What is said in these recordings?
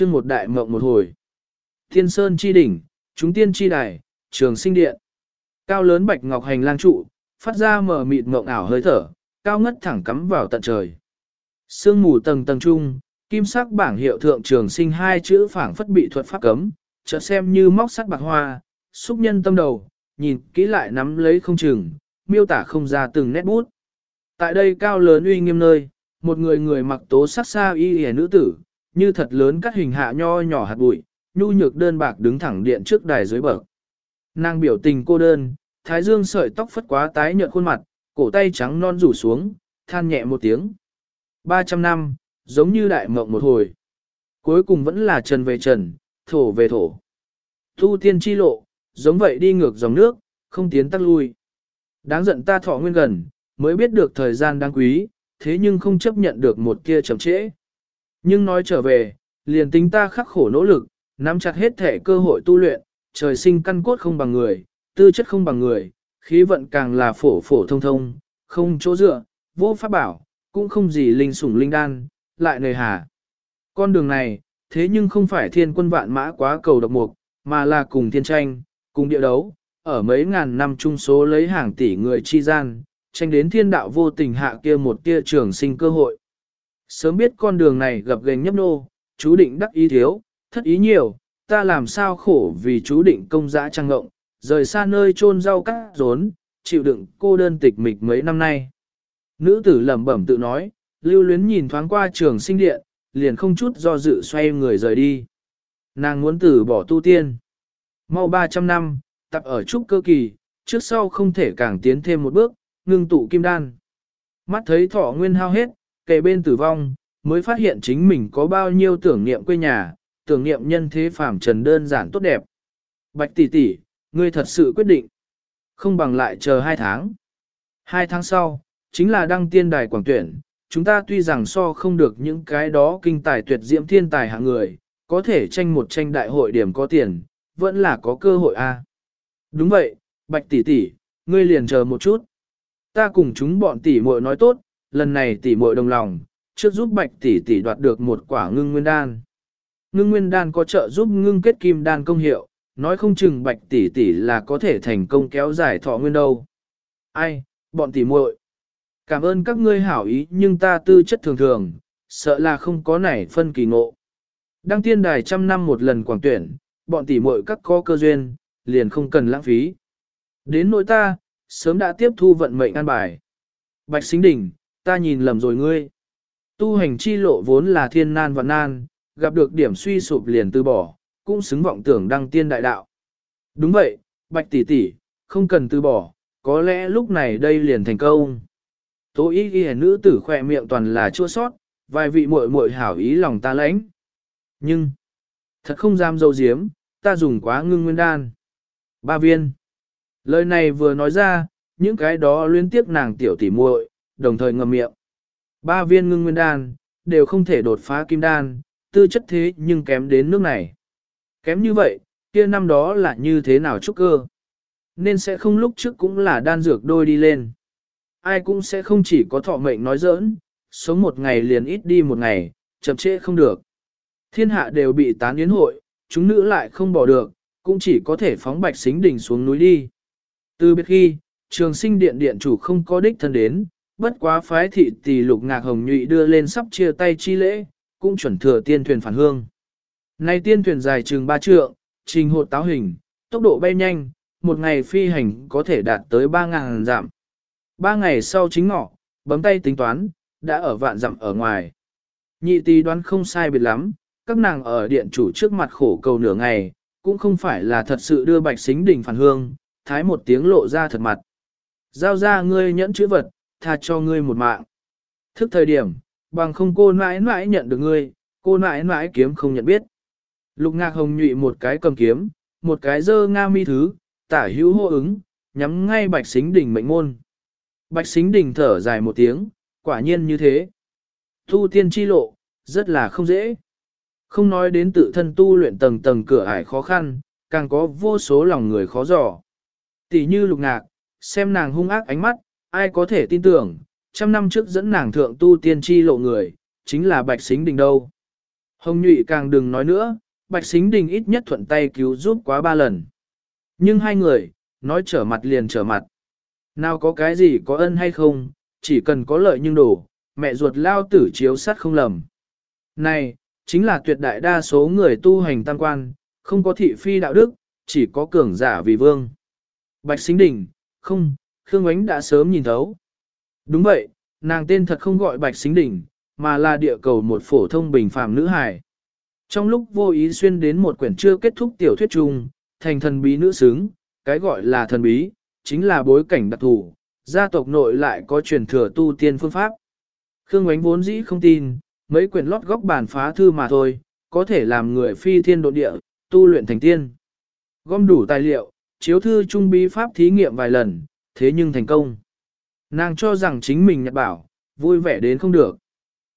chương một đại mộng một hồi. Thiên sơn chi đỉnh, chúng tiên chi đài, trường sinh điện. Cao lớn bạch ngọc hành lang trụ, phát ra mở mịt mộng ảo hơi thở, cao ngất thẳng cắm vào tận trời. Sương mù tầng tầng trung, kim sắc bảng hiệu thượng trường sinh hai chữ phảng phất bị thuật pháp cấm, chợt xem như móc sắt bạc hoa, xúc nhân tâm đầu, nhìn kỹ lại nắm lấy không chừng, miêu tả không ra từng nét bút. Tại đây cao lớn uy nghiêm nơi, một người người mặc tố sắc xa y hề nữ tử, như thật lớn cắt hình hạ nho nhỏ hạt bụi, nhu nhược đơn bạc đứng thẳng điện trước đài dưới bậc. Nàng biểu tình cô đơn, thái dương sợi tóc phất quá tái nhợt khuôn mặt, cổ tay trắng non rủ xuống, than nhẹ một tiếng. 300 năm, giống như đại mộng một hồi. Cuối cùng vẫn là trần về trần, thổ về thổ. thu tiên chi lộ, giống vậy đi ngược dòng nước, không tiến tắc lui. Đáng giận ta thọ nguyên gần, mới biết được thời gian đáng quý, thế nhưng không chấp nhận được một kia chậm trễ. Nhưng nói trở về, liền tính ta khắc khổ nỗ lực, nắm chặt hết thể cơ hội tu luyện, trời sinh căn cốt không bằng người, tư chất không bằng người, khí vận càng là phổ phổ thông thông, không chỗ dựa, vô pháp bảo, cũng không gì linh sủng linh đan, lại nề hà. Con đường này, thế nhưng không phải thiên quân vạn mã quá cầu độc mục, mà là cùng thiên tranh, cùng địa đấu, ở mấy ngàn năm chung số lấy hàng tỷ người chi gian, tranh đến thiên đạo vô tình hạ kia một tia trường sinh cơ hội. Sớm biết con đường này gặp gành nhấp nô, chú định đắc ý thiếu, thất ý nhiều, ta làm sao khổ vì chú định công dã trăng ngộng, rời xa nơi chôn rau cắt rốn, chịu đựng cô đơn tịch mịch mấy năm nay. Nữ tử lẩm bẩm tự nói, lưu luyến nhìn thoáng qua trường sinh điện, liền không chút do dự xoay người rời đi. Nàng muốn tử bỏ tu tiên. Mau 300 năm, tập ở trúc cơ kỳ, trước sau không thể càng tiến thêm một bước, ngưng tụ kim đan. Mắt thấy thọ nguyên hao hết, kề bên tử vong, mới phát hiện chính mình có bao nhiêu tưởng niệm quê nhà, tưởng niệm nhân thế phàm trần đơn giản tốt đẹp. Bạch tỷ tỷ, ngươi thật sự quyết định. Không bằng lại chờ hai tháng. Hai tháng sau, chính là đăng tiên đài quảng tuyển. Chúng ta tuy rằng so không được những cái đó kinh tài tuyệt diễm thiên tài hạng người, có thể tranh một tranh đại hội điểm có tiền, vẫn là có cơ hội a. Đúng vậy, bạch tỷ tỷ, ngươi liền chờ một chút. Ta cùng chúng bọn tỷ muội nói tốt, lần này tỷ muội đồng lòng, trước giúp bạch tỷ tỷ đoạt được một quả ngưng nguyên đan. Ngưng nguyên đan có trợ giúp ngưng kết kim đan công hiệu, nói không chừng bạch tỷ tỷ là có thể thành công kéo dài thọ nguyên đâu. Ai, bọn tỷ muội, cảm ơn các ngươi hảo ý nhưng ta tư chất thường thường, sợ là không có nảy phân kỳ ngộ. Đăng tiên đài trăm năm một lần quảng tuyển, bọn tỷ muội các có cơ duyên, liền không cần lãng phí. Đến nỗi ta, sớm đã tiếp thu vận mệnh an bài. Bạch xính đỉnh, ta nhìn lầm rồi ngươi. Tu hành chi lộ vốn là thiên nan và nan, gặp được điểm suy sụp liền từ bỏ, cũng xứng vọng tưởng đăng tiên đại đạo. Đúng vậy, bạch tỷ tỷ, không cần từ bỏ, có lẽ lúc này đây liền thành công. Tố ý ghi nữ tử khỏe miệng toàn là chua sót, vài vị muội muội hảo ý lòng ta lãnh. Nhưng, thật không dám dâu diếm, ta dùng quá ngưng nguyên đan. Ba viên. Lời này vừa nói ra, những cái đó liên tiếp nàng tiểu tỉ muội, đồng thời ngậm miệng. Ba viên ngưng nguyên đan, đều không thể đột phá kim đan, tư chất thế nhưng kém đến nước này. Kém như vậy, kia năm đó là như thế nào trúc cơ? Nên sẽ không lúc trước cũng là đan dược đôi đi lên. Ai cũng sẽ không chỉ có thọ mệnh nói giỡn, sống một ngày liền ít đi một ngày, chậm trễ không được. Thiên hạ đều bị tán yến hội, chúng nữ lại không bỏ được, cũng chỉ có thể phóng bạch xính đỉnh xuống núi đi. Từ biệt khi, trường sinh điện điện chủ không có đích thân đến, bất quá phái thị tỷ lục ngạc hồng nhụy đưa lên sắp chia tay chi lễ, cũng chuẩn thừa tiên thuyền phản hương. Nay tiên thuyền dài chừng ba trượng, trình hột táo hình, tốc độ bay nhanh, một ngày phi hành có thể đạt tới 3.000 dặm. Ba ngày sau chính ngọ, bấm tay tính toán, đã ở vạn dặm ở ngoài. Nhị tỷ đoán không sai biệt lắm, các nàng ở điện chủ trước mặt khổ cầu nửa ngày, cũng không phải là thật sự đưa bạch xính đỉnh phản hương, thái một tiếng lộ ra thật mặt. Giao ra ngươi nhẫn chữ vật, tha cho ngươi một mạng. Thức thời điểm, bằng không cô nãi nãi nhận được ngươi, cô nãi nãi kiếm không nhận biết. Lục ngạc hồng nhụy một cái cầm kiếm, một cái dơ nga mi thứ, tả hữu hô ứng, nhắm ngay bạch xính đỉnh mệnh môn. Bạch xính đỉnh thở dài một tiếng, quả nhiên như thế. Tu tiên chi lộ, rất là không dễ. Không nói đến tự thân tu luyện tầng tầng cửa ải khó khăn, càng có vô số lòng người khó dò. Tỷ như lục ngạc, xem nàng hung ác ánh mắt, ai có thể tin tưởng, trăm năm trước dẫn nàng thượng tu tiên chi lộ người, chính là bạch xính đình đâu. Hồng nhụy càng đừng nói nữa, Bạch Xính Đình ít nhất thuận tay cứu giúp quá ba lần. Nhưng hai người, nói trở mặt liền trở mặt. Nào có cái gì có ân hay không, chỉ cần có lợi nhưng đủ, mẹ ruột lao tử chiếu sát không lầm. Này, chính là tuyệt đại đa số người tu hành tam quan, không có thị phi đạo đức, chỉ có cường giả vì vương. Bạch Xính Đình, không, Khương Ánh đã sớm nhìn thấu. Đúng vậy, nàng tên thật không gọi Bạch Xính Đình, mà là địa cầu một phổ thông bình phàm nữ hài. Trong lúc vô ý xuyên đến một quyển chưa kết thúc tiểu thuyết chung, thành thần bí nữ xứng, cái gọi là thần bí, chính là bối cảnh đặc thù, gia tộc nội lại có truyền thừa tu tiên phương pháp. Khương Ngoánh vốn dĩ không tin, mấy quyển lót góc bàn phá thư mà thôi, có thể làm người phi thiên độ địa, tu luyện thành tiên. Gom đủ tài liệu, chiếu thư trung bí pháp thí nghiệm vài lần, thế nhưng thành công. Nàng cho rằng chính mình nhặt bảo, vui vẻ đến không được.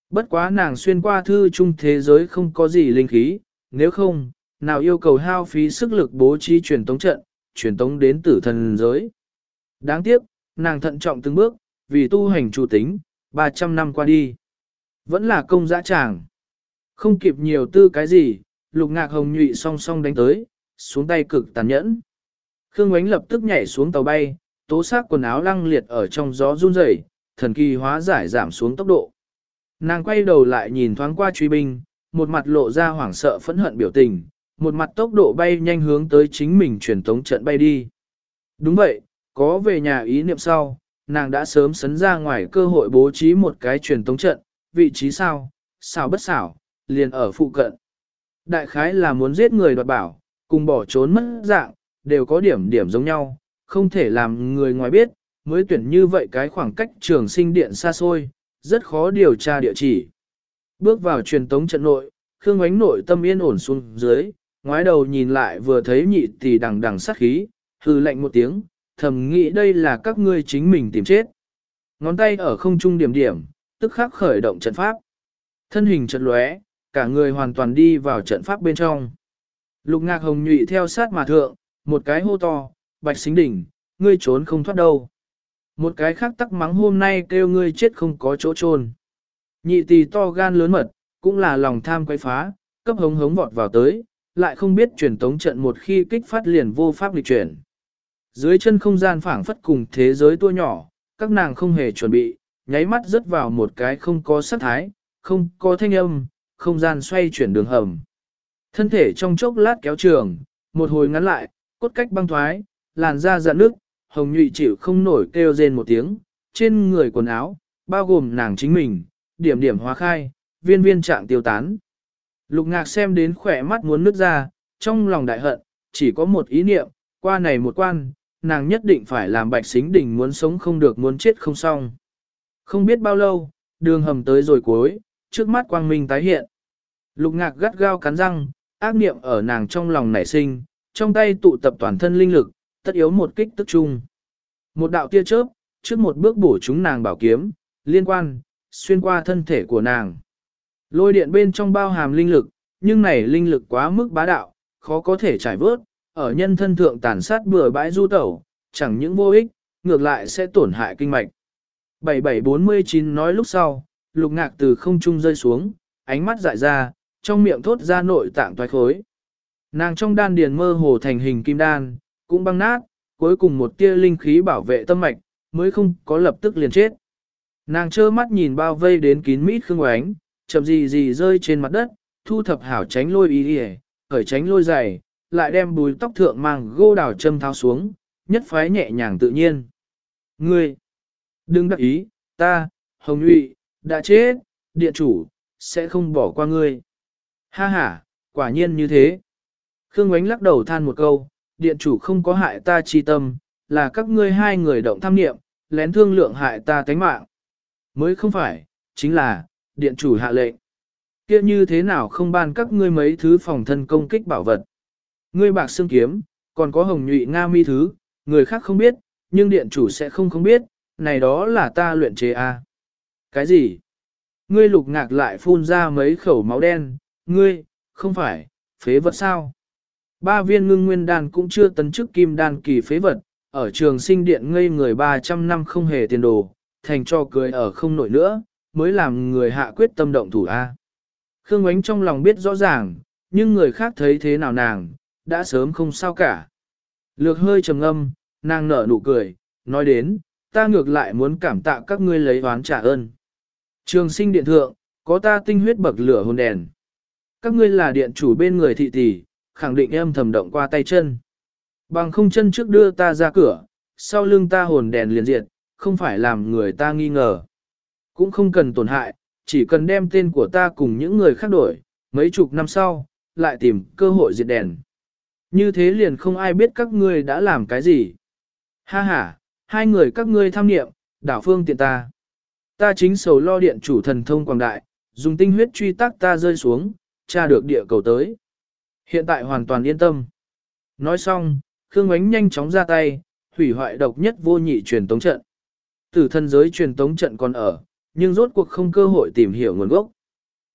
Bất quá nàng xuyên qua thư trung thế giới không có gì linh khí, nếu không, nào yêu cầu hao phí sức lực bố trí truyền tống trận, truyền tống đến tử thần giới. Đáng tiếc, nàng thận trọng từng bước, vì tu hành chủ tính, 300 năm qua đi. Vẫn là công dã tràng. Không kịp nhiều tư cái gì, lục ngạc hồng nhụy song song đánh tới, xuống tay cực tàn nhẫn. Khương Ngoánh lập tức nhảy xuống tàu bay, tố xác quần áo lăng liệt ở trong gió run rẩy, thần kỳ hóa giải giảm xuống tốc độ. Nàng quay đầu lại nhìn thoáng qua truy binh, một mặt lộ ra hoảng sợ phẫn hận biểu tình, một mặt tốc độ bay nhanh hướng tới chính mình truyền tống trận bay đi. Đúng vậy, có về nhà ý niệm sau, nàng đã sớm sấn ra ngoài cơ hội bố trí một cái truyền tống trận, vị trí sao, Sao bất xảo, liền ở phụ cận. Đại khái là muốn giết người đoạt bảo, cùng bỏ trốn mất dạng, đều có điểm điểm giống nhau, không thể làm người ngoài biết, mới tuyển như vậy cái khoảng cách trường sinh điện xa xôi, rất khó điều tra địa chỉ. Bước vào truyền tống trận nội, Khương Ngoánh nội tâm yên ổn xuống dưới, ngoái đầu nhìn lại vừa thấy nhị tỷ đằng đằng sát khí, hư lạnh một tiếng, thầm nghĩ đây là các ngươi chính mình tìm chết. Ngón tay ở không trung điểm điểm, tức khắc khởi động trận pháp. Thân hình trận lóe, cả người hoàn toàn đi vào trận pháp bên trong. Lục ngạc hồng nhụy theo sát mà thượng, một cái hô to, bạch xính đỉnh, ngươi trốn không thoát đâu. Một cái khác tắc mắng hôm nay kêu ngươi chết không có chỗ trôn. Nhị tỷ to gan lớn mật, cũng là lòng tham quay phá, cấp hống hống vọt vào tới, lại không biết truyền tống trận một khi kích phát liền vô pháp lịch chuyển. Dưới chân không gian phảng phất cùng thế giới tua nhỏ, các nàng không hề chuẩn bị, nháy mắt rớt vào một cái không có sắc thái, không có thanh âm, không gian xoay chuyển đường hầm. Thân thể trong chốc lát kéo trường, một hồi ngắn lại, cốt cách băng thoái, làn da dạn nước, hồng nhụy chịu không nổi kêu rên một tiếng, trên người quần áo, bao gồm nàng chính mình, điểm điểm hóa khai, viên viên trạng tiêu tán. Lục ngạc xem đến khỏe mắt muốn nứt ra, trong lòng đại hận, chỉ có một ý niệm, qua này một quan, nàng nhất định phải làm bạch xính đỉnh muốn sống không được muốn chết không xong. Không biết bao lâu, đường hầm tới rồi cuối, trước mắt quang minh tái hiện. Lục ngạc gắt gao cắn răng, ác niệm ở nàng trong lòng nảy sinh, trong tay tụ tập toàn thân linh lực, tất yếu một kích tức chung. Một đạo tia chớp, trước một bước bổ chúng nàng bảo kiếm, liên quan, xuyên qua thân thể của nàng. Lôi điện bên trong bao hàm linh lực, nhưng này linh lực quá mức bá đạo, khó có thể trải vớt, ở nhân thân thượng tàn sát bừa bãi du tẩu, chẳng những vô ích, ngược lại sẽ tổn hại kinh mạch. 7749 nói lúc sau, lục ngạc từ không trung rơi xuống, ánh mắt dại ra, trong miệng thốt ra nội tạng toái khối. Nàng trong đan điền mơ hồ thành hình kim đan, cũng băng nát, cuối cùng một tia linh khí bảo vệ tâm mạch, mới không có lập tức liền chết. Nàng trơ mắt nhìn bao vây đến kín mít khương oánh, chậm gì gì rơi trên mặt đất, thu thập hảo tránh lôi ý hề, khởi tránh lôi dày, lại đem bùi tóc thượng mang gô đào châm tháo xuống, nhất phái nhẹ nhàng tự nhiên. Ngươi, đừng đắc ý, ta, Hồng Nhụy, đã chết, điện chủ, sẽ không bỏ qua ngươi. Ha ha, quả nhiên như thế. Khương Ngoánh lắc đầu than một câu, điện chủ không có hại ta chi tâm, là các ngươi hai người động tham niệm, lén thương lượng hại ta tánh mạng. Mới không phải, chính là, điện chủ hạ lệnh. kia như thế nào không ban các ngươi mấy thứ phòng thân công kích bảo vật. Ngươi bạc xương kiếm, còn có hồng nhụy Nga mi thứ, người khác không biết, nhưng điện chủ sẽ không không biết, này đó là ta luyện chế a. À. Cái gì? Ngươi lục ngạc lại phun ra mấy khẩu máu đen, ngươi, không phải, phế vật sao? Ba viên ngưng nguyên đan cũng chưa tấn chức kim đan kỳ phế vật, ở trường sinh điện ngây người 300 năm không hề tiền đồ, thành cho cười ở không nổi nữa, mới làm người hạ quyết tâm động thủ A. Khương Ngoánh trong lòng biết rõ ràng, nhưng người khác thấy thế nào nàng, đã sớm không sao cả. Lược hơi trầm âm nàng nở nụ cười, nói đến, ta ngược lại muốn cảm tạ các ngươi lấy oán trả ơn. Trường sinh điện thượng, có ta tinh huyết bậc lửa hồn đèn. Các ngươi là điện chủ bên người thị tỷ, khẳng định em thầm động qua tay chân. Bằng không chân trước đưa ta ra cửa, sau lưng ta hồn đèn liền diệt, không phải làm người ta nghi ngờ. Cũng không cần tổn hại, chỉ cần đem tên của ta cùng những người khác đổi, mấy chục năm sau, lại tìm cơ hội diệt đèn. Như thế liền không ai biết các ngươi đã làm cái gì. Ha ha, hai người các ngươi tham niệm, đảo phương tiện ta. Ta chính sầu lo điện chủ thần thông quảng đại, dùng tinh huyết truy tác ta rơi xuống, tra được địa cầu tới. Hiện tại hoàn toàn yên tâm. Nói xong, Khương Ánh nhanh chóng ra tay, hủy hoại độc nhất vô nhị truyền tống trận. Tử thân giới truyền tống trận còn ở, nhưng rốt cuộc không cơ hội tìm hiểu nguồn gốc.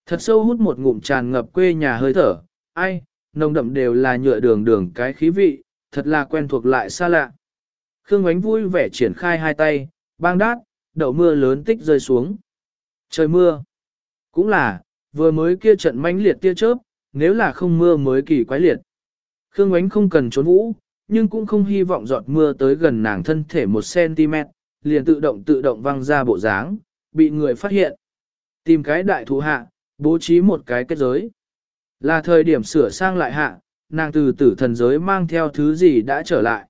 Thật sâu hút một ngụm tràn ngập quê nhà hơi thở, ai, nồng đậm đều là nhựa đường đường cái khí vị, thật là quen thuộc lại xa lạ. Khương Ánh vui vẻ triển khai hai tay, bang đát, đậu mưa lớn tích rơi xuống. Trời mưa. Cũng là, vừa mới kia trận mãnh liệt tia chớp, nếu là không mưa mới kỳ quái liệt. Khương Ánh không cần trốn vũ, nhưng cũng không hy vọng giọt mưa tới gần nàng thân thể một cm, liền tự động tự động văng ra bộ dáng, bị người phát hiện. Tìm cái đại thủ hạ, bố trí một cái kết giới. Là thời điểm sửa sang lại hạ, nàng từ tử thần giới mang theo thứ gì đã trở lại.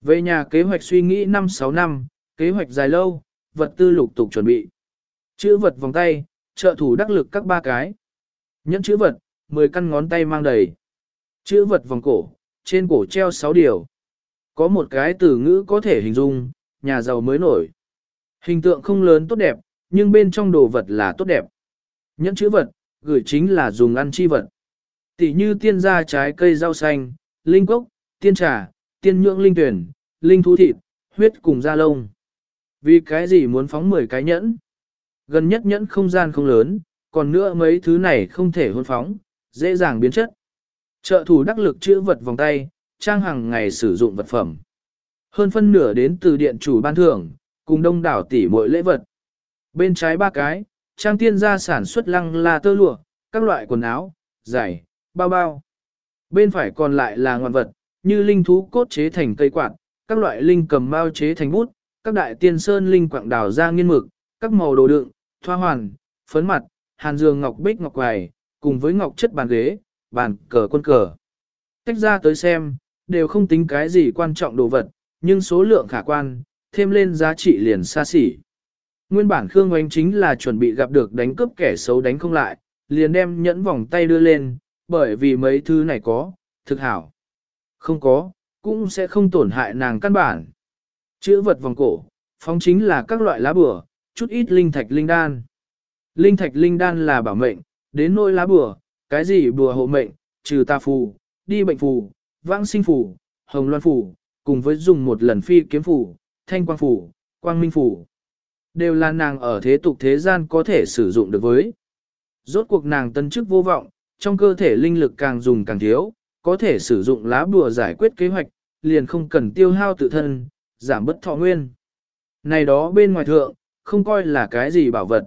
Về nhà kế hoạch suy nghĩ 5-6 năm, kế hoạch dài lâu, vật tư lục tục chuẩn bị. Chữ vật vòng tay, trợ thủ đắc lực các ba cái. Nhẫn chữ vật, 10 căn ngón tay mang đầy. Chữ vật vòng cổ, trên cổ treo 6 điều. Có một cái từ ngữ có thể hình dung, nhà giàu mới nổi. Hình tượng không lớn tốt đẹp, nhưng bên trong đồ vật là tốt đẹp. Nhẫn chữ vật, gửi chính là dùng ăn chi vật. Tỷ như tiên gia trái cây rau xanh, linh cốc, tiên trà, tiên nhượng linh tuyển, linh thú thịt, huyết cùng da lông. Vì cái gì muốn phóng 10 cái nhẫn? Gần nhất nhẫn không gian không lớn, còn nữa mấy thứ này không thể hôn phóng, dễ dàng biến chất. Trợ thủ đắc lực chữa vật vòng tay, trang hàng ngày sử dụng vật phẩm. Hơn phân nửa đến từ điện chủ ban thưởng, cùng đông đảo tỷ mỗi lễ vật. Bên trái ba cái, trang tiên gia sản xuất lăng là tơ lụa, các loại quần áo, giày, bao bao. Bên phải còn lại là ngoạn vật, như linh thú cốt chế thành cây quạt, các loại linh cầm bao chế thành bút, các đại tiên sơn linh quạng đào ra nghiên mực, các màu đồ đựng, thoa hoàn, phấn mặt, hàn dương ngọc bích ngọc quài, cùng với ngọc chất bàn ghế, bàn cờ quân cờ. Tách ra tới xem, đều không tính cái gì quan trọng đồ vật, nhưng số lượng khả quan, thêm lên giá trị liền xa xỉ. Nguyên bản Khương Oánh chính là chuẩn bị gặp được đánh cướp kẻ xấu đánh không lại, liền đem nhẫn vòng tay đưa lên, bởi vì mấy thứ này có, thực hảo. Không có, cũng sẽ không tổn hại nàng căn bản. Chữ vật vòng cổ, phóng chính là các loại lá bừa, chút ít linh thạch linh đan. Linh thạch linh đan là bảo mệnh, đến nỗi lá bùa, cái gì bùa hộ mệnh, trừ ta phù, đi bệnh phù, vãng sinh phù, hồng loan phù, cùng với dùng một lần phi kiếm phù, thanh quang phù, quang minh phù. Đều là nàng ở thế tục thế gian có thể sử dụng được với. Rốt cuộc nàng tân chức vô vọng, trong cơ thể linh lực càng dùng càng thiếu, có thể sử dụng lá bùa giải quyết kế hoạch, liền không cần tiêu hao tự thân, giảm bất thọ nguyên. Này đó bên ngoài thượng, không coi là cái gì bảo vật.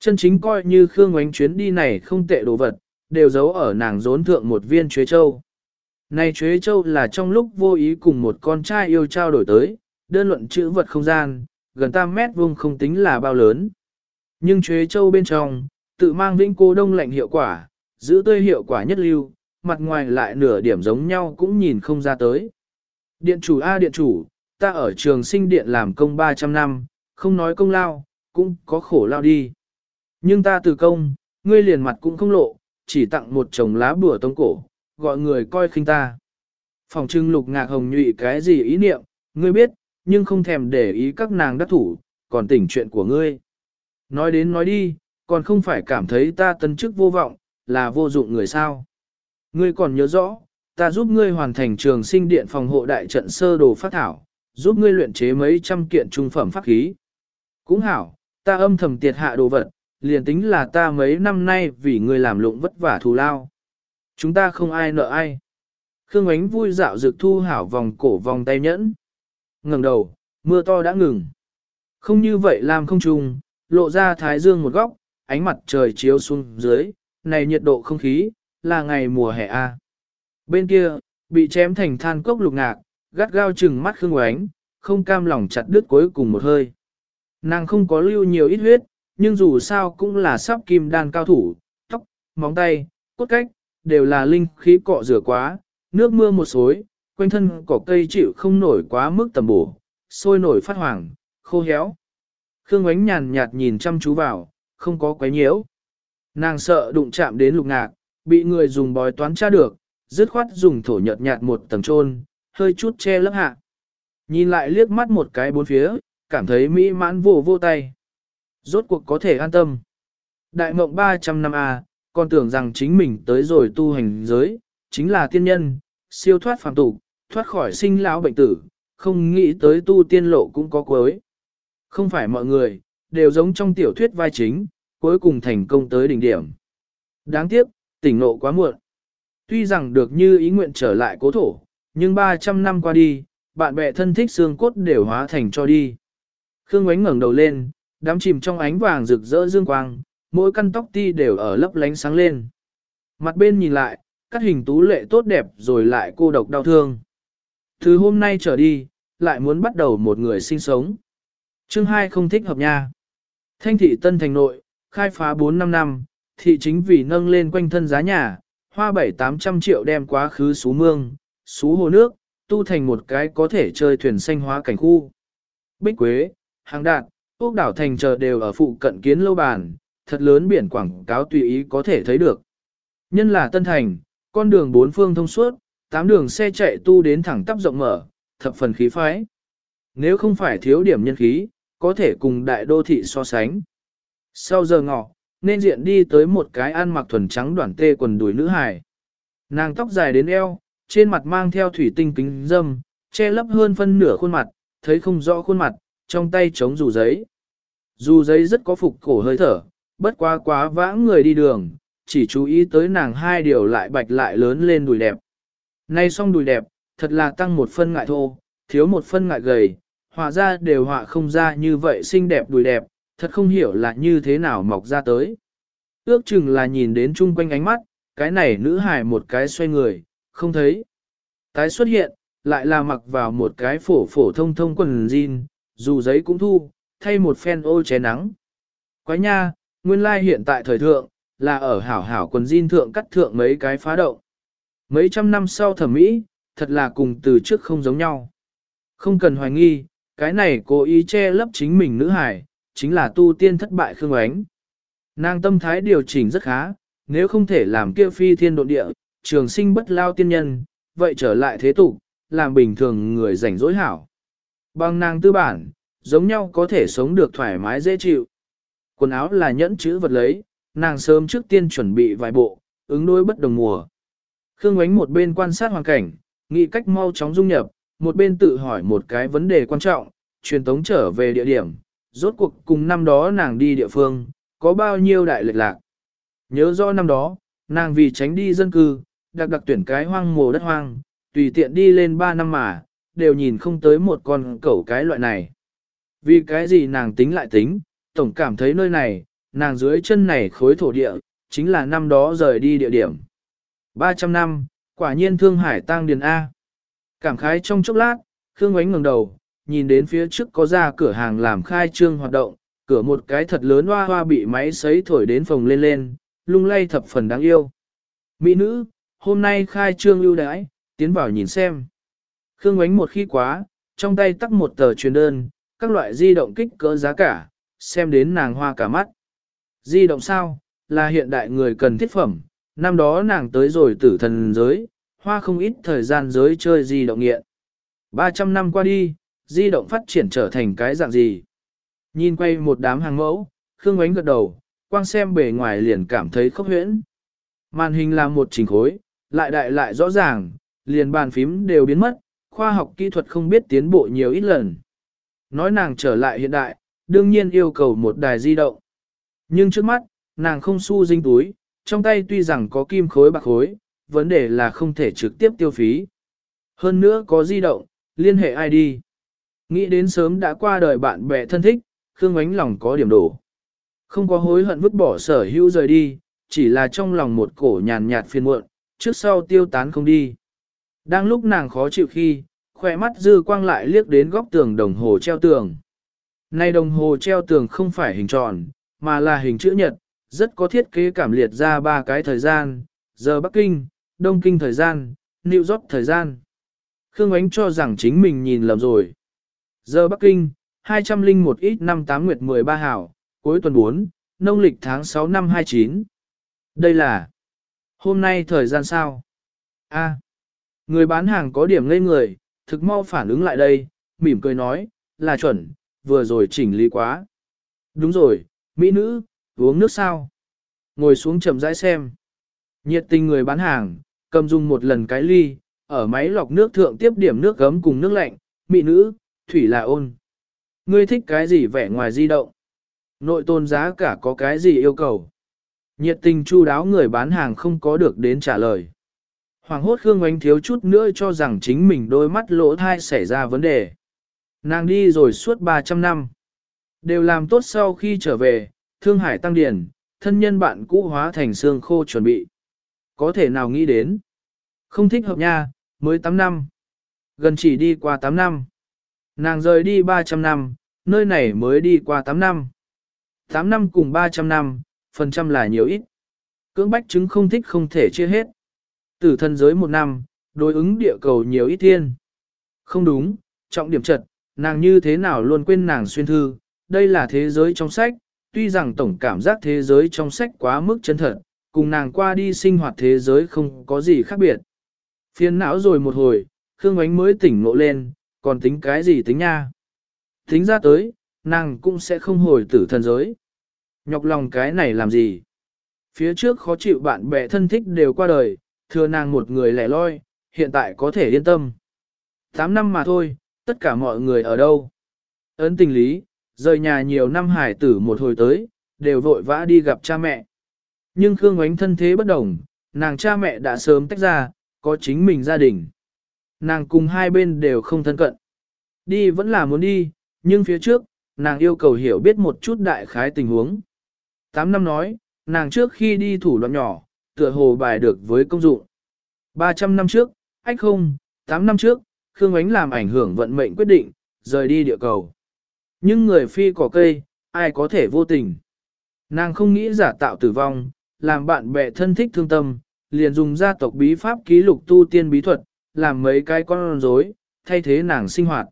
Chân chính coi như Khương Ngoánh chuyến đi này không tệ đồ vật, đều giấu ở nàng rốn thượng một viên chuế châu. Này chuế châu là trong lúc vô ý cùng một con trai yêu trao đổi tới, đơn luận chữ vật không gian, gần tam mét vuông không tính là bao lớn. Nhưng chuế châu bên trong, tự mang vĩnh cô đông lạnh hiệu quả, giữ tươi hiệu quả nhất lưu, mặt ngoài lại nửa điểm giống nhau cũng nhìn không ra tới. Điện chủ A điện chủ, ta ở trường sinh điện làm công 300 năm, không nói công lao, cũng có khổ lao đi. Nhưng ta từ công, ngươi liền mặt cũng không lộ, chỉ tặng một chồng lá bùa tông cổ, gọi người coi khinh ta. Phòng trưng lục ngạc hồng nhụy cái gì ý niệm, ngươi biết, nhưng không thèm để ý các nàng đắc thủ, còn tỉnh chuyện của ngươi. Nói đến nói đi, còn không phải cảm thấy ta tân chức vô vọng, là vô dụng người sao. Ngươi còn nhớ rõ, ta giúp ngươi hoàn thành trường sinh điện phòng hộ đại trận sơ đồ phát thảo, giúp ngươi luyện chế mấy trăm kiện trung phẩm pháp khí. Cũng hảo, ta âm thầm tiệt hạ đồ vật, liền tính là ta mấy năm nay vì ngươi làm lụng vất vả thù lao. Chúng ta không ai nợ ai. Khương ánh vui dạo dược thu hảo vòng cổ vòng tay nhẫn. ngẩng đầu, mưa to đã ngừng. Không như vậy làm không trùng, lộ ra thái dương một góc, ánh mặt trời chiếu xuống dưới, này nhiệt độ không khí, là ngày mùa hè A. Bên kia, bị chém thành than cốc lục ngạc, gắt gao chừng mắt Khương Oánh, không cam lòng chặt đứt cuối cùng một hơi. Nàng không có lưu nhiều ít huyết, nhưng dù sao cũng là sắp kim đan cao thủ, tóc, móng tay, cốt cách, đều là linh khí cọ rửa quá, nước mưa một xối, quanh thân cỏ cây chịu không nổi quá mức tầm bổ, sôi nổi phát hoàng, khô héo. Khương ánh nhàn nhạt nhìn chăm chú vào, không có quấy nhiễu. Nàng sợ đụng chạm đến lục ngạc, bị người dùng bói toán tra được, dứt khoát dùng thổ nhợt nhạt một tầng trôn, hơi chút che lấp hạ. Nhìn lại liếc mắt một cái bốn phía, cảm thấy mỹ mãn vô vô tay. Rốt cuộc có thể an tâm. Đại mộng 300 năm A, còn tưởng rằng chính mình tới rồi tu hành giới, chính là tiên nhân, siêu thoát phàm tục, thoát khỏi sinh lão bệnh tử, không nghĩ tới tu tiên lộ cũng có cuối. Không phải mọi người, đều giống trong tiểu thuyết vai chính, cuối cùng thành công tới đỉnh điểm. Đáng tiếc, tỉnh nộ quá muộn. Tuy rằng được như ý nguyện trở lại cố thổ, nhưng 300 năm qua đi, bạn bè thân thích xương cốt đều hóa thành cho đi. Khương Ngoánh ngẩng đầu lên, đám chìm trong ánh vàng rực rỡ dương quang, mỗi căn tóc ti đều ở lấp lánh sáng lên. Mặt bên nhìn lại, cắt hình tú lệ tốt đẹp rồi lại cô độc đau thương. Từ hôm nay trở đi, lại muốn bắt đầu một người sinh sống. Chương 2 không thích hợp nha. Thanh thị Tân Thành Nội, khai phá 4-5 năm, thị chính vì nâng lên quanh thân giá nhà, hoa 7-800 triệu đem quá khứ xú mương, xú hồ nước, tu thành một cái có thể chơi thuyền xanh hóa cảnh khu. Bích Quế, Hàng Đạt, Úc Đảo Thành chờ đều ở phụ cận kiến lâu bàn, thật lớn biển quảng cáo tùy ý có thể thấy được. Nhân là Tân Thành, con đường bốn phương thông suốt, tám đường xe chạy tu đến thẳng tắp rộng mở, thập phần khí phái. Nếu không phải thiếu điểm nhân khí, có thể cùng đại đô thị so sánh. Sau giờ ngọ, nên diện đi tới một cái ăn mặc thuần trắng đoạn tê quần đùi nữ hài. Nàng tóc dài đến eo, trên mặt mang theo thủy tinh kính dâm, che lấp hơn phân nửa khuôn mặt, thấy không rõ khuôn mặt, trong tay chống dù giấy. Dù giấy rất có phục cổ hơi thở, bất quá quá vãng người đi đường, chỉ chú ý tới nàng hai điều lại bạch lại lớn lên đùi đẹp. Nay xong đùi đẹp, thật là tăng một phân ngại thô, thiếu một phân ngại gầy, họa ra đều họa không ra như vậy xinh đẹp đùi đẹp, thật không hiểu là như thế nào mọc ra tới. Ước chừng là nhìn đến chung quanh ánh mắt, cái này nữ hài một cái xoay người, không thấy. Tái xuất hiện, lại là mặc vào một cái phổ phổ thông thông quần jean, dù giấy cũng thu, thay một phen ô ché nắng. Quái nha, nguyên lai hiện tại thời thượng, là ở hảo hảo quần jean thượng cắt thượng mấy cái phá động. Mấy trăm năm sau thẩm mỹ, thật là cùng từ trước không giống nhau. Không cần hoài nghi, cái này cố ý che lấp chính mình nữ hải, chính là tu tiên thất bại khương ánh. Nàng tâm thái điều chỉnh rất khá, nếu không thể làm kia phi thiên độ địa, trường sinh bất lao tiên nhân, vậy trở lại thế tục, làm bình thường người rảnh rỗi hảo. Bằng nàng tư bản, giống nhau có thể sống được thoải mái dễ chịu. Quần áo là nhẫn chữ vật lấy, nàng sớm trước tiên chuẩn bị vài bộ, ứng đối bất đồng mùa. Khương Ánh một bên quan sát hoàn cảnh, nghĩ cách mau chóng dung nhập, một bên tự hỏi một cái vấn đề quan trọng, truyền tống trở về địa điểm, rốt cuộc cùng năm đó nàng đi địa phương, có bao nhiêu đại lệch lạc. Nhớ rõ năm đó, nàng vì tránh đi dân cư, đặc đặc tuyển cái hoang mồ đất hoang, tùy tiện đi lên 3 năm mà, đều nhìn không tới một con cẩu cái loại này. Vì cái gì nàng tính lại tính, tổng cảm thấy nơi này, nàng dưới chân này khối thổ địa, chính là năm đó rời đi địa điểm. 300 năm, quả nhiên thương hải tăng điền A. Cảm khái trong chốc lát, Khương Ngoánh ngẩng đầu, nhìn đến phía trước có ra cửa hàng làm khai trương hoạt động, cửa một cái thật lớn hoa hoa bị máy sấy thổi đến phòng lên lên, lung lay thập phần đáng yêu. Mỹ nữ, hôm nay khai trương ưu đãi, tiến vào nhìn xem. Khương Ngoánh một khi quá, trong tay tắt một tờ truyền đơn, các loại di động kích cỡ giá cả, xem đến nàng hoa cả mắt. Di động sao, là hiện đại người cần thiết phẩm, năm đó nàng tới rồi tử thần giới, hoa không ít thời gian giới chơi di động nghiện. 300 năm qua đi, di động phát triển trở thành cái dạng gì? Nhìn quay một đám hàng mẫu, Khương Ngoánh gật đầu, quang xem bề ngoài liền cảm thấy khốc huyễn. Màn hình là một trình khối, lại đại lại rõ ràng, liền bàn phím đều biến mất, khoa học kỹ thuật không biết tiến bộ nhiều ít lần. Nói nàng trở lại hiện đại, đương nhiên yêu cầu một đài di động. Nhưng trước mắt, nàng không xu dinh túi, trong tay tuy rằng có kim khối bạc khối, vấn đề là không thể trực tiếp tiêu phí. Hơn nữa có di động, liên hệ ID. Nghĩ đến sớm đã qua đời bạn bè thân thích, Khương Ánh lòng có điểm đổ. Không có hối hận vứt bỏ sở hữu rời đi, chỉ là trong lòng một cổ nhàn nhạt phiền muộn, trước sau tiêu tán không đi. Đang lúc nàng khó chịu khi, khỏe mắt dư quang lại liếc đến góc tường đồng hồ treo tường. Nay đồng hồ treo tường không phải hình tròn, mà là hình chữ nhật, rất có thiết kế cảm liệt ra ba cái thời gian, giờ Bắc Kinh, Đông Kinh thời gian, New York thời gian. Khương Ánh cho rằng chính mình nhìn lầm rồi. Giờ Bắc Kinh, 201 ít năm 8 nguyệt 13 hảo, cuối tuần 4, nông lịch tháng 6 năm 29. Đây là hôm nay thời gian sao? A người bán hàng có điểm ngây người, thực mau phản ứng lại đây, mỉm cười nói, là chuẩn, vừa rồi chỉnh lý quá. Đúng rồi, mỹ nữ, uống nước sao? Ngồi xuống chậm rãi xem. Nhiệt tình người bán hàng, cầm dùng một lần cái ly, ở máy lọc nước thượng tiếp điểm nước gấm cùng nước lạnh, mỹ nữ, thủy là ôn. Ngươi thích cái gì vẻ ngoài di động? Nội tôn giá cả có cái gì yêu cầu? Nhiệt tình chu đáo người bán hàng không có được đến trả lời. Hoàng hốt Khương Ngoánh thiếu chút nữa cho rằng chính mình đôi mắt lỗ thai xảy ra vấn đề. Nàng đi rồi suốt 300 năm. Đều làm tốt sau khi trở về, Thương Hải tăng điển, thân nhân bạn cũ hóa thành xương khô chuẩn bị. Có thể nào nghĩ đến? Không thích hợp nha, mới 8 năm. Gần chỉ đi qua 8 năm. Nàng rời đi 300 năm, nơi này mới đi qua 8 năm. 8 năm cùng 300 năm, phần trăm là nhiều ít. Cưỡng bách chứng không thích không thể chia hết. Tử thân giới một năm, đối ứng địa cầu nhiều ít thiên. Không đúng, trọng điểm trật, nàng như thế nào luôn quên nàng xuyên thư, đây là thế giới trong sách, tuy rằng tổng cảm giác thế giới trong sách quá mức chân thật, cùng nàng qua đi sinh hoạt thế giới không có gì khác biệt. Phiền não rồi một hồi, Khương Ánh mới tỉnh ngộ lên, còn tính cái gì tính nha. Tính ra tới, nàng cũng sẽ không hồi tử thần giới. Nhọc lòng cái này làm gì? Phía trước khó chịu bạn bè thân thích đều qua đời, thừa nàng một người lẻ loi, hiện tại có thể yên tâm. Tám năm mà thôi, tất cả mọi người ở đâu? Ấn tình lý, rời nhà nhiều năm hải tử một hồi tới, đều vội vã đi gặp cha mẹ. Nhưng Khương Ngoánh thân thế bất đồng, nàng cha mẹ đã sớm tách ra, có chính mình gia đình. Nàng cùng hai bên đều không thân cận. Đi vẫn là muốn đi, nhưng phía trước, nàng yêu cầu hiểu biết một chút đại khái tình huống. Tám năm nói, nàng trước khi đi thủ đoạn nhỏ, tựa hồ bài được với công dụng. 300 năm trước, ách không, 8 năm trước, Khương Ánh làm ảnh hưởng vận mệnh quyết định, rời đi địa cầu. Nhưng người phi cỏ cây, ai có thể vô tình. Nàng không nghĩ giả tạo tử vong, làm bạn bè thân thích thương tâm, liền dùng gia tộc bí pháp ký lục tu tiên bí thuật, làm mấy cái con rối, thay thế nàng sinh hoạt.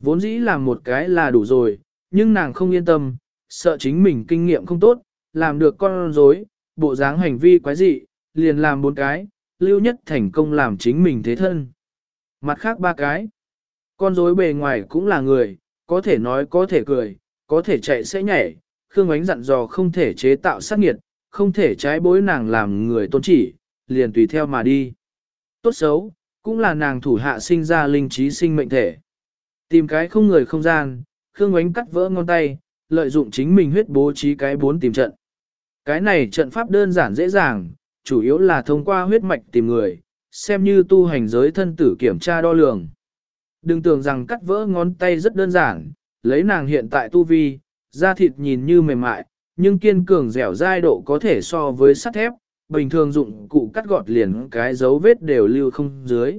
Vốn dĩ làm một cái là đủ rồi, nhưng nàng không yên tâm, sợ chính mình kinh nghiệm không tốt, làm được con rối, bộ dáng hành vi quái dị, liền làm bốn cái, lưu nhất thành công làm chính mình thế thân. Mặt khác ba cái, con rối bề ngoài cũng là người, có thể nói có thể cười, có thể chạy sẽ nhảy, Khương Ánh dặn dò không thể chế tạo sát nghiệt, không thể trái bối nàng làm người tôn chỉ, liền tùy theo mà đi. Tốt xấu, cũng là nàng thủ hạ sinh ra linh trí sinh mệnh thể. Tìm cái không người không gian, Khương Ánh cắt vỡ ngón tay, lợi dụng chính mình huyết bố trí cái bốn tìm trận. Cái này trận pháp đơn giản dễ dàng, chủ yếu là thông qua huyết mạch tìm người, xem như tu hành giới thân tử kiểm tra đo lường. Đừng tưởng rằng cắt vỡ ngón tay rất đơn giản, lấy nàng hiện tại tu vi, da thịt nhìn như mềm mại, nhưng kiên cường dẻo dai độ có thể so với sắt thép, bình thường dụng cụ cắt gọt liền cái dấu vết đều lưu không dưới.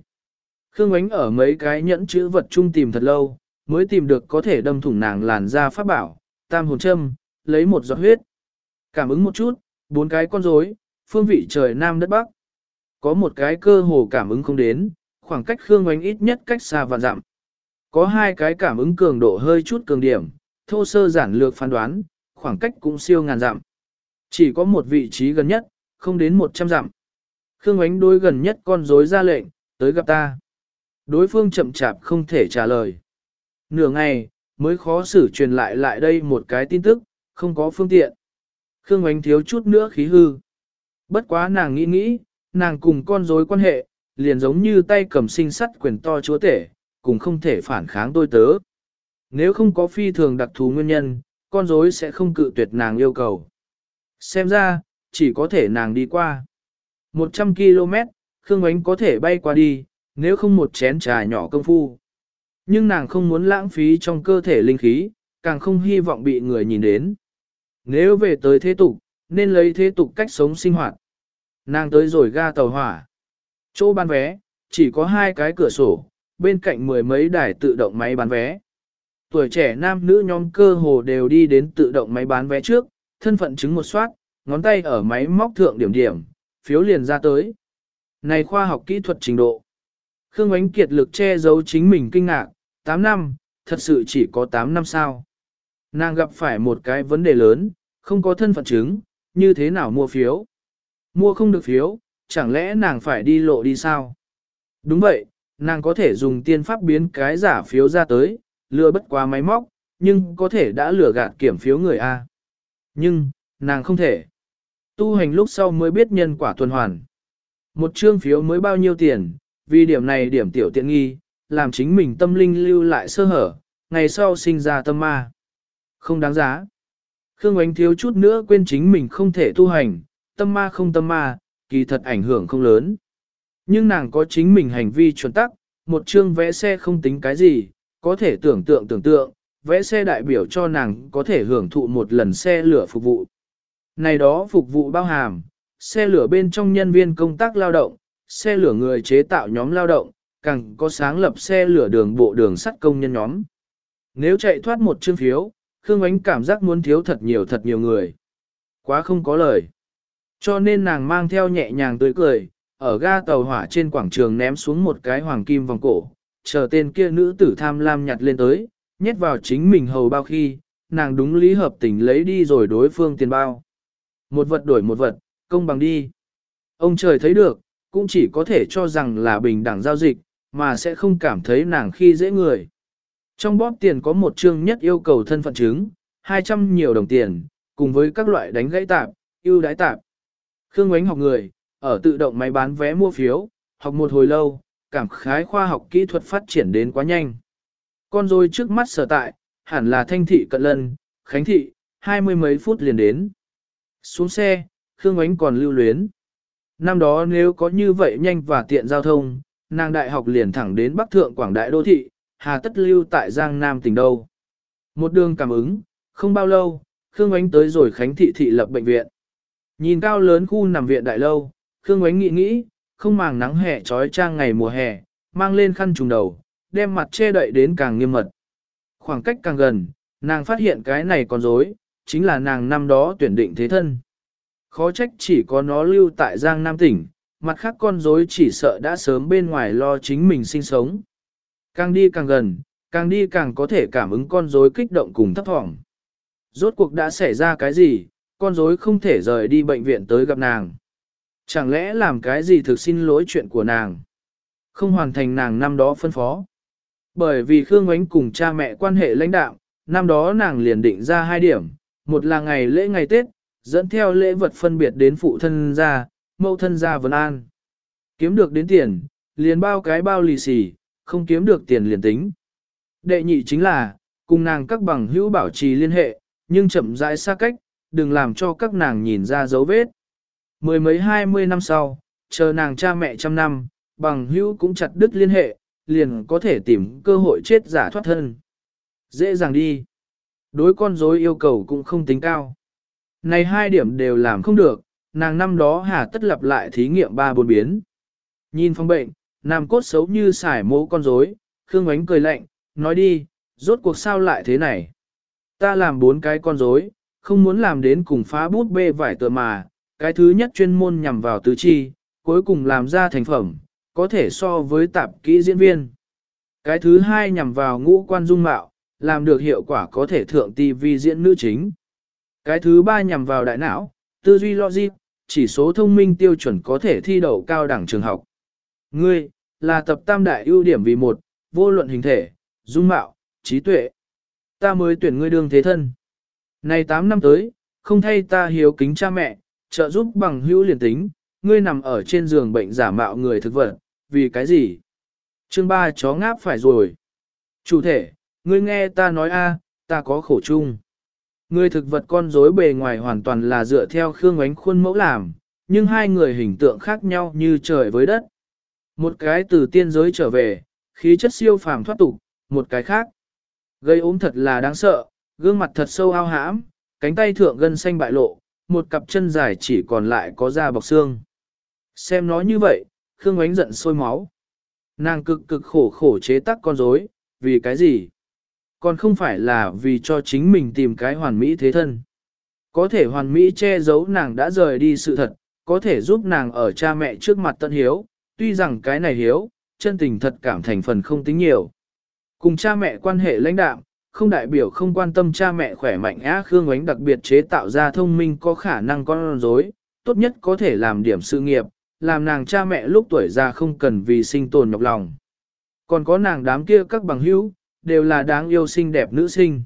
Khương Ánh ở mấy cái nhẫn chữ vật chung tìm thật lâu, mới tìm được có thể đâm thủng nàng làn da pháp bảo, tam hồn châm, lấy một giọt huyết. Cảm ứng một chút, bốn cái con rối, phương vị trời nam đất bắc. Có một cái cơ hồ cảm ứng không đến, khoảng cách Khương Oánh ít nhất cách xa vạn dặm. Có hai cái cảm ứng cường độ hơi chút cường điểm, thô sơ giản lược phán đoán, khoảng cách cũng siêu ngàn dặm. Chỉ có một vị trí gần nhất, không đến 100 dặm. Khương Oánh đối gần nhất con rối ra lệnh, tới gặp ta. Đối phương chậm chạp không thể trả lời. Nửa ngày, mới khó xử truyền lại lại đây một cái tin tức, không có phương tiện. Khương Oánh thiếu chút nữa khí hư. Bất quá nàng nghĩ nghĩ, nàng cùng con rối quan hệ, liền giống như tay cầm sinh sắt quyền to chúa tể, cùng không thể phản kháng tôi tớ. Nếu không có phi thường đặc thù nguyên nhân, con rối sẽ không cự tuyệt nàng yêu cầu. Xem ra, chỉ có thể nàng đi qua. 100 km, Khương Ánh có thể bay qua đi, nếu không một chén trà nhỏ công phu. Nhưng nàng không muốn lãng phí trong cơ thể linh khí, càng không hy vọng bị người nhìn đến. Nếu về tới thế tục, nên lấy thế tục cách sống sinh hoạt. Nàng tới rồi ga tàu hỏa. Chỗ bán vé, chỉ có hai cái cửa sổ, bên cạnh mười mấy đài tự động máy bán vé. Tuổi trẻ nam nữ nhóm cơ hồ đều đi đến tự động máy bán vé trước, thân phận chứng một soát, ngón tay ở máy móc thượng điểm điểm, phiếu liền ra tới. Này khoa học kỹ thuật trình độ. Khương Ánh Kiệt lực che giấu chính mình kinh ngạc, 8 năm, thật sự chỉ có 8 năm sao. Nàng gặp phải một cái vấn đề lớn, không có thân phận chứng, như thế nào mua phiếu? Mua không được phiếu, chẳng lẽ nàng phải đi lộ đi sao? Đúng vậy, nàng có thể dùng tiên pháp biến cái giả phiếu ra tới, lừa bất quá máy móc, nhưng có thể đã lừa gạt kiểm phiếu người A. Nhưng, nàng không thể. Tu hành lúc sau mới biết nhân quả tuần hoàn. Một chương phiếu mới bao nhiêu tiền, vì điểm này điểm tiểu tiện nghi, làm chính mình tâm linh lưu lại sơ hở, ngày sau sinh ra tâm ma. Không đáng giá. Khương Ánh thiếu chút nữa quên chính mình không thể tu hành, tâm ma không tâm ma, kỳ thật ảnh hưởng không lớn. Nhưng nàng có chính mình hành vi chuẩn tắc, một chương vẽ xe không tính cái gì, có thể tưởng tượng tưởng tượng, vẽ xe đại biểu cho nàng có thể hưởng thụ một lần xe lửa phục vụ. Này đó phục vụ bao hàm, xe lửa bên trong nhân viên công tác lao động, xe lửa người chế tạo nhóm lao động, càng có sáng lập xe lửa đường bộ đường sắt công nhân nhóm. Nếu chạy thoát một chương phiếu, Khương Ánh cảm giác muốn thiếu thật nhiều thật nhiều người. Quá không có lời. Cho nên nàng mang theo nhẹ nhàng tươi cười, ở ga tàu hỏa trên quảng trường ném xuống một cái hoàng kim vòng cổ, chờ tên kia nữ tử tham lam nhặt lên tới, nhét vào chính mình hầu bao khi, nàng đúng lý hợp tình lấy đi rồi đối phương tiền bao. Một vật đổi một vật, công bằng đi. Ông trời thấy được, cũng chỉ có thể cho rằng là bình đẳng giao dịch, mà sẽ không cảm thấy nàng khi dễ người. Trong bóp tiền có một chương nhất yêu cầu thân phận chứng, 200 nhiều đồng tiền, cùng với các loại đánh gãy tạp, ưu đãi tạp. Khương Ngoánh học người, ở tự động máy bán vé mua phiếu, học một hồi lâu, cảm khái khoa học kỹ thuật phát triển đến quá nhanh. Con rồi trước mắt sở tại, hẳn là thanh thị cận lân, khánh thị, hai mươi mấy phút liền đến. Xuống xe, Khương Ánh còn lưu luyến. Năm đó nếu có như vậy nhanh và tiện giao thông, nàng đại học liền thẳng đến Bắc Thượng Quảng Đại Đô Thị, hà tất lưu tại Giang Nam tỉnh đâu. Một đường cảm ứng, không bao lâu, Khương Ánh tới rồi Khánh Thị thị lập bệnh viện. Nhìn cao lớn khu nằm viện đại lâu, Khương Ánh nghĩ nghĩ, không màng nắng hè trói trang ngày mùa hè, mang lên khăn trùng đầu, đem mặt che đậy đến càng nghiêm mật. Khoảng cách càng gần, nàng phát hiện cái này còn dối, chính là nàng năm đó tuyển định thế thân. Khó trách chỉ có nó lưu tại Giang Nam tỉnh, mặt khác con rối chỉ sợ đã sớm bên ngoài lo chính mình sinh sống. Càng đi càng gần, càng đi càng có thể cảm ứng con rối kích động cùng thấp thỏm. Rốt cuộc đã xảy ra cái gì, con rối không thể rời đi bệnh viện tới gặp nàng. Chẳng lẽ làm cái gì thực xin lỗi chuyện của nàng? Không hoàn thành nàng năm đó phân phó. Bởi vì Khương Ngoánh cùng cha mẹ quan hệ lãnh đạo, năm đó nàng liền định ra hai điểm, một là ngày lễ ngày Tết, dẫn theo lễ vật phân biệt đến phụ thân gia, mẫu thân gia vân an. Kiếm được đến tiền, liền bao cái bao lì xì, không kiếm được tiền liền tính. Đệ nhị chính là, cùng nàng các bằng hữu bảo trì liên hệ, nhưng chậm rãi xa cách, đừng làm cho các nàng nhìn ra dấu vết. Mười mấy hai mươi năm sau, chờ nàng cha mẹ trăm năm, bằng hữu cũng chặt đứt liên hệ, liền có thể tìm cơ hội chết giả thoát thân. Dễ dàng đi. Đối con dối yêu cầu cũng không tính cao. Này hai điểm đều làm không được, nàng năm đó hà tất lập lại thí nghiệm ba bốn biến. Nhìn phong bệnh, nam cốt xấu như xài mố con rối, Khương Ánh cười lạnh, nói đi, rốt cuộc sao lại thế này. Ta làm bốn cái con rối, không muốn làm đến cùng phá bút bê vải tựa mà, cái thứ nhất chuyên môn nhằm vào tứ chi, cuối cùng làm ra thành phẩm, có thể so với tạp kỹ diễn viên. Cái thứ hai nhằm vào ngũ quan dung mạo, làm được hiệu quả có thể thượng TV diễn nữ chính. Cái thứ ba nhằm vào đại não, tư duy logic, chỉ số thông minh tiêu chuẩn có thể thi đậu cao đẳng trường học. Ngươi, là tập tam đại ưu điểm vì một, vô luận hình thể, dung mạo, trí tuệ. Ta mới tuyển ngươi đương thế thân. Này 8 năm tới, không thay ta hiếu kính cha mẹ, trợ giúp bằng hữu liền tính, ngươi nằm ở trên giường bệnh giả mạo người thực vật, vì cái gì? Chương 3 chó ngáp phải rồi. Chủ thể, ngươi nghe ta nói a, ta có khổ chung. Người thực vật con rối bề ngoài hoàn toàn là dựa theo Khương Ánh khuôn mẫu làm, nhưng hai người hình tượng khác nhau như trời với đất. Một cái từ tiên giới trở về, khí chất siêu phàm thoát tục, một cái khác. Gây ốm thật là đáng sợ, gương mặt thật sâu ao hãm, cánh tay thượng gân xanh bại lộ, một cặp chân dài chỉ còn lại có da bọc xương. Xem nó như vậy, Khương Ánh giận sôi máu. Nàng cực cực khổ khổ chế tác con rối, vì cái gì? Còn không phải là vì cho chính mình tìm cái hoàn mỹ thế thân. Có thể hoàn mỹ che giấu nàng đã rời đi sự thật, có thể giúp nàng ở cha mẹ trước mặt tận hiếu, tuy rằng cái này hiếu, chân tình thật cảm thành phần không tính nhiều. Cùng cha mẹ quan hệ lãnh đạm, không đại biểu không quan tâm cha mẹ khỏe mạnh á Khương Ánh đặc biệt chế tạo ra thông minh có khả năng con rối, tốt nhất có thể làm điểm sự nghiệp, làm nàng cha mẹ lúc tuổi già không cần vì sinh tồn nhọc lòng. Còn có nàng đám kia các bằng hữu, đều là đáng yêu xinh đẹp nữ sinh.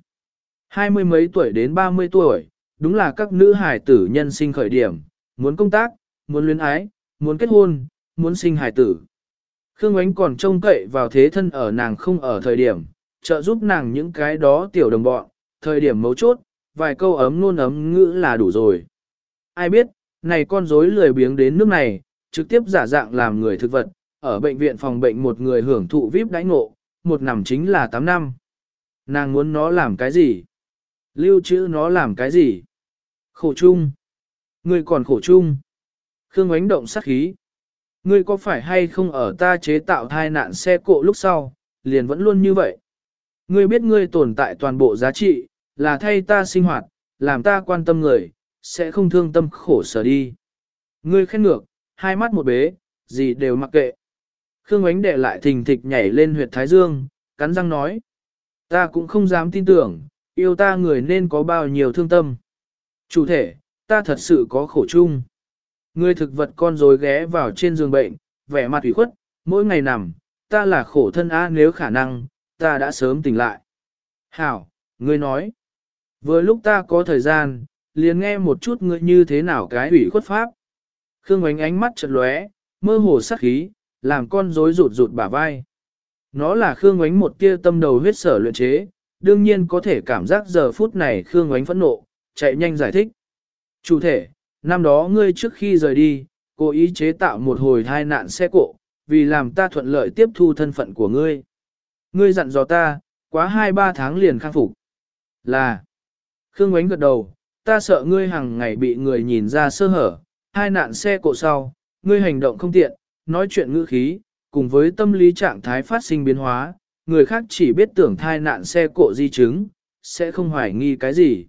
Hai mươi mấy tuổi đến ba mươi tuổi, đúng là các nữ hài tử nhân sinh khởi điểm, muốn công tác, muốn luyến ái, muốn kết hôn, muốn sinh hài tử. Khương Ánh còn trông cậy vào thế thân ở nàng không ở thời điểm, trợ giúp nàng những cái đó tiểu đồng bọn, thời điểm mấu chốt, vài câu ấm luôn ấm ngữ là đủ rồi. Ai biết, này con rối lười biếng đến nước này, trực tiếp giả dạng làm người thực vật, ở bệnh viện phòng bệnh một người hưởng thụ VIP đãi ngộ, một năm chính là 8 năm. Nàng muốn nó làm cái gì? Lưu trữ nó làm cái gì? Khổ chung. Ngươi còn khổ chung. Khương ánh động sát khí. Ngươi có phải hay không ở ta chế tạo thai nạn xe cộ lúc sau, liền vẫn luôn như vậy. Ngươi biết ngươi tồn tại toàn bộ giá trị, là thay ta sinh hoạt, làm ta quan tâm người, sẽ không thương tâm khổ sở đi. Ngươi khen ngược, hai mắt một bế, gì đều mặc kệ. Khương ánh để lại thình thịch nhảy lên huyệt thái dương, cắn răng nói. Ta cũng không dám tin tưởng, yêu ta người nên có bao nhiêu thương tâm. Chủ thể, ta thật sự có khổ chung. Ngươi thực vật con rồi ghé vào trên giường bệnh, vẻ mặt ủy khuất, mỗi ngày nằm, ta là khổ thân á nếu khả năng, ta đã sớm tỉnh lại. Hảo, ngươi nói, vừa lúc ta có thời gian, liền nghe một chút ngươi như thế nào cái ủy khuất pháp. Khương ánh ánh mắt chật lóe, mơ hồ sắc khí, làm con rối rụt rụt bả vai. Nó là Khương ánh một tia tâm đầu huyết sở luyện chế, đương nhiên có thể cảm giác giờ phút này Khương ánh phẫn nộ, chạy nhanh giải thích. Chủ thể, năm đó ngươi trước khi rời đi, cố ý chế tạo một hồi thai nạn xe cộ, vì làm ta thuận lợi tiếp thu thân phận của ngươi. Ngươi dặn dò ta, quá 2-3 tháng liền khang phục. Là, Khương Ngoánh gật đầu, ta sợ ngươi hàng ngày bị người nhìn ra sơ hở, hai nạn xe cộ sau, ngươi hành động không tiện, nói chuyện ngữ khí, cùng với tâm lý trạng thái phát sinh biến hóa, người khác chỉ biết tưởng thai nạn xe cộ di chứng, sẽ không hoài nghi cái gì.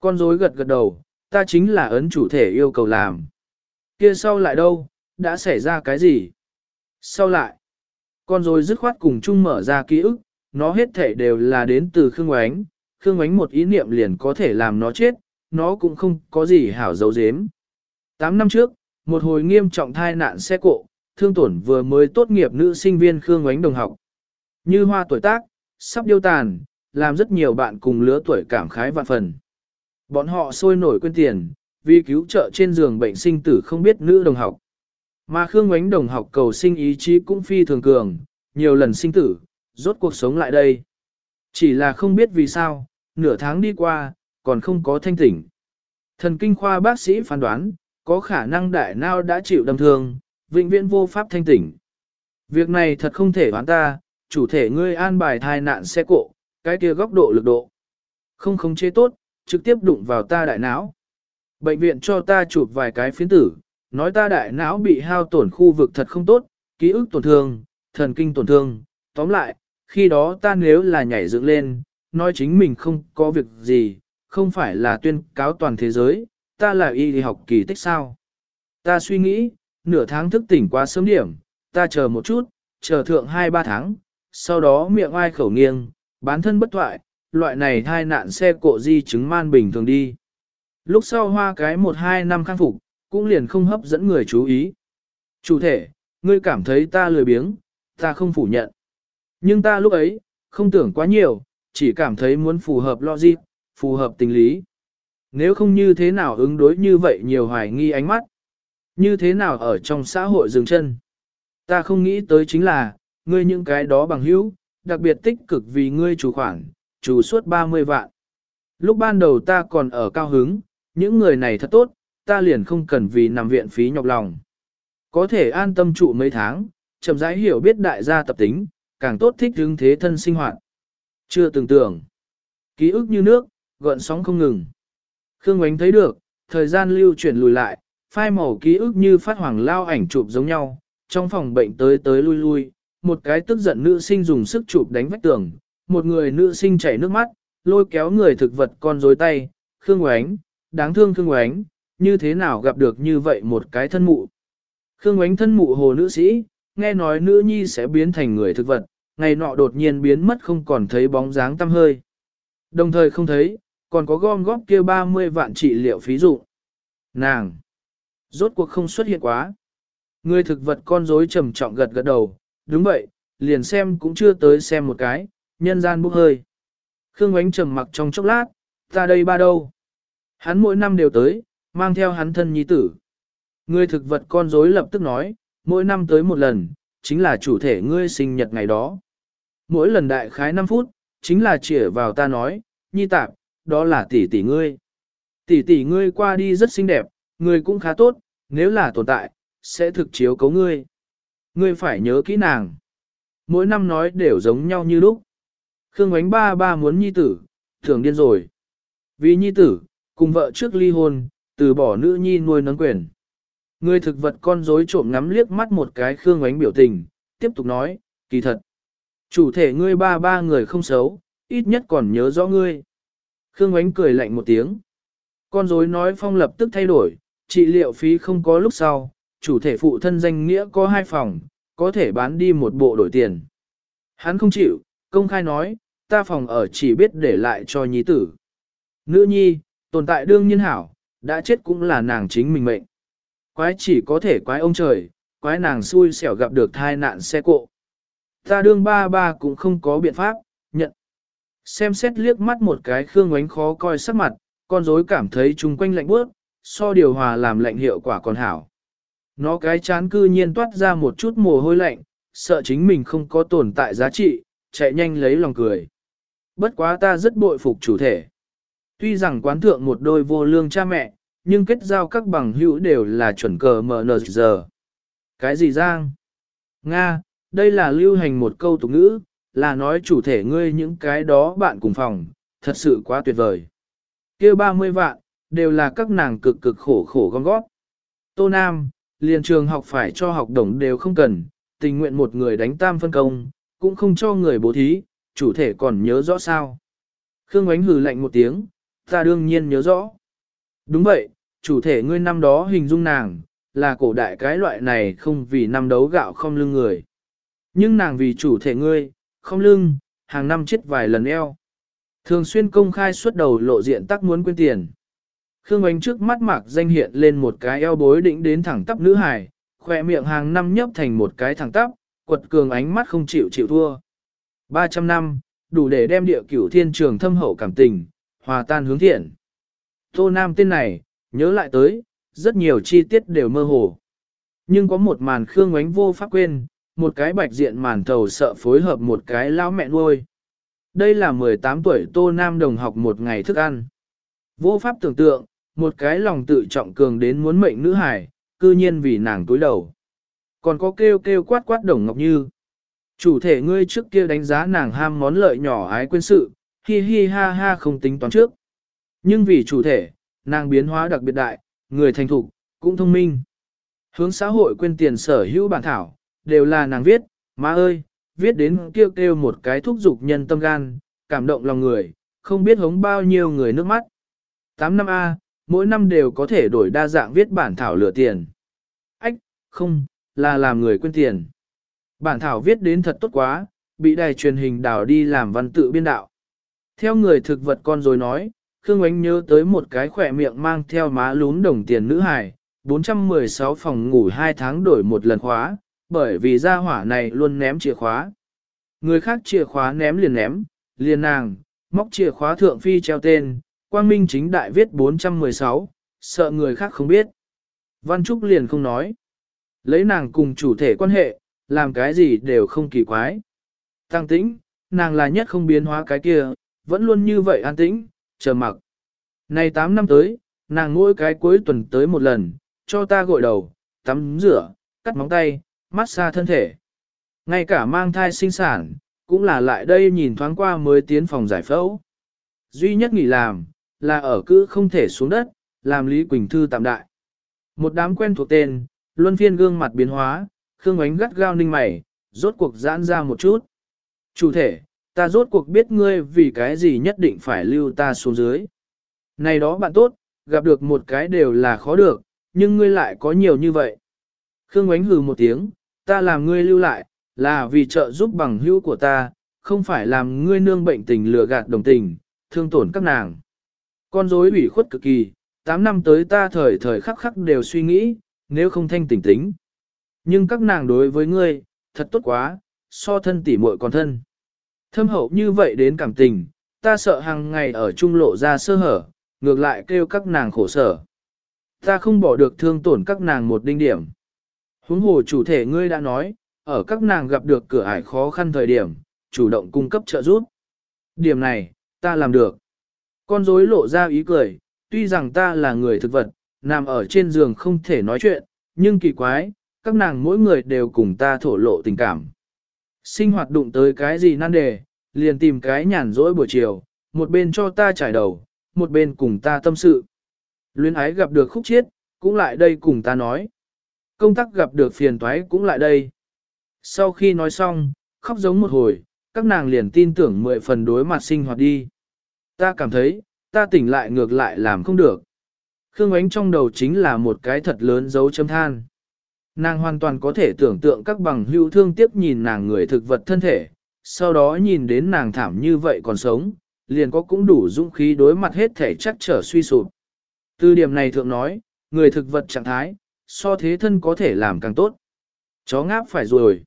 Con rối gật gật đầu, ta chính là ấn chủ thể yêu cầu làm. Kia sau lại đâu, đã xảy ra cái gì? Sau lại, con rồi dứt khoát cùng chung mở ra ký ức, nó hết thể đều là đến từ Khương Oánh, Khương Oánh một ý niệm liền có thể làm nó chết, nó cũng không có gì hảo dấu dếm. Tám năm trước, một hồi nghiêm trọng thai nạn xe cộ, thương tổn vừa mới tốt nghiệp nữ sinh viên Khương Oánh đồng học. Như hoa tuổi tác, sắp điêu tàn, làm rất nhiều bạn cùng lứa tuổi cảm khái vạn phần. Bọn họ sôi nổi quên tiền, vì cứu trợ trên giường bệnh sinh tử không biết nữ đồng học. Mà Khương Ngoánh đồng học cầu sinh ý chí cũng phi thường cường, nhiều lần sinh tử, rốt cuộc sống lại đây. Chỉ là không biết vì sao, nửa tháng đi qua, còn không có thanh tỉnh. Thần kinh khoa bác sĩ phán đoán, có khả năng đại nao đã chịu đâm thương, vĩnh viễn vô pháp thanh tỉnh. Việc này thật không thể đoán ta, chủ thể ngươi an bài thai nạn xe cộ, cái kia góc độ lực độ. Không khống chế tốt, trực tiếp đụng vào ta đại não. Bệnh viện cho ta chụp vài cái phiến tử, nói ta đại não bị hao tổn khu vực thật không tốt, ký ức tổn thương, thần kinh tổn thương, tóm lại, khi đó ta nếu là nhảy dựng lên, nói chính mình không có việc gì, không phải là tuyên cáo toàn thế giới, ta là y học kỳ tích sao. Ta suy nghĩ, nửa tháng thức tỉnh quá sớm điểm, ta chờ một chút, chờ thượng 2-3 tháng, sau đó miệng ai khẩu nghiêng, bán thân bất thoại, loại này thai nạn xe cộ di chứng man bình thường đi. Lúc sau hoa cái 1-2 năm khang phục, cũng liền không hấp dẫn người chú ý. Chủ thể, ngươi cảm thấy ta lười biếng, ta không phủ nhận. Nhưng ta lúc ấy, không tưởng quá nhiều, chỉ cảm thấy muốn phù hợp logic, phù hợp tình lý. Nếu không như thế nào ứng đối như vậy nhiều hoài nghi ánh mắt, như thế nào ở trong xã hội dừng chân. Ta không nghĩ tới chính là, ngươi những cái đó bằng hữu, đặc biệt tích cực vì ngươi chủ khoản, chủ suốt 30 vạn. Lúc ban đầu ta còn ở cao hứng, những người này thật tốt, ta liền không cần vì nằm viện phí nhọc lòng. Có thể an tâm trụ mấy tháng, chậm rãi hiểu biết đại gia tập tính, càng tốt thích hướng thế thân sinh hoạt. Chưa từng tưởng. Ký ức như nước, gợn sóng không ngừng. Khương Ngoánh thấy được, thời gian lưu chuyển lùi lại, phai màu ký ức như phát hoàng lao ảnh chụp giống nhau, trong phòng bệnh tới tới lui lui, một cái tức giận nữ sinh dùng sức chụp đánh vách tường, một người nữ sinh chảy nước mắt, lôi kéo người thực vật con rối tay, Khương Oánh, đáng thương Khương Oánh, như thế nào gặp được như vậy một cái thân mụ. Khương Oánh thân mụ hồ nữ sĩ, nghe nói nữ nhi sẽ biến thành người thực vật, ngày nọ đột nhiên biến mất không còn thấy bóng dáng tăm hơi. Đồng thời không thấy, còn có gom góp kia 30 vạn trị liệu phí dụ. Nàng! Rốt cuộc không xuất hiện quá. Người thực vật con rối trầm trọng gật gật đầu, đúng vậy, liền xem cũng chưa tới xem một cái, nhân gian bốc hơi. Khương Ánh trầm mặc trong chốc lát, ta đây ba đâu? Hắn mỗi năm đều tới, mang theo hắn thân nhi tử. Người thực vật con rối lập tức nói, mỗi năm tới một lần, chính là chủ thể ngươi sinh nhật ngày đó. Mỗi lần đại khái 5 phút, chính là chỉa vào ta nói, nhi tạp, đó là tỷ tỷ ngươi. Tỷ tỷ ngươi qua đi rất xinh đẹp, ngươi cũng khá tốt, nếu là tồn tại, sẽ thực chiếu cấu ngươi. Ngươi phải nhớ kỹ nàng. Mỗi năm nói đều giống nhau như lúc. Khương Ánh ba ba muốn nhi tử, thường điên rồi. Vì nhi tử, cùng vợ trước ly hôn, từ bỏ nữ nhi nuôi nấng quyền. Người thực vật con rối trộm ngắm liếc mắt một cái Khương Ánh biểu tình, tiếp tục nói, kỳ thật. Chủ thể ngươi ba ba người không xấu, ít nhất còn nhớ rõ ngươi. Khương Ánh cười lạnh một tiếng. Con rối nói phong lập tức thay đổi, trị liệu phí không có lúc sau, chủ thể phụ thân danh nghĩa có hai phòng, có thể bán đi một bộ đổi tiền. Hắn không chịu, công khai nói, ta phòng ở chỉ biết để lại cho nhi tử. Nữ nhi, tồn tại đương nhiên hảo, đã chết cũng là nàng chính mình mệnh. Quái chỉ có thể quái ông trời, quái nàng xui xẻo gặp được thai nạn xe cộ. Ta đương ba ba cũng không có biện pháp, nhận. Xem xét liếc mắt một cái khương ánh khó coi sắc mặt, con rối cảm thấy chung quanh lạnh bước, so điều hòa làm lạnh hiệu quả còn hảo. Nó cái chán cư nhiên toát ra một chút mồ hôi lạnh, sợ chính mình không có tồn tại giá trị, chạy nhanh lấy lòng cười. Bất quá ta rất bội phục chủ thể. Tuy rằng quán thượng một đôi vô lương cha mẹ, nhưng kết giao các bằng hữu đều là chuẩn cờ mờ giờ. Cái gì giang? Nga, đây là lưu hành một câu tục ngữ, là nói chủ thể ngươi những cái đó bạn cùng phòng, thật sự quá tuyệt vời. Kêu 30 vạn, đều là các nàng cực cực khổ khổ gom gót. Tô Nam, liền trường học phải cho học đồng đều không cần, tình nguyện một người đánh tam phân công, cũng không cho người bố thí, chủ thể còn nhớ rõ sao. Khương Ngoánh hừ lạnh một tiếng, ta đương nhiên nhớ rõ. Đúng vậy, chủ thể ngươi năm đó hình dung nàng, là cổ đại cái loại này không vì năm đấu gạo không lưng người. Nhưng nàng vì chủ thể ngươi, không lưng, hàng năm chết vài lần eo. Thường xuyên công khai suốt đầu lộ diện tắc muốn quên tiền. Khương ánh trước mắt mạc danh hiện lên một cái eo bối định đến thẳng tắp nữ hải, khỏe miệng hàng năm nhấp thành một cái thẳng tắp, quật cường ánh mắt không chịu chịu thua. 300 năm, đủ để đem địa cửu thiên trường thâm hậu cảm tình, hòa tan hướng thiện. Tô Nam tên này, nhớ lại tới, rất nhiều chi tiết đều mơ hồ. Nhưng có một màn Khương ánh vô pháp quên, một cái bạch diện màn thầu sợ phối hợp một cái lão mẹ nuôi. Đây là 18 tuổi Tô Nam đồng học một ngày thức ăn. Vô pháp tưởng tượng, một cái lòng tự trọng cường đến muốn mệnh nữ hải, cư nhiên vì nàng túi đầu. Còn có kêu kêu quát quát đồng ngọc như. Chủ thể ngươi trước kia đánh giá nàng ham món lợi nhỏ ái quên sự, hi hi ha ha không tính toán trước. Nhưng vì chủ thể, nàng biến hóa đặc biệt đại, người thành thục, cũng thông minh. Hướng xã hội quên tiền sở hữu bản thảo, đều là nàng viết, má ơi, viết đến kêu kêu một cái thúc dục nhân tâm gan, cảm động lòng người, không biết hống bao nhiêu người nước mắt. 8 năm A, mỗi năm đều có thể đổi đa dạng viết bản thảo lửa tiền. Ách, không, là làm người quên tiền. Bản thảo viết đến thật tốt quá, bị đài truyền hình đào đi làm văn tự biên đạo. Theo người thực vật con rồi nói, Khương Ánh nhớ tới một cái khỏe miệng mang theo má lún đồng tiền nữ hài, 416 phòng ngủ 2 tháng đổi một lần khóa, bởi vì gia hỏa này luôn ném chìa khóa. Người khác chìa khóa ném liền ném, liền nàng, móc chìa khóa thượng phi treo tên, quang minh chính đại viết 416, sợ người khác không biết. Văn Trúc liền không nói. Lấy nàng cùng chủ thể quan hệ, làm cái gì đều không kỳ quái. Tăng tĩnh, nàng là nhất không biến hóa cái kia, vẫn luôn như vậy an tĩnh, chờ mặc. Này 8 năm tới, nàng mỗi cái cuối tuần tới một lần, cho ta gội đầu, tắm rửa, cắt móng tay, massage thân thể. Ngay cả mang thai sinh sản, cũng là lại đây nhìn thoáng qua mới tiến phòng giải phẫu. Duy nhất nghỉ làm, là ở cứ không thể xuống đất, làm Lý Quỳnh Thư tạm đại. Một đám quen thuộc tên, luân phiên gương mặt biến hóa, Khương Ánh gắt gao ninh mày, rốt cuộc giãn ra một chút. Chủ thể, ta rốt cuộc biết ngươi vì cái gì nhất định phải lưu ta xuống dưới. Này đó bạn tốt, gặp được một cái đều là khó được, nhưng ngươi lại có nhiều như vậy. Khương Ánh hừ một tiếng, ta làm ngươi lưu lại, là vì trợ giúp bằng hữu của ta, không phải làm ngươi nương bệnh tình lừa gạt đồng tình, thương tổn các nàng. Con rối ủy khuất cực kỳ, 8 năm tới ta thời thời khắc khắc đều suy nghĩ, nếu không thanh tỉnh tính. Nhưng các nàng đối với ngươi, thật tốt quá, so thân tỉ muội còn thân. Thâm hậu như vậy đến cảm tình, ta sợ hàng ngày ở trung lộ ra sơ hở, ngược lại kêu các nàng khổ sở. Ta không bỏ được thương tổn các nàng một đinh điểm. Huống hồ chủ thể ngươi đã nói, ở các nàng gặp được cửa ải khó khăn thời điểm, chủ động cung cấp trợ giúp. Điểm này, ta làm được. Con rối lộ ra ý cười, tuy rằng ta là người thực vật, nằm ở trên giường không thể nói chuyện, nhưng kỳ quái, các nàng mỗi người đều cùng ta thổ lộ tình cảm. Sinh hoạt đụng tới cái gì nan đề, liền tìm cái nhàn rỗi buổi chiều, một bên cho ta trải đầu, một bên cùng ta tâm sự. Luyến ái gặp được khúc chiết, cũng lại đây cùng ta nói. Công tác gặp được phiền toái cũng lại đây. Sau khi nói xong, khóc giống một hồi, các nàng liền tin tưởng mười phần đối mặt sinh hoạt đi. Ta cảm thấy, ta tỉnh lại ngược lại làm không được. Khương ánh trong đầu chính là một cái thật lớn dấu chấm than. Nàng hoàn toàn có thể tưởng tượng các bằng hữu thương tiếc nhìn nàng người thực vật thân thể, sau đó nhìn đến nàng thảm như vậy còn sống, liền có cũng đủ dũng khí đối mặt hết thể chắc trở suy sụp. Từ điểm này thượng nói, người thực vật trạng thái, so thế thân có thể làm càng tốt. Chó ngáp phải rồi.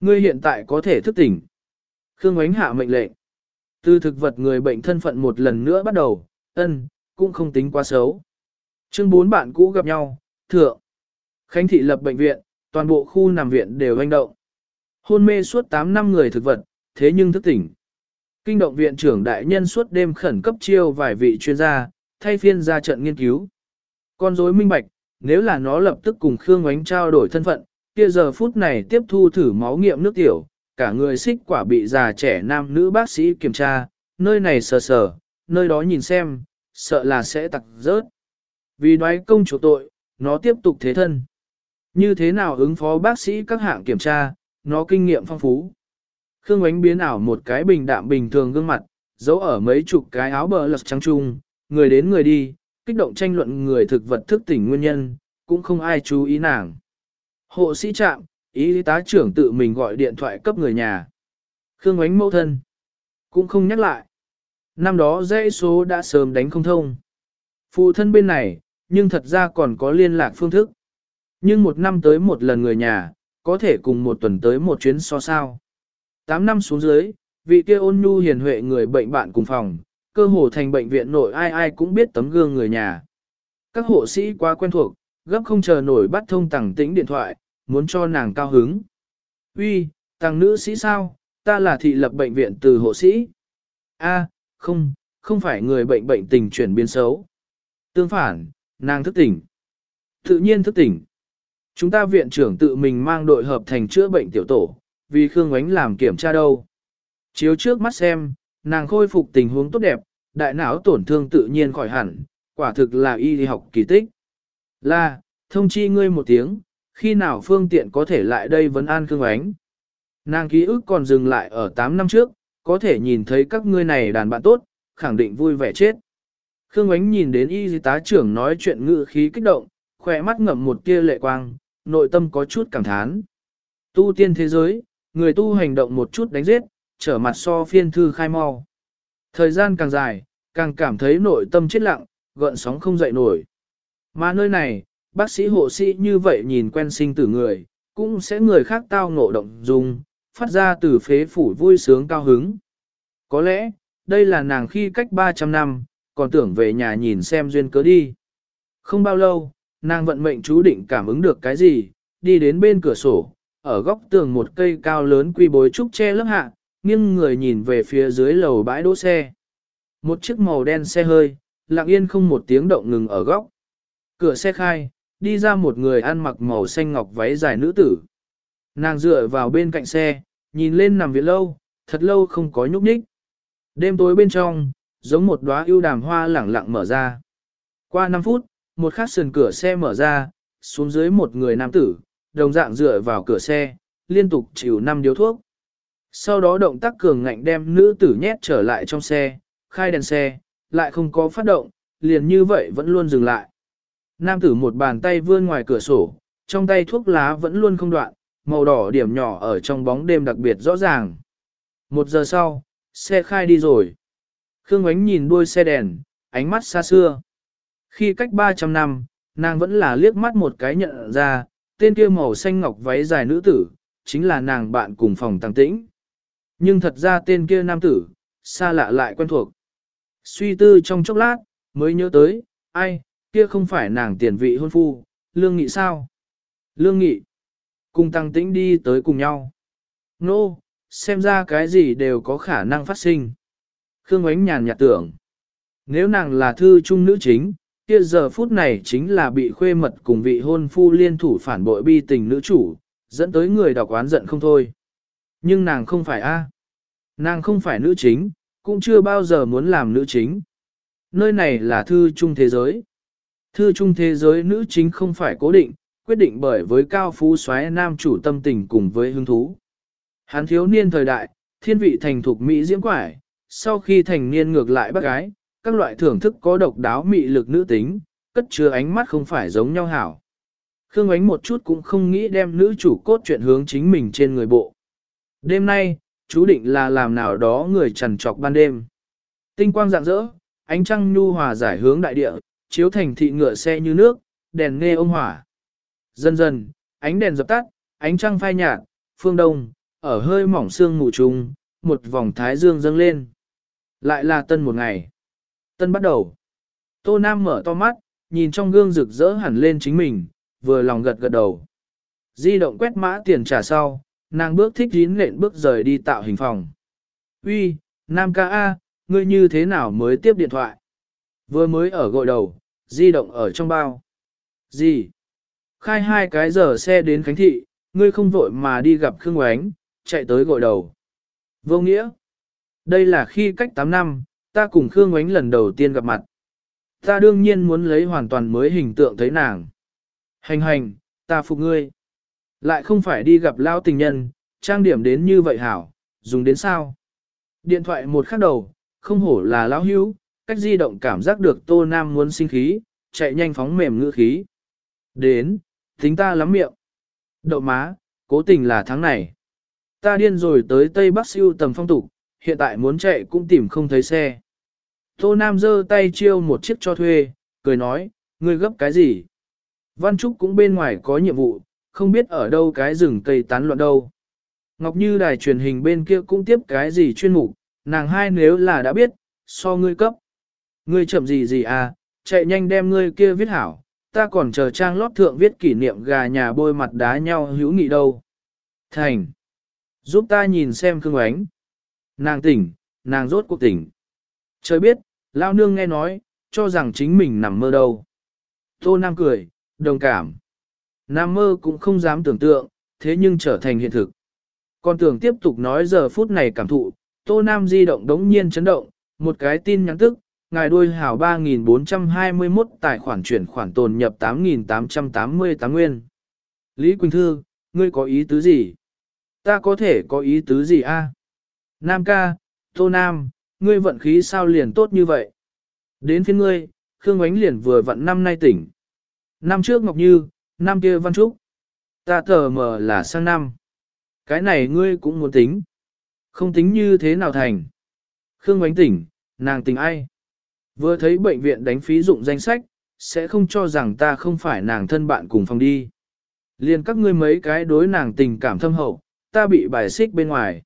Ngươi hiện tại có thể thức tỉnh. Khương Ánh hạ mệnh lệnh. Từ thực vật người bệnh thân phận một lần nữa bắt đầu, ân, cũng không tính quá xấu. Chương bốn bạn cũ gặp nhau, thượng. Khánh thị lập bệnh viện, toàn bộ khu nằm viện đều hoành động. Hôn mê suốt 8 năm người thực vật, thế nhưng thức tỉnh. Kinh động viện trưởng đại nhân suốt đêm khẩn cấp chiêu vài vị chuyên gia, thay phiên ra trận nghiên cứu. Con rối minh bạch, nếu là nó lập tức cùng Khương Ngoánh trao đổi thân phận, kia giờ phút này tiếp thu thử máu nghiệm nước tiểu, cả người xích quả bị già trẻ nam nữ bác sĩ kiểm tra, nơi này sờ sờ, nơi đó nhìn xem, sợ là sẽ tặc rớt. Vì đoái công chủ tội, nó tiếp tục thế thân. Như thế nào ứng phó bác sĩ các hạng kiểm tra, nó kinh nghiệm phong phú. Khương ánh biến ảo một cái bình đạm bình thường gương mặt, giấu ở mấy chục cái áo bờ lật trắng trung, người đến người đi, kích động tranh luận người thực vật thức tỉnh nguyên nhân, cũng không ai chú ý nàng. Hộ sĩ trạm, ý tá trưởng tự mình gọi điện thoại cấp người nhà. Khương ánh mẫu thân, cũng không nhắc lại. Năm đó dãy số đã sớm đánh không thông. Phụ thân bên này, nhưng thật ra còn có liên lạc phương thức. Nhưng một năm tới một lần người nhà, có thể cùng một tuần tới một chuyến so sao. Tám năm xuống dưới, vị kia ôn nhu hiền huệ người bệnh bạn cùng phòng, cơ hồ thành bệnh viện nội ai ai cũng biết tấm gương người nhà. Các hộ sĩ quá quen thuộc, gấp không chờ nổi bắt thông tàng tĩnh điện thoại, muốn cho nàng cao hứng. Uy, tàng nữ sĩ sao, ta là thị lập bệnh viện từ hộ sĩ. A, không, không phải người bệnh bệnh tình chuyển biến xấu. Tương phản, nàng thức tỉnh. Tự nhiên thức tỉnh. Chúng ta viện trưởng tự mình mang đội hợp thành chữa bệnh tiểu tổ, vì Khương Ánh làm kiểm tra đâu. Chiếu trước mắt xem, nàng khôi phục tình huống tốt đẹp, đại não tổn thương tự nhiên khỏi hẳn, quả thực là y học kỳ tích. Là, thông chi ngươi một tiếng, khi nào phương tiện có thể lại đây vấn an Khương Ánh. Nàng ký ức còn dừng lại ở 8 năm trước, có thể nhìn thấy các ngươi này đàn bạn tốt, khẳng định vui vẻ chết. Khương Ánh nhìn đến y tá trưởng nói chuyện ngự khí kích động, khỏe mắt ngậm một tia lệ quang, nội tâm có chút cảm thán. Tu tiên thế giới, người tu hành động một chút đánh giết, trở mặt so phiên thư khai mau. Thời gian càng dài, càng cảm thấy nội tâm chết lặng, gợn sóng không dậy nổi. Mà nơi này, bác sĩ hộ sĩ như vậy nhìn quen sinh tử người, cũng sẽ người khác tao ngộ động dung, phát ra từ phế phủ vui sướng cao hứng. Có lẽ, đây là nàng khi cách 300 năm, còn tưởng về nhà nhìn xem duyên cớ đi. Không bao lâu, nàng vận mệnh chú định cảm ứng được cái gì, đi đến bên cửa sổ, ở góc tường một cây cao lớn quy bối trúc che lớp hạ, nghiêng người nhìn về phía dưới lầu bãi đỗ xe. Một chiếc màu đen xe hơi, lặng yên không một tiếng động ngừng ở góc. Cửa xe khai, đi ra một người ăn mặc màu xanh ngọc váy dài nữ tử. Nàng dựa vào bên cạnh xe, nhìn lên nằm viện lâu, thật lâu không có nhúc nhích. Đêm tối bên trong, giống một đóa ưu đàm hoa lẳng lặng mở ra. Qua 5 phút, một khắc sườn cửa xe mở ra, xuống dưới một người nam tử, đồng dạng dựa vào cửa xe, liên tục chịu năm điếu thuốc. Sau đó động tác cường ngạnh đem nữ tử nhét trở lại trong xe, khai đèn xe, lại không có phát động, liền như vậy vẫn luôn dừng lại. Nam tử một bàn tay vươn ngoài cửa sổ, trong tay thuốc lá vẫn luôn không đoạn, màu đỏ điểm nhỏ ở trong bóng đêm đặc biệt rõ ràng. Một giờ sau, xe khai đi rồi. Khương Ánh nhìn đuôi xe đèn, ánh mắt xa xưa. Khi cách 300 năm, nàng vẫn là liếc mắt một cái nhận ra, tên kia màu xanh ngọc váy dài nữ tử, chính là nàng bạn cùng phòng tăng tĩnh. Nhưng thật ra tên kia nam tử, xa lạ lại quen thuộc. Suy tư trong chốc lát, mới nhớ tới, ai, kia không phải nàng tiền vị hôn phu, lương nghị sao? Lương nghị, cùng tăng tĩnh đi tới cùng nhau. Nô, no, xem ra cái gì đều có khả năng phát sinh. Khương ánh nhàn nhạt tưởng. Nếu nàng là thư trung nữ chính, kia giờ phút này chính là bị khuê mật cùng vị hôn phu liên thủ phản bội bi tình nữ chủ, dẫn tới người đọc oán giận không thôi. Nhưng nàng không phải a, Nàng không phải nữ chính, cũng chưa bao giờ muốn làm nữ chính. Nơi này là thư trung thế giới. Thư trung thế giới nữ chính không phải cố định, quyết định bởi với cao phú xoáy nam chủ tâm tình cùng với hứng thú. Hán thiếu niên thời đại, thiên vị thành thục Mỹ diễm quải, sau khi thành niên ngược lại bác gái, các loại thưởng thức có độc đáo mị lực nữ tính, cất chứa ánh mắt không phải giống nhau hảo. Khương ánh một chút cũng không nghĩ đem nữ chủ cốt chuyện hướng chính mình trên người bộ. Đêm nay, chú định là làm nào đó người trần trọc ban đêm. Tinh quang rạng rỡ, ánh trăng nhu hòa giải hướng đại địa, chiếu thành thị ngựa xe như nước, đèn nghe ông hỏa. Dần dần, ánh đèn dập tắt, ánh trăng phai nhạt, phương đông, ở hơi mỏng sương mù trùng, một vòng thái dương dâng lên. Lại là tân một ngày. Tân bắt đầu. Tô Nam mở to mắt, nhìn trong gương rực rỡ hẳn lên chính mình, vừa lòng gật gật đầu. Di động quét mã tiền trả sau, nàng bước thích dín lện bước rời đi tạo hình phòng. Uy, Nam ca A, ngươi như thế nào mới tiếp điện thoại? Vừa mới ở gội đầu, di động ở trong bao. Gì? Khai hai cái giờ xe đến Khánh Thị, ngươi không vội mà đi gặp Khương Oánh, chạy tới gội đầu. Vô nghĩa. Đây là khi cách 8 năm, ta cùng Khương Ngoánh lần đầu tiên gặp mặt. Ta đương nhiên muốn lấy hoàn toàn mới hình tượng thấy nàng. Hành hành, ta phục ngươi. Lại không phải đi gặp lao tình nhân, trang điểm đến như vậy hảo, dùng đến sao? Điện thoại một khắc đầu, không hổ là lão hữu, cách di động cảm giác được Tô Nam muốn sinh khí, chạy nhanh phóng mềm ngữ khí. Đến, tính ta lắm miệng. Đậu má, cố tình là tháng này. Ta điên rồi tới Tây Bắc siêu tầm phong tục, hiện tại muốn chạy cũng tìm không thấy xe. Tô Nam giơ tay chiêu một chiếc cho thuê, cười nói, ngươi gấp cái gì? Văn Trúc cũng bên ngoài có nhiệm vụ, không biết ở đâu cái rừng cây tán loạn đâu. Ngọc Như đài truyền hình bên kia cũng tiếp cái gì chuyên mục, nàng hai nếu là đã biết, so ngươi cấp. Ngươi chậm gì gì à, chạy nhanh đem ngươi kia viết hảo, ta còn chờ trang lót thượng viết kỷ niệm gà nhà bôi mặt đá nhau hữu nghị đâu. Thành, giúp ta nhìn xem Khương Ánh. Nàng tỉnh, nàng rốt cuộc tỉnh. Trời biết, lao nương nghe nói, cho rằng chính mình nằm mơ đâu. Tô Nam cười, đồng cảm. Nam mơ cũng không dám tưởng tượng, thế nhưng trở thành hiện thực. Còn tưởng tiếp tục nói giờ phút này cảm thụ, Tô Nam di động đống nhiên chấn động, một cái tin nhắn tức, ngài đôi hảo 3.421 tài khoản chuyển khoản tồn nhập 8.888 nguyên. Lý Quỳnh Thư, ngươi có ý tứ gì? Ta có thể có ý tứ gì a? Nam ca, Tô Nam, ngươi vận khí sao liền tốt như vậy? Đến phiên ngươi, Khương Ánh liền vừa vận năm nay tỉnh. Năm trước Ngọc Như, năm kia Văn Trúc. Ta tờ mờ là sang năm. Cái này ngươi cũng muốn tính. Không tính như thế nào thành. Khương Ánh tỉnh, nàng tỉnh ai? Vừa thấy bệnh viện đánh phí dụng danh sách, sẽ không cho rằng ta không phải nàng thân bạn cùng phòng đi. Liền các ngươi mấy cái đối nàng tình cảm thâm hậu, ta bị bài xích bên ngoài.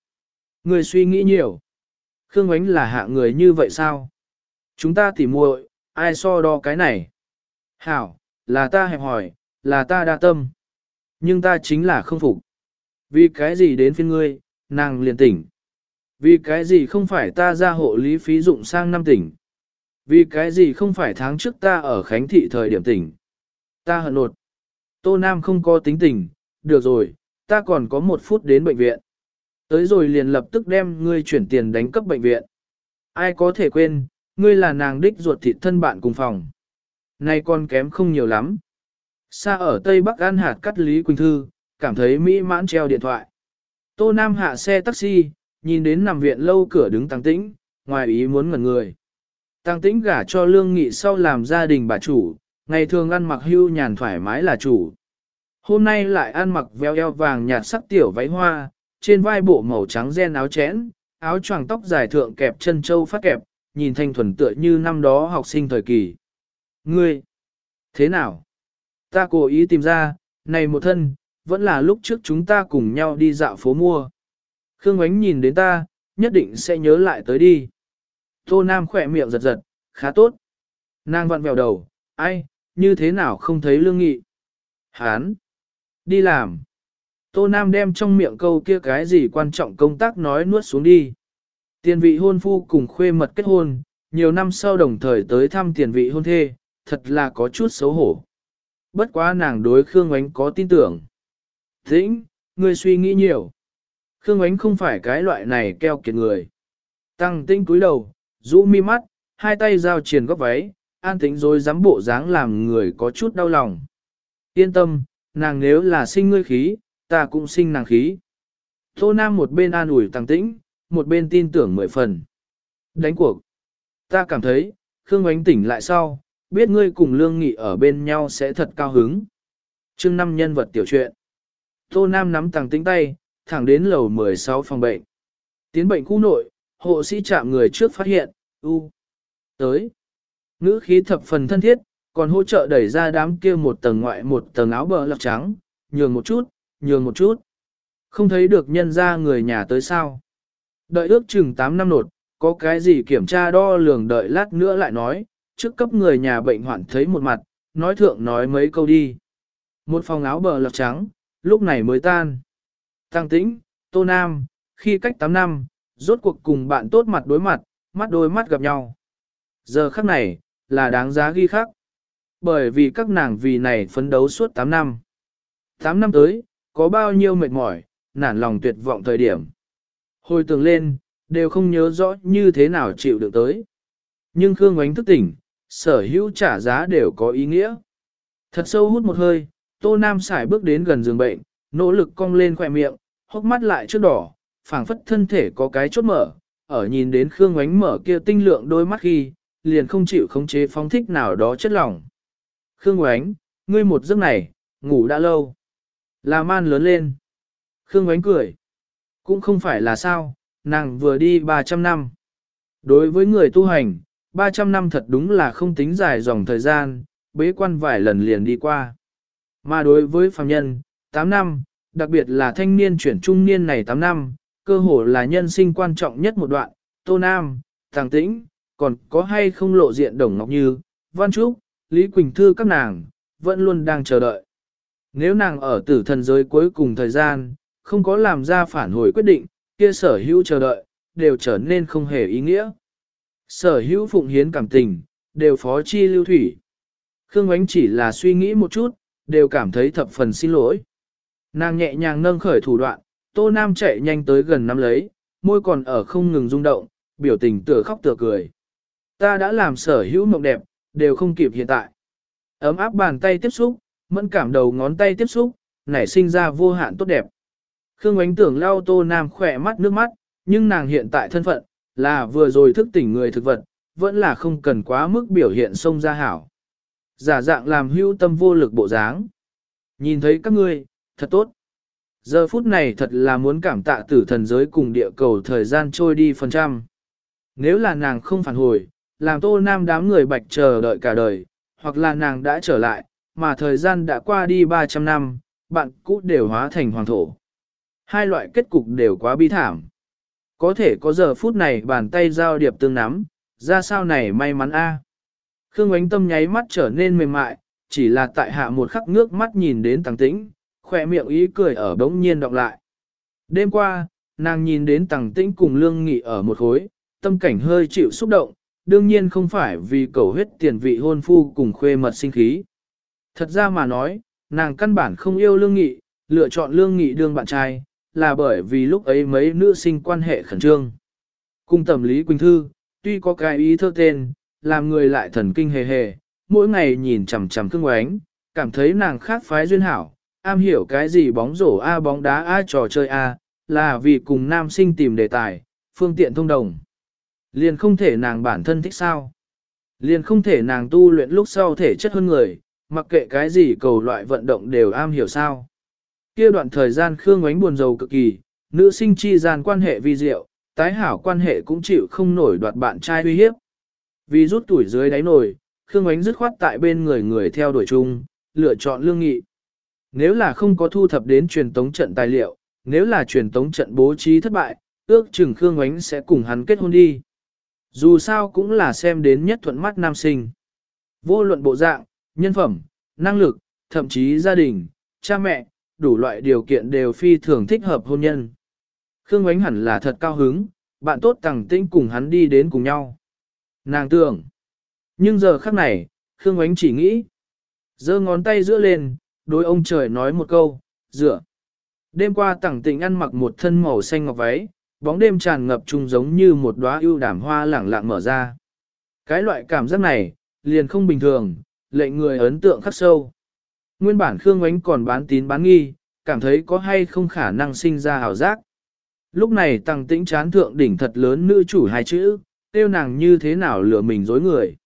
Người suy nghĩ nhiều. Khương Ngoánh là hạ người như vậy sao? Chúng ta tỉ muội, ai so đo cái này? Hảo, là ta hẹp hỏi, là ta đa tâm. Nhưng ta chính là không phục. Vì cái gì đến phiên ngươi, nàng liền tỉnh. Vì cái gì không phải ta ra hộ lý phí dụng sang năm tỉnh. Vì cái gì không phải tháng trước ta ở Khánh Thị thời điểm tỉnh. Ta hận nột. Tô Nam không có tính tình, được rồi, ta còn có một phút đến bệnh viện. Tới rồi liền lập tức đem ngươi chuyển tiền đánh cấp bệnh viện. Ai có thể quên, ngươi là nàng đích ruột thịt thân bạn cùng phòng. nay con kém không nhiều lắm. Xa ở Tây Bắc An hạt cắt Lý Quỳnh Thư, cảm thấy mỹ mãn treo điện thoại. Tô Nam hạ xe taxi, nhìn đến nằm viện lâu cửa đứng tăng tĩnh, ngoài ý muốn ngẩn người. Tăng tĩnh gả cho lương nghị sau làm gia đình bà chủ, ngày thường ăn mặc hưu nhàn thoải mái là chủ. Hôm nay lại ăn mặc veo eo vàng nhạt sắc tiểu váy hoa, trên vai bộ màu trắng ren áo chẽn áo choàng tóc dài thượng kẹp chân châu phát kẹp, nhìn thanh thuần tựa như năm đó học sinh thời kỳ. Ngươi, thế nào? Ta cố ý tìm ra, này một thân, vẫn là lúc trước chúng ta cùng nhau đi dạo phố mua. Khương Ngoánh nhìn đến ta, nhất định sẽ nhớ lại tới đi. Tô Nam khỏe miệng giật giật, khá tốt. Nàng vặn vẹo đầu, ai, như thế nào không thấy lương nghị. Hán, đi làm. Tô Nam đem trong miệng câu kia cái gì quan trọng công tác nói nuốt xuống đi. Tiền vị hôn phu cùng khuê mật kết hôn, nhiều năm sau đồng thời tới thăm tiền vị hôn thê, thật là có chút xấu hổ. Bất quá nàng đối Khương Ánh có tin tưởng. Tĩnh, ngươi suy nghĩ nhiều. Khương Ánh không phải cái loại này keo kiệt người. Tăng tinh cúi đầu, rũ mi mắt, hai tay giao triền góc váy, an tĩnh rồi dám bộ dáng làm người có chút đau lòng. Yên tâm, nàng nếu là sinh ngươi khí, ta cũng sinh nàng khí. Tô Nam một bên an ủi tăng tĩnh, một bên tin tưởng mười phần. Đánh cuộc. Ta cảm thấy, Khương Ánh tỉnh lại sau, biết ngươi cùng Lương Nghị ở bên nhau sẽ thật cao hứng. chương năm nhân vật tiểu truyện. Tô Nam nắm tăng tĩnh tay, thẳng đến lầu 16 phòng bệnh. Tiến bệnh khu nội, hộ sĩ chạm người trước phát hiện, u, tới. Ngữ khí thập phần thân thiết, còn hỗ trợ đẩy ra đám kia một tầng ngoại một tầng áo bờ lọc trắng, nhường một chút, nhường một chút. Không thấy được nhân ra người nhà tới sao. Đợi ước chừng 8 năm nột, có cái gì kiểm tra đo lường đợi lát nữa lại nói, trước cấp người nhà bệnh hoạn thấy một mặt, nói thượng nói mấy câu đi. Một phòng áo bờ lọc trắng, lúc này mới tan. Tăng tĩnh, Tô Nam, khi cách 8 năm, rốt cuộc cùng bạn tốt mặt đối mặt, mắt đôi mắt gặp nhau. Giờ khắc này, là đáng giá ghi khắc. Bởi vì các nàng vì này phấn đấu suốt 8 năm. 8 năm tới, có bao nhiêu mệt mỏi, nản lòng tuyệt vọng thời điểm. Hồi tưởng lên, đều không nhớ rõ như thế nào chịu được tới. Nhưng Khương Ngoánh thức tỉnh, sở hữu trả giá đều có ý nghĩa. Thật sâu hút một hơi, Tô Nam xài bước đến gần giường bệnh, nỗ lực cong lên khỏe miệng, hốc mắt lại trước đỏ, phảng phất thân thể có cái chốt mở, ở nhìn đến Khương Ngoánh mở kia tinh lượng đôi mắt khi, liền không chịu khống chế phóng thích nào đó chất lỏng. Khương Ngoánh, ngươi một giấc này, ngủ đã lâu. Là man lớn lên. Khương Ngoánh cười. Cũng không phải là sao, nàng vừa đi 300 năm. Đối với người tu hành, 300 năm thật đúng là không tính dài dòng thời gian, bế quan vài lần liền đi qua. Mà đối với phàm nhân, 8 năm, đặc biệt là thanh niên chuyển trung niên này 8 năm, cơ hồ là nhân sinh quan trọng nhất một đoạn, Tô Nam, Tàng Tĩnh, còn có hay không lộ diện Đồng Ngọc Như, Văn Trúc, Lý Quỳnh Thư các nàng, vẫn luôn đang chờ đợi. Nếu nàng ở tử thần giới cuối cùng thời gian, không có làm ra phản hồi quyết định, kia sở hữu chờ đợi, đều trở nên không hề ý nghĩa. Sở hữu phụng hiến cảm tình, đều phó chi lưu thủy. Khương Ngoánh chỉ là suy nghĩ một chút, đều cảm thấy thập phần xin lỗi. Nàng nhẹ nhàng nâng khởi thủ đoạn, Tô Nam chạy nhanh tới gần nắm lấy, môi còn ở không ngừng rung động, biểu tình tựa khóc tựa cười. Ta đã làm sở hữu mộng đẹp, đều không kịp hiện tại. Ấm áp bàn tay tiếp xúc, mẫn cảm đầu ngón tay tiếp xúc, nảy sinh ra vô hạn tốt đẹp. Khương ánh tưởng lau Tô Nam khỏe mắt nước mắt, nhưng nàng hiện tại thân phận, là vừa rồi thức tỉnh người thực vật, vẫn là không cần quá mức biểu hiện sông ra hảo. Giả dạng làm hưu tâm vô lực bộ dáng. Nhìn thấy các ngươi, thật tốt. Giờ phút này thật là muốn cảm tạ tử thần giới cùng địa cầu thời gian trôi đi phần trăm. Nếu là nàng không phản hồi, làm tô nam đám người bạch chờ đợi cả đời, hoặc là nàng đã trở lại, mà thời gian đã qua đi 300 năm, bạn cũ đều hóa thành hoàng thổ. Hai loại kết cục đều quá bi thảm. Có thể có giờ phút này bàn tay giao điệp tương nắm, ra sao này may mắn a. Khương ánh tâm nháy mắt trở nên mềm mại, chỉ là tại hạ một khắc nước mắt nhìn đến tàng tĩnh, khỏe miệng ý cười ở bỗng nhiên đọc lại. Đêm qua, nàng nhìn đến tàng tĩnh cùng lương nghị ở một khối, tâm cảnh hơi chịu xúc động, đương nhiên không phải vì cầu huyết tiền vị hôn phu cùng khuê mật sinh khí. Thật ra mà nói, nàng căn bản không yêu lương nghị, lựa chọn lương nghị đương bạn trai, là bởi vì lúc ấy mấy nữ sinh quan hệ khẩn trương. Cung tầm Lý Quỳnh Thư, tuy có cái ý thơ tên, làm người lại thần kinh hề hề, mỗi ngày nhìn chằm chằm thương ánh, cảm thấy nàng khác phái duyên hảo, am hiểu cái gì bóng rổ A bóng đá A trò chơi A, là vì cùng nam sinh tìm đề tài, phương tiện thông đồng. Liền không thể nàng bản thân thích sao. Liền không thể nàng tu luyện lúc sau thể chất hơn người, mặc kệ cái gì cầu loại vận động đều am hiểu sao. Kia đoạn thời gian Khương Ngoánh buồn rầu cực kỳ, nữ sinh chi gian quan hệ vi diệu, tái hảo quan hệ cũng chịu không nổi đoạt bạn trai uy hiếp. Vì rút tuổi dưới đáy nổi, Khương Ngoánh dứt khoát tại bên người người theo đuổi chung, lựa chọn lương nghị. Nếu là không có thu thập đến truyền tống trận tài liệu, nếu là truyền tống trận bố trí thất bại, ước chừng Khương Ngoánh sẽ cùng hắn kết hôn đi. Dù sao cũng là xem đến nhất thuận mắt nam sinh. Vô luận bộ dạng, nhân phẩm, năng lực, thậm chí gia đình, cha mẹ, đủ loại điều kiện đều phi thường thích hợp hôn nhân. Khương Ánh hẳn là thật cao hứng, bạn tốt tàng tĩnh cùng hắn đi đến cùng nhau. Nàng tưởng. Nhưng giờ khắc này, Khương Ánh chỉ nghĩ. giơ ngón tay giữa lên, đối ông trời nói một câu, dựa. Đêm qua tẳng tĩnh ăn mặc một thân màu xanh ngọc váy, bóng đêm tràn ngập trùng giống như một đóa ưu đảm hoa lẳng lặng mở ra. Cái loại cảm giác này, liền không bình thường, lệnh người ấn tượng khắc sâu. Nguyên bản Khương Ngoánh còn bán tín bán nghi, cảm thấy có hay không khả năng sinh ra hào giác. Lúc này tăng tĩnh chán thượng đỉnh thật lớn nữ chủ hai chữ, tiêu nàng như thế nào lừa mình dối người.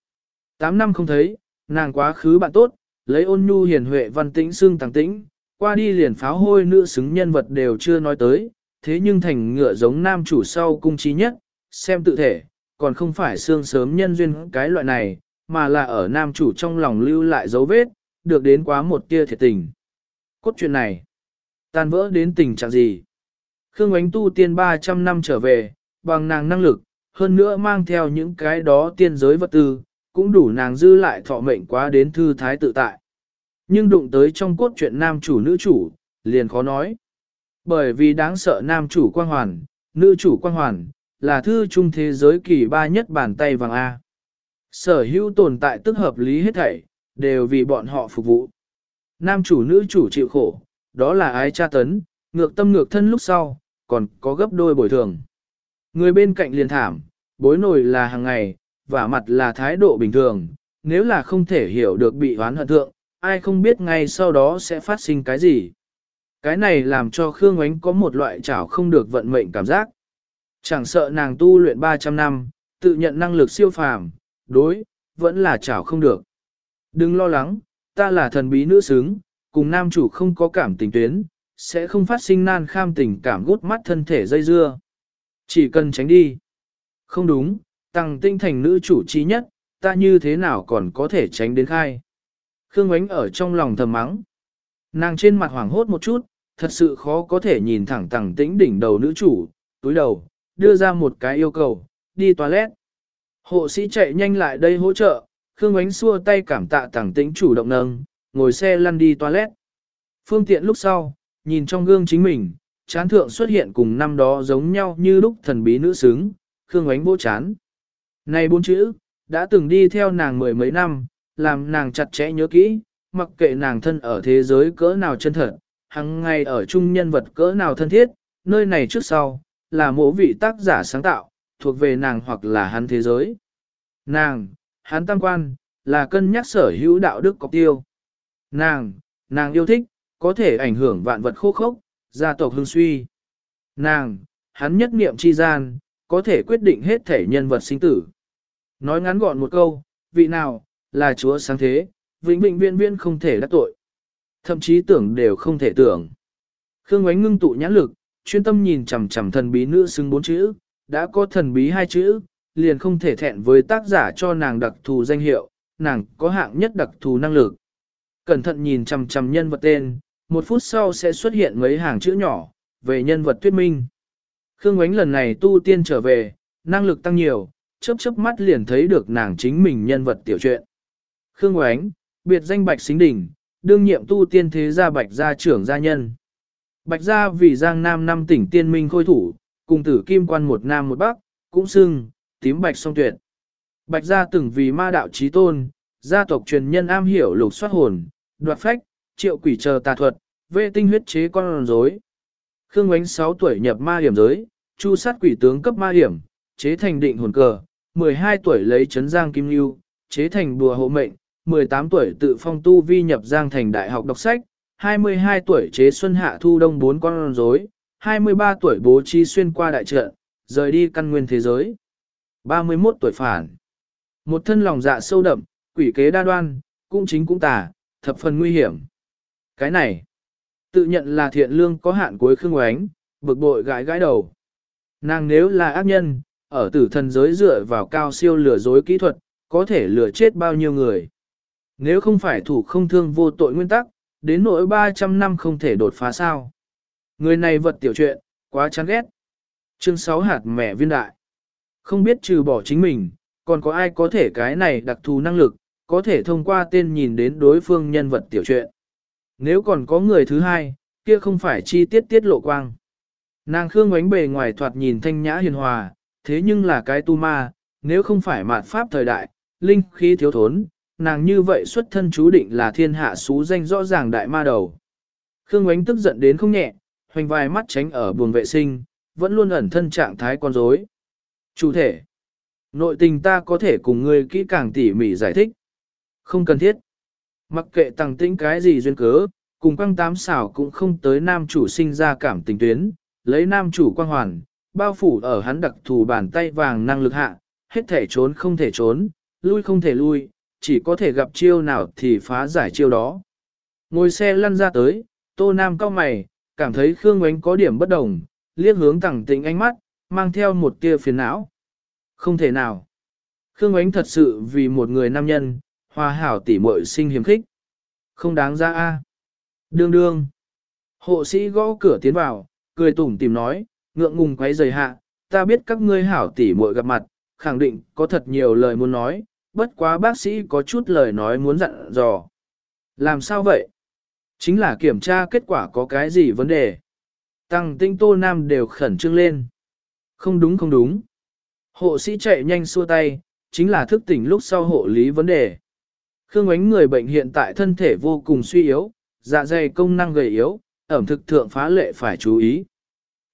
Tám năm không thấy, nàng quá khứ bạn tốt, lấy ôn nhu hiền huệ văn tĩnh xương tăng tĩnh, qua đi liền pháo hôi nữ xứng nhân vật đều chưa nói tới, thế nhưng thành ngựa giống nam chủ sau cung trí nhất, xem tự thể, còn không phải xương sớm nhân duyên cái loại này, mà là ở nam chủ trong lòng lưu lại dấu vết, được đến quá một tia thiệt tình. Cốt truyện này, tan vỡ đến tình trạng gì? Khương Ánh tu tiên 300 năm trở về, bằng nàng năng lực, hơn nữa mang theo những cái đó tiên giới vật tư, cũng đủ nàng dư lại thọ mệnh quá đến thư thái tự tại. Nhưng đụng tới trong cốt truyện nam chủ nữ chủ, liền khó nói. Bởi vì đáng sợ nam chủ quang hoàn, nữ chủ quang hoàn, là thư trung thế giới kỳ ba nhất bàn tay vàng A. Sở hữu tồn tại tức hợp lý hết thảy, đều vì bọn họ phục vụ. Nam chủ nữ chủ chịu khổ, đó là ái cha tấn, ngược tâm ngược thân lúc sau, còn có gấp đôi bồi thường. Người bên cạnh liền thảm, bối nổi là hàng ngày, và mặt là thái độ bình thường, nếu là không thể hiểu được bị hoán hận thượng, ai không biết ngay sau đó sẽ phát sinh cái gì. Cái này làm cho Khương Ánh có một loại chảo không được vận mệnh cảm giác. Chẳng sợ nàng tu luyện 300 năm, tự nhận năng lực siêu phàm, đối, vẫn là chảo không được. Đừng lo lắng, ta là thần bí nữ xứng, cùng nam chủ không có cảm tình tuyến, sẽ không phát sinh nan kham tình cảm gút mắt thân thể dây dưa. Chỉ cần tránh đi. Không đúng, tăng tinh thành nữ chủ trí nhất, ta như thế nào còn có thể tránh đến khai. Khương Ánh ở trong lòng thầm mắng. Nàng trên mặt hoảng hốt một chút, thật sự khó có thể nhìn thẳng tẳng tĩnh đỉnh đầu nữ chủ, túi đầu, đưa ra một cái yêu cầu, đi toilet. Hộ sĩ chạy nhanh lại đây hỗ trợ, Khương Ánh xua tay cảm tạ tảng tĩnh chủ động nâng, ngồi xe lăn đi toilet. Phương tiện lúc sau, nhìn trong gương chính mình, chán thượng xuất hiện cùng năm đó giống nhau như lúc thần bí nữ xứng, Khương Ánh vô chán. Này bốn chữ, đã từng đi theo nàng mười mấy năm, làm nàng chặt chẽ nhớ kỹ, mặc kệ nàng thân ở thế giới cỡ nào chân thật, hằng ngày ở chung nhân vật cỡ nào thân thiết, nơi này trước sau, là mộ vị tác giả sáng tạo, thuộc về nàng hoặc là hắn thế giới. Nàng, hắn tam quan, là cân nhắc sở hữu đạo đức cọc tiêu. Nàng, nàng yêu thích, có thể ảnh hưởng vạn vật khô khốc, gia tộc hưng suy. Nàng, hắn nhất niệm chi gian, có thể quyết định hết thể nhân vật sinh tử. Nói ngắn gọn một câu, vị nào, là chúa sáng thế, vĩnh vĩnh viên viên không thể đắc tội. Thậm chí tưởng đều không thể tưởng. Khương ánh ngưng tụ nhãn lực, chuyên tâm nhìn chằm chằm thần bí nữ xưng bốn chữ, đã có thần bí hai chữ, liền không thể thẹn với tác giả cho nàng đặc thù danh hiệu, nàng có hạng nhất đặc thù năng lực. Cẩn thận nhìn chằm chằm nhân vật tên, một phút sau sẽ xuất hiện mấy hàng chữ nhỏ, về nhân vật thuyết minh. Khương Ngoánh lần này tu tiên trở về, năng lực tăng nhiều, chớp chớp mắt liền thấy được nàng chính mình nhân vật tiểu truyện. Khương Ngoánh, biệt danh Bạch Xính Đỉnh, đương nhiệm tu tiên thế gia Bạch gia trưởng gia nhân. Bạch gia vì Giang Nam năm tỉnh tiên minh khôi thủ, cùng tử kim quan một nam một bắc, cũng xưng, tím bạch song tuyệt. Bạch gia từng vì ma đạo trí tôn, gia tộc truyền nhân am hiểu lục soát hồn, đoạt phách, triệu quỷ chờ tà thuật, vệ tinh huyết chế con rối. Khương Ánh 6 tuổi nhập ma hiểm giới, chu sát quỷ tướng cấp ma hiểm, chế thành định hồn cờ, 12 tuổi lấy chấn giang kim lưu, chế thành đùa hộ mệnh, 18 tuổi tự phong tu vi nhập giang thành đại học đọc sách, 22 tuổi chế xuân hạ thu đông bốn con rối, 23 tuổi bố trí xuyên qua đại trận, rời đi căn nguyên thế giới. 31 tuổi phản. Một thân lòng dạ sâu đậm, quỷ kế đa đoan, cũng chính cũng tà, thập phần nguy hiểm. Cái này, tự nhận là thiện lương có hạn cuối khương oánh, bực bội gãi gãi đầu. Nàng nếu là ác nhân, ở tử thần giới dựa vào cao siêu lừa dối kỹ thuật, có thể lừa chết bao nhiêu người. Nếu không phải thủ không thương vô tội nguyên tắc, đến nỗi 300 năm không thể đột phá sao. Người này vật tiểu chuyện, quá chán ghét. Chương 6 hạt mẹ viên đại. Không biết trừ bỏ chính mình, còn có ai có thể cái này đặc thù năng lực, có thể thông qua tên nhìn đến đối phương nhân vật tiểu chuyện. Nếu còn có người thứ hai, kia không phải chi tiết tiết lộ quang. Nàng Khương ánh bề ngoài thoạt nhìn thanh nhã hiền hòa, thế nhưng là cái tu ma, nếu không phải mạt pháp thời đại, linh khí thiếu thốn, nàng như vậy xuất thân chú định là thiên hạ xú danh rõ ràng đại ma đầu. Khương ánh tức giận đến không nhẹ, hoành vài mắt tránh ở buồng vệ sinh, vẫn luôn ẩn thân trạng thái con rối. Chủ thể, nội tình ta có thể cùng ngươi kỹ càng tỉ mỉ giải thích. Không cần thiết. Mặc kệ tăng tĩnh cái gì duyên cớ, cùng quăng tám xảo cũng không tới nam chủ sinh ra cảm tình tuyến, lấy nam chủ quang hoàn, bao phủ ở hắn đặc thù bàn tay vàng năng lực hạ, hết thể trốn không thể trốn, lui không thể lui, chỉ có thể gặp chiêu nào thì phá giải chiêu đó. Ngồi xe lăn ra tới, tô nam cao mày, cảm thấy Khương Ngoánh có điểm bất đồng, liếc hướng thẳng tĩnh ánh mắt, mang theo một tia phiền não. Không thể nào. Khương Ngoánh thật sự vì một người nam nhân, hòa hảo tỉ muội sinh hiếm khích. Không đáng ra a. Đương đương. Hộ sĩ gõ cửa tiến vào, cười tủm tìm nói, ngượng ngùng quấy rời hạ, ta biết các ngươi hảo tỉ muội gặp mặt, khẳng định có thật nhiều lời muốn nói, bất quá bác sĩ có chút lời nói muốn dặn dò. Làm sao vậy? Chính là kiểm tra kết quả có cái gì vấn đề. Tăng tinh tô nam đều khẩn trương lên. Không đúng không đúng. Hộ sĩ chạy nhanh xua tay, chính là thức tỉnh lúc sau hộ lý vấn đề. Khương ánh người bệnh hiện tại thân thể vô cùng suy yếu, dạ dày công năng gầy yếu, ẩm thực thượng phá lệ phải chú ý.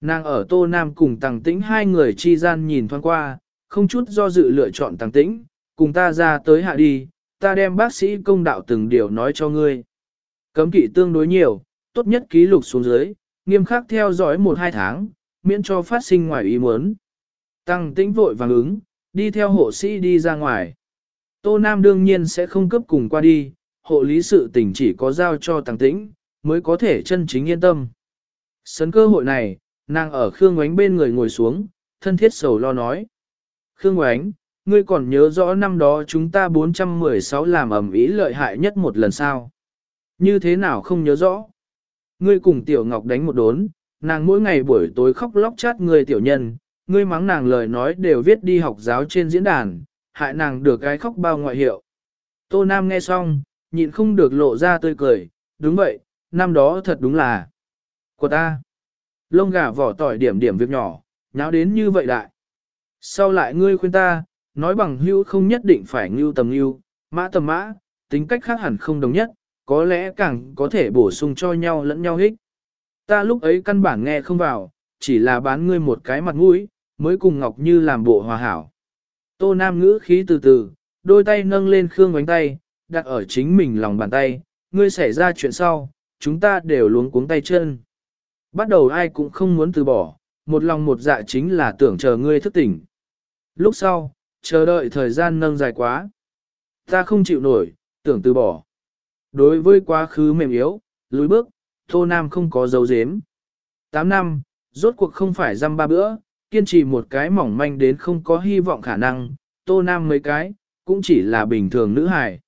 Nàng ở Tô Nam cùng Tàng Tĩnh hai người chi gian nhìn thoáng qua, không chút do dự lựa chọn Tàng Tĩnh, cùng ta ra tới hạ đi, ta đem bác sĩ công đạo từng điều nói cho ngươi. Cấm kỵ tương đối nhiều, tốt nhất ký lục xuống dưới, nghiêm khắc theo dõi một hai tháng, miễn cho phát sinh ngoài ý muốn. Tăng Tĩnh vội vàng ứng, đi theo hộ sĩ đi ra ngoài. Tô Nam đương nhiên sẽ không cấp cùng qua đi, hộ lý sự tình chỉ có giao cho Tăng Tĩnh, mới có thể chân chính yên tâm. Sấn cơ hội này, nàng ở Khương Ngoánh bên người ngồi xuống, thân thiết sầu lo nói. Khương Ngoánh, ngươi còn nhớ rõ năm đó chúng ta 416 làm ẩm ý lợi hại nhất một lần sao? Như thế nào không nhớ rõ? Ngươi cùng Tiểu Ngọc đánh một đốn, nàng mỗi ngày buổi tối khóc lóc chát người tiểu nhân, ngươi mắng nàng lời nói đều viết đi học giáo trên diễn đàn, hại nàng được cái khóc bao ngoại hiệu. Tô Nam nghe xong, nhịn không được lộ ra tươi cười, đúng vậy, năm đó thật đúng là của ta. Lông gà vỏ tỏi điểm điểm việc nhỏ, nháo đến như vậy đại. Sau lại ngươi khuyên ta, nói bằng hưu không nhất định phải ngưu tầm ngưu, mã tầm mã, tính cách khác hẳn không đồng nhất, có lẽ càng có thể bổ sung cho nhau lẫn nhau hích. Ta lúc ấy căn bản nghe không vào, chỉ là bán ngươi một cái mặt mũi, mới cùng Ngọc Như làm bộ hòa hảo. Tô Nam ngữ khí từ từ, đôi tay nâng lên khương bánh tay, đặt ở chính mình lòng bàn tay, ngươi xảy ra chuyện sau, chúng ta đều luống cuống tay chân. Bắt đầu ai cũng không muốn từ bỏ, một lòng một dạ chính là tưởng chờ ngươi thức tỉnh. Lúc sau, chờ đợi thời gian nâng dài quá. Ta không chịu nổi, tưởng từ bỏ. Đối với quá khứ mềm yếu, lùi bước, Tô Nam không có dấu dếm. 8 năm, rốt cuộc không phải dăm ba bữa, kiên trì một cái mỏng manh đến không có hy vọng khả năng, Tô Nam mấy cái, cũng chỉ là bình thường nữ hài.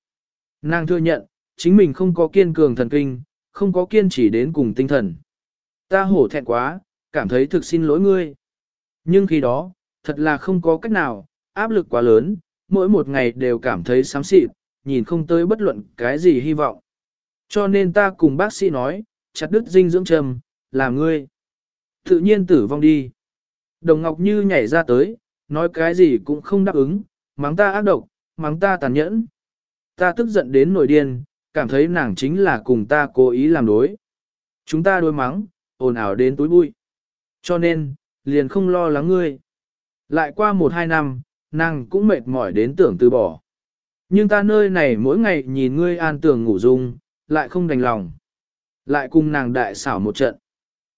Nàng thừa nhận, chính mình không có kiên cường thần kinh, không có kiên trì đến cùng tinh thần. Ta hổ thẹn quá, cảm thấy thực xin lỗi ngươi. Nhưng khi đó, thật là không có cách nào, áp lực quá lớn, mỗi một ngày đều cảm thấy sám xịt, nhìn không tới bất luận cái gì hy vọng. Cho nên ta cùng bác sĩ nói, chặt đứt dinh dưỡng trầm, là ngươi. Tự nhiên tử vong đi. Đồng Ngọc Như nhảy ra tới, nói cái gì cũng không đáp ứng, mắng ta ác độc, mắng ta tàn nhẫn. Ta tức giận đến nổi điên, cảm thấy nàng chính là cùng ta cố ý làm đối. Chúng ta đối mắng, ồn ào đến túi bụi. Cho nên, liền không lo lắng ngươi. Lại qua một hai năm, nàng cũng mệt mỏi đến tưởng từ bỏ. Nhưng ta nơi này mỗi ngày nhìn ngươi an tường ngủ dung, lại không đành lòng. Lại cùng nàng đại xảo một trận.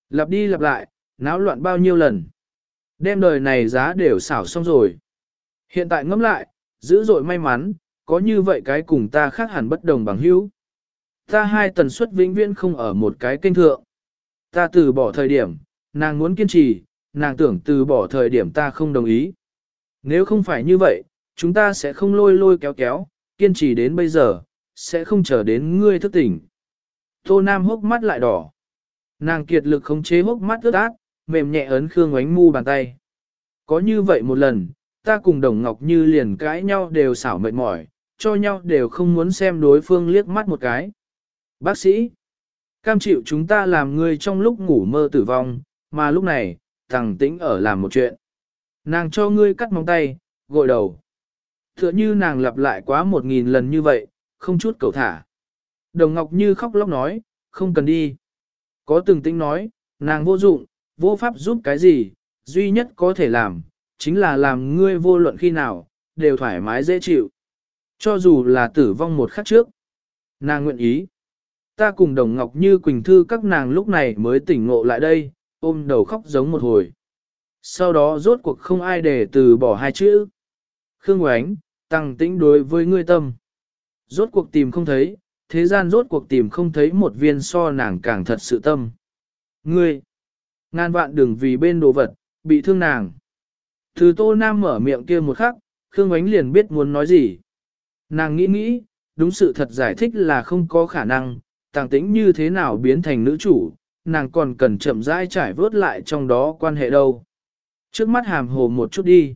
Lặp đi lặp lại, náo loạn bao nhiêu lần. Đem đời này giá đều xảo xong rồi. Hiện tại ngẫm lại, dữ dội may mắn, có như vậy cái cùng ta khác hẳn bất đồng bằng hữu. Ta hai tần suất vĩnh viễn không ở một cái kênh thượng. Ta từ bỏ thời điểm, nàng muốn kiên trì, nàng tưởng từ bỏ thời điểm ta không đồng ý. Nếu không phải như vậy, chúng ta sẽ không lôi lôi kéo kéo, kiên trì đến bây giờ, sẽ không chờ đến ngươi thức tỉnh. Tô Nam hốc mắt lại đỏ. Nàng kiệt lực khống chế hốc mắt ướt át, mềm nhẹ ấn Khương Ngoánh mu bàn tay. Có như vậy một lần, ta cùng Đồng Ngọc Như liền cãi nhau đều xảo mệt mỏi, cho nhau đều không muốn xem đối phương liếc mắt một cái. Bác sĩ, cam chịu chúng ta làm người trong lúc ngủ mơ tử vong, mà lúc này, thằng tĩnh ở làm một chuyện. Nàng cho ngươi cắt móng tay, gội đầu. Tựa như nàng lặp lại quá một nghìn lần như vậy, không chút cầu thả. Đồng Ngọc Như khóc lóc nói, không cần đi. Có từng tính nói, nàng vô dụng, vô pháp giúp cái gì, duy nhất có thể làm, chính là làm ngươi vô luận khi nào, đều thoải mái dễ chịu. Cho dù là tử vong một khắc trước. Nàng nguyện ý. Ta cùng Đồng Ngọc Như Quỳnh Thư các nàng lúc này mới tỉnh ngộ lại đây, ôm đầu khóc giống một hồi. Sau đó rốt cuộc không ai để từ bỏ hai chữ. Khương Oánh, tăng tĩnh đối với ngươi tâm. Rốt cuộc tìm không thấy, thế gian rốt cuộc tìm không thấy một viên so nàng càng thật sự tâm. Ngươi, ngàn vạn đừng vì bên đồ vật, bị thương nàng. Từ tô nam mở miệng kia một khắc, Khương Oánh liền biết muốn nói gì. Nàng nghĩ nghĩ, đúng sự thật giải thích là không có khả năng, tàng tĩnh như thế nào biến thành nữ chủ, nàng còn cần chậm rãi trải vớt lại trong đó quan hệ đâu. Trước mắt hàm hồ một chút đi.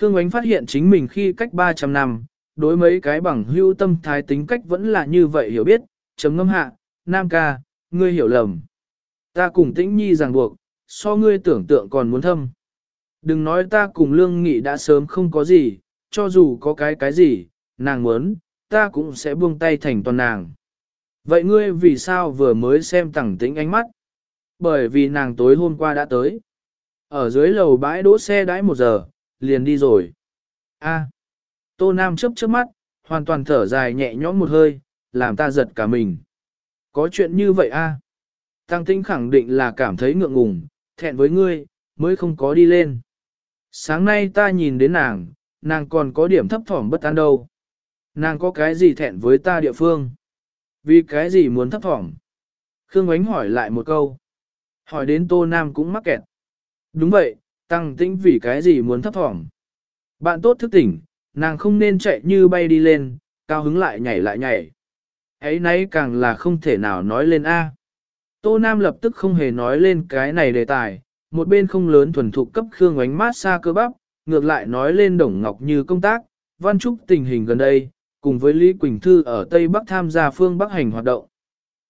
Khương Ngoánh phát hiện chính mình khi cách 300 năm, đối mấy cái bằng hưu tâm thái tính cách vẫn là như vậy hiểu biết, chấm ngâm hạ, nam ca, ngươi hiểu lầm. Ta cùng tĩnh nhi ràng buộc, so ngươi tưởng tượng còn muốn thâm. Đừng nói ta cùng lương nghị đã sớm không có gì, cho dù có cái cái gì, nàng muốn, ta cũng sẽ buông tay thành toàn nàng. Vậy ngươi vì sao vừa mới xem tẳng tĩnh ánh mắt? Bởi vì nàng tối hôm qua đã tới. Ở dưới lầu bãi đỗ xe đãi một giờ, liền đi rồi. A. Tô Nam chớp chớp mắt, hoàn toàn thở dài nhẹ nhõm một hơi, làm ta giật cả mình. Có chuyện như vậy a? Tăng tinh khẳng định là cảm thấy ngượng ngùng, thẹn với ngươi, mới không có đi lên. Sáng nay ta nhìn đến nàng, nàng còn có điểm thấp thỏm bất an đâu. Nàng có cái gì thẹn với ta địa phương? Vì cái gì muốn thấp thỏm? Khương Ánh hỏi lại một câu. Hỏi đến Tô Nam cũng mắc kẹt. Đúng vậy, tăng tĩnh vì cái gì muốn thấp thỏm. Bạn tốt thức tỉnh, nàng không nên chạy như bay đi lên, cao hứng lại nhảy lại nhảy. Ấy nấy càng là không thể nào nói lên A. Tô Nam lập tức không hề nói lên cái này đề tài, một bên không lớn thuần thục cấp Khương ánh mát xa cơ bắp, ngược lại nói lên Đồng Ngọc Như công tác, văn trúc tình hình gần đây, cùng với Lý Quỳnh Thư ở Tây Bắc tham gia phương Bắc hành hoạt động.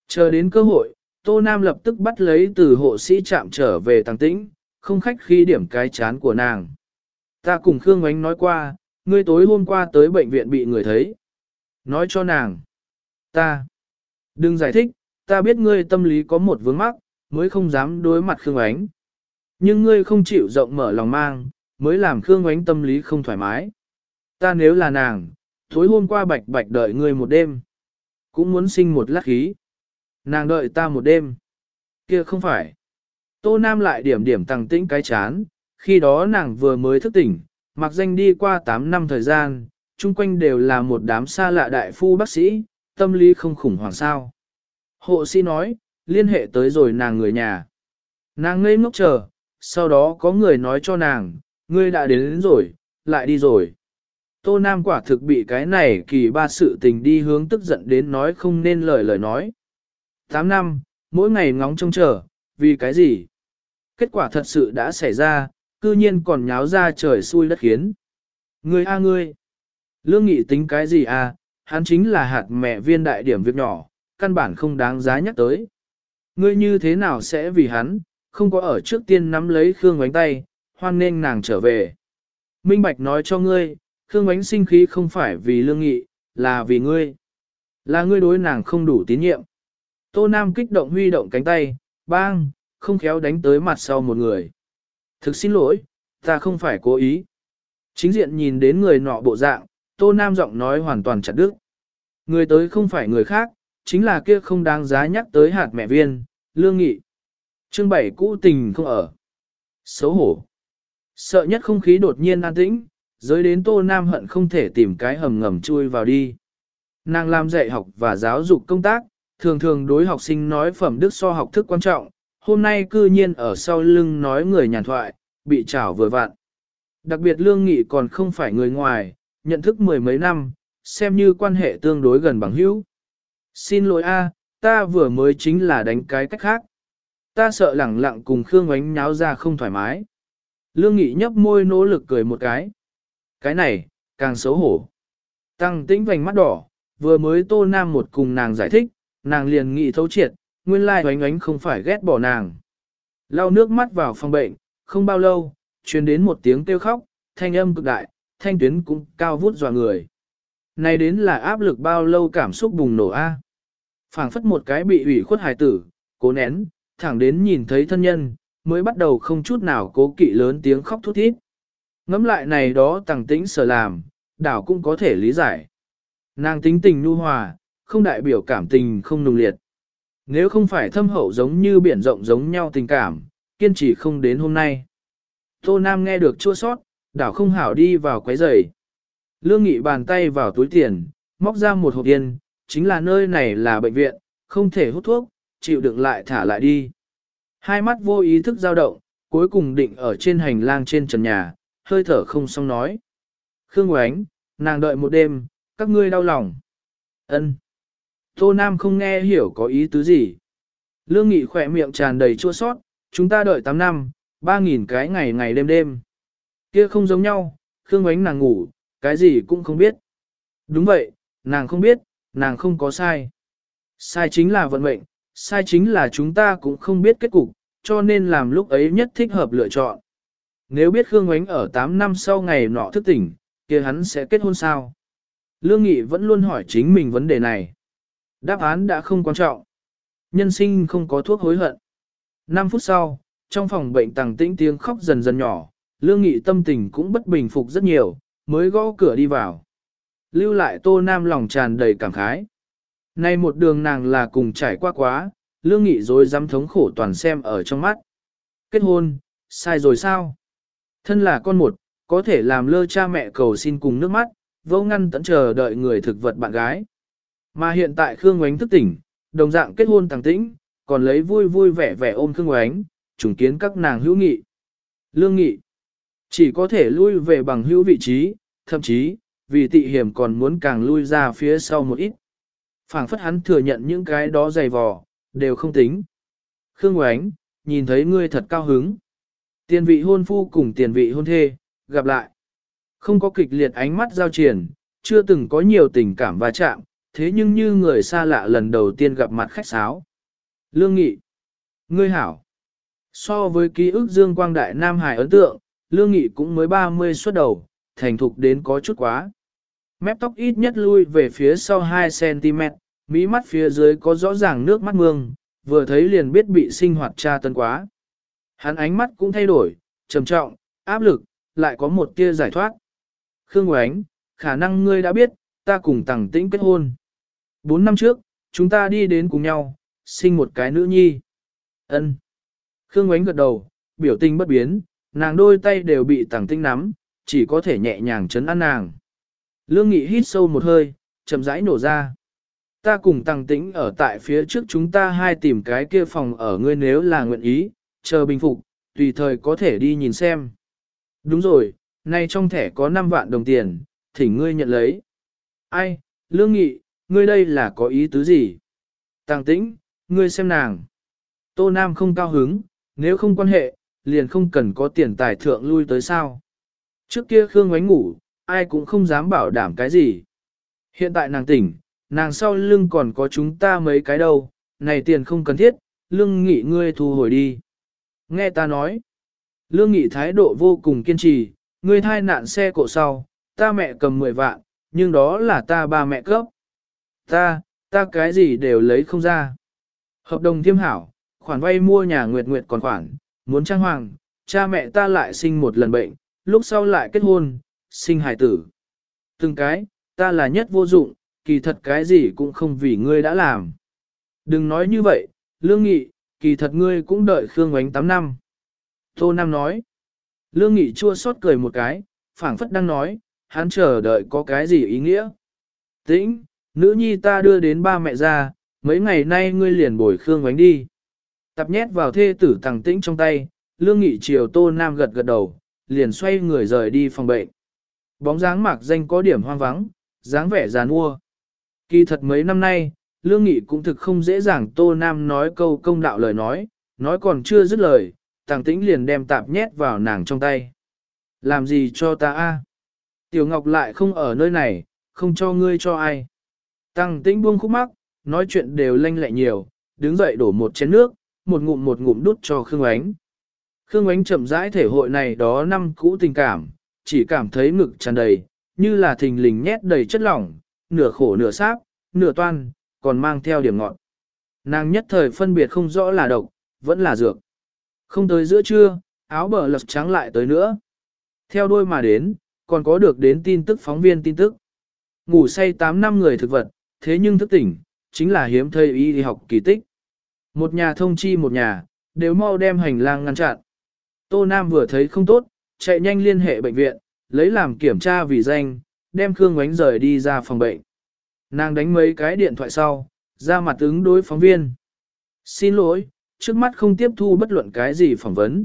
Chờ đến cơ hội, Tô Nam lập tức bắt lấy từ hộ sĩ chạm trở về tăng tĩnh, không khách khi điểm cái chán của nàng. Ta cùng Khương Ngoánh nói qua, ngươi tối hôm qua tới bệnh viện bị người thấy. Nói cho nàng. Ta. Đừng giải thích, ta biết ngươi tâm lý có một vướng mắc, mới không dám đối mặt Khương Ngoánh. Nhưng ngươi không chịu rộng mở lòng mang, mới làm Khương Ngoánh tâm lý không thoải mái. Ta nếu là nàng, tối hôm qua bạch bạch đợi ngươi một đêm. Cũng muốn sinh một lát khí. Nàng đợi ta một đêm. Kia không phải. Tô Nam lại điểm điểm tăng tĩnh cái chán, khi đó nàng vừa mới thức tỉnh, mặc danh đi qua 8 năm thời gian, chung quanh đều là một đám xa lạ đại phu bác sĩ, tâm lý không khủng hoảng sao. Hộ sĩ nói, liên hệ tới rồi nàng người nhà. Nàng ngây ngốc chờ, sau đó có người nói cho nàng, ngươi đã đến, đến rồi, lại đi rồi. Tô Nam quả thực bị cái này kỳ ba sự tình đi hướng tức giận đến nói không nên lời lời nói. 8 năm, mỗi ngày ngóng trông chờ, vì cái gì? Kết quả thật sự đã xảy ra, cư nhiên còn nháo ra trời xui đất khiến. Ngươi a ngươi, lương nghị tính cái gì a? hắn chính là hạt mẹ viên đại điểm việc nhỏ, căn bản không đáng giá nhắc tới. Ngươi như thế nào sẽ vì hắn, không có ở trước tiên nắm lấy Khương Ngoánh tay, hoan nên nàng trở về. Minh Bạch nói cho ngươi, Khương Ngoánh sinh khí không phải vì lương nghị, là vì ngươi. Là ngươi đối nàng không đủ tín nhiệm. Tô Nam kích động huy động cánh tay, bang, không khéo đánh tới mặt sau một người. Thực xin lỗi, ta không phải cố ý. Chính diện nhìn đến người nọ bộ dạng, Tô Nam giọng nói hoàn toàn chặt đứt. Người tới không phải người khác, chính là kia không đáng giá nhắc tới hạt mẹ viên, lương nghị. Chương bảy cũ tình không ở. Xấu hổ. Sợ nhất không khí đột nhiên an tĩnh, giới đến Tô Nam hận không thể tìm cái hầm ngầm chui vào đi. Nàng làm dạy học và giáo dục công tác, thường thường đối học sinh nói phẩm đức so học thức quan trọng, hôm nay cư nhiên ở sau lưng nói người nhàn thoại, bị trảo vừa vặn. Đặc biệt lương nghị còn không phải người ngoài, nhận thức mười mấy năm, xem như quan hệ tương đối gần bằng hữu. Xin lỗi a, ta vừa mới chính là đánh cái cách khác. Ta sợ lẳng lặng cùng Khương Ánh nháo ra không thoải mái. Lương Nghị nhấp môi nỗ lực cười một cái. Cái này, càng xấu hổ. Tăng tĩnh vành mắt đỏ, vừa mới tô nam một cùng nàng giải thích, nàng liền nghị thấu triệt, nguyên lai oánh oánh không phải ghét bỏ nàng. Lau nước mắt vào phòng bệnh, không bao lâu, truyền đến một tiếng kêu khóc, thanh âm cực đại, thanh tuyến cũng cao vút dọa người. Này đến là áp lực bao lâu cảm xúc bùng nổ a. phảng phất một cái bị ủy khuất hài tử, cố nén, thẳng đến nhìn thấy thân nhân, mới bắt đầu không chút nào cố kỵ lớn tiếng khóc thút thít. Ngắm lại này đó tàng tĩnh sở làm, đảo cũng có thể lý giải. Nàng tính tình nu hòa, không đại biểu cảm tình không nung liệt. Nếu không phải thâm hậu giống như biển rộng giống nhau tình cảm, kiên trì không đến hôm nay. Tô Nam nghe được chua sót, đảo không hảo đi vào quấy giày. Lương Nghị bàn tay vào túi tiền, móc ra một hộp tiền, chính là nơi này là bệnh viện, không thể hút thuốc, chịu đựng lại thả lại đi. Hai mắt vô ý thức dao động, cuối cùng định ở trên hành lang trên trần nhà, hơi thở không xong nói. Khương Oánh, nàng đợi một đêm, các ngươi đau lòng. Ân. Tô Nam không nghe hiểu có ý tứ gì. Lương Nghị khỏe miệng tràn đầy chua sót, chúng ta đợi 8 năm, 3.000 cái ngày ngày đêm đêm. Kia không giống nhau, Khương Oánh nàng ngủ, cái gì cũng không biết. Đúng vậy, nàng không biết, nàng không có sai. Sai chính là vận mệnh, sai chính là chúng ta cũng không biết kết cục, cho nên làm lúc ấy nhất thích hợp lựa chọn. Nếu biết Khương Ngoánh ở 8 năm sau ngày nọ thức tỉnh, kia hắn sẽ kết hôn sao? Lương Nghị vẫn luôn hỏi chính mình vấn đề này. Đáp án đã không quan trọng. Nhân sinh không có thuốc hối hận. 5 phút sau, trong phòng bệnh tàng tĩnh tiếng khóc dần dần nhỏ, Lương Nghị tâm tình cũng bất bình phục rất nhiều, mới gõ cửa đi vào. Lưu lại Tô Nam lòng tràn đầy cảm khái. Nay một đường nàng là cùng trải qua quá, Lương Nghị rồi dám thống khổ toàn xem ở trong mắt. Kết hôn, sai rồi sao? Thân là con một, có thể làm lơ cha mẹ cầu xin cùng nước mắt, vô ngăn tận chờ đợi người thực vật bạn gái. Mà hiện tại Khương Ngoánh thức tỉnh, đồng dạng kết hôn thằng tĩnh, còn lấy vui vui vẻ vẻ ôm Khương Ngoánh, trùng kiến các nàng hữu nghị. Lương nghị, chỉ có thể lui về bằng hữu vị trí, thậm chí, vì tị hiểm còn muốn càng lui ra phía sau một ít. phảng phất hắn thừa nhận những cái đó dày vò, đều không tính. Khương Ngoánh, nhìn thấy ngươi thật cao hứng. Tiền vị hôn phu cùng tiền vị hôn thê, gặp lại. Không có kịch liệt ánh mắt giao triển, chưa từng có nhiều tình cảm va chạm, thế nhưng như người xa lạ lần đầu tiên gặp mặt khách sáo. Lương Nghị. Ngươi hảo. So với ký ức Dương Quang Đại Nam Hải ấn tượng, Lương Nghị cũng mới 30 xuất đầu, thành thục đến có chút quá. Mép tóc ít nhất lui về phía sau 2cm, mí mắt phía dưới có rõ ràng nước mắt mương, vừa thấy liền biết bị sinh hoạt tra tân quá. Hắn ánh mắt cũng thay đổi, trầm trọng, áp lực, lại có một tia giải thoát. Khương Oánh, khả năng ngươi đã biết, ta cùng Tằng Tĩnh kết hôn. Bốn năm trước, chúng ta đi đến cùng nhau, sinh một cái nữ nhi. Ân. Khương Oánh gật đầu, biểu tình bất biến, nàng đôi tay đều bị tàng tinh nắm, chỉ có thể nhẹ nhàng chấn an nàng. Lương Nghị hít sâu một hơi, chậm rãi nổ ra. Ta cùng tăng Tĩnh ở tại phía trước chúng ta hai tìm cái kia phòng ở ngươi nếu là nguyện ý, chờ bình phục, tùy thời có thể đi nhìn xem. Đúng rồi, nay trong thẻ có 5 vạn đồng tiền, thỉnh ngươi nhận lấy. Ai, Lương Nghị, ngươi đây là có ý tứ gì? Tàng tĩnh, ngươi xem nàng. Tô Nam không cao hứng, nếu không quan hệ, liền không cần có tiền tài thượng lui tới sao. Trước kia Khương ngoánh ngủ, ai cũng không dám bảo đảm cái gì. Hiện tại nàng tỉnh, nàng sau lưng còn có chúng ta mấy cái đâu, này tiền không cần thiết, lương nghị ngươi thu hồi đi. Nghe ta nói, lương nghị thái độ vô cùng kiên trì, ngươi thai nạn xe cộ sau, ta mẹ cầm 10 vạn, nhưng đó là ta ba mẹ cấp. Ta, ta cái gì đều lấy không ra. Hợp đồng thiêm hảo, khoản vay mua nhà Nguyệt Nguyệt còn khoản, muốn trang hoàng, cha mẹ ta lại sinh một lần bệnh, lúc sau lại kết hôn, sinh hài tử. Từng cái, ta là nhất vô dụng, kỳ thật cái gì cũng không vì ngươi đã làm. Đừng nói như vậy, Lương Nghị, kỳ thật ngươi cũng đợi Khương Ngoánh 8 năm. Tô Nam nói. Lương Nghị chua xót cười một cái, phảng phất đang nói, hắn chờ đợi có cái gì ý nghĩa. Tĩnh, nữ nhi ta đưa đến ba mẹ ra, mấy ngày nay ngươi liền bồi Khương Ngoánh đi. Tập nhét vào thê tử tàng tĩnh trong tay, Lương Nghị chiều Tô Nam gật gật đầu, liền xoay người rời đi phòng bệnh. Bóng dáng mạc danh có điểm hoang vắng, dáng vẻ già nua. Kỳ thật mấy năm nay, Lương Nghị cũng thực không dễ dàng Tô Nam nói câu công đạo lời nói, nói còn chưa dứt lời, tàng tĩnh liền đem tạp nhét vào nàng trong tay. Làm gì cho ta a? Tiểu Ngọc lại không ở nơi này, không cho ngươi cho ai. Tăng tĩnh buông khúc mắc, nói chuyện đều lanh lẹ nhiều, đứng dậy đổ một chén nước, một ngụm một ngụm đút cho Khương Ánh. Khương Ánh chậm rãi thể hội này đó năm cũ tình cảm, chỉ cảm thấy ngực tràn đầy, như là thình lình nhét đầy chất lỏng, nửa khổ nửa sáp, nửa toan, còn mang theo điểm ngọt. Nàng nhất thời phân biệt không rõ là độc, vẫn là dược. Không tới giữa trưa, áo bờ lật trắng lại tới nữa. Theo đôi mà đến, còn có được đến tin tức phóng viên tin tức. Ngủ say 8 năm người thực vật, thế nhưng thức tỉnh, chính là hiếm thầy y học kỳ tích. Một nhà thông chi một nhà, đều mau đem hành lang ngăn chặn. Tô Nam vừa thấy không tốt, chạy nhanh liên hệ bệnh viện, lấy làm kiểm tra vì danh, đem Khương Ngoánh rời đi ra phòng bệnh. Nàng đánh mấy cái điện thoại sau, ra mặt ứng đối phóng viên. Xin lỗi, trước mắt không tiếp thu bất luận cái gì phỏng vấn.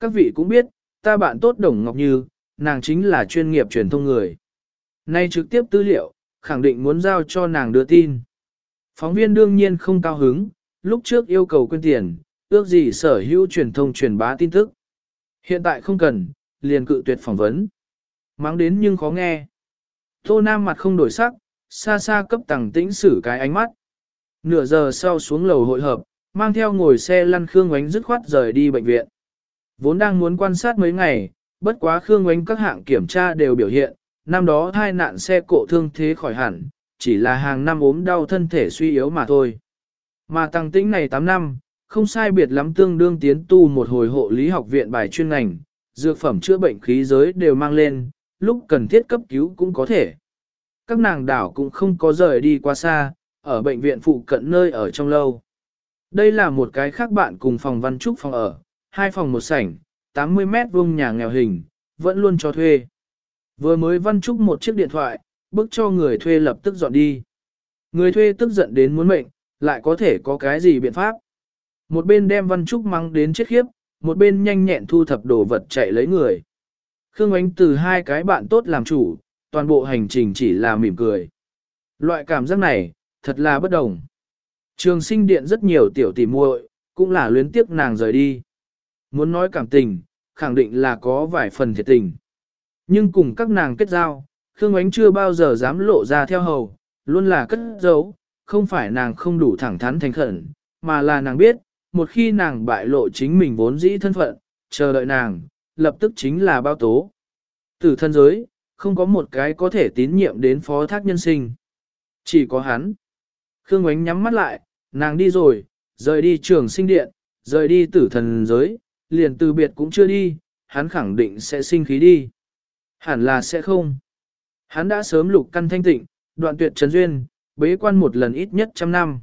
Các vị cũng biết, ta bạn tốt Đồng Ngọc Như, nàng chính là chuyên nghiệp truyền thông người. Nay trực tiếp tư liệu, khẳng định muốn giao cho nàng đưa tin. Phóng viên đương nhiên không cao hứng, lúc trước yêu cầu quên tiền, ước gì sở hữu truyền thông truyền bá tin tức. Hiện tại không cần, liền cự tuyệt phỏng vấn. Mang đến nhưng khó nghe. Tô Nam mặt không đổi sắc, xa xa cấp tàng tĩnh xử cái ánh mắt. Nửa giờ sau xuống lầu hội hợp, mang theo ngồi xe lăn Khương Ngoánh dứt khoát rời đi bệnh viện. Vốn đang muốn quan sát mấy ngày, bất quá Khương Ngoánh các hạng kiểm tra đều biểu hiện, năm đó hai nạn xe cộ thương thế khỏi hẳn, chỉ là hàng năm ốm đau thân thể suy yếu mà thôi. Mà tăng tĩnh này 8 năm, không sai biệt lắm tương đương tiến tu một hồi hộ lý học viện bài chuyên ngành, dược phẩm chữa bệnh khí giới đều mang lên, lúc cần thiết cấp cứu cũng có thể. Các nàng đảo cũng không có rời đi qua xa, ở bệnh viện phụ cận nơi ở trong lâu. Đây là một cái khác bạn cùng phòng văn trúc phòng ở, hai phòng một sảnh, 80 mét vuông nhà nghèo hình, vẫn luôn cho thuê. Vừa mới văn trúc một chiếc điện thoại, bức cho người thuê lập tức dọn đi. Người thuê tức giận đến muốn mệnh, lại có thể có cái gì biện pháp. Một bên đem văn trúc mang đến chết khiếp, một bên nhanh nhẹn thu thập đồ vật chạy lấy người. Khương Ánh từ hai cái bạn tốt làm chủ, toàn bộ hành trình chỉ là mỉm cười. Loại cảm giác này, thật là bất đồng. Trường sinh điện rất nhiều tiểu tỷ muội, cũng là luyến tiếp nàng rời đi. Muốn nói cảm tình, khẳng định là có vài phần thiệt tình. Nhưng cùng các nàng kết giao, Khương Ánh chưa bao giờ dám lộ ra theo hầu, luôn là cất giấu, không phải nàng không đủ thẳng thắn thành khẩn, mà là nàng biết, một khi nàng bại lộ chính mình vốn dĩ thân phận, chờ đợi nàng, lập tức chính là bao tố. Từ thân giới, không có một cái có thể tín nhiệm đến phó thác nhân sinh. Chỉ có hắn. Khương Ánh nhắm mắt lại, nàng đi rồi, rời đi trường sinh điện, rời đi tử thần giới, liền từ biệt cũng chưa đi, hắn khẳng định sẽ sinh khí đi. Hẳn là sẽ không. Hắn đã sớm lục căn thanh tịnh, đoạn tuyệt trần duyên, bế quan một lần ít nhất trăm năm.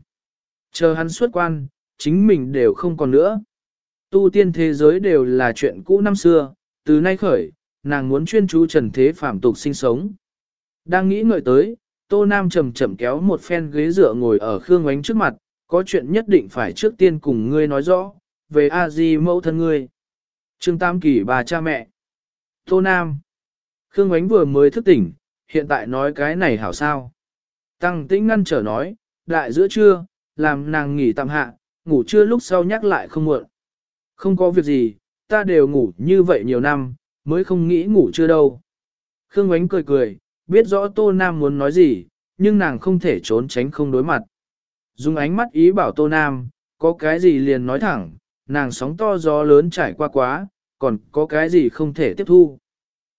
Chờ hắn xuất quan, chính mình đều không còn nữa. Tu tiên thế giới đều là chuyện cũ năm xưa, từ nay khởi, nàng muốn chuyên chú trần thế phạm tục sinh sống. Đang nghĩ ngợi tới, Tô Nam chậm chậm kéo một phen ghế dựa ngồi ở Khương Ngoánh trước mặt, có chuyện nhất định phải trước tiên cùng ngươi nói rõ, về a di mẫu thân ngươi. Trương Tam kỷ bà cha mẹ. Tô Nam. Khương Ngoánh vừa mới thức tỉnh, hiện tại nói cái này hảo sao. Tăng tĩnh ngăn trở nói, đại giữa trưa, làm nàng nghỉ tạm hạ, ngủ trưa lúc sau nhắc lại không muộn. Không có việc gì, ta đều ngủ như vậy nhiều năm, mới không nghĩ ngủ trưa đâu. Khương Ngoánh cười cười, biết rõ Tô Nam muốn nói gì, nhưng nàng không thể trốn tránh không đối mặt. Dùng ánh mắt ý bảo Tô Nam, có cái gì liền nói thẳng, nàng sóng to gió lớn trải qua quá, còn có cái gì không thể tiếp thu.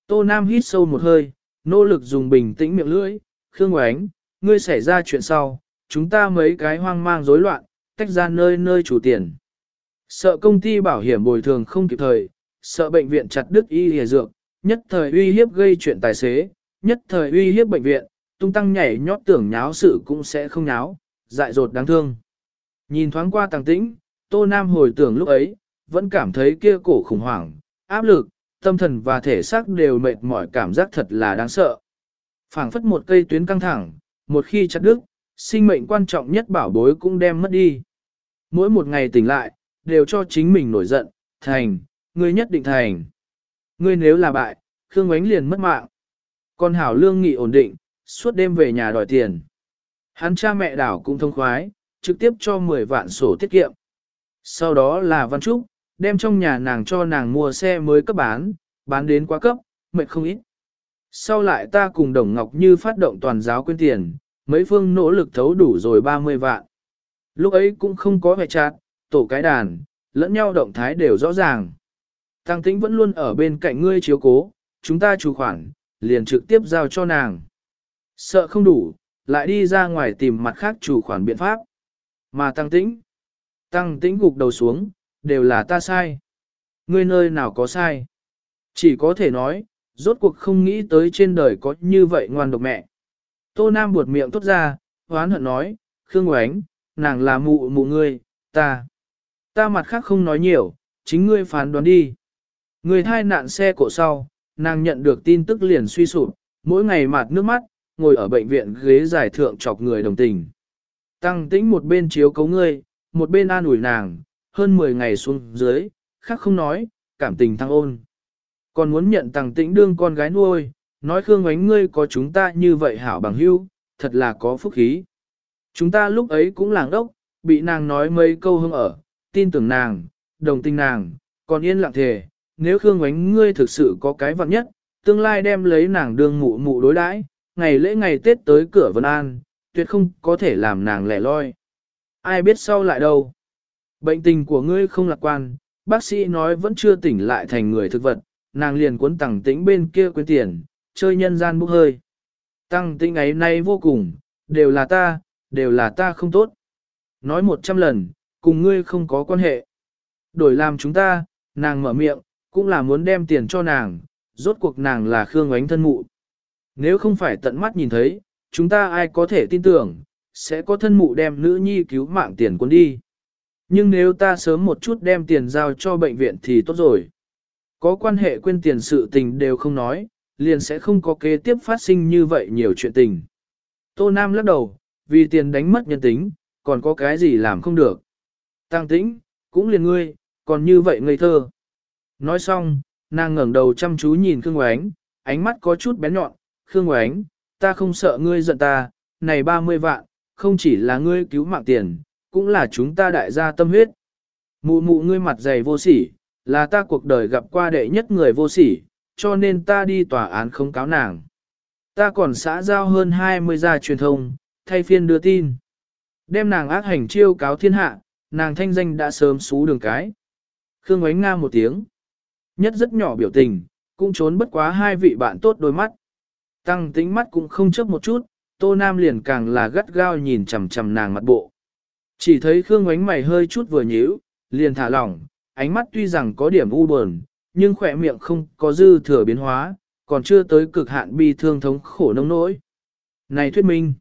Tô Nam hít sâu một hơi, nỗ lực dùng bình tĩnh miệng lưỡi, Khương oánh, ngươi xảy ra chuyện sau, chúng ta mấy cái hoang mang rối loạn, tách ra nơi nơi chủ tiền. Sợ công ty bảo hiểm bồi thường không kịp thời, sợ bệnh viện chặt đứt y hề dược, nhất thời uy hiếp gây chuyện tài xế, nhất thời uy hiếp bệnh viện, tung tăng nhảy nhót tưởng nháo sự cũng sẽ không nháo, dại dột đáng thương. Nhìn thoáng qua tàng tĩnh, Tô Nam hồi tưởng lúc ấy, vẫn cảm thấy kia cổ khủng hoảng, áp lực, tâm thần và thể xác đều mệt mỏi cảm giác thật là đáng sợ. phảng phất một cây tuyến căng thẳng, một khi chặt đứt, sinh mệnh quan trọng nhất bảo bối cũng đem mất đi. Mỗi một ngày tỉnh lại, đều cho chính mình nổi giận, thành, ngươi nhất định thành. Ngươi nếu là bại, Khương Ngoánh liền mất mạng. Con Hảo lương nghị ổn định, suốt đêm về nhà đòi tiền. Hắn cha mẹ đảo cũng thông khoái, trực tiếp cho 10 vạn sổ tiết kiệm. Sau đó là Văn Trúc, đem trong nhà nàng cho nàng mua xe mới cấp bán, bán đến quá cấp, mệt không ít. Sau lại ta cùng Đồng Ngọc Như phát động toàn giáo quyên tiền, mấy phương nỗ lực thấu đủ rồi 30 vạn. Lúc ấy cũng không có vẻ chặt, tổ cái đàn, lẫn nhau động thái đều rõ ràng. Tăng tĩnh vẫn luôn ở bên cạnh ngươi chiếu cố, chúng ta chủ khoản, liền trực tiếp giao cho nàng. Sợ không đủ, lại đi ra ngoài tìm mặt khác chủ khoản biện pháp. Mà tăng tĩnh, tăng tĩnh gục đầu xuống, đều là ta sai. Ngươi nơi nào có sai? Chỉ có thể nói, rốt cuộc không nghĩ tới trên đời có như vậy ngoan độc mẹ. Tô Nam buột miệng tốt ra, hoán hận nói, Khương Ngoánh, nàng là mụ mụ ngươi, ta. Ta mặt khác không nói nhiều, chính ngươi phán đoán đi. Người thai nạn xe cổ sau, nàng nhận được tin tức liền suy sụp, mỗi ngày mạt nước mắt, ngồi ở bệnh viện ghế giải thượng chọc người đồng tình. Tăng tĩnh một bên chiếu cấu ngươi, một bên an ủi nàng, hơn 10 ngày xuống dưới, khác không nói, cảm tình thăng ôn. Còn muốn nhận tàng tĩnh đương con gái nuôi, nói Khương ánh ngươi có chúng ta như vậy hảo bằng hữu, thật là có phúc khí. Chúng ta lúc ấy cũng làng đốc, bị nàng nói mấy câu hưng ở, tin tưởng nàng, đồng tình nàng, còn yên lặng thề, nếu Khương ánh ngươi thực sự có cái vặn nhất, tương lai đem lấy nàng đương mụ mụ đối đãi, ngày lễ ngày Tết tới cửa Vân An, tuyệt không có thể làm nàng lẻ loi. Ai biết sau lại đâu. Bệnh tình của ngươi không lạc quan, bác sĩ nói vẫn chưa tỉnh lại thành người thực vật, nàng liền cuốn tẳng tĩnh bên kia quyến tiền, chơi nhân gian bốc hơi. Tăng tĩnh ấy nay vô cùng, đều là ta, đều là ta không tốt. Nói một trăm lần, cùng ngươi không có quan hệ. Đổi làm chúng ta, nàng mở miệng, cũng là muốn đem tiền cho nàng, rốt cuộc nàng là Khương Ánh thân mụ. Nếu không phải tận mắt nhìn thấy, chúng ta ai có thể tin tưởng, sẽ có thân mụ đem nữ nhi cứu mạng tiền quân đi. Nhưng nếu ta sớm một chút đem tiền giao cho bệnh viện thì tốt rồi. Có quan hệ quên tiền sự tình đều không nói, liền sẽ không có kế tiếp phát sinh như vậy nhiều chuyện tình. Tô Nam lắc đầu, vì tiền đánh mất nhân tính, còn có cái gì làm không được. Tăng tĩnh, cũng liền ngươi, còn như vậy ngây thơ. Nói xong, nàng ngẩng đầu chăm chú nhìn Khương Oánh, ánh mắt có chút bén nhọn, Khương Oánh, ta không sợ ngươi giận ta, này 30 vạn, không chỉ là ngươi cứu mạng tiền, cũng là chúng ta đại gia tâm huyết. Mụ mụ ngươi mặt dày vô sỉ, là ta cuộc đời gặp qua đệ nhất người vô sỉ, cho nên ta đi tòa án không cáo nàng. Ta còn xã giao hơn 20 gia truyền thông, thay phiên đưa tin. Đem nàng ác hành chiêu cáo thiên hạ, nàng thanh danh đã sớm xú đường cái. Khương ánh nga một tiếng. Nhất rất nhỏ biểu tình, cũng trốn bất quá hai vị bạn tốt đôi mắt. Tăng tính mắt cũng không chấp một chút, Tô Nam liền càng là gắt gao nhìn chằm chằm nàng mặt bộ. Chỉ thấy Khương ánh mày hơi chút vừa nhíu, liền thả lỏng, ánh mắt tuy rằng có điểm u buồn, nhưng khỏe miệng không có dư thừa biến hóa, còn chưa tới cực hạn bi thương thống khổ nông nỗi. Này thuyết minh,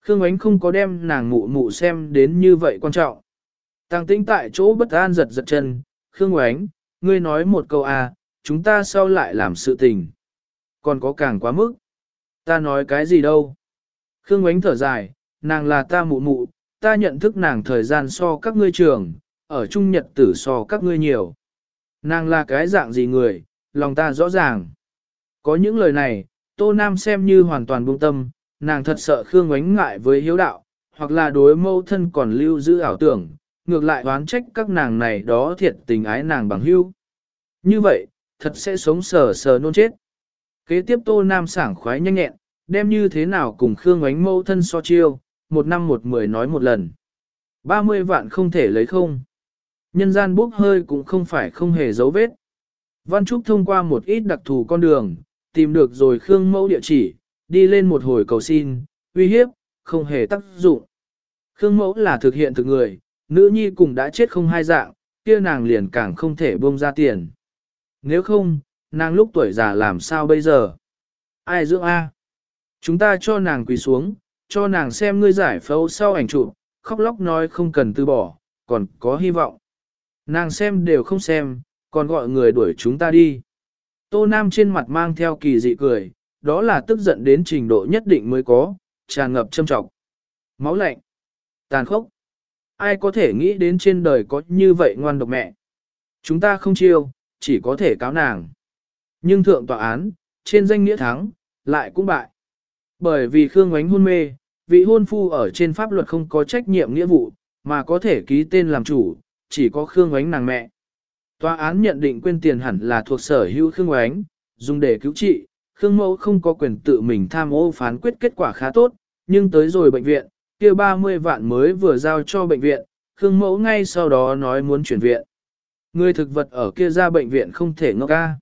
Khương ánh không có đem nàng mụ mụ xem đến như vậy quan trọng. Tăng tĩnh tại chỗ bất an giật giật chân, Khương ánh, ngươi nói một câu à, chúng ta sau lại làm sự tình. Còn có càng quá mức. Ta nói cái gì đâu. Khương ánh thở dài, nàng là ta mụ mụ, ta nhận thức nàng thời gian so các ngươi trường, ở trung nhật tử so các ngươi nhiều. Nàng là cái dạng gì người, lòng ta rõ ràng. Có những lời này, Tô Nam xem như hoàn toàn buông tâm, nàng thật sợ Khương ánh ngại với hiếu đạo, hoặc là đối mâu thân còn lưu giữ ảo tưởng, ngược lại oán trách các nàng này đó thiệt tình ái nàng bằng hưu. Như vậy, thật sẽ sống sờ sờ nôn chết. Kế tiếp Tô Nam sảng khoái nhanh nhẹn, đem như thế nào cùng Khương ánh mâu thân so chiêu, một năm một mười nói một lần. 30 vạn không thể lấy không. Nhân gian bốc hơi cũng không phải không hề dấu vết. Văn Trúc thông qua một ít đặc thù con đường, tìm được rồi Khương mẫu địa chỉ, đi lên một hồi cầu xin, uy hiếp, không hề tác dụng. Khương mẫu là thực hiện thực người, nữ nhi cùng đã chết không hai dạng, kia nàng liền càng không thể buông ra tiền. Nếu không, nàng lúc tuổi già làm sao bây giờ? Ai dưỡng A? Chúng ta cho nàng quỳ xuống, cho nàng xem ngươi giải phẫu sau ảnh chụp, khóc lóc nói không cần từ bỏ, còn có hy vọng. Nàng xem đều không xem, còn gọi người đuổi chúng ta đi. Tô Nam trên mặt mang theo kỳ dị cười, đó là tức giận đến trình độ nhất định mới có, tràn ngập châm trọng. Máu lạnh, tàn khốc. Ai có thể nghĩ đến trên đời có như vậy ngoan độc mẹ. Chúng ta không chiêu, chỉ có thể cáo nàng. Nhưng thượng tòa án, trên danh nghĩa thắng, lại cũng bại. Bởi vì Khương Ngoánh hôn mê, vị hôn phu ở trên pháp luật không có trách nhiệm nghĩa vụ, mà có thể ký tên làm chủ, chỉ có Khương Ngoánh nàng mẹ. Tòa án nhận định quên tiền hẳn là thuộc sở hữu Khương Ngoánh, dùng để cứu trị, Khương Mẫu không có quyền tự mình tham ô phán quyết kết quả khá tốt, nhưng tới rồi bệnh viện, kia 30 vạn mới vừa giao cho bệnh viện, Khương Mẫu ngay sau đó nói muốn chuyển viện. Người thực vật ở kia ra bệnh viện không thể ngốc ca.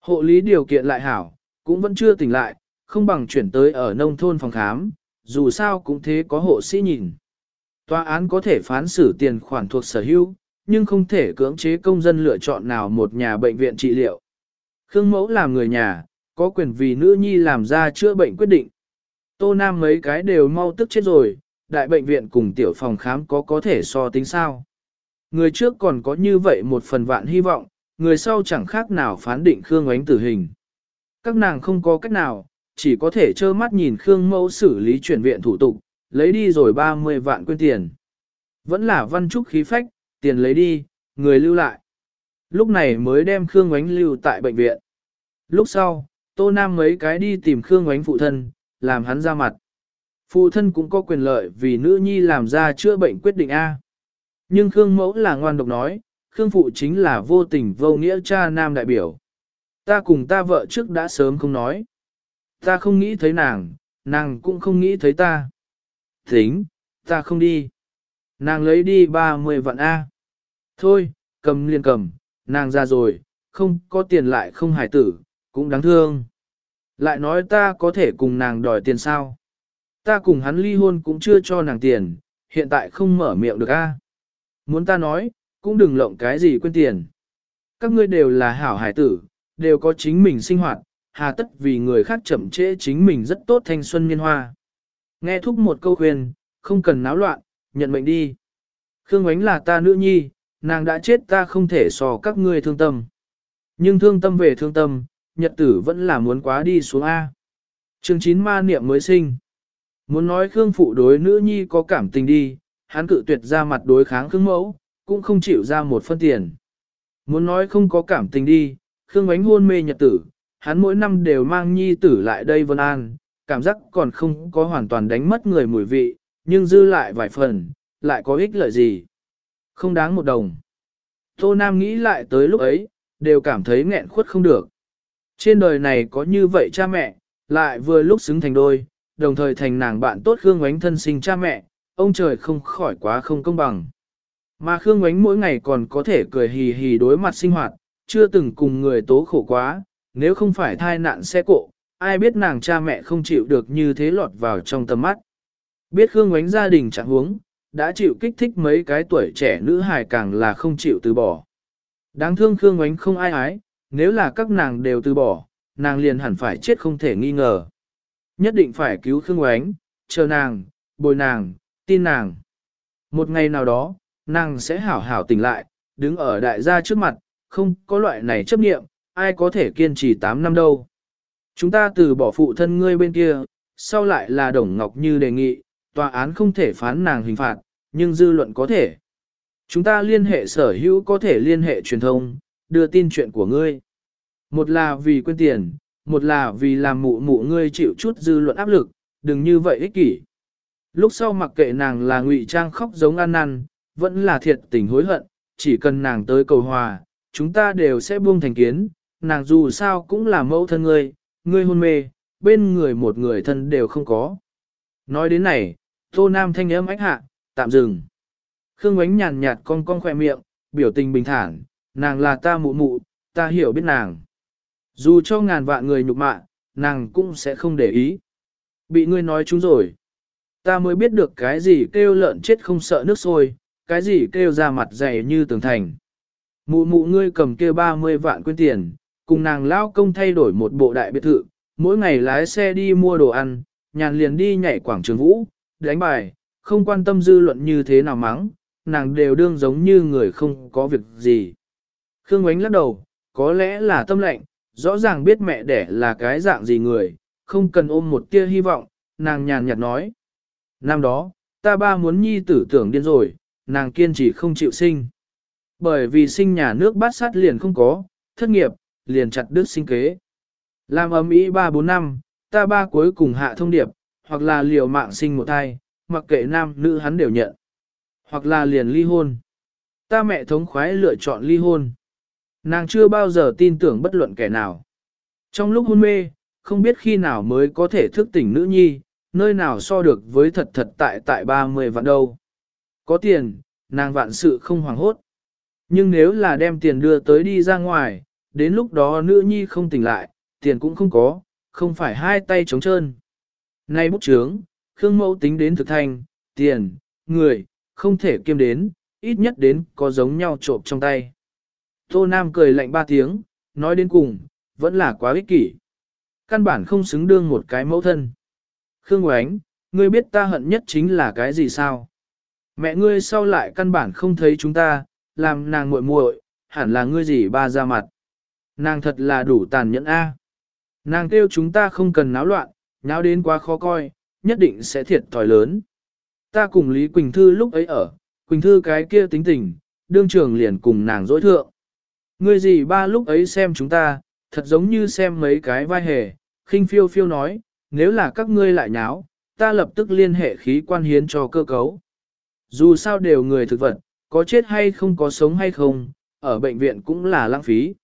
Hộ lý điều kiện lại hảo, cũng vẫn chưa tỉnh lại, không bằng chuyển tới ở nông thôn phòng khám, dù sao cũng thế có hộ sĩ nhìn. Tòa án có thể phán xử tiền khoản thuộc sở hữu, nhưng không thể cưỡng chế công dân lựa chọn nào một nhà bệnh viện trị liệu. Khương Mẫu làm người nhà, có quyền vì nữ nhi làm ra chữa bệnh quyết định. Tô Nam mấy cái đều mau tức chết rồi, đại bệnh viện cùng tiểu phòng khám có có thể so tính sao. Người trước còn có như vậy một phần vạn hy vọng, người sau chẳng khác nào phán định Khương Ánh tử hình. Các nàng không có cách nào, chỉ có thể trơ mắt nhìn Khương Mẫu xử lý chuyển viện thủ tục, lấy đi rồi 30 vạn quên tiền. Vẫn là văn trúc khí phách, tiền lấy đi, người lưu lại. Lúc này mới đem Khương Ngoánh lưu tại bệnh viện. Lúc sau, Tô Nam mấy cái đi tìm Khương Ngoánh phụ thân, làm hắn ra mặt. Phụ thân cũng có quyền lợi vì nữ nhi làm ra chữa bệnh quyết định A. Nhưng Khương Mẫu là ngoan độc nói, Khương Phụ chính là vô tình vô nghĩa cha nam đại biểu. Ta cùng ta vợ trước đã sớm không nói. Ta không nghĩ thấy nàng, nàng cũng không nghĩ thấy ta. Tính, ta không đi. Nàng lấy đi 30 vạn A. Thôi, cầm liền cầm, nàng ra rồi, không có tiền lại không hài tử, cũng đáng thương. Lại nói ta có thể cùng nàng đòi tiền sao? Ta cùng hắn ly hôn cũng chưa cho nàng tiền, hiện tại không mở miệng được a. Muốn ta nói, cũng đừng lộng cái gì quên tiền. Các ngươi đều là hảo hải tử, đều có chính mình sinh hoạt, hà tất vì người khác chậm trễ chính mình rất tốt thanh xuân niên hoa. Nghe thúc một câu khuyên, không cần náo loạn, nhận mệnh đi. Khương Ánh là ta nữ nhi, nàng đã chết ta không thể so các ngươi thương tâm. Nhưng thương tâm về thương tâm, nhật tử vẫn là muốn quá đi xuống A. Chương 9 ma niệm mới sinh. Muốn nói Khương phụ đối nữ nhi có cảm tình đi, hắn cự tuyệt ra mặt đối kháng Khương mẫu, cũng không chịu ra một phân tiền. Muốn nói không có cảm tình đi, Khương ánh hôn mê nhật tử, hắn mỗi năm đều mang nhi tử lại đây Vân An, cảm giác còn không có hoàn toàn đánh mất người mùi vị, nhưng dư lại vài phần, lại có ích lợi gì. Không đáng một đồng. Tô Nam nghĩ lại tới lúc ấy, đều cảm thấy nghẹn khuất không được. Trên đời này có như vậy cha mẹ, lại vừa lúc xứng thành đôi, đồng thời thành nàng bạn tốt Khương Ngoánh thân sinh cha mẹ, ông trời không khỏi quá không công bằng. Mà Khương Ngoánh mỗi ngày còn có thể cười hì hì đối mặt sinh hoạt, chưa từng cùng người tố khổ quá, nếu không phải thai nạn xe cộ, ai biết nàng cha mẹ không chịu được như thế lọt vào trong tầm mắt. Biết Khương Ngoánh gia đình chẳng huống, đã chịu kích thích mấy cái tuổi trẻ nữ hài càng là không chịu từ bỏ. Đáng thương Khương Ngoánh không ai ái, nếu là các nàng đều từ bỏ, nàng liền hẳn phải chết không thể nghi ngờ. Nhất định phải cứu Khương Ngoánh, chờ nàng, bồi nàng, tin nàng. Một ngày nào đó, nàng sẽ hảo hảo tỉnh lại, đứng ở đại gia trước mặt, không có loại này chấp nghiệm, ai có thể kiên trì 8 năm đâu. Chúng ta từ bỏ phụ thân ngươi bên kia, sau lại là Đồng Ngọc Như đề nghị, tòa án không thể phán nàng hình phạt, nhưng dư luận có thể. Chúng ta liên hệ sở hữu có thể liên hệ truyền thông, đưa tin chuyện của ngươi. Một là vì quên tiền, một là vì làm mụ mụ ngươi chịu chút dư luận áp lực, đừng như vậy ích kỷ. Lúc sau mặc kệ nàng là ngụy trang khóc giống ăn năn, vẫn là thiệt tình hối hận, chỉ cần nàng tới cầu hòa, chúng ta đều sẽ buông thành kiến, nàng dù sao cũng là mẫu thân ngươi, ngươi hôn mê, bên người một người thân đều không có. Nói đến này, Tô Nam thanh âm ách hạ, tạm dừng. Khương Ngoánh nhàn nhạt con con khỏe miệng, biểu tình bình thản, nàng là ta mụ mụ, ta hiểu biết nàng. Dù cho ngàn vạn người nhục mạ, nàng cũng sẽ không để ý. Bị ngươi nói chúng rồi. Ta mới biết được cái gì kêu lợn chết không sợ nước sôi, cái gì kêu ra mặt dày như tường thành. Mụ mụ ngươi cầm kêu 30 vạn quyên tiền, cùng nàng lao công thay đổi một bộ đại biệt thự, mỗi ngày lái xe đi mua đồ ăn, nhàn liền đi nhảy quảng trường vũ, đánh bài, không quan tâm dư luận như thế nào mắng, nàng đều đương giống như người không có việc gì. Khương Ngoánh lắc đầu, có lẽ là tâm lệnh, rõ ràng biết mẹ đẻ là cái dạng gì người, không cần ôm một tia hy vọng, nàng nhàn nhạt nói. Năm đó, ta ba muốn nhi tử tưởng điên rồi, nàng kiên trì không chịu sinh. Bởi vì sinh nhà nước bát sát liền không có, thất nghiệp, liền chặt đứt sinh kế. Làm ấm ý 3-4 năm, ta ba cuối cùng hạ thông điệp, hoặc là liều mạng sinh một thai, mặc kệ nam nữ hắn đều nhận. Hoặc là liền ly hôn. Ta mẹ thống khoái lựa chọn ly hôn. Nàng chưa bao giờ tin tưởng bất luận kẻ nào. Trong lúc hôn mê, không biết khi nào mới có thể thức tỉnh nữ nhi, nơi nào so được với thật thật tại tại 30 vạn đâu. Có tiền, nàng vạn sự không hoảng hốt. Nhưng nếu là đem tiền đưa tới đi ra ngoài, đến lúc đó nữ nhi không tỉnh lại, tiền cũng không có, không phải hai tay trống trơn. Nay bút trướng, Khương Mẫu tính đến thực thành, tiền, người, không thể kiêm đến, ít nhất đến có giống nhau trộm trong tay. Tô Nam cười lạnh ba tiếng, nói đến cùng, vẫn là quá ích kỷ. Căn bản không xứng đương một cái mẫu thân. Khương Oánh, ngươi biết ta hận nhất chính là cái gì sao? Mẹ ngươi sau lại căn bản không thấy chúng ta, làm nàng muội muội, hẳn là ngươi gì ba ra mặt. Nàng thật là đủ tàn nhẫn a. Nàng kêu chúng ta không cần náo loạn, náo đến quá khó coi, nhất định sẽ thiệt thòi lớn. Ta cùng Lý Quỳnh Thư lúc ấy ở, Quỳnh Thư cái kia tính tình, đương trường liền cùng nàng dối thượng. Ngươi gì ba lúc ấy xem chúng ta, thật giống như xem mấy cái vai hề, khinh phiêu phiêu nói, nếu là các ngươi lại nháo, ta lập tức liên hệ khí quan hiến cho cơ cấu. Dù sao đều người thực vật, có chết hay không có sống hay không, ở bệnh viện cũng là lãng phí.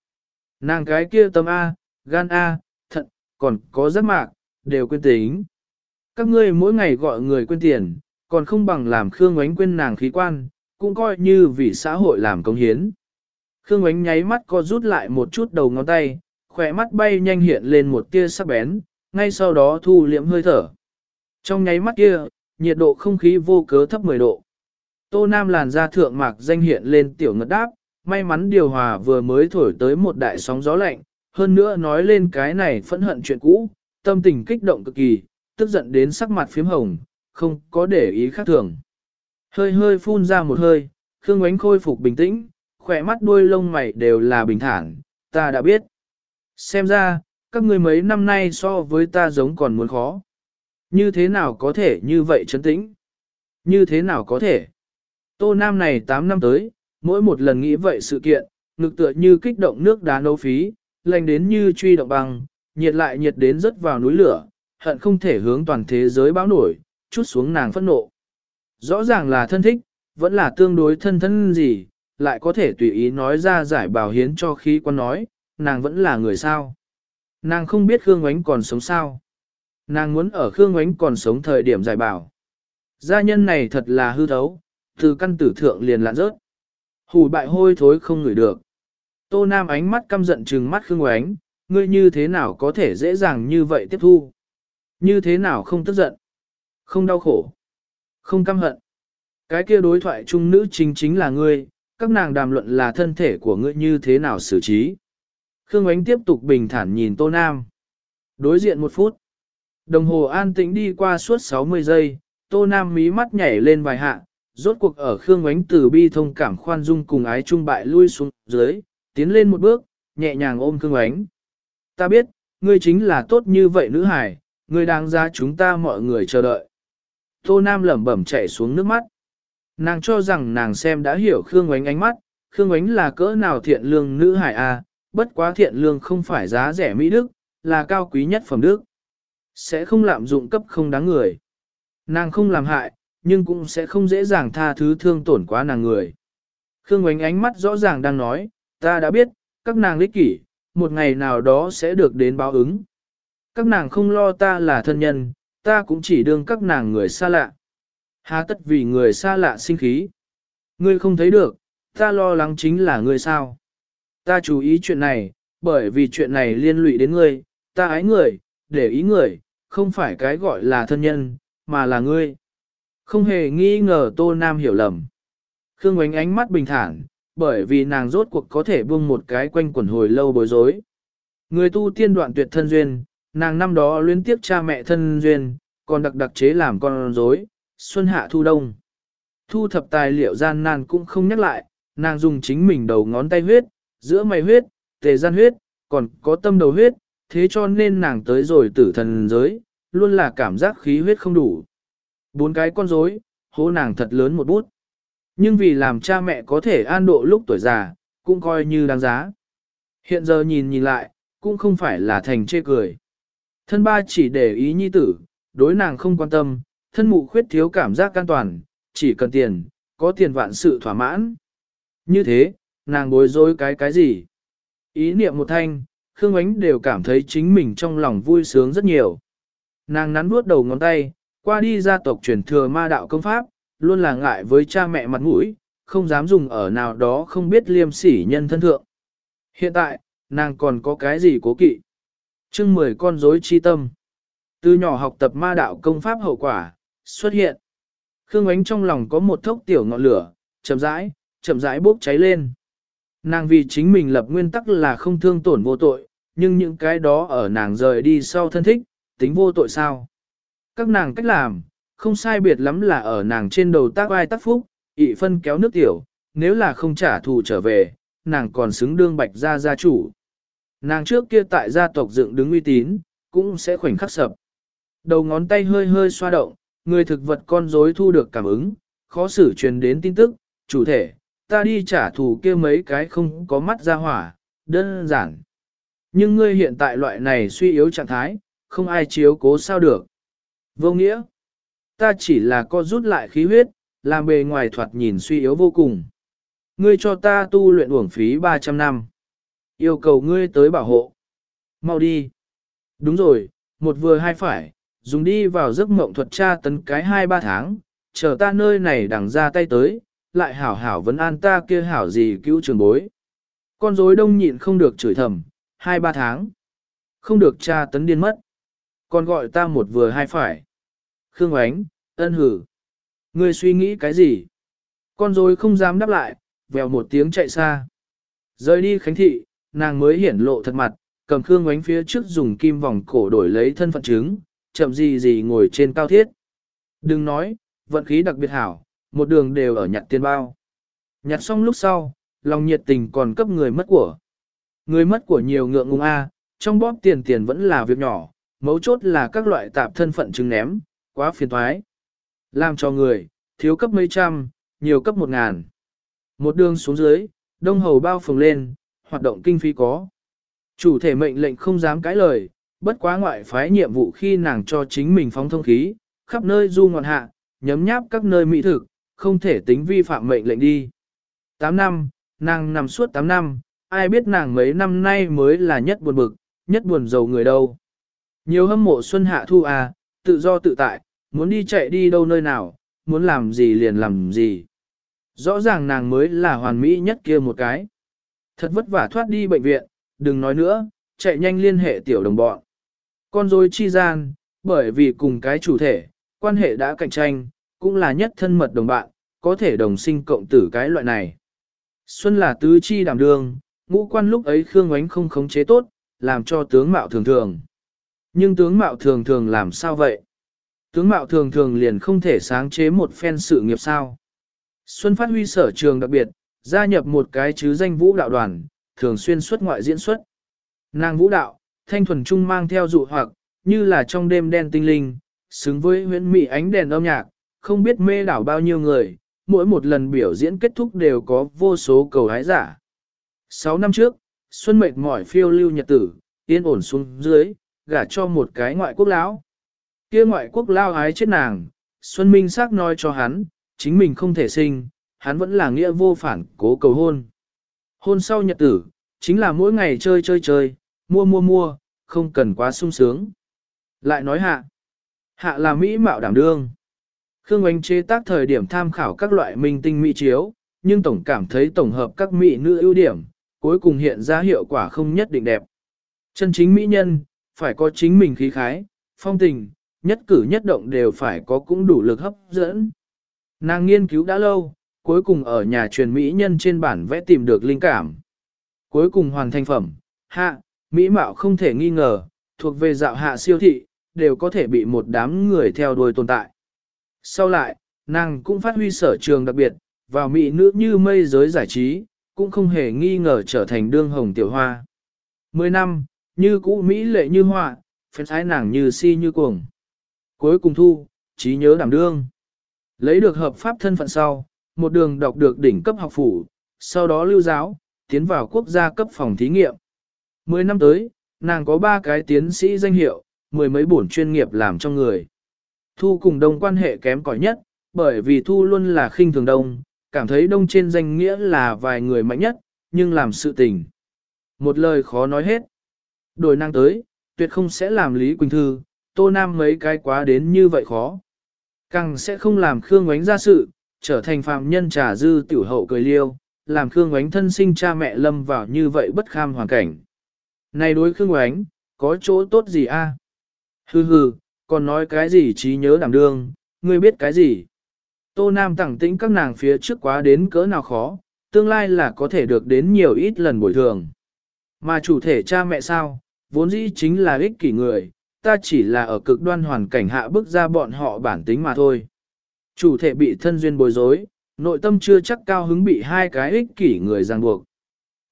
Nàng cái kia tâm A, gan A, thận, còn có giác mạc, đều quên tính. Các ngươi mỗi ngày gọi người quên tiền, còn không bằng làm Khương Ngoánh quên nàng khí quan, cũng coi như vì xã hội làm công hiến. Khương Ngoánh nháy mắt co rút lại một chút đầu ngón tay, khỏe mắt bay nhanh hiện lên một tia sắc bén, ngay sau đó thu liễm hơi thở. Trong nháy mắt kia, nhiệt độ không khí vô cớ thấp 10 độ. Tô Nam làn da thượng mạc danh hiện lên tiểu ngất đáp, may mắn điều hòa vừa mới thổi tới một đại sóng gió lạnh, hơn nữa nói lên cái này phẫn hận chuyện cũ, tâm tình kích động cực kỳ, tức giận đến sắc mặt phím hồng, không có để ý khác thường. Hơi hơi phun ra một hơi, Khương Ngoánh khôi phục bình tĩnh, khỏe mắt đuôi lông mày đều là bình thản, ta đã biết. Xem ra, các ngươi mấy năm nay so với ta giống còn muốn khó. Như thế nào có thể như vậy chấn tĩnh? Như thế nào có thể? Tô Nam này 8 năm tới, mỗi một lần nghĩ vậy sự kiện, ngực tựa như kích động nước đá nấu phí, lành đến như truy động băng, nhiệt lại nhiệt đến rớt vào núi lửa, hận không thể hướng toàn thế giới báo nổi, chút xuống nàng phẫn nộ. Rõ ràng là thân thích, vẫn là tương đối thân thân gì, lại có thể tùy ý nói ra giải bảo hiến cho khí quan nói, nàng vẫn là người sao. Nàng không biết Khương Ngoánh còn sống sao. Nàng muốn ở Khương Ngoánh còn sống thời điểm giải bảo. Gia nhân này thật là hư thấu, từ căn tử thượng liền lạn rớt. Hủ bại hôi thối không ngửi được. Tô Nam ánh mắt căm giận trừng mắt Khương Ngoánh, ngươi như thế nào có thể dễ dàng như vậy tiếp thu? Như thế nào không tức giận? Không đau khổ? Không căm hận? Cái kia đối thoại chung nữ chính chính là ngươi, các nàng đàm luận là thân thể của ngươi như thế nào xử trí. Khương Ngoánh tiếp tục bình thản nhìn Tô Nam. Đối diện một phút. Đồng hồ an tĩnh đi qua suốt 60 giây, Tô Nam mí mắt nhảy lên vài hạ, rốt cuộc ở Khương Ngoánh từ bi thông cảm khoan dung cùng ái trung bại lui xuống dưới, tiến lên một bước, nhẹ nhàng ôm Khương Ngoánh. Ta biết, ngươi chính là tốt như vậy nữ hải, ngươi đáng ra chúng ta mọi người chờ đợi. Tô Nam lẩm bẩm chạy xuống nước mắt. Nàng cho rằng nàng xem đã hiểu Khương Ngoánh ánh mắt, Khương Ngoánh là cỡ nào thiện lương nữ hải à, bất quá thiện lương không phải giá rẻ Mỹ Đức, là cao quý nhất phẩm Đức. Sẽ không lạm dụng cấp không đáng người. Nàng không làm hại, nhưng cũng sẽ không dễ dàng tha thứ thương tổn quá nàng người. Khương Ngoánh ánh mắt rõ ràng đang nói, ta đã biết, các nàng lý kỷ, một ngày nào đó sẽ được đến báo ứng. Các nàng không lo ta là thân nhân, ta cũng chỉ đương các nàng người xa lạ. Há tất vì người xa lạ sinh khí. Ngươi không thấy được, ta lo lắng chính là ngươi sao. Ta chú ý chuyện này, bởi vì chuyện này liên lụy đến ngươi, ta ái người, để ý người, không phải cái gọi là thân nhân, mà là ngươi. Không hề nghi ngờ Tô Nam hiểu lầm. Khương Ngoánh ánh mắt bình thản, bởi vì nàng rốt cuộc có thể buông một cái quanh quẩn hồi lâu bối rối. Người tu tiên đoạn tuyệt thân duyên, Nàng năm đó luyến tiếp cha mẹ thân duyên, còn đặc đặc chế làm con rối, xuân hạ thu đông. Thu thập tài liệu gian nan cũng không nhắc lại, nàng dùng chính mình đầu ngón tay huyết, giữa mày huyết, tề gian huyết, còn có tâm đầu huyết, thế cho nên nàng tới rồi tử thần giới, luôn là cảm giác khí huyết không đủ. Bốn cái con rối, hố nàng thật lớn một bút. Nhưng vì làm cha mẹ có thể an độ lúc tuổi già, cũng coi như đáng giá. Hiện giờ nhìn nhìn lại, cũng không phải là thành chê cười. Thân ba chỉ để ý nhi tử, đối nàng không quan tâm, thân mụ khuyết thiếu cảm giác an toàn, chỉ cần tiền, có tiền vạn sự thỏa mãn. Như thế, nàng bối rối cái cái gì? Ý niệm một thanh, Khương Ánh đều cảm thấy chính mình trong lòng vui sướng rất nhiều. Nàng nắn vuốt đầu ngón tay, qua đi gia tộc truyền thừa ma đạo công pháp, luôn là ngại với cha mẹ mặt mũi, không dám dùng ở nào đó không biết liêm sỉ nhân thân thượng. Hiện tại, nàng còn có cái gì cố kỵ? chương mười con rối chi tâm. Từ nhỏ học tập ma đạo công pháp hậu quả, xuất hiện. Khương Ánh trong lòng có một thốc tiểu ngọn lửa, chậm rãi, chậm rãi bốc cháy lên. Nàng vì chính mình lập nguyên tắc là không thương tổn vô tội, nhưng những cái đó ở nàng rời đi sau thân thích, tính vô tội sao? Các nàng cách làm, không sai biệt lắm là ở nàng trên đầu tác vai tác phúc, ị phân kéo nước tiểu, nếu là không trả thù trở về, nàng còn xứng đương bạch gia gia chủ. Nàng trước kia tại gia tộc dựng đứng uy tín, cũng sẽ khoảnh khắc sập. Đầu ngón tay hơi hơi xoa động, người thực vật con rối thu được cảm ứng, khó xử truyền đến tin tức, chủ thể, ta đi trả thù kia mấy cái không có mắt ra hỏa, đơn giản. Nhưng ngươi hiện tại loại này suy yếu trạng thái, không ai chiếu cố sao được. Vô nghĩa, ta chỉ là co rút lại khí huyết, làm bề ngoài thoạt nhìn suy yếu vô cùng. Ngươi cho ta tu luyện uổng phí 300 năm. Yêu cầu ngươi tới bảo hộ. Mau đi. Đúng rồi, một vừa hai phải, dùng đi vào giấc mộng thuật tra tấn cái hai ba tháng, chờ ta nơi này đằng ra tay tới, lại hảo hảo vấn an ta kia hảo gì cứu trường bối. Con rối đông nhịn không được chửi thầm, hai ba tháng. Không được tra tấn điên mất. Còn gọi ta một vừa hai phải. Khương ánh, ân hử. Ngươi suy nghĩ cái gì? Con rồi không dám đáp lại, vèo một tiếng chạy xa. Rời đi khánh thị, nàng mới hiển lộ thật mặt, cầm Khương ánh phía trước dùng kim vòng cổ đổi lấy thân phận chứng, chậm gì gì ngồi trên cao thiết. Đừng nói, vận khí đặc biệt hảo, một đường đều ở nhặt tiền bao. Nhặt xong lúc sau, lòng nhiệt tình còn cấp người mất của. Người mất của nhiều ngượng ngùng A, trong bóp tiền tiền vẫn là việc nhỏ, mấu chốt là các loại tạp thân phận chứng ném, quá phiền thoái. Làm cho người, thiếu cấp mấy trăm, nhiều cấp một ngàn. Một đường xuống dưới, đông hầu bao phồng lên, hoạt động kinh phí có. Chủ thể mệnh lệnh không dám cãi lời, bất quá ngoại phái nhiệm vụ khi nàng cho chính mình phóng thông khí, khắp nơi du ngọn hạ, nhấm nháp các nơi mỹ thực, không thể tính vi phạm mệnh lệnh đi. 8 năm, nàng nằm suốt 8 năm, ai biết nàng mấy năm nay mới là nhất buồn bực, nhất buồn giàu người đâu. Nhiều hâm mộ xuân hạ thu à, tự do tự tại, muốn đi chạy đi đâu nơi nào, muốn làm gì liền làm gì. Rõ ràng nàng mới là hoàn mỹ nhất kia một cái. Thật vất vả thoát đi bệnh viện, đừng nói nữa, chạy nhanh liên hệ tiểu đồng bọn. Con rối chi gian, bởi vì cùng cái chủ thể, quan hệ đã cạnh tranh, cũng là nhất thân mật đồng bạn, có thể đồng sinh cộng tử cái loại này. Xuân là tứ chi đảm đương, ngũ quan lúc ấy Khương Ngoánh không khống chế tốt, làm cho tướng mạo thường thường. Nhưng tướng mạo thường thường làm sao vậy? Tướng mạo thường thường liền không thể sáng chế một phen sự nghiệp sao. Xuân phát huy sở trường đặc biệt, gia nhập một cái chứ danh vũ đạo đoàn, thường xuyên xuất ngoại diễn xuất. Nàng vũ đạo, thanh thuần trung mang theo dụ hoặc, như là trong đêm đen tinh linh, xứng với huyễn mị ánh đèn âm nhạc, không biết mê đảo bao nhiêu người, mỗi một lần biểu diễn kết thúc đều có vô số cầu hái giả. Sáu năm trước, Xuân mệt mỏi phiêu lưu nhật tử, yên ổn xuống dưới, gả cho một cái ngoại quốc lão kia ngoại quốc lao ái chết nàng, Xuân Minh xác nói cho hắn, chính mình không thể sinh, hắn vẫn là nghĩa vô phản cố cầu hôn. Hôn sau nhật tử, chính là mỗi ngày chơi chơi chơi, mua mua mua, không cần quá sung sướng. Lại nói hạ, hạ là mỹ mạo đảm đương. Khương Oanh chế tác thời điểm tham khảo các loại minh tinh mỹ chiếu, nhưng tổng cảm thấy tổng hợp các mỹ nữ ưu điểm, cuối cùng hiện ra hiệu quả không nhất định đẹp. Chân chính mỹ nhân, phải có chính mình khí khái, phong tình, nhất cử nhất động đều phải có cũng đủ lực hấp dẫn. Nàng nghiên cứu đã lâu, cuối cùng ở nhà truyền mỹ nhân trên bản vẽ tìm được linh cảm. Cuối cùng hoàn thành phẩm, hạ, mỹ mạo không thể nghi ngờ, thuộc về dạo hạ siêu thị, đều có thể bị một đám người theo đuôi tồn tại. Sau lại, nàng cũng phát huy sở trường đặc biệt, vào mỹ nữ như mây giới giải trí, cũng không hề nghi ngờ trở thành đương hồng tiểu hoa. Mười năm, như cũ Mỹ lệ như họa, phép ái nàng như si như cuồng. Cuối cùng thu, trí nhớ đảm đương. Lấy được hợp pháp thân phận sau, một đường đọc được đỉnh cấp học phủ, sau đó lưu giáo, tiến vào quốc gia cấp phòng thí nghiệm. Mười năm tới, nàng có ba cái tiến sĩ danh hiệu, mười mấy bổn chuyên nghiệp làm trong người. Thu cùng đông quan hệ kém cỏi nhất, bởi vì Thu luôn là khinh thường đông, cảm thấy đông trên danh nghĩa là vài người mạnh nhất, nhưng làm sự tình. Một lời khó nói hết. Đổi năng tới, tuyệt không sẽ làm Lý Quỳnh Thư, Tô Nam mấy cái quá đến như vậy khó. Càng sẽ không làm Khương Ngoánh ra sự, trở thành phạm nhân trà dư tiểu hậu cười liêu, làm Khương Ngoánh thân sinh cha mẹ lâm vào như vậy bất kham hoàn cảnh. Này đối Khương Ngoánh, có chỗ tốt gì a? Hừ hừ, còn nói cái gì trí nhớ đảm đương, ngươi biết cái gì? Tô Nam tẳng tĩnh các nàng phía trước quá đến cỡ nào khó, tương lai là có thể được đến nhiều ít lần bồi thường. Mà chủ thể cha mẹ sao, vốn dĩ chính là ích kỷ người, ta chỉ là ở cực đoan hoàn cảnh hạ bức ra bọn họ bản tính mà thôi. Chủ thể bị thân duyên bối rối, nội tâm chưa chắc cao hứng bị hai cái ích kỷ người ràng buộc.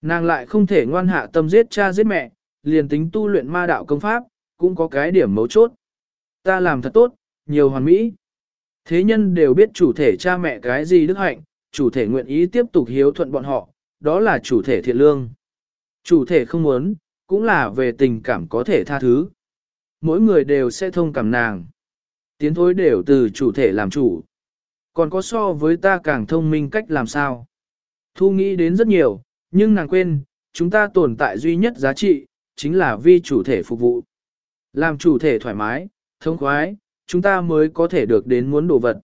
Nàng lại không thể ngoan hạ tâm giết cha giết mẹ, liền tính tu luyện ma đạo công pháp, cũng có cái điểm mấu chốt. Ta làm thật tốt, nhiều hoàn mỹ. Thế nhân đều biết chủ thể cha mẹ cái gì đức hạnh, chủ thể nguyện ý tiếp tục hiếu thuận bọn họ, đó là chủ thể thiện lương. Chủ thể không muốn, cũng là về tình cảm có thể tha thứ. Mỗi người đều sẽ thông cảm nàng. Tiến thối đều từ chủ thể làm chủ. Còn có so với ta càng thông minh cách làm sao. Thu nghĩ đến rất nhiều, nhưng nàng quên, chúng ta tồn tại duy nhất giá trị, chính là vi chủ thể phục vụ. Làm chủ thể thoải mái, thông khoái, chúng ta mới có thể được đến muốn đồ vật.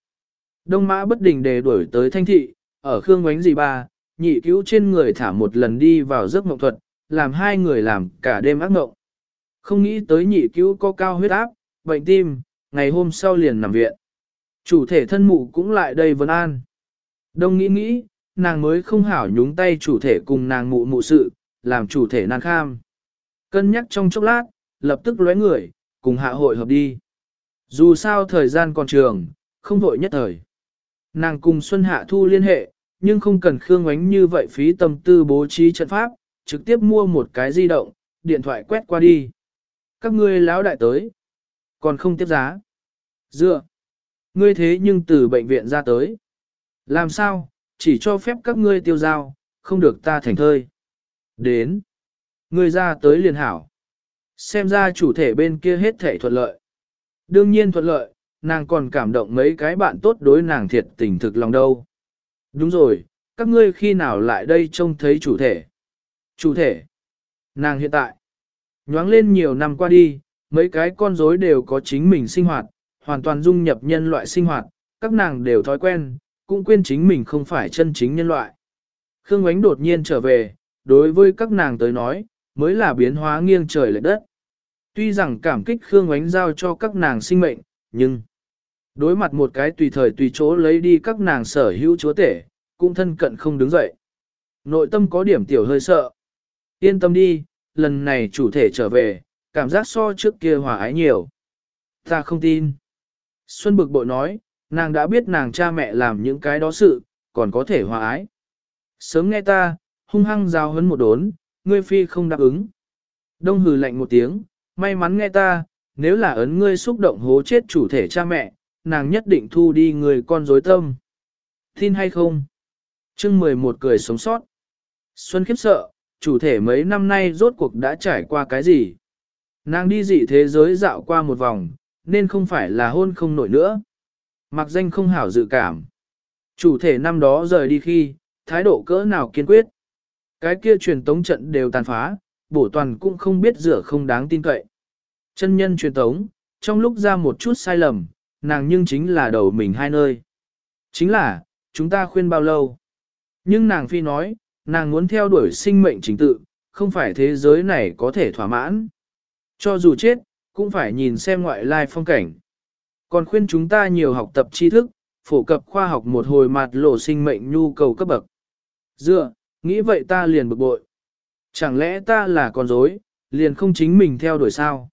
Đông mã bất đình đề đuổi tới thanh thị, ở khương bánh gì ba, nhị cứu trên người thả một lần đi vào giấc mộng thuật, làm hai người làm cả đêm ác mộng. Không nghĩ tới nhị cứu có cao huyết áp, bệnh tim, ngày hôm sau liền nằm viện. Chủ thể thân mụ cũng lại đây vấn an. Đông nghĩ nghĩ, nàng mới không hảo nhúng tay chủ thể cùng nàng mụ mụ sự, làm chủ thể nàng kham. Cân nhắc trong chốc lát, lập tức lóe người, cùng hạ hội hợp đi. Dù sao thời gian còn trường, không vội nhất thời. Nàng cùng Xuân Hạ Thu liên hệ, nhưng không cần Khương ánh như vậy phí tâm tư bố trí trận pháp, trực tiếp mua một cái di động, điện thoại quét qua đi. Các ngươi lão đại tới, còn không tiếp giá. Dựa, ngươi thế nhưng từ bệnh viện ra tới. Làm sao, chỉ cho phép các ngươi tiêu giao, không được ta thành thơi. Đến, ngươi ra tới liền hảo. Xem ra chủ thể bên kia hết thể thuận lợi. Đương nhiên thuận lợi, nàng còn cảm động mấy cái bạn tốt đối nàng thiệt tình thực lòng đâu. Đúng rồi, các ngươi khi nào lại đây trông thấy chủ thể? Chủ thể. Nàng hiện tại. Nhoáng lên nhiều năm qua đi, mấy cái con rối đều có chính mình sinh hoạt, hoàn toàn dung nhập nhân loại sinh hoạt, các nàng đều thói quen, cũng quên chính mình không phải chân chính nhân loại. Khương Ngoánh đột nhiên trở về, đối với các nàng tới nói, mới là biến hóa nghiêng trời lệch đất. Tuy rằng cảm kích Khương Ngoánh giao cho các nàng sinh mệnh, nhưng đối mặt một cái tùy thời tùy chỗ lấy đi các nàng sở hữu chúa tể, cũng thân cận không đứng dậy. Nội tâm có điểm tiểu hơi sợ. Yên tâm đi, lần này chủ thể trở về, cảm giác so trước kia hòa ái nhiều. Ta không tin. Xuân bực bội nói, nàng đã biết nàng cha mẹ làm những cái đó sự, còn có thể hòa ái. Sớm nghe ta, hung hăng giao hấn một đốn, ngươi phi không đáp ứng. Đông hừ lạnh một tiếng, may mắn nghe ta, nếu là ấn ngươi xúc động hố chết chủ thể cha mẹ, nàng nhất định thu đi người con dối tâm. Tin hay không? chương 11 cười sống sót. Xuân khiếp sợ, chủ thể mấy năm nay rốt cuộc đã trải qua cái gì? Nàng đi dị thế giới dạo qua một vòng, nên không phải là hôn không nổi nữa. Mặc danh không hảo dự cảm. Chủ thể năm đó rời đi khi, thái độ cỡ nào kiên quyết. Cái kia truyền tống trận đều tàn phá, bổ toàn cũng không biết rửa không đáng tin cậy. Chân nhân truyền tống, trong lúc ra một chút sai lầm, nàng nhưng chính là đầu mình hai nơi. Chính là, chúng ta khuyên bao lâu. Nhưng nàng phi nói, nàng muốn theo đuổi sinh mệnh chính tự, không phải thế giới này có thể thỏa mãn. Cho dù chết, cũng phải nhìn xem ngoại lai phong cảnh. Còn khuyên chúng ta nhiều học tập tri thức, phổ cập khoa học một hồi mặt lộ sinh mệnh nhu cầu cấp bậc. Dựa, nghĩ vậy ta liền bực bội. Chẳng lẽ ta là con dối, liền không chính mình theo đuổi sao?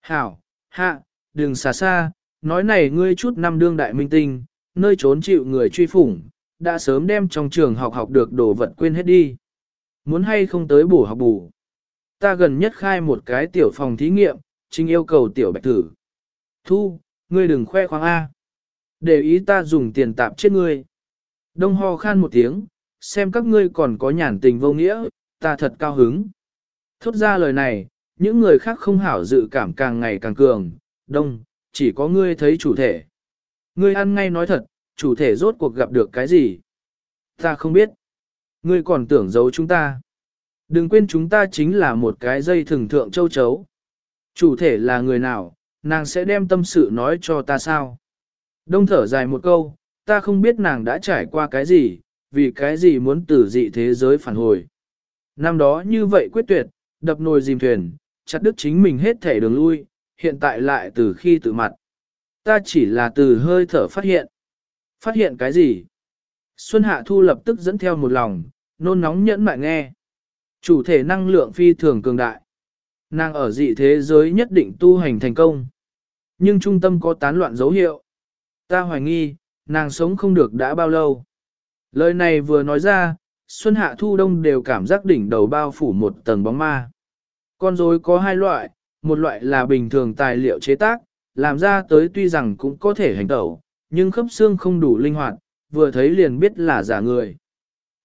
Hảo, hạ, đừng xa xa, nói này ngươi chút năm đương đại minh tinh, nơi trốn chịu người truy phủng, đã sớm đem trong trường học học được đồ vật quên hết đi. Muốn hay không tới bổ học bù. Ta gần nhất khai một cái tiểu phòng thí nghiệm, chính yêu cầu tiểu bạch thử. Thu, ngươi đừng khoe khoang A. Để ý ta dùng tiền tạp chết ngươi. Đông ho khan một tiếng, xem các ngươi còn có nhàn tình vô nghĩa, ta thật cao hứng. Thốt ra lời này, những người khác không hảo dự cảm càng ngày càng cường, đông, chỉ có ngươi thấy chủ thể. Ngươi ăn ngay nói thật, chủ thể rốt cuộc gặp được cái gì? Ta không biết. Ngươi còn tưởng giấu chúng ta. Đừng quên chúng ta chính là một cái dây thường thượng châu chấu. Chủ thể là người nào, nàng sẽ đem tâm sự nói cho ta sao? Đông thở dài một câu, ta không biết nàng đã trải qua cái gì, vì cái gì muốn tử dị thế giới phản hồi. Năm đó như vậy quyết tuyệt, đập nồi dìm thuyền, chặt đứt chính mình hết thể đường lui, hiện tại lại từ khi tự mặt. Ta chỉ là từ hơi thở phát hiện. Phát hiện cái gì? Xuân Hạ Thu lập tức dẫn theo một lòng, nôn nóng nhẫn mại nghe. Chủ thể năng lượng phi thường cường đại. Nàng ở dị thế giới nhất định tu hành thành công. Nhưng trung tâm có tán loạn dấu hiệu. Ta hoài nghi, nàng sống không được đã bao lâu. Lời này vừa nói ra, Xuân Hạ Thu Đông đều cảm giác đỉnh đầu bao phủ một tầng bóng ma. Con rối có hai loại, một loại là bình thường tài liệu chế tác, làm ra tới tuy rằng cũng có thể hành tẩu, nhưng khớp xương không đủ linh hoạt, vừa thấy liền biết là giả người.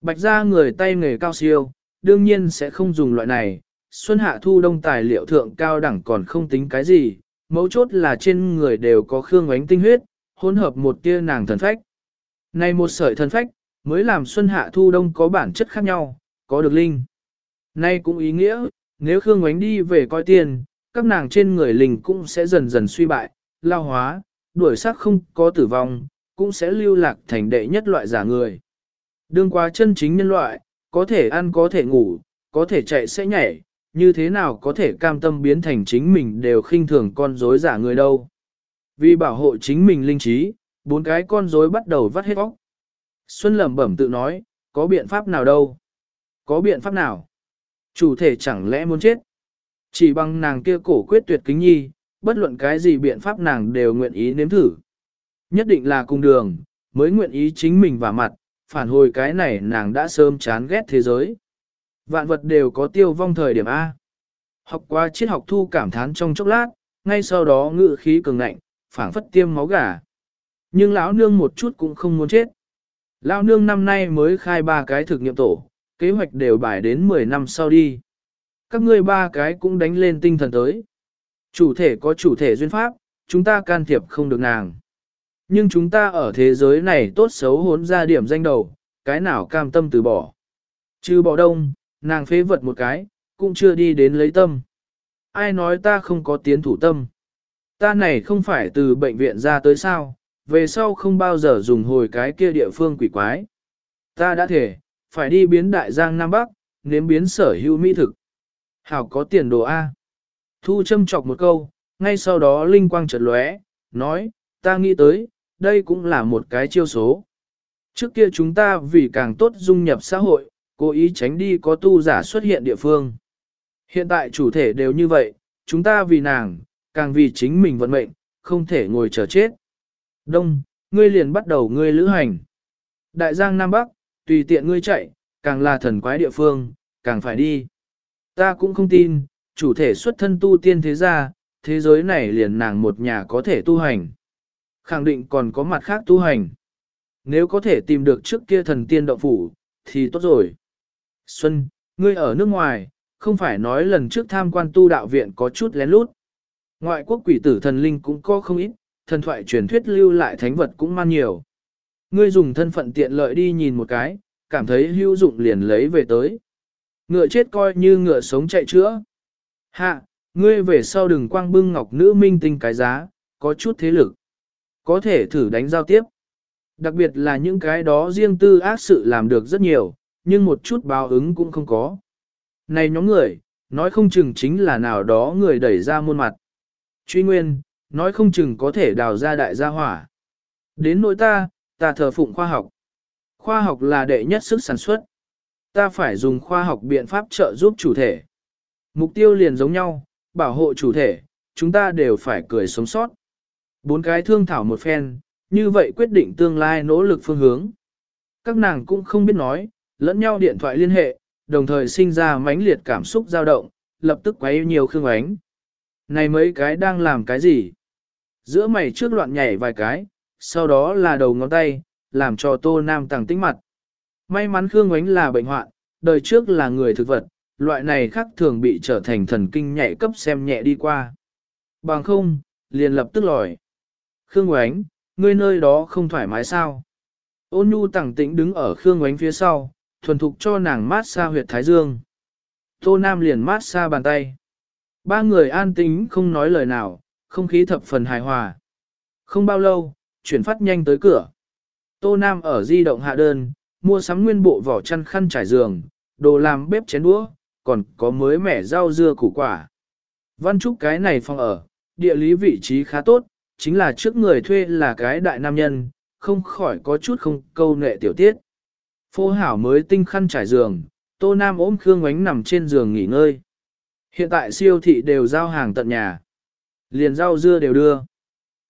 Bạch ra người tay nghề cao siêu, đương nhiên sẽ không dùng loại này, xuân hạ thu đông tài liệu thượng cao đẳng còn không tính cái gì, mấu chốt là trên người đều có khương ánh tinh huyết, hỗn hợp một tia nàng thần phách. Này một sợi thần phách, mới làm xuân hạ thu đông có bản chất khác nhau, có được linh. Nay cũng ý nghĩa, nếu Khương Ngoánh đi về coi tiền, các nàng trên người linh cũng sẽ dần dần suy bại, lao hóa, đuổi sắc không có tử vong, cũng sẽ lưu lạc thành đệ nhất loại giả người. Đương qua chân chính nhân loại, có thể ăn có thể ngủ, có thể chạy sẽ nhảy, như thế nào có thể cam tâm biến thành chính mình đều khinh thường con rối giả người đâu. Vì bảo hộ chính mình linh trí, bốn cái con rối bắt đầu vắt hết óc. Xuân lẩm bẩm tự nói, có biện pháp nào đâu? Có biện pháp nào? Chủ thể chẳng lẽ muốn chết? Chỉ bằng nàng kia cổ quyết tuyệt kính nhi, bất luận cái gì biện pháp nàng đều nguyện ý nếm thử. Nhất định là cùng đường, mới nguyện ý chính mình và mặt, phản hồi cái này nàng đã sớm chán ghét thế giới. Vạn vật đều có tiêu vong thời điểm A. Học qua triết học thu cảm thán trong chốc lát, ngay sau đó ngự khí cường ngạnh, phảng phất tiêm máu gà. Nhưng lão nương một chút cũng không muốn chết. Lão nương năm nay mới khai ba cái thực nghiệm tổ, kế hoạch đều bài đến 10 năm sau đi. Các ngươi ba cái cũng đánh lên tinh thần tới. Chủ thể có chủ thể duyên pháp, chúng ta can thiệp không được nàng. Nhưng chúng ta ở thế giới này tốt xấu hốn ra điểm danh đầu, cái nào cam tâm từ bỏ. Trừ bỏ đông, nàng phế vật một cái, cũng chưa đi đến lấy tâm. Ai nói ta không có tiến thủ tâm. Ta này không phải từ bệnh viện ra tới sao, về sau không bao giờ dùng hồi cái kia địa phương quỷ quái. Ta đã thể, phải đi biến đại giang Nam Bắc, nếm biến sở hữu mỹ thực. Hảo có tiền đồ A. Thu châm chọc một câu, ngay sau đó linh quang chợt lóe, nói, ta nghĩ tới, đây cũng là một cái chiêu số. Trước kia chúng ta vì càng tốt dung nhập xã hội, cố ý tránh đi có tu giả xuất hiện địa phương. Hiện tại chủ thể đều như vậy, chúng ta vì nàng, càng vì chính mình vận mệnh, không thể ngồi chờ chết. Đông, ngươi liền bắt đầu ngươi lữ hành. Đại Giang Nam Bắc, tùy tiện ngươi chạy, càng là thần quái địa phương, càng phải đi. Ta cũng không tin, chủ thể xuất thân tu tiên thế gia, thế giới này liền nàng một nhà có thể tu hành. Khẳng định còn có mặt khác tu hành. Nếu có thể tìm được trước kia thần tiên động phủ, thì tốt rồi. Xuân, ngươi ở nước ngoài, không phải nói lần trước tham quan tu đạo viện có chút lén lút. Ngoại quốc quỷ tử thần linh cũng có không ít, thần thoại truyền thuyết lưu lại thánh vật cũng man nhiều. Ngươi dùng thân phận tiện lợi đi nhìn một cái, cảm thấy hữu dụng liền lấy về tới. Ngựa chết coi như ngựa sống chạy chữa. Hạ, ngươi về sau đừng quang bưng ngọc nữ minh tinh cái giá, có chút thế lực. Có thể thử đánh giao tiếp. Đặc biệt là những cái đó riêng tư ác sự làm được rất nhiều, nhưng một chút báo ứng cũng không có. Này nhóm người, nói không chừng chính là nào đó người đẩy ra muôn mặt. Truy nguyên, nói không chừng có thể đào ra đại gia hỏa. Đến nỗi ta, ta thờ phụng khoa học. Khoa học là đệ nhất sức sản xuất. Ta phải dùng khoa học biện pháp trợ giúp chủ thể. Mục tiêu liền giống nhau, bảo hộ chủ thể, chúng ta đều phải cười sống sót. Bốn cái thương thảo một phen, như vậy quyết định tương lai nỗ lực phương hướng. Các nàng cũng không biết nói, lẫn nhau điện thoại liên hệ, đồng thời sinh ra mãnh liệt cảm xúc dao động, lập tức quấy nhiều khương ánh. Này mấy cái đang làm cái gì? Giữa mày trước loạn nhảy vài cái, sau đó là đầu ngón tay, làm cho tô nam tàng tĩnh mặt. May mắn Khương Ngoánh là bệnh hoạn, đời trước là người thực vật, loại này khác thường bị trở thành thần kinh nhạy cấp xem nhẹ đi qua. Bằng không, liền lập tức lòi. Khương Ngoánh, ngươi nơi đó không thoải mái sao? Ôn nhu tẳng tĩnh đứng ở Khương Ngoánh phía sau, thuần thục cho nàng mát xa huyệt thái dương. Tô Nam liền mát xa bàn tay. Ba người an tĩnh không nói lời nào, không khí thập phần hài hòa. Không bao lâu, chuyển phát nhanh tới cửa. Tô Nam ở di động hạ đơn, mua sắm nguyên bộ vỏ chăn khăn trải giường, đồ làm bếp chén đũa, còn có mới mẻ rau dưa củ quả. Văn Trúc cái này phòng ở, địa lý vị trí khá tốt, chính là trước người thuê là cái đại nam nhân, không khỏi có chút không câu nệ tiểu tiết. Phô hảo mới tinh khăn trải giường, Tô Nam ôm Khương Ngoánh nằm trên giường nghỉ ngơi. Hiện tại siêu thị đều giao hàng tận nhà. Liền rau dưa đều đưa.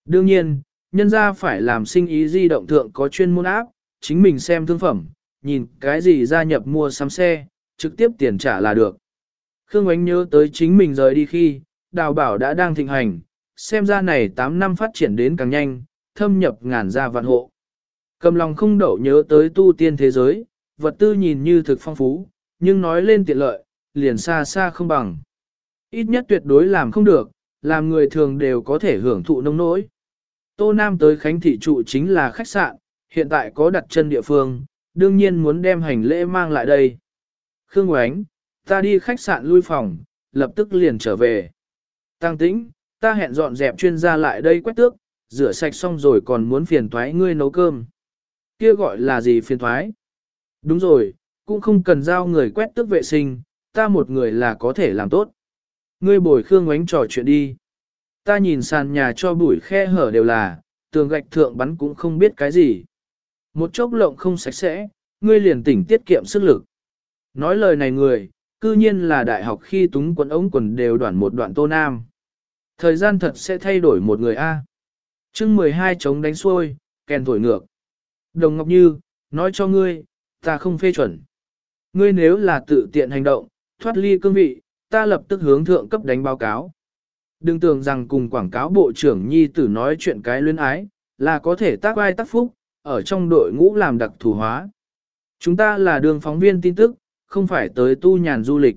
Đương nhiên, nhân ra phải làm sinh ý di động thượng có chuyên môn áp, chính mình xem thương phẩm, nhìn cái gì gia nhập mua sắm xe, trực tiếp tiền trả là được. Khương Ánh nhớ tới chính mình rời đi khi, đào bảo đã đang thịnh hành, xem ra này 8 năm phát triển đến càng nhanh, thâm nhập ngàn gia vạn hộ. Cầm lòng không đậu nhớ tới tu tiên thế giới, vật tư nhìn như thực phong phú, nhưng nói lên tiện lợi, liền xa xa không bằng. Ít nhất tuyệt đối làm không được, làm người thường đều có thể hưởng thụ nông nỗi. Tô Nam tới Khánh Thị trụ chính là khách sạn, hiện tại có đặt chân địa phương, đương nhiên muốn đem hành lễ mang lại đây. Khương Oánh, ta đi khách sạn lui phòng, lập tức liền trở về. Tăng tĩnh, ta hẹn dọn dẹp chuyên gia lại đây quét tước, rửa sạch xong rồi còn muốn phiền thoái ngươi nấu cơm. Kia gọi là gì phiền thoái? Đúng rồi, cũng không cần giao người quét tước vệ sinh, ta một người là có thể làm tốt. Ngươi bồi Khương Oánh trò chuyện đi. Ta nhìn sàn nhà cho bụi khe hở đều là, tường gạch thượng bắn cũng không biết cái gì. Một chốc lộng không sạch sẽ, ngươi liền tỉnh tiết kiệm sức lực. Nói lời này người, cư nhiên là đại học khi túng quần ống quần đều đoạn một đoạn tô nam. Thời gian thật sẽ thay đổi một người A. À. chương 12 chống đánh xuôi, kèn thổi ngược. Đồng Ngọc Như, nói cho ngươi, ta không phê chuẩn. Ngươi nếu là tự tiện hành động, thoát ly cương vị, ta lập tức hướng thượng cấp đánh báo cáo. Đừng tưởng rằng cùng quảng cáo bộ trưởng Nhi tử nói chuyện cái luyến ái, là có thể tác vai tác phúc, ở trong đội ngũ làm đặc thù hóa. Chúng ta là đường phóng viên tin tức, không phải tới tu nhàn du lịch.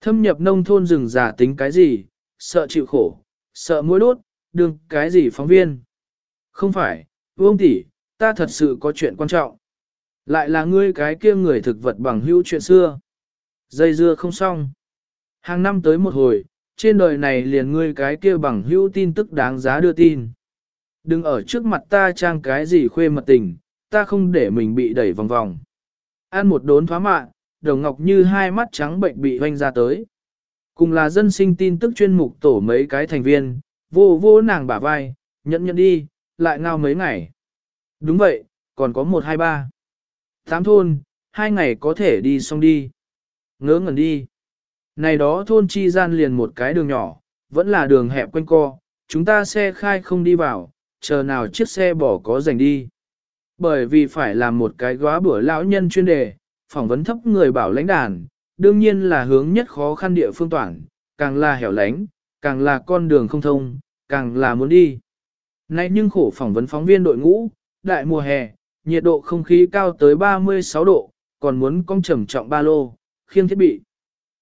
Thâm nhập nông thôn rừng giả tính cái gì, sợ chịu khổ, sợ mối đốt, đừng cái gì phóng viên. Không phải, vương tỷ, ta thật sự có chuyện quan trọng. Lại là ngươi cái kia người thực vật bằng hữu chuyện xưa. Dây dưa không xong. Hàng năm tới một hồi, trên đời này liền ngươi cái kia bằng hữu tin tức đáng giá đưa tin. Đừng ở trước mặt ta trang cái gì khuê mật tình, ta không để mình bị đẩy vòng vòng. Ăn một đốn thoá mạ, đồng ngọc như hai mắt trắng bệnh bị hoanh ra tới. Cùng là dân sinh tin tức chuyên mục tổ mấy cái thành viên, vô vô nàng bả vai, nhận nhận đi, lại ngao mấy ngày. Đúng vậy, còn có một hai ba. Tám thôn, hai ngày có thể đi xong đi. Ngớ ngẩn đi. Này đó thôn chi gian liền một cái đường nhỏ, vẫn là đường hẹp quanh co, chúng ta xe khai không đi vào, chờ nào chiếc xe bỏ có dành đi. Bởi vì phải làm một cái góa bữa lão nhân chuyên đề, phỏng vấn thấp người bảo lãnh đàn, đương nhiên là hướng nhất khó khăn địa phương toàn, càng là hẻo lánh, càng là con đường không thông, càng là muốn đi. Nay nhưng khổ phỏng vấn phóng viên đội ngũ, đại mùa hè, nhiệt độ không khí cao tới 36 độ, còn muốn cong trầm trọng ba lô, khiêng thiết bị.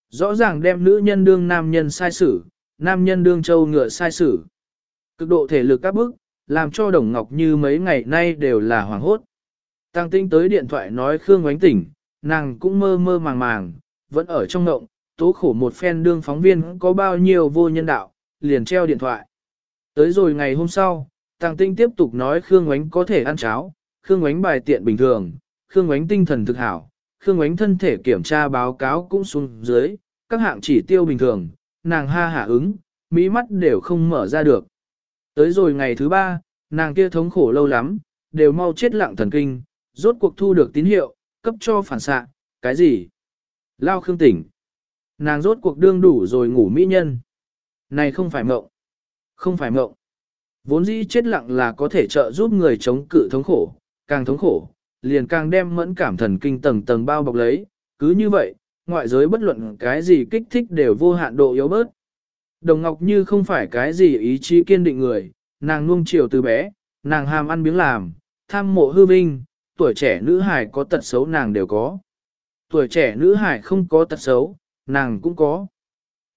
Rõ ràng đem nữ nhân đương nam nhân sai sử, nam nhân đương châu ngựa sai sử. Cực độ thể lực các bức, làm cho Đồng Ngọc Như mấy ngày nay đều là hoàng hốt. Tăng tinh tới điện thoại nói Khương Ngoánh tỉnh, nàng cũng mơ mơ màng màng, vẫn ở trong ngộng, tố khổ một phen đương phóng viên có bao nhiêu vô nhân đạo, liền treo điện thoại. Tới rồi ngày hôm sau, Tàng tinh tiếp tục nói Khương Ngoánh có thể ăn cháo, Khương Ngoánh bài tiện bình thường, Khương Ngoánh tinh thần thực hảo, Khương Ngoánh thân thể kiểm tra báo cáo cũng xuống dưới, các hạng chỉ tiêu bình thường, nàng ha hả ứng, mỹ mắt đều không mở ra được. Tới rồi ngày thứ ba, nàng kia thống khổ lâu lắm, đều mau chết lặng thần kinh, rốt cuộc thu được tín hiệu, cấp cho phản xạ, cái gì? Lao Khương tỉnh. Nàng rốt cuộc đương đủ rồi ngủ mỹ nhân. Này không phải mộng. Không phải mộng. Vốn dĩ chết lặng là có thể trợ giúp người chống cự thống khổ, càng thống khổ, liền càng đem mẫn cảm thần kinh tầng tầng bao bọc lấy, cứ như vậy, ngoại giới bất luận cái gì kích thích đều vô hạn độ yếu bớt. Đồng Ngọc Như không phải cái gì ý chí kiên định người, nàng nuông chiều từ bé, nàng ham ăn miếng làm, tham mộ hư vinh, tuổi trẻ nữ hải có tật xấu nàng đều có. Tuổi trẻ nữ hải không có tật xấu, nàng cũng có.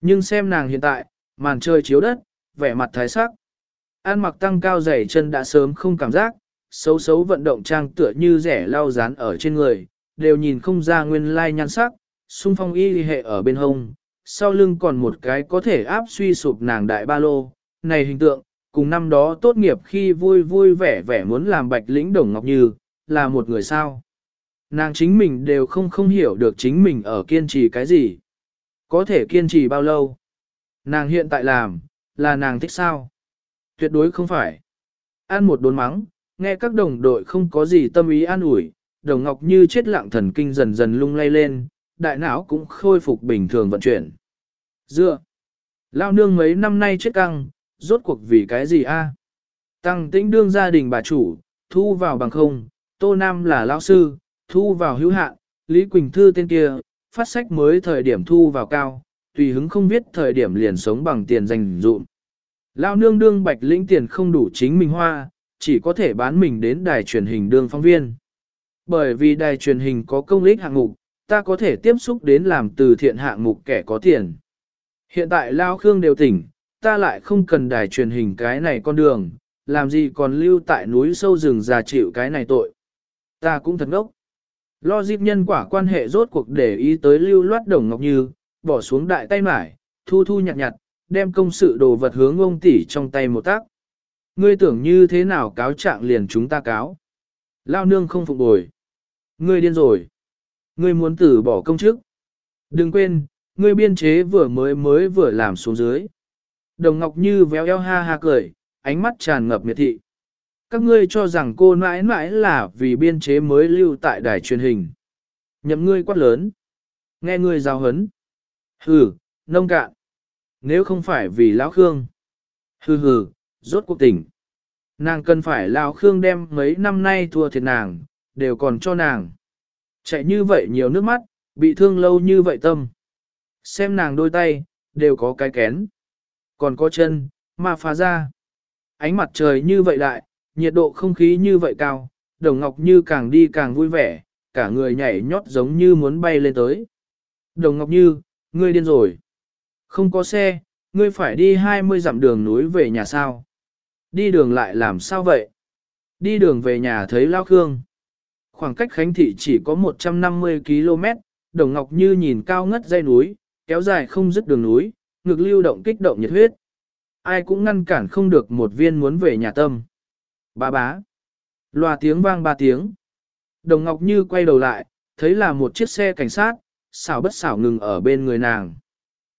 Nhưng xem nàng hiện tại, màn trời chiếu đất, vẻ mặt thái sắc. An mặc tăng cao dày chân đã sớm không cảm giác, xấu xấu vận động trang tựa như rẻ lau dán ở trên người, đều nhìn không ra nguyên lai nhan sắc, xung phong y hệ ở bên hông, sau lưng còn một cái có thể áp suy sụp nàng đại ba lô. Này hình tượng, cùng năm đó tốt nghiệp khi vui vui vẻ vẻ muốn làm bạch lĩnh đồng ngọc như, là một người sao. Nàng chính mình đều không không hiểu được chính mình ở kiên trì cái gì. Có thể kiên trì bao lâu? Nàng hiện tại làm, là nàng thích sao? Tuyệt đối không phải. Ăn một đốn mắng, nghe các đồng đội không có gì tâm ý an ủi, đồng ngọc như chết lặng thần kinh dần dần lung lay lên, đại não cũng khôi phục bình thường vận chuyển. Dựa, lao nương mấy năm nay chết căng, rốt cuộc vì cái gì a? Tăng tĩnh đương gia đình bà chủ, thu vào bằng không, Tô Nam là lão sư, thu vào hữu hạn, Lý Quỳnh Thư tên kia, phát sách mới thời điểm thu vào cao, tùy hứng không biết thời điểm liền sống bằng tiền dành dụm. Lao nương đương bạch lĩnh tiền không đủ chính mình hoa, chỉ có thể bán mình đến đài truyền hình đương phóng viên. Bởi vì đài truyền hình có công lý hạng mục, ta có thể tiếp xúc đến làm từ thiện hạng mục kẻ có tiền. Hiện tại Lao Khương đều tỉnh, ta lại không cần đài truyền hình cái này con đường, làm gì còn lưu tại núi sâu rừng già chịu cái này tội. Ta cũng thật ngốc. Lo dịp nhân quả quan hệ rốt cuộc để ý tới lưu loát đồng ngọc như, bỏ xuống đại tay mải, thu thu nhặt nhặt, đem công sự đồ vật hướng ông tỷ trong tay một tác. Ngươi tưởng như thế nào cáo trạng liền chúng ta cáo. Lao nương không phục bồi. Ngươi điên rồi. Ngươi muốn tử bỏ công chức. Đừng quên, ngươi biên chế vừa mới mới vừa làm xuống dưới. Đồng Ngọc Như véo eo ha ha cười, ánh mắt tràn ngập miệt thị. Các ngươi cho rằng cô mãi mãi là vì biên chế mới lưu tại đài truyền hình. Nhậm ngươi quát lớn. Nghe ngươi giáo hấn. Hừ, nông cạn. Nếu không phải vì lão Khương. Hừ hừ, rốt cuộc tỉnh. Nàng cần phải lão Khương đem mấy năm nay thua thiệt nàng, đều còn cho nàng. Chạy như vậy nhiều nước mắt, bị thương lâu như vậy tâm. Xem nàng đôi tay, đều có cái kén. Còn có chân, mà phá ra. Ánh mặt trời như vậy đại, nhiệt độ không khí như vậy cao, đồng ngọc như càng đi càng vui vẻ, cả người nhảy nhót giống như muốn bay lên tới. Đồng ngọc như, ngươi điên rồi. Không có xe, ngươi phải đi 20 dặm đường núi về nhà sao. Đi đường lại làm sao vậy? Đi đường về nhà thấy Lao Khương. Khoảng cách Khánh Thị chỉ có 150 km, Đồng Ngọc Như nhìn cao ngất dây núi, kéo dài không dứt đường núi, ngực lưu động kích động nhiệt huyết. Ai cũng ngăn cản không được một viên muốn về nhà tâm. Bá bá. Loa tiếng vang ba tiếng. Đồng Ngọc Như quay đầu lại, thấy là một chiếc xe cảnh sát, xảo bất xảo ngừng ở bên người nàng.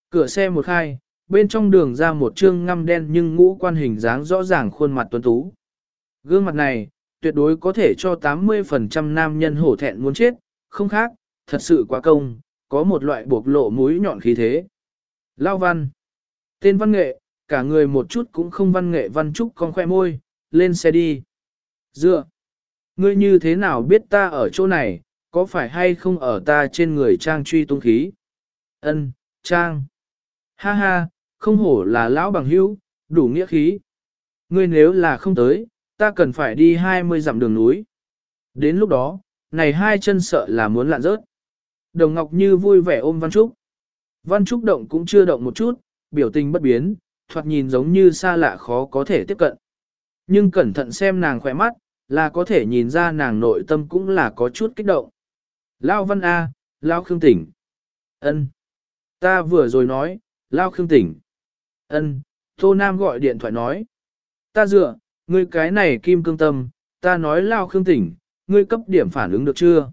Cửa xe một khai, bên trong đường ra một trương ngăm đen nhưng ngũ quan hình dáng rõ ràng khuôn mặt tuấn tú. Gương mặt này, tuyệt đối có thể cho 80% nam nhân hổ thẹn muốn chết, không khác, thật sự quá công, có một loại bộc lộ mũi nhọn khí thế. Lao văn. Tên văn nghệ, cả người một chút cũng không văn nghệ văn trúc con khoe môi, lên xe đi. Dựa. Ngươi như thế nào biết ta ở chỗ này, có phải hay không ở ta trên người trang truy tung khí? Ân, trang. Ha ha, không hổ là lão bằng hữu, đủ nghĩa khí. Ngươi nếu là không tới, ta cần phải đi 20 dặm đường núi. Đến lúc đó, này hai chân sợ là muốn lạn rớt. Đồng Ngọc Như vui vẻ ôm Văn Trúc. Văn Trúc động cũng chưa động một chút, biểu tình bất biến, thoạt nhìn giống như xa lạ khó có thể tiếp cận. Nhưng cẩn thận xem nàng khỏe mắt, là có thể nhìn ra nàng nội tâm cũng là có chút kích động. Lao Văn A, Lao Khương Tỉnh. ân Ta vừa rồi nói, Lao Khương Tỉnh. ân Tô Nam gọi điện thoại nói. Ta dựa, ngươi cái này kim cương tâm, ta nói Lao Khương Tỉnh, ngươi cấp điểm phản ứng được chưa?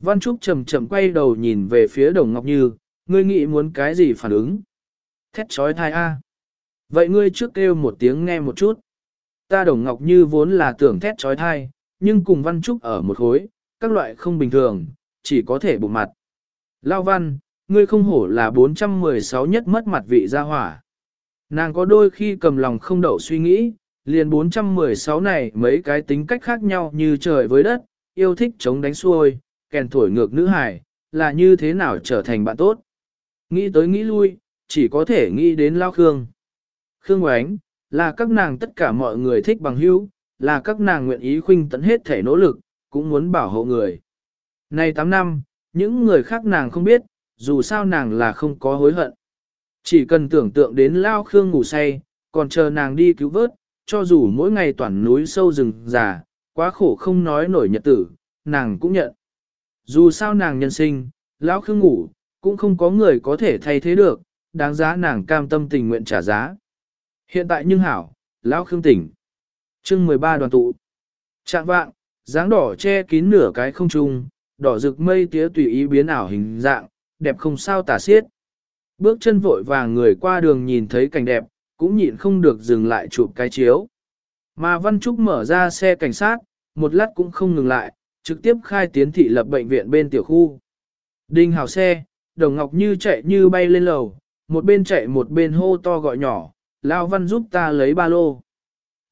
Văn Trúc chậm chậm quay đầu nhìn về phía Đồng Ngọc Như, ngươi nghĩ muốn cái gì phản ứng? Thét trói thai A. Vậy ngươi trước kêu một tiếng nghe một chút. Ta Đồng Ngọc Như vốn là tưởng thét trói thai, nhưng cùng Văn Trúc ở một khối, các loại không bình thường, chỉ có thể bụng mặt. Lao Văn, ngươi không hổ là 416 nhất mất mặt vị gia hỏa. Nàng có đôi khi cầm lòng không đậu suy nghĩ, liền 416 này mấy cái tính cách khác nhau như trời với đất, yêu thích chống đánh xuôi, kèn thổi ngược nữ hải, là như thế nào trở thành bạn tốt. Nghĩ tới nghĩ lui, chỉ có thể nghĩ đến Lao Khương. Khương Quánh, là các nàng tất cả mọi người thích bằng hữu, là các nàng nguyện ý khuynh tận hết thể nỗ lực, cũng muốn bảo hộ người. Nay 8 năm, những người khác nàng không biết, dù sao nàng là không có hối hận. Chỉ cần tưởng tượng đến Lao Khương ngủ say, còn chờ nàng đi cứu vớt, cho dù mỗi ngày toàn núi sâu rừng già, quá khổ không nói nổi nhật tử, nàng cũng nhận. Dù sao nàng nhân sinh, lão khương ngủ, cũng không có người có thể thay thế được, đáng giá nàng cam tâm tình nguyện trả giá. Hiện tại nhưng hảo, lão khương tỉnh. chương 13 đoàn tụ. Trạng vạng, dáng đỏ che kín nửa cái không trung, đỏ rực mây tía tùy ý biến ảo hình dạng, đẹp không sao tả xiết. Bước chân vội vàng người qua đường nhìn thấy cảnh đẹp, cũng nhịn không được dừng lại chụp cái chiếu. Mà Văn Trúc mở ra xe cảnh sát, một lát cũng không ngừng lại, trực tiếp khai tiến thị lập bệnh viện bên tiểu khu. Đinh hào xe, đồng ngọc như chạy như bay lên lầu, một bên chạy một bên hô to gọi nhỏ, Lao Văn giúp ta lấy ba lô.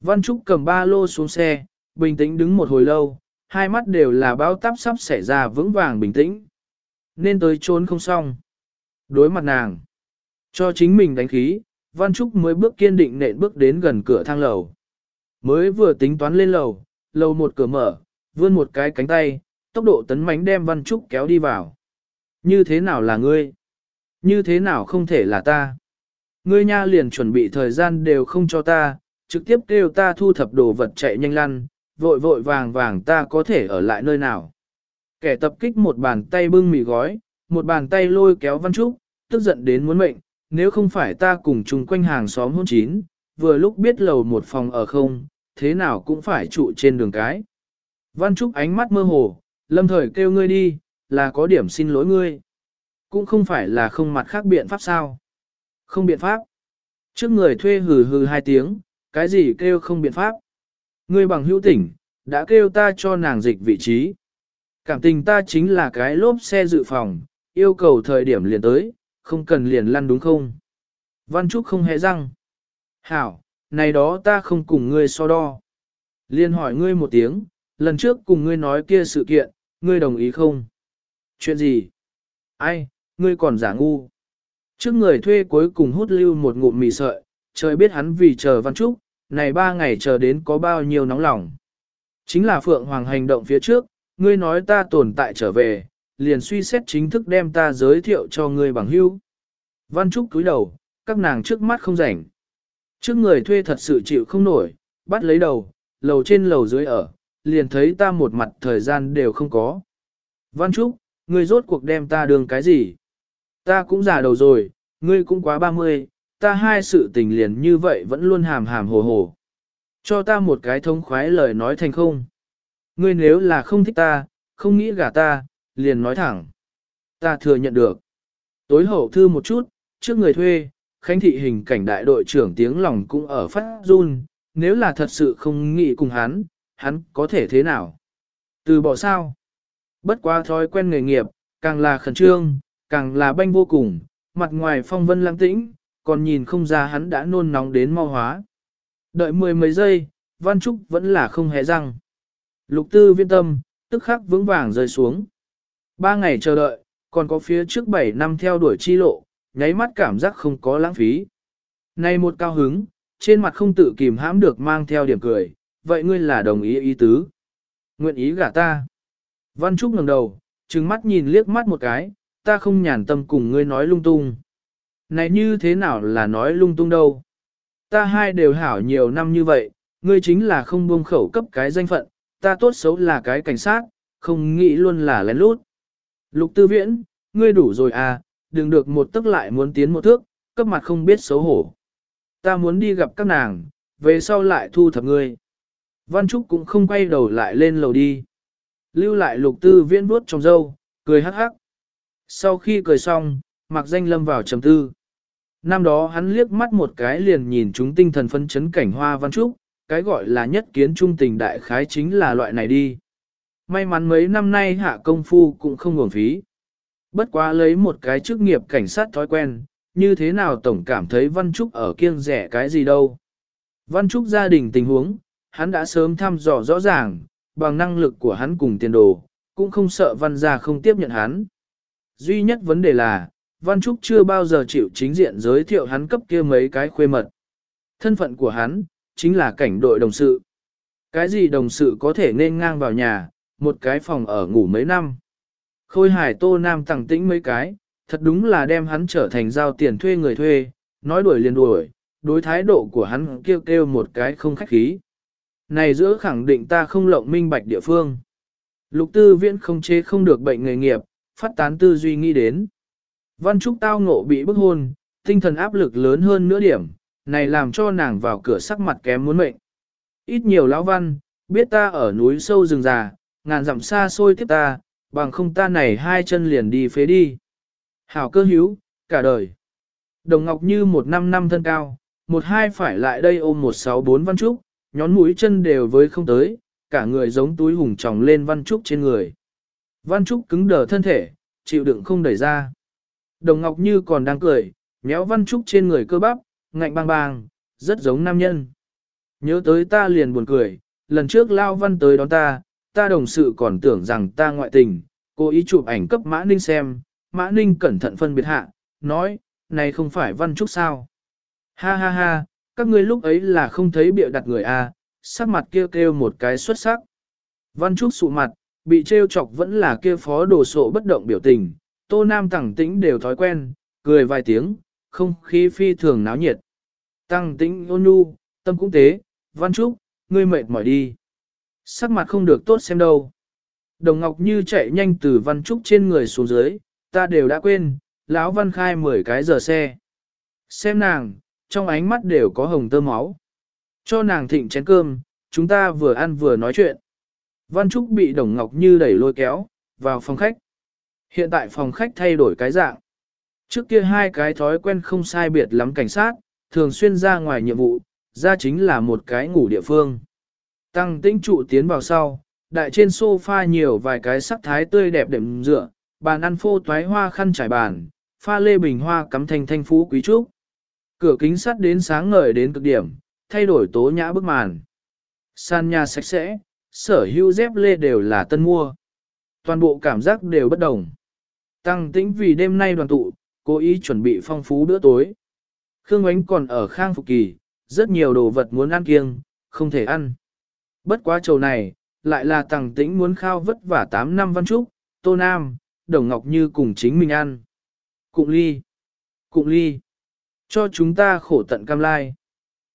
Văn Trúc cầm ba lô xuống xe, bình tĩnh đứng một hồi lâu, hai mắt đều là bao táp sắp xảy ra vững vàng bình tĩnh. Nên tới trốn không xong. Đối mặt nàng, cho chính mình đánh khí, Văn Trúc mới bước kiên định nện bước đến gần cửa thang lầu. Mới vừa tính toán lên lầu, lầu một cửa mở, vươn một cái cánh tay, tốc độ tấn mánh đem Văn Trúc kéo đi vào. Như thế nào là ngươi? Như thế nào không thể là ta? Ngươi nha liền chuẩn bị thời gian đều không cho ta, trực tiếp kêu ta thu thập đồ vật chạy nhanh lăn, vội vội vàng vàng ta có thể ở lại nơi nào. Kẻ tập kích một bàn tay bưng mì gói, một bàn tay lôi kéo Văn Trúc, tức giận đến muốn mệnh, nếu không phải ta cùng chung quanh hàng xóm hôn chín, vừa lúc biết lầu một phòng ở không, thế nào cũng phải trụ trên đường cái. Văn Trúc ánh mắt mơ hồ, lâm thời kêu ngươi đi, là có điểm xin lỗi ngươi. Cũng không phải là không mặt khác biện pháp sao. Không biện pháp. Trước người thuê hừ hừ hai tiếng, cái gì kêu không biện pháp. Ngươi bằng hữu tỉnh, đã kêu ta cho nàng dịch vị trí. Cảm tình ta chính là cái lốp xe dự phòng, yêu cầu thời điểm liền tới, không cần liền lăn đúng không? Văn Trúc không hề răng. Hảo, này đó ta không cùng ngươi so đo. Liên hỏi ngươi một tiếng, lần trước cùng ngươi nói kia sự kiện, ngươi đồng ý không? Chuyện gì? Ai, ngươi còn giả ngu. Trước người thuê cuối cùng hút lưu một ngụm mì sợi, trời biết hắn vì chờ Văn Trúc, này ba ngày chờ đến có bao nhiêu nóng lòng. Chính là Phượng Hoàng hành động phía trước, ngươi nói ta tồn tại trở về, liền suy xét chính thức đem ta giới thiệu cho ngươi bằng hữu. Văn Trúc cúi đầu, các nàng trước mắt không rảnh. Trước người thuê thật sự chịu không nổi, bắt lấy đầu, lầu trên lầu dưới ở, liền thấy ta một mặt thời gian đều không có. Văn Trúc, ngươi rốt cuộc đem ta đường cái gì? Ta cũng già đầu rồi, ngươi cũng quá ba mươi, ta hai sự tình liền như vậy vẫn luôn hàm hàm hồ hồ. Cho ta một cái thông khoái lời nói thành không. Ngươi nếu là không thích ta, không nghĩ gả ta, liền nói thẳng. Ta thừa nhận được. Tối hậu thư một chút, trước người thuê, khánh thị hình cảnh đại đội trưởng tiếng lòng cũng ở phát run, nếu là thật sự không nghĩ cùng hắn, hắn có thể thế nào? Từ bỏ sao? Bất quá thói quen nghề nghiệp, càng là khẩn trương, càng là banh vô cùng, mặt ngoài phong vân lãng tĩnh, còn nhìn không ra hắn đã nôn nóng đến mau hóa. Đợi mười mấy giây, Văn Trúc vẫn là không hề răng. Lục tư viên tâm, tức khắc vững vàng rơi xuống. Ba ngày chờ đợi, còn có phía trước bảy năm theo đuổi chi lộ, nháy mắt cảm giác không có lãng phí. Nay một cao hứng, trên mặt không tự kìm hãm được mang theo điểm cười, vậy ngươi là đồng ý ý tứ. Nguyện ý gả ta. Văn Trúc ngẩng đầu, trừng mắt nhìn liếc mắt một cái, ta không nhàn tâm cùng ngươi nói lung tung. Này như thế nào là nói lung tung đâu. Ta hai đều hảo nhiều năm như vậy, ngươi chính là không buông khẩu cấp cái danh phận, ta tốt xấu là cái cảnh sát, không nghĩ luôn là lén lút. Lục tư viễn, ngươi đủ rồi à, đừng được một tức lại muốn tiến một thước, cấp mặt không biết xấu hổ. Ta muốn đi gặp các nàng, về sau lại thu thập ngươi. Văn Trúc cũng không quay đầu lại lên lầu đi. Lưu lại lục tư viễn vuốt trong dâu, cười hắc hắc. Sau khi cười xong, mặc danh lâm vào trầm tư. Năm đó hắn liếc mắt một cái liền nhìn chúng tinh thần phân chấn cảnh hoa Văn Trúc, cái gọi là nhất kiến trung tình đại khái chính là loại này đi. May mắn mấy năm nay hạ công phu cũng không uổng phí. Bất quá lấy một cái chức nghiệp cảnh sát thói quen, như thế nào tổng cảm thấy Văn Trúc ở kiêng rẻ cái gì đâu. Văn Trúc gia đình tình huống, hắn đã sớm thăm dò rõ ràng, bằng năng lực của hắn cùng tiền đồ, cũng không sợ Văn gia không tiếp nhận hắn. Duy nhất vấn đề là, Văn Trúc chưa bao giờ chịu chính diện giới thiệu hắn cấp kia mấy cái khuê mật. Thân phận của hắn, chính là cảnh đội đồng sự. Cái gì đồng sự có thể nên ngang vào nhà, một cái phòng ở ngủ mấy năm. Khôi hải tô nam tẳng tĩnh mấy cái, thật đúng là đem hắn trở thành giao tiền thuê người thuê, nói đuổi liền đuổi, đối thái độ của hắn kêu kêu một cái không khách khí. Này giữa khẳng định ta không lộng minh bạch địa phương. Lục tư viễn không chế không được bệnh nghề nghiệp, phát tán tư duy nghĩ đến. Văn Trúc tao ngộ bị bức hôn, tinh thần áp lực lớn hơn nửa điểm, này làm cho nàng vào cửa sắc mặt kém muốn mệnh. Ít nhiều lão văn, biết ta ở núi sâu rừng già, ngàn dặm xa xôi tiếp ta, bằng không ta này hai chân liền đi phế đi. Hảo cơ hữu, cả đời. Đồng Ngọc như một năm năm thân cao, một hai phải lại đây ôm một sáu bốn văn trúc, nhón mũi chân đều với không tới, cả người giống túi hùng tròng lên văn trúc trên người. Văn trúc cứng đờ thân thể, chịu đựng không đẩy ra. Đồng Ngọc như còn đang cười, méo văn trúc trên người cơ bắp, ngạnh bang bang, rất giống nam nhân. Nhớ tới ta liền buồn cười, lần trước Lao Văn tới đón ta, ta đồng sự còn tưởng rằng ta ngoại tình, cố ý chụp ảnh cấp Mã Ninh xem, Mã Ninh cẩn thận phân biệt hạ, nói, này không phải Văn Trúc sao. Ha ha ha, các ngươi lúc ấy là không thấy bịa đặt người A, sắc mặt kêu kêu một cái xuất sắc. Văn Trúc sụ mặt, bị trêu chọc vẫn là kia phó đồ sộ bất động biểu tình, tô nam tẳng tĩnh đều thói quen, cười vài tiếng, không khí phi thường náo nhiệt. Tăng tĩnh ôn nhu, tâm cũng tế, Văn Trúc, ngươi mệt mỏi đi. Sắc mặt không được tốt xem đâu. Đồng Ngọc Như chạy nhanh từ Văn Trúc trên người xuống dưới, ta đều đã quên, lão Văn khai 10 cái giờ xe. Xem nàng, trong ánh mắt đều có hồng tơ máu. Cho nàng thịnh chén cơm, chúng ta vừa ăn vừa nói chuyện. Văn Trúc bị Đồng Ngọc Như đẩy lôi kéo, vào phòng khách. Hiện tại phòng khách thay đổi cái dạng. Trước kia hai cái thói quen không sai biệt lắm cảnh sát, thường xuyên ra ngoài nhiệm vụ, ra chính là một cái ngủ địa phương. Tăng Tĩnh trụ tiến vào sau, đại trên sofa nhiều vài cái sắc thái tươi đẹp đệm dựa, bàn ăn phô toái hoa khăn trải bàn, pha lê bình hoa cắm thành thanh phú quý trúc. Cửa kính sắt đến sáng ngời đến cực điểm, thay đổi tố nhã bức màn. San nhà sạch sẽ, sở hữu dép lê đều là tân mua. Toàn bộ cảm giác đều bất đồng. Tăng tĩnh vì đêm nay đoàn tụ, cố ý chuẩn bị phong phú bữa tối. Khương Ánh còn ở khang phục kỳ, rất nhiều đồ vật muốn ăn kiêng, không thể ăn. Bất quá trầu này, lại là Tăng tĩnh muốn khao vất vả 8 năm văn trúc, tô nam, đồng ngọc như cùng chính mình ăn. Cụng ly, cụng ly, cho chúng ta khổ tận cam lai.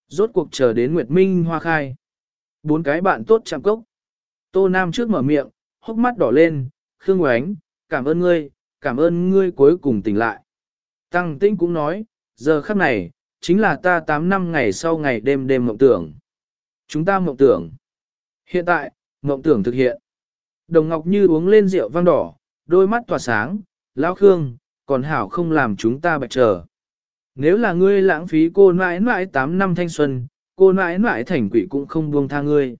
Rốt cuộc chờ đến Nguyệt Minh hoa khai. Bốn cái bạn tốt chạm cốc. Tô Nam trước mở miệng, hốc mắt đỏ lên, Khương Oánh, cảm ơn ngươi, cảm ơn ngươi cuối cùng tỉnh lại. Tăng Tĩnh cũng nói, giờ khắc này, chính là ta 8 năm ngày sau ngày đêm đêm mộng tưởng. Chúng ta mộng tưởng. Hiện tại, mộng tưởng thực hiện. Đồng Ngọc Như uống lên rượu vang đỏ, đôi mắt tỏa sáng, lão Khương, còn hảo không làm chúng ta bạch chờ. Nếu là ngươi lãng phí cô mãi mãi 8 năm thanh xuân, cô nãi nãi thành quỷ cũng không buông tha ngươi.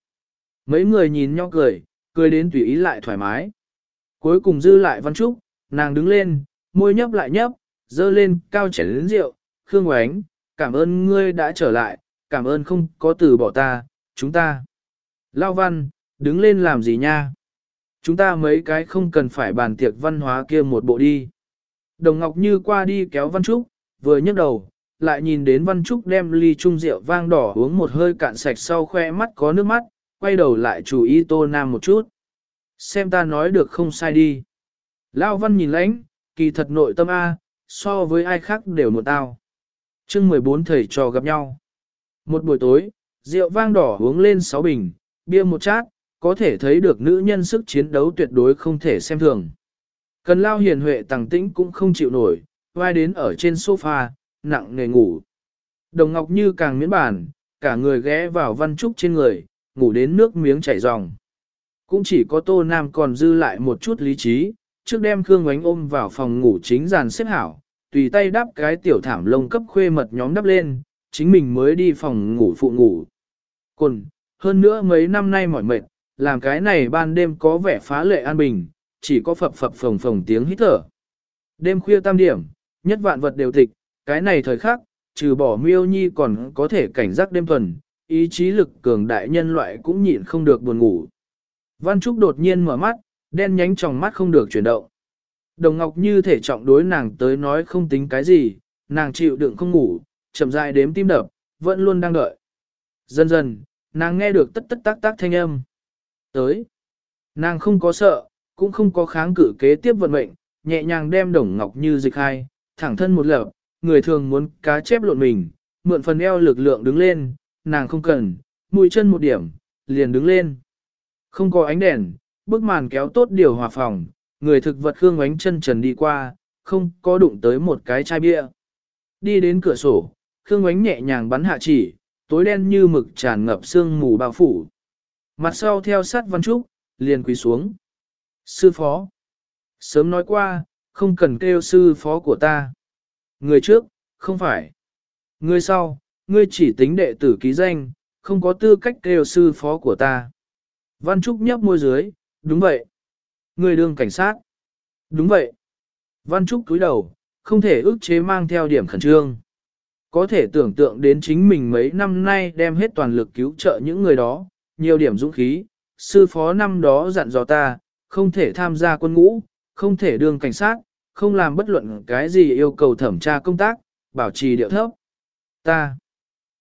Mấy người nhìn nhau cười, cười đến tùy ý lại thoải mái. Cuối cùng dư lại văn trúc, nàng đứng lên, môi nhấp lại nhấp, dơ lên cao chén lớn rượu, Khương Oánh, cảm ơn ngươi đã trở lại, cảm ơn không có từ bỏ ta, chúng ta. Lao văn, đứng lên làm gì nha? Chúng ta mấy cái không cần phải bàn tiệc văn hóa kia một bộ đi. Đồng Ngọc Như qua đi kéo Văn Trúc, vừa nhấc đầu, lại nhìn đến Văn Trúc đem ly chung rượu vang đỏ uống một hơi cạn sạch sau khoe mắt có nước mắt, quay đầu lại chú ý Tô Nam một chút. Xem ta nói được không sai đi. Lao Văn nhìn lãnh, kỳ thật nội tâm A, so với ai khác đều một tao chương 14 thầy trò gặp nhau. Một buổi tối, rượu vang đỏ uống lên 6 bình, bia một chát, có thể thấy được nữ nhân sức chiến đấu tuyệt đối không thể xem thường. Cần lao hiền huệ tàng tĩnh cũng không chịu nổi, vai đến ở trên sofa, nặng nề ngủ. Đồng Ngọc Như càng miễn bản, cả người ghé vào văn trúc trên người, ngủ đến nước miếng chảy ròng. Cũng chỉ có Tô Nam còn dư lại một chút lý trí, trước đem Khương Ngoánh ôm vào phòng ngủ chính giàn xếp hảo, tùy tay đắp cái tiểu thảm lông cấp khuê mật nhóm đắp lên, chính mình mới đi phòng ngủ phụ ngủ. Còn, hơn nữa mấy năm nay mỏi mệt, làm cái này ban đêm có vẻ phá lệ an bình, chỉ có phập phập phồng phồng tiếng hít thở. Đêm khuya tam điểm, nhất vạn vật đều tịch, cái này thời khắc, trừ bỏ miêu nhi còn có thể cảnh giác đêm tuần, ý chí lực cường đại nhân loại cũng nhịn không được buồn ngủ. Văn Trúc đột nhiên mở mắt, đen nhánh trong mắt không được chuyển động. Đồng Ngọc như thể trọng đối nàng tới nói không tính cái gì, nàng chịu đựng không ngủ, chậm rãi đếm tim đập, vẫn luôn đang đợi. Dần dần, nàng nghe được tất tất tác tác thanh âm. Tới. Nàng không có sợ, cũng không có kháng cự kế tiếp vận mệnh, nhẹ nhàng đem Đồng Ngọc như dịch hai, thẳng thân một lập, người thường muốn cá chép lộn mình, mượn phần eo lực lượng đứng lên, nàng không cần, mũi chân một điểm, liền đứng lên. Không có ánh đèn, bức màn kéo tốt điều hòa phòng, người thực vật khương ánh chân trần đi qua, không có đụng tới một cái chai bia. Đi đến cửa sổ, khương ánh nhẹ nhàng bắn hạ chỉ, tối đen như mực tràn ngập sương mù bao phủ. Mặt sau theo sát văn trúc, liền quỳ xuống. Sư phó. Sớm nói qua, không cần kêu sư phó của ta. Người trước, không phải. Người sau, ngươi chỉ tính đệ tử ký danh, không có tư cách kêu sư phó của ta. Văn Trúc nhấp môi dưới, đúng vậy. Người đương cảnh sát. Đúng vậy. Văn Trúc cúi đầu, không thể ức chế mang theo điểm khẩn trương. Có thể tưởng tượng đến chính mình mấy năm nay đem hết toàn lực cứu trợ những người đó, nhiều điểm dũng khí. Sư phó năm đó dặn dò ta, không thể tham gia quân ngũ, không thể đương cảnh sát, không làm bất luận cái gì yêu cầu thẩm tra công tác, bảo trì điệu thấp. Ta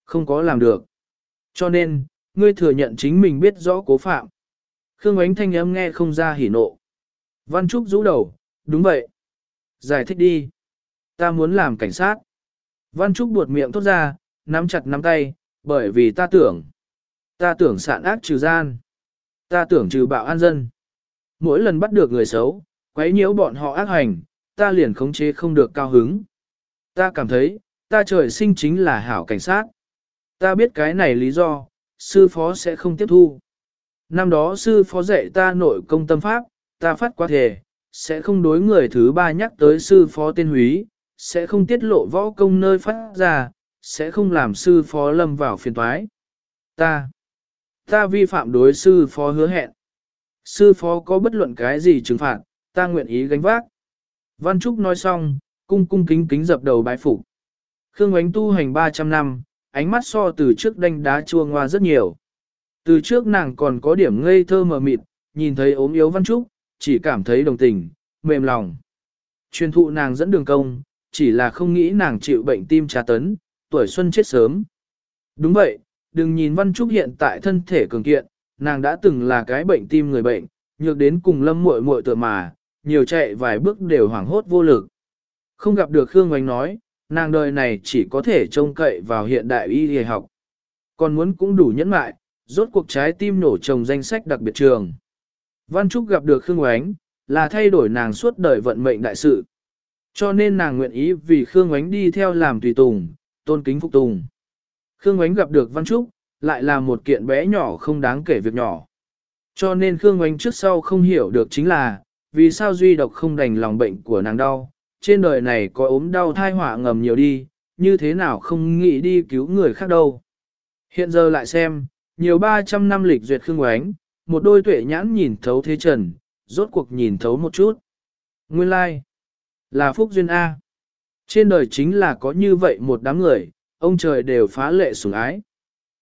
không có làm được. Cho nên, ngươi thừa nhận chính mình biết rõ cố phạm. Khương ánh thanh âm nghe không ra hỉ nộ. Văn Trúc rũ đầu, đúng vậy. Giải thích đi. Ta muốn làm cảnh sát. Văn Trúc buột miệng thốt ra, nắm chặt nắm tay, bởi vì ta tưởng. Ta tưởng sạn ác trừ gian. Ta tưởng trừ bạo an dân. Mỗi lần bắt được người xấu, quấy nhiễu bọn họ ác hành, ta liền khống chế không được cao hứng. Ta cảm thấy, ta trời sinh chính là hảo cảnh sát. Ta biết cái này lý do, sư phó sẽ không tiếp thu. Năm đó sư phó dạy ta nội công tâm pháp, ta phát quá thể, sẽ không đối người thứ ba nhắc tới sư phó tên húy, sẽ không tiết lộ võ công nơi phát ra, sẽ không làm sư phó lâm vào phiền toái. Ta, ta vi phạm đối sư phó hứa hẹn. Sư phó có bất luận cái gì trừng phạt, ta nguyện ý gánh vác. Văn Trúc nói xong, cung cung kính kính dập đầu bái phục. Khương Ánh tu hành 300 năm, ánh mắt so từ trước đanh đá chua ngoa rất nhiều. Từ trước nàng còn có điểm ngây thơ mờ mịt, nhìn thấy ốm yếu Văn Trúc, chỉ cảm thấy đồng tình, mềm lòng. Truyền thụ nàng dẫn đường công, chỉ là không nghĩ nàng chịu bệnh tim trà tấn, tuổi xuân chết sớm. Đúng vậy, đừng nhìn Văn Trúc hiện tại thân thể cường kiện, nàng đã từng là cái bệnh tim người bệnh, nhược đến cùng lâm muội muội tựa mà, nhiều chạy vài bước đều hoảng hốt vô lực. Không gặp được Khương Ngoánh nói, nàng đời này chỉ có thể trông cậy vào hiện đại y y học. Còn muốn cũng đủ nhẫn mại, rốt cuộc trái tim nổ trồng danh sách đặc biệt trường. Văn Trúc gặp được Khương Ngoánh, là thay đổi nàng suốt đời vận mệnh đại sự. Cho nên nàng nguyện ý vì Khương Ngoánh đi theo làm tùy tùng, tôn kính phục tùng. Khương Ngoánh gặp được Văn Trúc, lại là một kiện bé nhỏ không đáng kể việc nhỏ. Cho nên Khương Ngoánh trước sau không hiểu được chính là, vì sao duy độc không đành lòng bệnh của nàng đau, trên đời này có ốm đau thai họa ngầm nhiều đi, như thế nào không nghĩ đi cứu người khác đâu. Hiện giờ lại xem, nhiều 300 năm lịch duyệt khương oánh, một đôi tuệ nhãn nhìn thấu thế trần, rốt cuộc nhìn thấu một chút. Nguyên lai, like, là phúc duyên A. Trên đời chính là có như vậy một đám người, ông trời đều phá lệ sủng ái.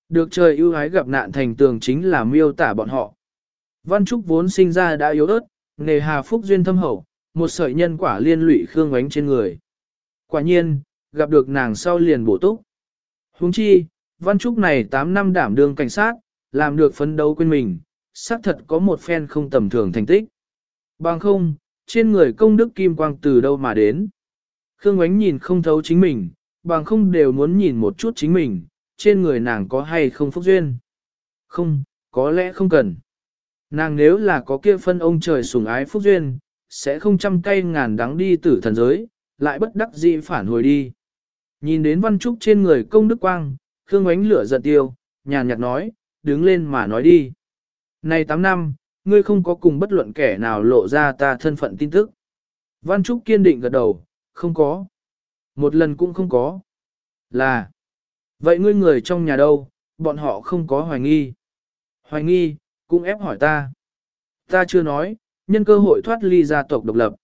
Được trời ưu ái gặp nạn thành tường chính là miêu tả bọn họ. Văn Trúc vốn sinh ra đã yếu ớt, nề hà phúc duyên thâm hậu, một sợi nhân quả liên lụy Khương Ngoánh trên người. Quả nhiên, gặp được nàng sau liền bổ túc. Huống chi, Văn Trúc này 8 năm đảm đương cảnh sát, làm được phấn đấu quên mình, xác thật có một phen không tầm thường thành tích. Bằng không, trên người công đức kim quang từ đâu mà đến. Khương Ngoánh nhìn không thấu chính mình, bằng không đều muốn nhìn một chút chính mình, trên người nàng có hay không phúc duyên. Không, có lẽ không cần. Nàng nếu là có kia phân ông trời sủng ái phúc duyên, sẽ không trăm cây ngàn đắng đi tử thần giới, lại bất đắc dĩ phản hồi đi. Nhìn đến văn trúc trên người công đức quang, Khương ánh lửa giận tiêu, nhàn nhạt nói, đứng lên mà nói đi. Này 8 năm, ngươi không có cùng bất luận kẻ nào lộ ra ta thân phận tin tức. Văn Trúc kiên định gật đầu, không có. Một lần cũng không có. Là. Vậy ngươi người trong nhà đâu, bọn họ không có hoài nghi. Hoài nghi, cũng ép hỏi ta. Ta chưa nói, nhân cơ hội thoát ly gia tộc độc lập.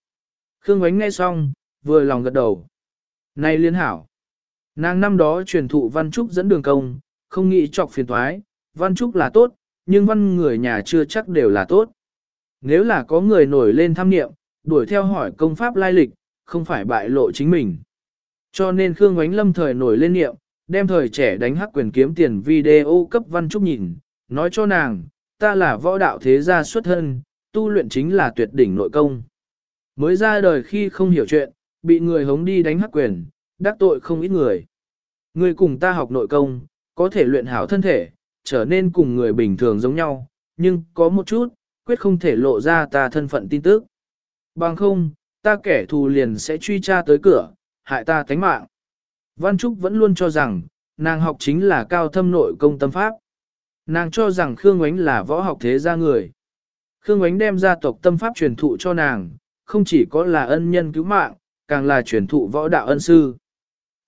Khương Ngoánh nghe xong, vừa lòng gật đầu. Này liên hảo. Nàng năm đó truyền thụ Văn Trúc dẫn đường công, không nghĩ chọc phiền toái, Văn Trúc là tốt, nhưng văn người nhà chưa chắc đều là tốt. Nếu là có người nổi lên tham nghiệm, đuổi theo hỏi công pháp lai lịch, không phải bại lộ chính mình. Cho nên Khương Ngoánh Lâm thời nổi lên niệm, đem thời trẻ đánh hắc quyền kiếm tiền video cấp Văn Trúc nhìn, nói cho nàng, ta là võ đạo thế gia xuất thân, tu luyện chính là tuyệt đỉnh nội công. Mới ra đời khi không hiểu chuyện, bị người hống đi đánh hắc quyền, đắc tội không ít người. Người cùng ta học nội công, có thể luyện hảo thân thể, trở nên cùng người bình thường giống nhau, nhưng có một chút, quyết không thể lộ ra ta thân phận tin tức. Bằng không, ta kẻ thù liền sẽ truy tra tới cửa, hại ta tánh mạng. Văn Trúc vẫn luôn cho rằng, nàng học chính là cao thâm nội công tâm pháp. Nàng cho rằng Khương Ngoánh là võ học thế gia người. Khương Ngoánh đem gia tộc tâm pháp truyền thụ cho nàng, không chỉ có là ân nhân cứu mạng, càng là truyền thụ võ đạo ân sư.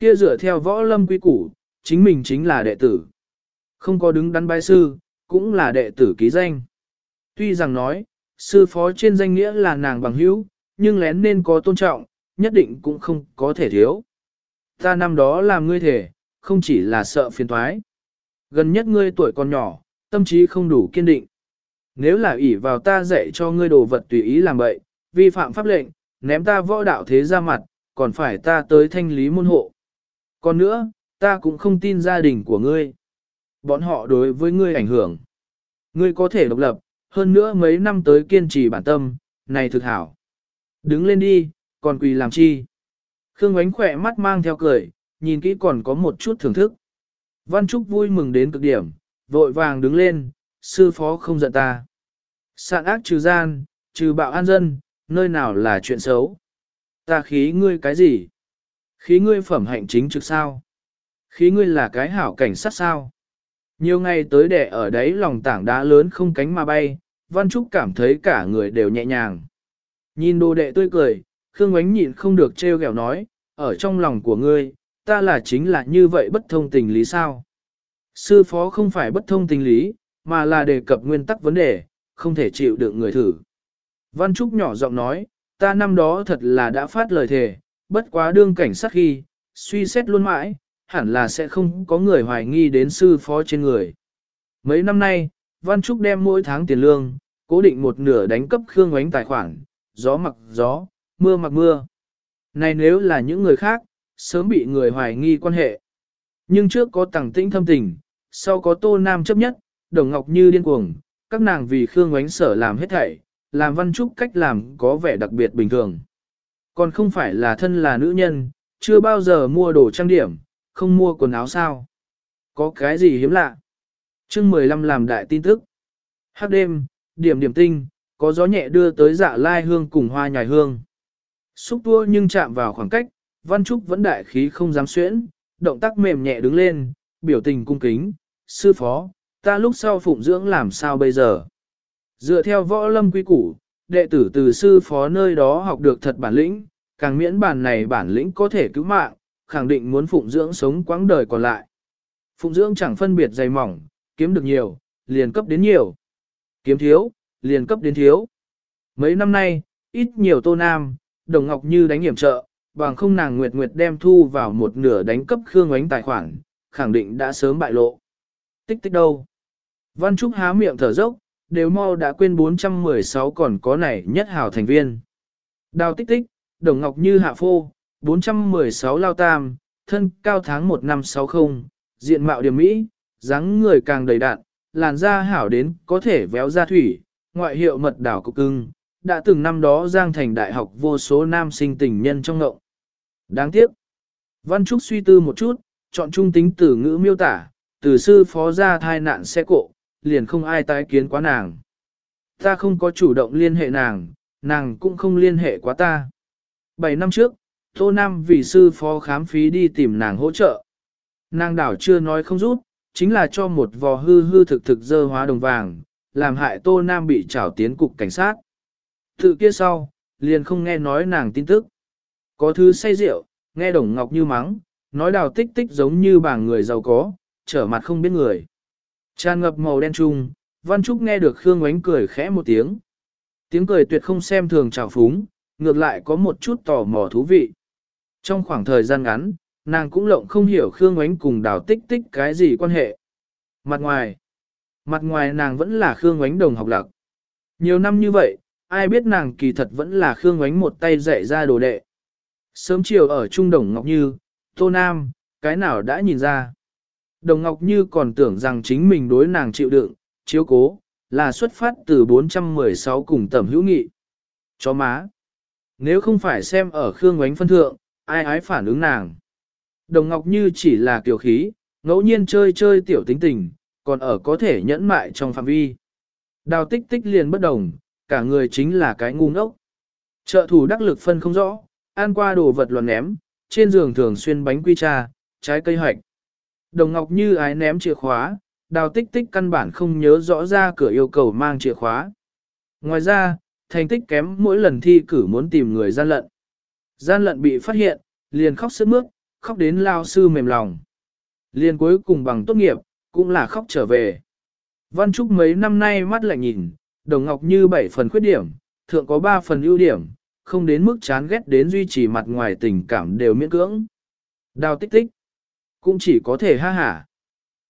Kia dựa theo võ lâm quy củ, chính mình chính là đệ tử. Không có đứng đắn bái sư, cũng là đệ tử ký danh. Tuy rằng nói, sư phó trên danh nghĩa là nàng bằng hữu, nhưng lén nên có tôn trọng, nhất định cũng không có thể thiếu. Ta năm đó làm ngươi thể, không chỉ là sợ phiền thoái. Gần nhất ngươi tuổi còn nhỏ, tâm trí không đủ kiên định. Nếu là ỷ vào ta dạy cho ngươi đồ vật tùy ý làm bậy, vi phạm pháp lệnh, ném ta võ đạo thế ra mặt, còn phải ta tới thanh lý môn hộ. Còn nữa, ta cũng không tin gia đình của ngươi. Bọn họ đối với ngươi ảnh hưởng. Ngươi có thể độc lập, hơn nữa mấy năm tới kiên trì bản tâm, này thực hảo. Đứng lên đi, còn quỳ làm chi. Khương ánh khỏe mắt mang theo cười, nhìn kỹ còn có một chút thưởng thức. Văn Trúc vui mừng đến cực điểm, vội vàng đứng lên, sư phó không giận ta. Sạn ác trừ gian, trừ bạo an dân, nơi nào là chuyện xấu. Ta khí ngươi cái gì? Khí ngươi phẩm hạnh chính trực sao? Khí ngươi là cái hảo cảnh sát sao? Nhiều ngày tới đẻ ở đấy lòng tảng đá lớn không cánh mà bay, Văn Trúc cảm thấy cả người đều nhẹ nhàng. Nhìn đồ đệ tươi cười, Khương Ngoánh nhịn không được trêu ghẹo nói, ở trong lòng của ngươi, ta là chính là như vậy bất thông tình lý sao? Sư phó không phải bất thông tình lý, mà là đề cập nguyên tắc vấn đề, không thể chịu được người thử. Văn Trúc nhỏ giọng nói, ta năm đó thật là đã phát lời thề, bất quá đương cảnh sát khi, suy xét luôn mãi, hẳn là sẽ không có người hoài nghi đến sư phó trên người. Mấy năm nay, Văn Trúc đem mỗi tháng tiền lương, cố định một nửa đánh cấp Khương Oánh tài khoản, gió mặc gió, mưa mặc mưa. Này nếu là những người khác, sớm bị người hoài nghi quan hệ. Nhưng trước có tàng tĩnh thâm tình, sau có tô nam chấp nhất, đồng ngọc như điên cuồng, các nàng vì Khương Oánh sở làm hết thảy, làm Văn Trúc cách làm có vẻ đặc biệt bình thường. Còn không phải là thân là nữ nhân, chưa bao giờ mua đồ trang điểm, không mua quần áo sao. Có cái gì hiếm lạ? chương 15 làm đại tin tức. Hát đêm, điểm điểm tinh, có gió nhẹ đưa tới dạ lai hương cùng hoa nhài hương. Xúc tua nhưng chạm vào khoảng cách, Văn Trúc vẫn đại khí không dám xuyễn, động tác mềm nhẹ đứng lên, biểu tình cung kính, sư phó, ta lúc sau phụng dưỡng làm sao bây giờ? Dựa theo võ lâm quy củ, đệ tử từ sư phó nơi đó học được thật bản lĩnh, càng miễn bản này bản lĩnh có thể cứu mạng, khẳng định muốn phụng dưỡng sống quãng đời còn lại. Phụng dưỡng chẳng phân biệt dày mỏng, kiếm được nhiều, liền cấp đến nhiều. Kiếm thiếu, liền cấp đến thiếu. Mấy năm nay, ít nhiều tô nam, đồng ngọc như đánh hiểm trợ, bằng không nàng nguyệt nguyệt đem thu vào một nửa đánh cấp khương ánh tài khoản, khẳng định đã sớm bại lộ. Tích tích đâu? Văn Trúc há miệng thở dốc, đều mau đã quên 416 còn có này nhất hào thành viên. Đào tích tích, đồng ngọc như hạ phô, 416 lao tam, thân cao tháng 1 năm 60, diện mạo điểm mỹ, dáng người càng đầy đạn, làn da hảo đến có thể véo ra thủy, ngoại hiệu mật đảo cục cưng, đã từng năm đó giang thành đại học vô số nam sinh tình nhân trong ngộng. Đáng tiếc. Văn Trúc suy tư một chút, chọn trung tính từ ngữ miêu tả, từ sư phó ra thai nạn xe cộ, liền không ai tái kiến quá nàng. Ta không có chủ động liên hệ nàng, nàng cũng không liên hệ quá ta. Bảy năm trước, Tô Nam vì sư phó khám phí đi tìm nàng hỗ trợ. Nàng đảo chưa nói không rút, chính là cho một vò hư hư thực thực dơ hóa đồng vàng, làm hại Tô Nam bị trảo tiến cục cảnh sát. Tự kia sau, liền không nghe nói nàng tin tức. Có thứ say rượu, nghe Đồng Ngọc như mắng, nói đào tích tích giống như bảng người giàu có, trở mặt không biết người. Tràn ngập màu đen trung, Văn Trúc nghe được Khương Ngoánh cười khẽ một tiếng. Tiếng cười tuyệt không xem thường trào phúng, ngược lại có một chút tò mò thú vị. Trong khoảng thời gian ngắn, nàng cũng lộng không hiểu Khương Ngoánh cùng đào tích tích cái gì quan hệ. Mặt ngoài, mặt ngoài nàng vẫn là Khương Ngoánh đồng học lạc. Nhiều năm như vậy, ai biết nàng kỳ thật vẫn là Khương Ngoánh một tay dạy ra đồ đệ. Sớm chiều ở Trung Đồng Ngọc Như, Tô Nam, cái nào đã nhìn ra. Đồng Ngọc Như còn tưởng rằng chính mình đối nàng chịu đựng, chiếu cố, là xuất phát từ 416 cùng tầm hữu nghị. Chó má. Nếu không phải xem ở Khương Ngoánh phân thượng, ai ái phản ứng nàng. Đồng Ngọc Như chỉ là kiểu khí, ngẫu nhiên chơi chơi tiểu tính tình, còn ở có thể nhẫn mại trong phạm vi. Đào tích tích liền bất đồng, cả người chính là cái ngu ngốc. Trợ thủ đắc lực phân không rõ, ăn qua đồ vật loạn ném, trên giường thường xuyên bánh quy trà, trái cây hoạch. Đồng Ngọc Như ái ném chìa khóa, đào tích tích căn bản không nhớ rõ ra cửa yêu cầu mang chìa khóa. Ngoài ra, thành tích kém mỗi lần thi cử muốn tìm người gian lận. Gian lận bị phát hiện, liền khóc sướt mướt, khóc đến lao sư mềm lòng. Liền cuối cùng bằng tốt nghiệp, cũng là khóc trở về. Văn Trúc mấy năm nay mắt lại nhìn, đồng ngọc như 7 phần khuyết điểm, thượng có 3 phần ưu điểm, không đến mức chán ghét đến duy trì mặt ngoài tình cảm đều miễn cưỡng. Đào tích tích, cũng chỉ có thể ha hả.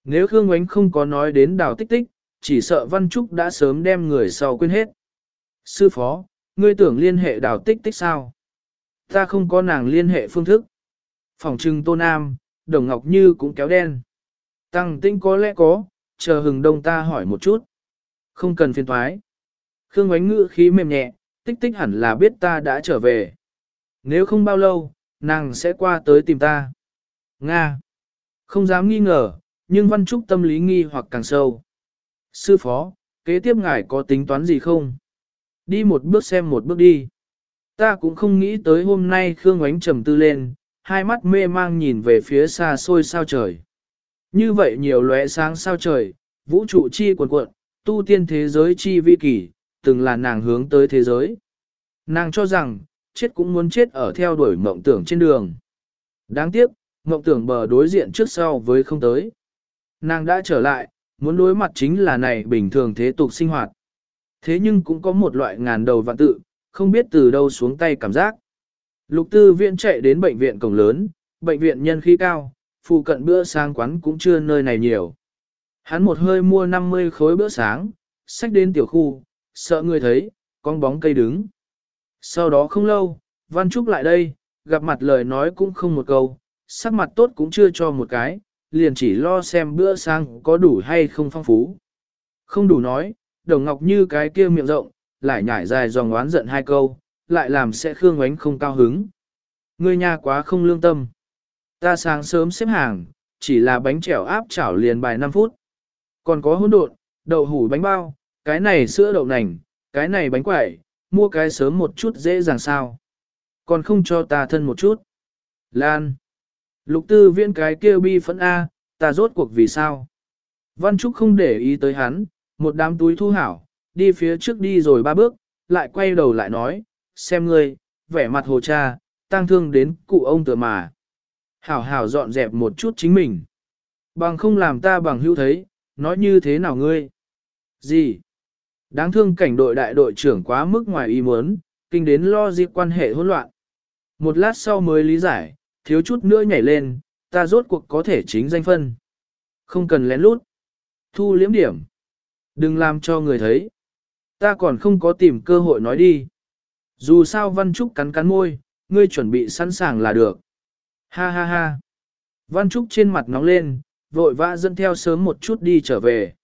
Nếu Khương Ngoánh không có nói đến đào tích tích, chỉ sợ Văn Trúc đã sớm đem người sau quên hết. Sư phó, ngươi tưởng liên hệ đào tích tích sao? Ta không có nàng liên hệ phương thức. Phòng trưng Tô Nam, Đồng Ngọc Như cũng kéo đen. Tăng tinh có lẽ có, chờ hừng đông ta hỏi một chút. Không cần phiền thoái. Khương Ngoánh ngữ khí mềm nhẹ, tích tích hẳn là biết ta đã trở về. Nếu không bao lâu, nàng sẽ qua tới tìm ta. Nga. Không dám nghi ngờ, nhưng Văn Trúc tâm lý nghi hoặc càng sâu. Sư phó, kế tiếp ngài có tính toán gì không? Đi một bước xem một bước đi. Ta cũng không nghĩ tới hôm nay Khương Ngoánh trầm tư lên, hai mắt mê mang nhìn về phía xa xôi sao trời. Như vậy nhiều lóe sáng sao trời, vũ trụ chi quần cuộn, tu tiên thế giới chi vi kỳ, từng là nàng hướng tới thế giới. Nàng cho rằng, chết cũng muốn chết ở theo đuổi mộng tưởng trên đường. Đáng tiếc, mộng tưởng bờ đối diện trước sau với không tới. Nàng đã trở lại, muốn đối mặt chính là này bình thường thế tục sinh hoạt. Thế nhưng cũng có một loại ngàn đầu vạn tự, không biết từ đâu xuống tay cảm giác. Lục tư viện chạy đến bệnh viện cổng lớn, bệnh viện nhân khí cao, phụ cận bữa sáng quán cũng chưa nơi này nhiều. Hắn một hơi mua 50 khối bữa sáng, xách đến tiểu khu, sợ người thấy, con bóng cây đứng. Sau đó không lâu, Văn Trúc lại đây, gặp mặt lời nói cũng không một câu, sắc mặt tốt cũng chưa cho một cái, liền chỉ lo xem bữa sáng có đủ hay không phong phú. Không đủ nói, đồng ngọc như cái kia miệng rộng, lại nhảy dài dòng oán giận hai câu, lại làm sẽ Khương ánh không cao hứng. Ngươi nhà quá không lương tâm. Ta sáng sớm xếp hàng, chỉ là bánh chèo áp chảo liền bài 5 phút. Còn có hỗn độn, đậu hủ bánh bao, cái này sữa đậu nành, cái này bánh quẩy, mua cái sớm một chút dễ dàng sao. Còn không cho ta thân một chút. Lan. Lục tư viễn cái kêu bi phẫn A, ta rốt cuộc vì sao? Văn Trúc không để ý tới hắn, một đám túi thu hảo, đi phía trước đi rồi ba bước, lại quay đầu lại nói, xem ngươi, vẻ mặt hồ cha, tang thương đến cụ ông tựa mà. Hảo hảo dọn dẹp một chút chính mình. Bằng không làm ta bằng hữu thấy, nói như thế nào ngươi? Gì? Đáng thương cảnh đội đại đội trưởng quá mức ngoài ý muốn, kinh đến lo dịp quan hệ hỗn loạn. Một lát sau mới lý giải, thiếu chút nữa nhảy lên, ta rốt cuộc có thể chính danh phân. Không cần lén lút. Thu liếm điểm. Đừng làm cho người thấy. Ta còn không có tìm cơ hội nói đi. Dù sao Văn Trúc cắn cắn môi, ngươi chuẩn bị sẵn sàng là được. Ha ha ha. Văn Trúc trên mặt nóng lên, vội vã dẫn theo sớm một chút đi trở về.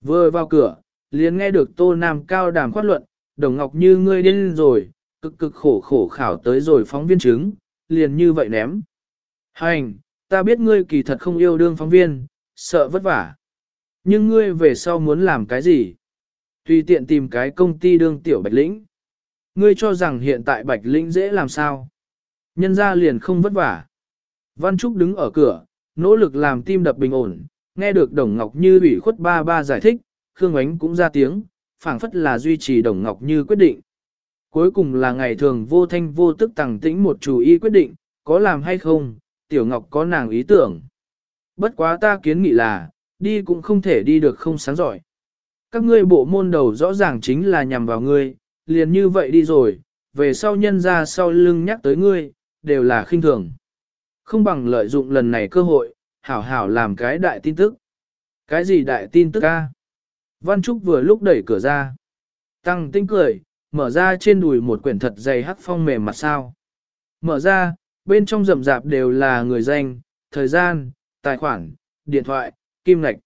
Vừa vào cửa, liền nghe được Tô Nam cao đàm khoát luận, Đồng Ngọc như ngươi điên rồi, cực cực khổ khổ khảo tới rồi phóng viên chứng, liền như vậy ném. Hành, ta biết ngươi kỳ thật không yêu đương phóng viên, sợ vất vả. Nhưng ngươi về sau muốn làm cái gì? Tùy tiện tìm cái công ty đương tiểu bạch lĩnh. Ngươi cho rằng hiện tại bạch lĩnh dễ làm sao? Nhân ra liền không vất vả. Văn Trúc đứng ở cửa, nỗ lực làm tim đập bình ổn, nghe được Đồng Ngọc Như ủy khuất ba ba giải thích, Khương Ánh cũng ra tiếng, phảng phất là duy trì Đồng Ngọc Như quyết định. Cuối cùng là ngày thường vô thanh vô tức tàng tĩnh một chủ ý quyết định, có làm hay không, Tiểu Ngọc có nàng ý tưởng. Bất quá ta kiến nghị là, đi cũng không thể đi được không sáng giỏi. Các ngươi bộ môn đầu rõ ràng chính là nhằm vào ngươi, liền như vậy đi rồi, về sau nhân ra sau lưng nhắc tới ngươi, đều là khinh thường. Không bằng lợi dụng lần này cơ hội, hảo hảo làm cái đại tin tức. Cái gì đại tin tức a? Văn Trúc vừa lúc đẩy cửa ra. Tăng tinh cười, mở ra trên đùi một quyển thật dày hắc phong mềm mặt sao. Mở ra, bên trong rậm rạp đều là người danh, thời gian, tài khoản, điện thoại, kim lạch.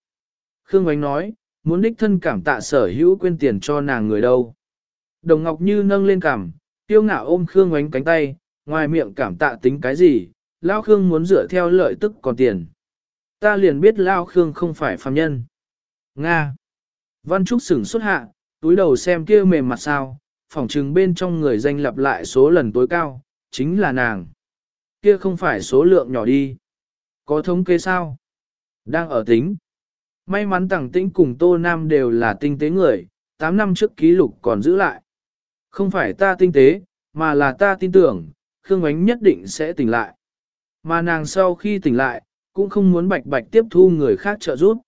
Khương Ngoánh nói, muốn đích thân cảm tạ sở hữu quên tiền cho nàng người đâu. Đồng Ngọc Như nâng lên cảm tiêu ngạo ôm Khương Ngoánh cánh tay, ngoài miệng cảm tạ tính cái gì, Lao Khương muốn dựa theo lợi tức còn tiền. Ta liền biết Lao Khương không phải phàm nhân. Nga. Văn Trúc sửng xuất hạ, túi đầu xem kia mềm mặt sao, phỏng trừng bên trong người danh lặp lại số lần tối cao, chính là nàng. Kia không phải số lượng nhỏ đi. Có thống kê sao? Đang ở tính. May mắn tẳng tĩnh cùng Tô Nam đều là tinh tế người, 8 năm trước ký lục còn giữ lại. Không phải ta tinh tế, mà là ta tin tưởng, Khương Ánh nhất định sẽ tỉnh lại. Mà nàng sau khi tỉnh lại, cũng không muốn bạch bạch tiếp thu người khác trợ giúp.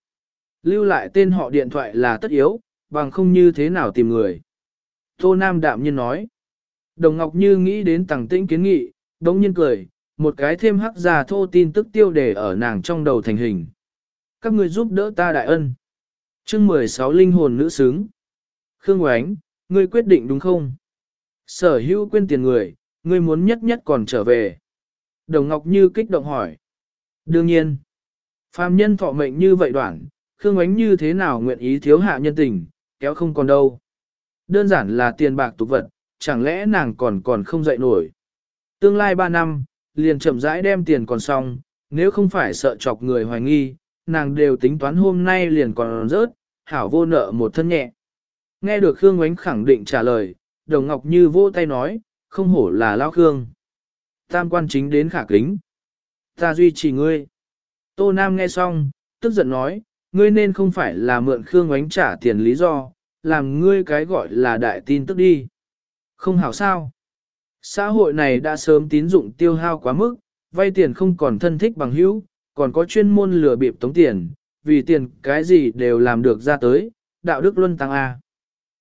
Lưu lại tên họ điện thoại là tất yếu, bằng không như thế nào tìm người. Tô Nam đạm nhiên nói. Đồng Ngọc Như nghĩ đến tàng tĩnh kiến nghị, đống nhiên cười, một cái thêm hắc già thô tin tức tiêu đề ở nàng trong đầu thành hình. Các người giúp đỡ ta đại ân. chương 16 linh hồn nữ xứng. Khương Oánh, ngươi quyết định đúng không? Sở hữu quên tiền người, ngươi muốn nhất nhất còn trở về. Đồng Ngọc Như kích động hỏi. Đương nhiên, phàm nhân thọ mệnh như vậy đoạn, Khương Ánh như thế nào nguyện ý thiếu hạ nhân tình, kéo không còn đâu. Đơn giản là tiền bạc tục vật, chẳng lẽ nàng còn còn không dậy nổi. Tương lai 3 năm, liền chậm rãi đem tiền còn xong, nếu không phải sợ chọc người hoài nghi, nàng đều tính toán hôm nay liền còn rớt, hảo vô nợ một thân nhẹ. Nghe được Khương Ngoánh khẳng định trả lời, Đồng Ngọc Như vô tay nói, không hổ là Lao Khương. Tam quan chính đến khả kính. Ta duy trì ngươi. Tô Nam nghe xong, tức giận nói, ngươi nên không phải là mượn Khương Ngoánh trả tiền lý do, làm ngươi cái gọi là đại tin tức đi. Không hảo sao. Xã hội này đã sớm tín dụng tiêu hao quá mức, vay tiền không còn thân thích bằng hữu, còn có chuyên môn lừa bịp tống tiền, vì tiền cái gì đều làm được ra tới, đạo đức luân tăng A.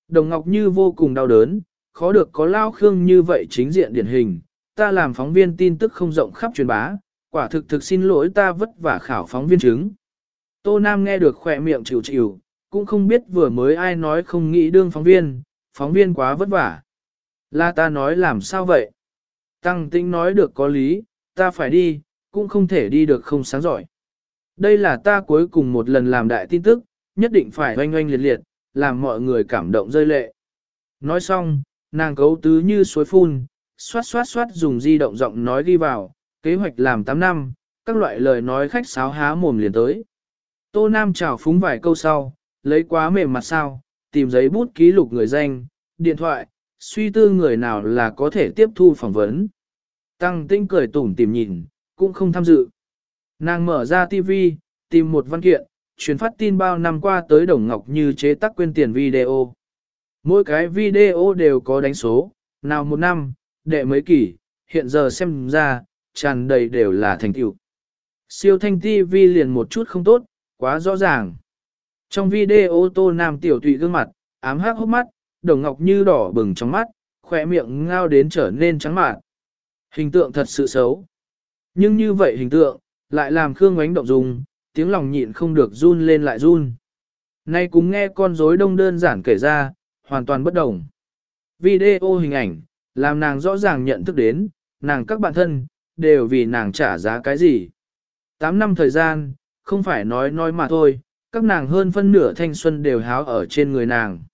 Đồng Ngọc Như vô cùng đau đớn, khó được có lao khương như vậy chính diện điển hình, ta làm phóng viên tin tức không rộng khắp truyền bá, quả thực thực xin lỗi ta vất vả khảo phóng viên chứng. Tô Nam nghe được khỏe miệng chịu chịu, cũng không biết vừa mới ai nói không nghĩ đương phóng viên, phóng viên quá vất vả. Là ta nói làm sao vậy? Tăng Tĩnh nói được có lý, ta phải đi, cũng không thể đi được không sáng giỏi. Đây là ta cuối cùng một lần làm đại tin tức, nhất định phải oanh oanh liệt liệt, làm mọi người cảm động rơi lệ. Nói xong, nàng cấu tứ như suối phun, xoát xoát xoát dùng di động giọng nói ghi vào, kế hoạch làm 8 năm, các loại lời nói khách sáo há mồm liền tới. Tô Nam chào phúng vài câu sau, lấy quá mềm mặt sao, tìm giấy bút ký lục người danh, điện thoại, suy tư người nào là có thể tiếp thu phỏng vấn. Tăng tinh cười tủm tìm nhìn, cũng không tham dự. Nàng mở ra TV, tìm một văn kiện, truyền phát tin bao năm qua tới Đồng Ngọc Như chế tác quên tiền video. Mỗi cái video đều có đánh số, nào một năm, đệ mấy kỷ, hiện giờ xem ra, tràn đầy đều là thành tựu. Siêu thanh TV liền một chút không tốt, quá rõ ràng. Trong video tô nam tiểu tụy gương mặt, ám hắc hốc mắt, đồng ngọc như đỏ bừng trong mắt, khỏe miệng ngao đến trở nên trắng mạn. Hình tượng thật sự xấu. Nhưng như vậy hình tượng, lại làm Khương Ngoánh động dung, tiếng lòng nhịn không được run lên lại run. Nay cũng nghe con rối đông đơn giản kể ra, hoàn toàn bất đồng. Video hình ảnh, làm nàng rõ ràng nhận thức đến, nàng các bạn thân, đều vì nàng trả giá cái gì. 8 năm thời gian, không phải nói nói mà thôi, các nàng hơn phân nửa thanh xuân đều háo ở trên người nàng.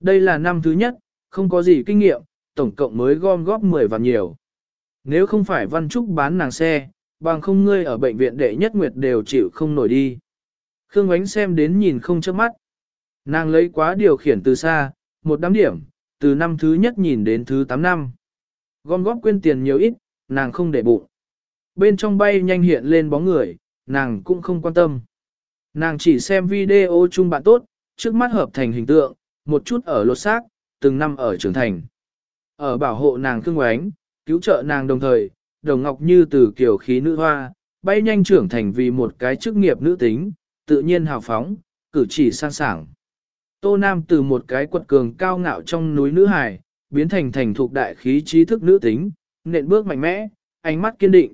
Đây là năm thứ nhất, không có gì kinh nghiệm, tổng cộng mới gom góp 10 vạn nhiều. Nếu không phải Văn Trúc bán nàng xe, bằng không ngươi ở bệnh viện đệ nhất nguyệt đều chịu không nổi đi. Khương Ánh xem đến nhìn không chớp mắt. Nàng lấy quá điều khiển từ xa, một đám điểm, từ năm thứ nhất nhìn đến thứ 8 năm. Gom góp quên tiền nhiều ít, nàng không để bụng. Bên trong bay nhanh hiện lên bóng người, nàng cũng không quan tâm. Nàng chỉ xem video chung bạn tốt, trước mắt hợp thành hình tượng, một chút ở lột xác, từng năm ở trưởng thành. Ở bảo hộ nàng cưng oánh, cứu trợ nàng đồng thời, đồng ngọc như từ kiểu khí nữ hoa, bay nhanh trưởng thành vì một cái chức nghiệp nữ tính, tự nhiên hào phóng, cử chỉ sang sảng. Tô Nam từ một cái quật cường cao ngạo trong núi nữ hải, biến thành thành thuộc đại khí trí thức nữ tính, nện bước mạnh mẽ, ánh mắt kiên định.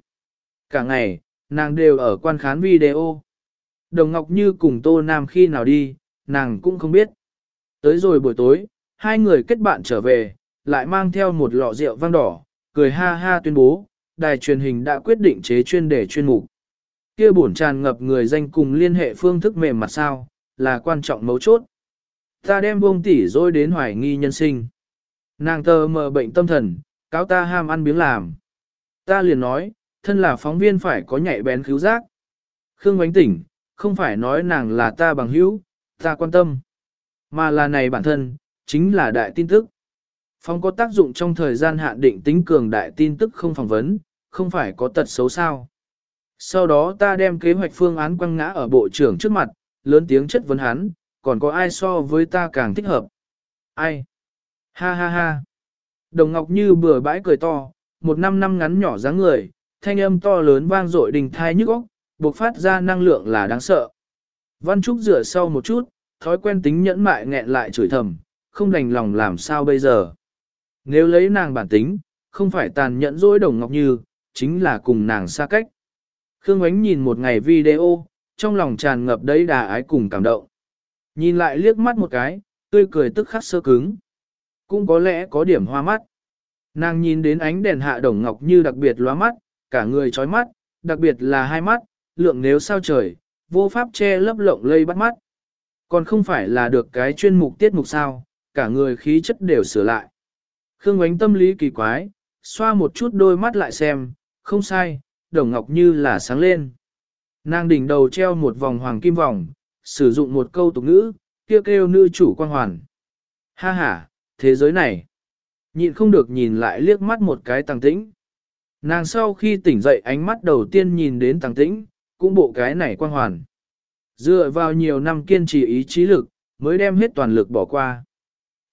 cả ngày, nàng đều ở quan khán video. Đồng Ngọc Như cùng Tô Nam khi nào đi, nàng cũng không biết. Tới rồi buổi tối, hai người kết bạn trở về, lại mang theo một lọ rượu vang đỏ, cười ha ha tuyên bố, đài truyền hình đã quyết định chế chuyên đề chuyên mục. Kia bổn tràn ngập người danh cùng liên hệ phương thức mềm mặt sao, là quan trọng mấu chốt. Ta đem bông tỉ rồi đến hoài nghi nhân sinh. Nàng tờ mờ bệnh tâm thần, cáo ta ham ăn biếng làm. Ta liền nói, thân là phóng viên phải có nhạy bén cứu giác. Khương Ngoánh tỉnh, không phải nói nàng là ta bằng hữu, ta quan tâm. Mà là này bản thân, chính là đại tin tức. Phong có tác dụng trong thời gian hạn định tính cường đại tin tức không phỏng vấn, không phải có tật xấu sao. Sau đó ta đem kế hoạch phương án quăng ngã ở bộ trưởng trước mặt, lớn tiếng chất vấn hắn, còn có ai so với ta càng thích hợp? Ai? Ha ha ha. Đồng Ngọc Như bừa bãi cười to, một năm năm ngắn nhỏ dáng người, thanh âm to lớn vang dội đình thai nhức óc, bộc phát ra năng lượng là đáng sợ. Văn Trúc rửa sau một chút, thói quen tính nhẫn mại nghẹn lại chửi thầm, không đành lòng làm sao bây giờ. Nếu lấy nàng bản tính, không phải tàn nhẫn dối đồng ngọc như, chính là cùng nàng xa cách. Khương Ánh nhìn một ngày video, trong lòng tràn ngập đấy đà ái cùng cảm động. Nhìn lại liếc mắt một cái, tươi cười tức khắc sơ cứng. Cũng có lẽ có điểm hoa mắt. Nàng nhìn đến ánh đèn hạ đồng ngọc như đặc biệt lóa mắt, cả người chói mắt, đặc biệt là hai mắt, lượng nếu sao trời, vô pháp che lấp lộng lây bắt mắt. Còn không phải là được cái chuyên mục tiết mục sao, cả người khí chất đều sửa lại. Khương ánh tâm lý kỳ quái, xoa một chút đôi mắt lại xem, không sai, đồng ngọc như là sáng lên. Nàng đỉnh đầu treo một vòng hoàng kim vòng, sử dụng một câu tục ngữ, kêu kêu nữ chủ quan hoàn. Ha ha, thế giới này. Nhịn không được nhìn lại liếc mắt một cái tăng tĩnh. Nàng sau khi tỉnh dậy ánh mắt đầu tiên nhìn đến tăng tĩnh, cũng bộ cái này quang hoàn. Dựa vào nhiều năm kiên trì ý chí lực, mới đem hết toàn lực bỏ qua.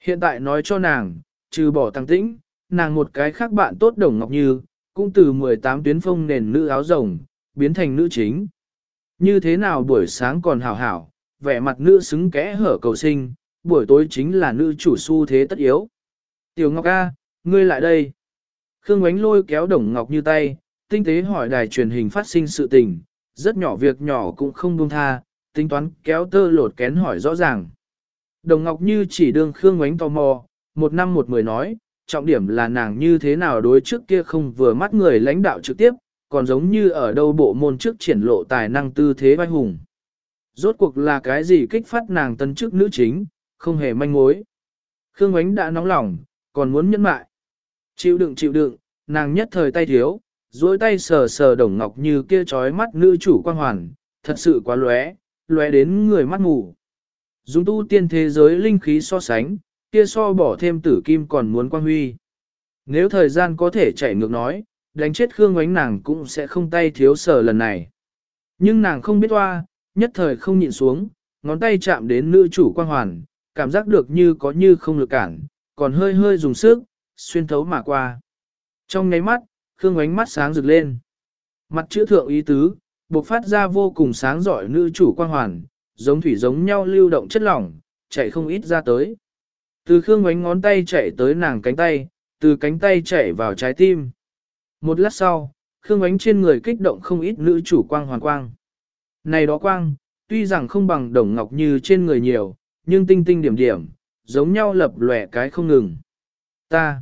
Hiện tại nói cho nàng, trừ bỏ tăng tĩnh, nàng một cái khác bạn tốt đồng ngọc như, cũng từ 18 tuyến phong nền nữ áo rồng, biến thành nữ chính. Như thế nào buổi sáng còn hảo hảo, vẻ mặt nữ xứng kẽ hở cầu sinh, buổi tối chính là nữ chủ su thế tất yếu. Tiểu Ngọc A, ngươi lại đây. Khương Ánh lôi kéo Đồng Ngọc như tay, tinh tế hỏi đài truyền hình phát sinh sự tình, rất nhỏ việc nhỏ cũng không buông tha, tính toán kéo tơ lột kén hỏi rõ ràng. Đồng Ngọc Như chỉ đương Khương Ánh tò mò, một năm một mười nói, trọng điểm là nàng như thế nào đối trước kia không vừa mắt người lãnh đạo trực tiếp, còn giống như ở đâu bộ môn trước triển lộ tài năng tư thế vai hùng. Rốt cuộc là cái gì kích phát nàng tân chức nữ chính, không hề manh mối. Khương Ánh đã nóng lòng, còn muốn nhẫn mại. Chịu đựng chịu đựng, nàng nhất thời tay thiếu, duỗi tay sờ sờ đồng ngọc như kia trói mắt nữ chủ quan hoàn, thật sự quá lóe, lóe đến người mắt mù. Dùng tu tiên thế giới linh khí so sánh, kia so bỏ thêm tử kim còn muốn quan huy. Nếu thời gian có thể chạy ngược nói, đánh chết Khương Ngoánh nàng cũng sẽ không tay thiếu sở lần này. Nhưng nàng không biết hoa, nhất thời không nhịn xuống, ngón tay chạm đến nữ chủ quan hoàn, cảm giác được như có như không lực cản, còn hơi hơi dùng sức, xuyên thấu mà qua. Trong ngáy mắt, Khương Ngoánh mắt sáng rực lên. Mặt chữ thượng ý tứ, bộc phát ra vô cùng sáng giỏi nữ chủ quan hoàn, giống thủy giống nhau lưu động chất lỏng, chạy không ít ra tới. Từ Khương ánh ngón tay chạy tới nàng cánh tay, từ cánh tay chạy vào trái tim. Một lát sau, Khương Ánh trên người kích động không ít nữ chủ quang hoàn quang. Này đó quang, tuy rằng không bằng đồng ngọc như trên người nhiều, nhưng tinh tinh điểm điểm, giống nhau lập lòe cái không ngừng. Ta,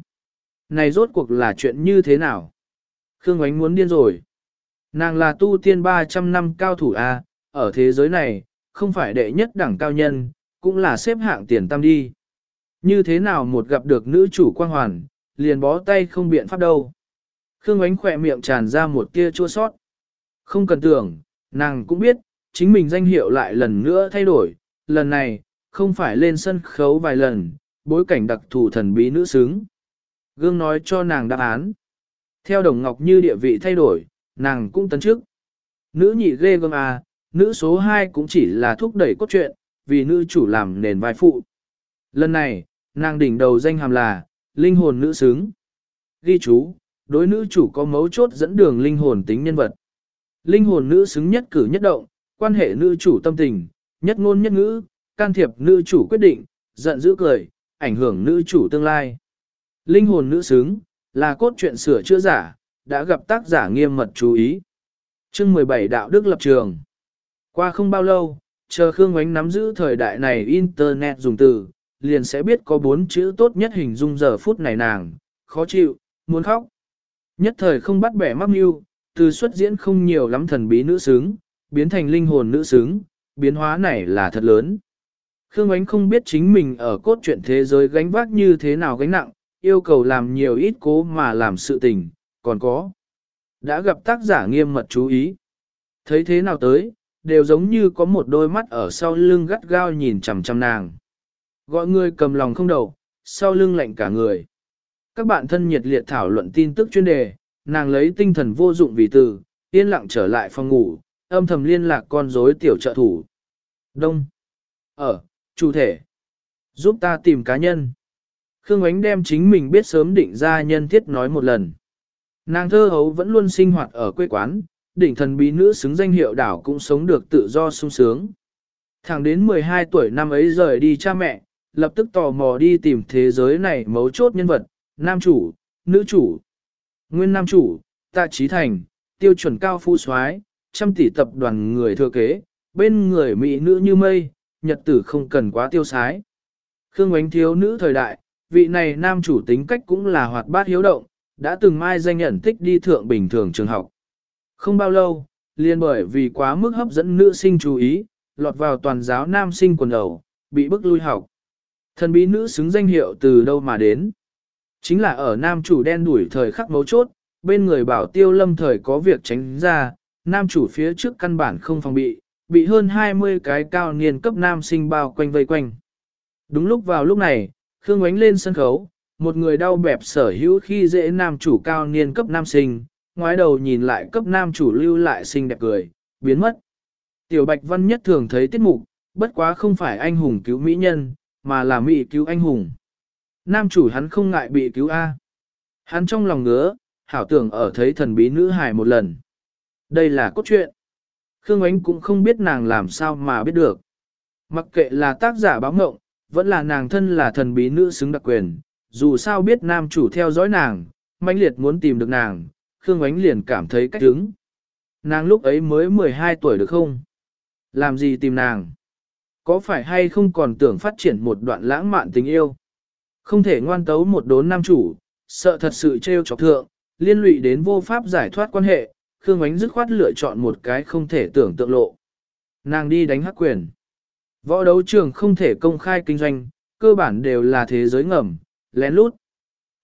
này rốt cuộc là chuyện như thế nào? Khương Ánh muốn điên rồi. Nàng là tu tiên 300 năm cao thủ A, ở thế giới này, không phải đệ nhất đẳng cao nhân, cũng là xếp hạng tiền tam đi. Như thế nào một gặp được nữ chủ quang hoàn, liền bó tay không biện pháp đâu. Khương ánh khỏe miệng tràn ra một tia chua sót. Không cần tưởng, nàng cũng biết, chính mình danh hiệu lại lần nữa thay đổi, lần này, không phải lên sân khấu vài lần, bối cảnh đặc thù thần bí nữ xứng. Gương nói cho nàng đáp án. Theo đồng ngọc như địa vị thay đổi, nàng cũng tấn chức Nữ nhị ghê gương à, nữ số 2 cũng chỉ là thúc đẩy cốt truyện, vì nữ chủ làm nền vai phụ. Lần này, nàng đỉnh đầu danh hàm là, linh hồn nữ xứng. Ghi chú, đối nữ chủ có mấu chốt dẫn đường linh hồn tính nhân vật. Linh hồn nữ xứng nhất cử nhất động, quan hệ nữ chủ tâm tình, nhất ngôn nhất ngữ, can thiệp nữ chủ quyết định, giận dữ cười, ảnh hưởng nữ chủ tương lai. Linh hồn nữ xứng, là cốt truyện sửa chữa giả, đã gặp tác giả nghiêm mật chú ý. chương 17 đạo đức lập trường. Qua không bao lâu, chờ Khương Ngoánh nắm giữ thời đại này Internet dùng từ, liền sẽ biết có bốn chữ tốt nhất hình dung giờ phút này nàng, khó chịu, muốn khóc. Nhất thời không bắt bẻ mắc mưu, từ xuất diễn không nhiều lắm thần bí nữ xứng, biến thành linh hồn nữ xứng, biến hóa này là thật lớn. Khương Ánh không biết chính mình ở cốt truyện thế giới gánh vác như thế nào gánh nặng, yêu cầu làm nhiều ít cố mà làm sự tình, còn có. Đã gặp tác giả nghiêm mật chú ý. Thấy thế nào tới, đều giống như có một đôi mắt ở sau lưng gắt gao nhìn chằm chằm nàng. Gọi người cầm lòng không đầu, sau lưng lạnh cả người. Các bạn thân nhiệt liệt thảo luận tin tức chuyên đề, nàng lấy tinh thần vô dụng vì từ, yên lặng trở lại phòng ngủ, âm thầm liên lạc con rối tiểu trợ thủ. Đông. Ở, chủ thể. Giúp ta tìm cá nhân. Khương Ánh đem chính mình biết sớm định ra nhân thiết nói một lần. Nàng thơ hấu vẫn luôn sinh hoạt ở quê quán, đỉnh thần bí nữ xứng danh hiệu đảo cũng sống được tự do sung sướng. Thẳng đến 12 tuổi năm ấy rời đi cha mẹ, lập tức tò mò đi tìm thế giới này mấu chốt nhân vật, nam chủ, nữ chủ, nguyên nam chủ, tạ trí thành, tiêu chuẩn cao phu soái, trăm tỷ tập đoàn người thừa kế, bên người mỹ nữ như mây, nhật tử không cần quá tiêu sái. Khương Ngoánh thiếu nữ thời đại, vị này nam chủ tính cách cũng là hoạt bát hiếu động, đã từng mai danh nhận tích đi thượng bình thường trường học. Không bao lâu, liền bởi vì quá mức hấp dẫn nữ sinh chú ý, lọt vào toàn giáo nam sinh quần đầu, bị bức lui học. Thần bí nữ xứng danh hiệu từ đâu mà đến. Chính là ở nam chủ đen đuổi thời khắc mấu chốt, bên người bảo tiêu lâm thời có việc tránh ra, nam chủ phía trước căn bản không phòng bị, bị hơn 20 cái cao niên cấp nam sinh bao quanh vây quanh. Đúng lúc vào lúc này, Khương Ngoánh lên sân khấu, một người đau bẹp sở hữu khi dễ nam chủ cao niên cấp nam sinh, ngoái đầu nhìn lại cấp nam chủ lưu lại xinh đẹp cười, biến mất. Tiểu Bạch Văn nhất thường thấy tiết mục, bất quá không phải anh hùng cứu mỹ nhân, mà là mỹ cứu anh hùng. Nam chủ hắn không ngại bị cứu A. Hắn trong lòng ngứa, hảo tưởng ở thấy thần bí nữ hài một lần. Đây là cốt truyện. Khương Ánh cũng không biết nàng làm sao mà biết được. Mặc kệ là tác giả báo ngộng, vẫn là nàng thân là thần bí nữ xứng đặc quyền, dù sao biết nam chủ theo dõi nàng, mãnh liệt muốn tìm được nàng, Khương Ánh liền cảm thấy cách đứng. Nàng lúc ấy mới 12 tuổi được không? Làm gì tìm nàng? Có phải hay không còn tưởng phát triển một đoạn lãng mạn tình yêu? Không thể ngoan tấu một đốn nam chủ, sợ thật sự trêu chọc thượng, liên lụy đến vô pháp giải thoát quan hệ, Khương Ánh dứt khoát lựa chọn một cái không thể tưởng tượng lộ. Nàng đi đánh hắc quyền. Võ đấu trường không thể công khai kinh doanh, cơ bản đều là thế giới ngầm, lén lút.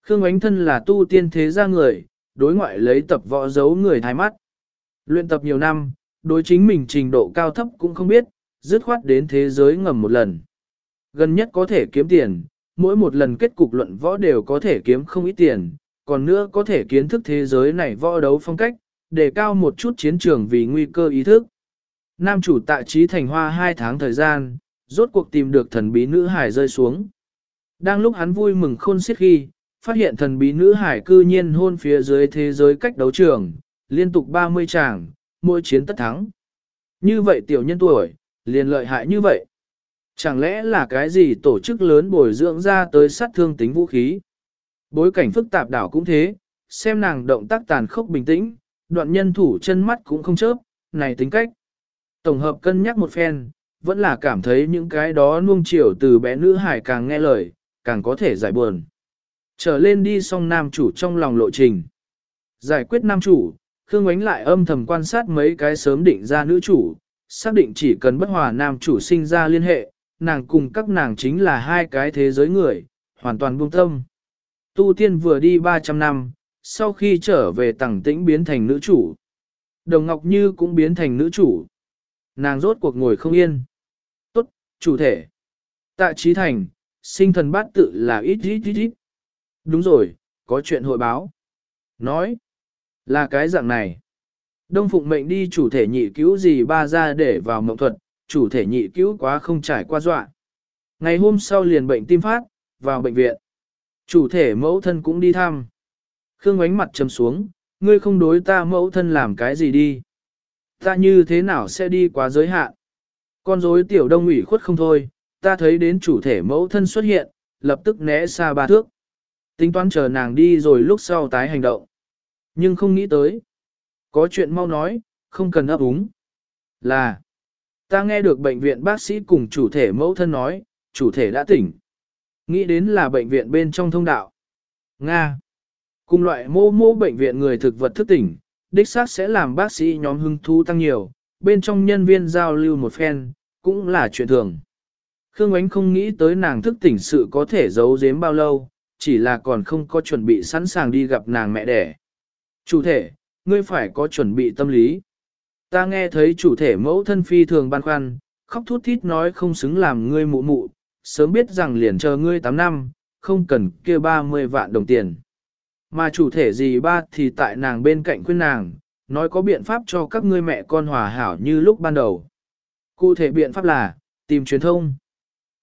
Khương Ánh thân là tu tiên thế gia người, đối ngoại lấy tập võ giấu người thái mắt. Luyện tập nhiều năm, đối chính mình trình độ cao thấp cũng không biết, dứt khoát đến thế giới ngầm một lần. Gần nhất có thể kiếm tiền, mỗi một lần kết cục luận võ đều có thể kiếm không ít tiền, còn nữa có thể kiến thức thế giới này võ đấu phong cách, để cao một chút chiến trường vì nguy cơ ý thức. Nam chủ tại trí thành hoa hai tháng thời gian, rốt cuộc tìm được thần bí nữ hải rơi xuống. Đang lúc hắn vui mừng khôn xiết khi, phát hiện thần bí nữ hải cư nhiên hôn phía dưới thế giới cách đấu trường, liên tục 30 tràng, mỗi chiến tất thắng. Như vậy tiểu nhân tuổi, liền lợi hại như vậy. Chẳng lẽ là cái gì tổ chức lớn bồi dưỡng ra tới sát thương tính vũ khí? Bối cảnh phức tạp đảo cũng thế, xem nàng động tác tàn khốc bình tĩnh, đoạn nhân thủ chân mắt cũng không chớp, này tính cách. Tổng hợp cân nhắc một phen, vẫn là cảm thấy những cái đó nuông chiều từ bé nữ hải càng nghe lời, càng có thể giải buồn. Trở lên đi xong nam chủ trong lòng lộ trình. Giải quyết nam chủ, Khương Ánh lại âm thầm quan sát mấy cái sớm định ra nữ chủ, xác định chỉ cần bất hòa nam chủ sinh ra liên hệ, nàng cùng các nàng chính là hai cái thế giới người, hoàn toàn buông tâm. Tu tiên vừa đi 300 năm, sau khi trở về tẳng tĩnh biến thành nữ chủ. Đồng Ngọc Như cũng biến thành nữ chủ. Nàng rốt cuộc ngồi không yên. Tốt, chủ thể. Tạ trí thành, sinh thần bát tự là ít ít ít ít. Đúng rồi, có chuyện hội báo. Nói, là cái dạng này. Đông Phụng mệnh đi chủ thể nhị cứu gì ba ra để vào mộng thuật, chủ thể nhị cứu quá không trải qua dọa. Ngày hôm sau liền bệnh tim phát, vào bệnh viện. Chủ thể mẫu thân cũng đi thăm. Khương ánh mặt trầm xuống, ngươi không đối ta mẫu thân làm cái gì đi. Ta như thế nào sẽ đi quá giới hạn? Con rối tiểu đông ủy khuất không thôi, ta thấy đến chủ thể mẫu thân xuất hiện, lập tức né xa ba thước. Tính toán chờ nàng đi rồi lúc sau tái hành động. Nhưng không nghĩ tới. Có chuyện mau nói, không cần ấp úng. Là, ta nghe được bệnh viện bác sĩ cùng chủ thể mẫu thân nói, chủ thể đã tỉnh. Nghĩ đến là bệnh viện bên trong thông đạo. Nga. Cùng loại mô mô bệnh viện người thực vật thức tỉnh, đích xác sẽ làm bác sĩ nhóm hưng thú tăng nhiều, bên trong nhân viên giao lưu một phen, cũng là chuyện thường. Khương Ánh không nghĩ tới nàng thức tỉnh sự có thể giấu giếm bao lâu, chỉ là còn không có chuẩn bị sẵn sàng đi gặp nàng mẹ đẻ. Chủ thể, ngươi phải có chuẩn bị tâm lý. Ta nghe thấy chủ thể mẫu thân phi thường băn khoăn, khóc thút thít nói không xứng làm ngươi mụ mụ, sớm biết rằng liền chờ ngươi 8 năm, không cần kia 30 vạn đồng tiền. Mà chủ thể gì ba thì tại nàng bên cạnh khuyên nàng, nói có biện pháp cho các ngươi mẹ con hòa hảo như lúc ban đầu. Cụ thể biện pháp là, tìm truyền thông.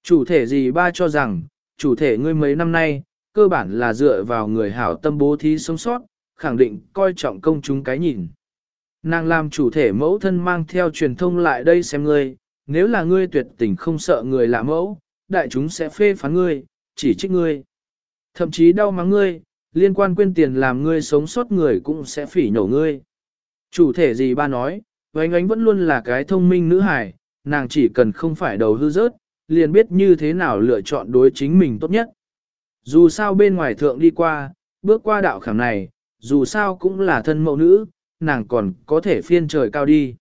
Chủ thể gì ba cho rằng, chủ thể ngươi mấy năm nay, cơ bản là dựa vào người hảo tâm bố thí sống sót, khẳng định coi trọng công chúng cái nhìn. Nàng làm chủ thể mẫu thân mang theo truyền thông lại đây xem ngươi, nếu là ngươi tuyệt tình không sợ người lạ mẫu, đại chúng sẽ phê phán ngươi, chỉ trích ngươi. Thậm chí đau mắng ngươi, liên quan quên tiền làm ngươi sống sót người cũng sẽ phỉ nhổ ngươi. Chủ thể gì ba nói, vánh ánh vẫn luôn là cái thông minh nữ hài, nàng chỉ cần không phải đầu hư rớt, liền biết như thế nào lựa chọn đối chính mình tốt nhất. Dù sao bên ngoài thượng đi qua, bước qua đạo khảm này, dù sao cũng là thân mẫu nữ, nàng còn có thể phiên trời cao đi.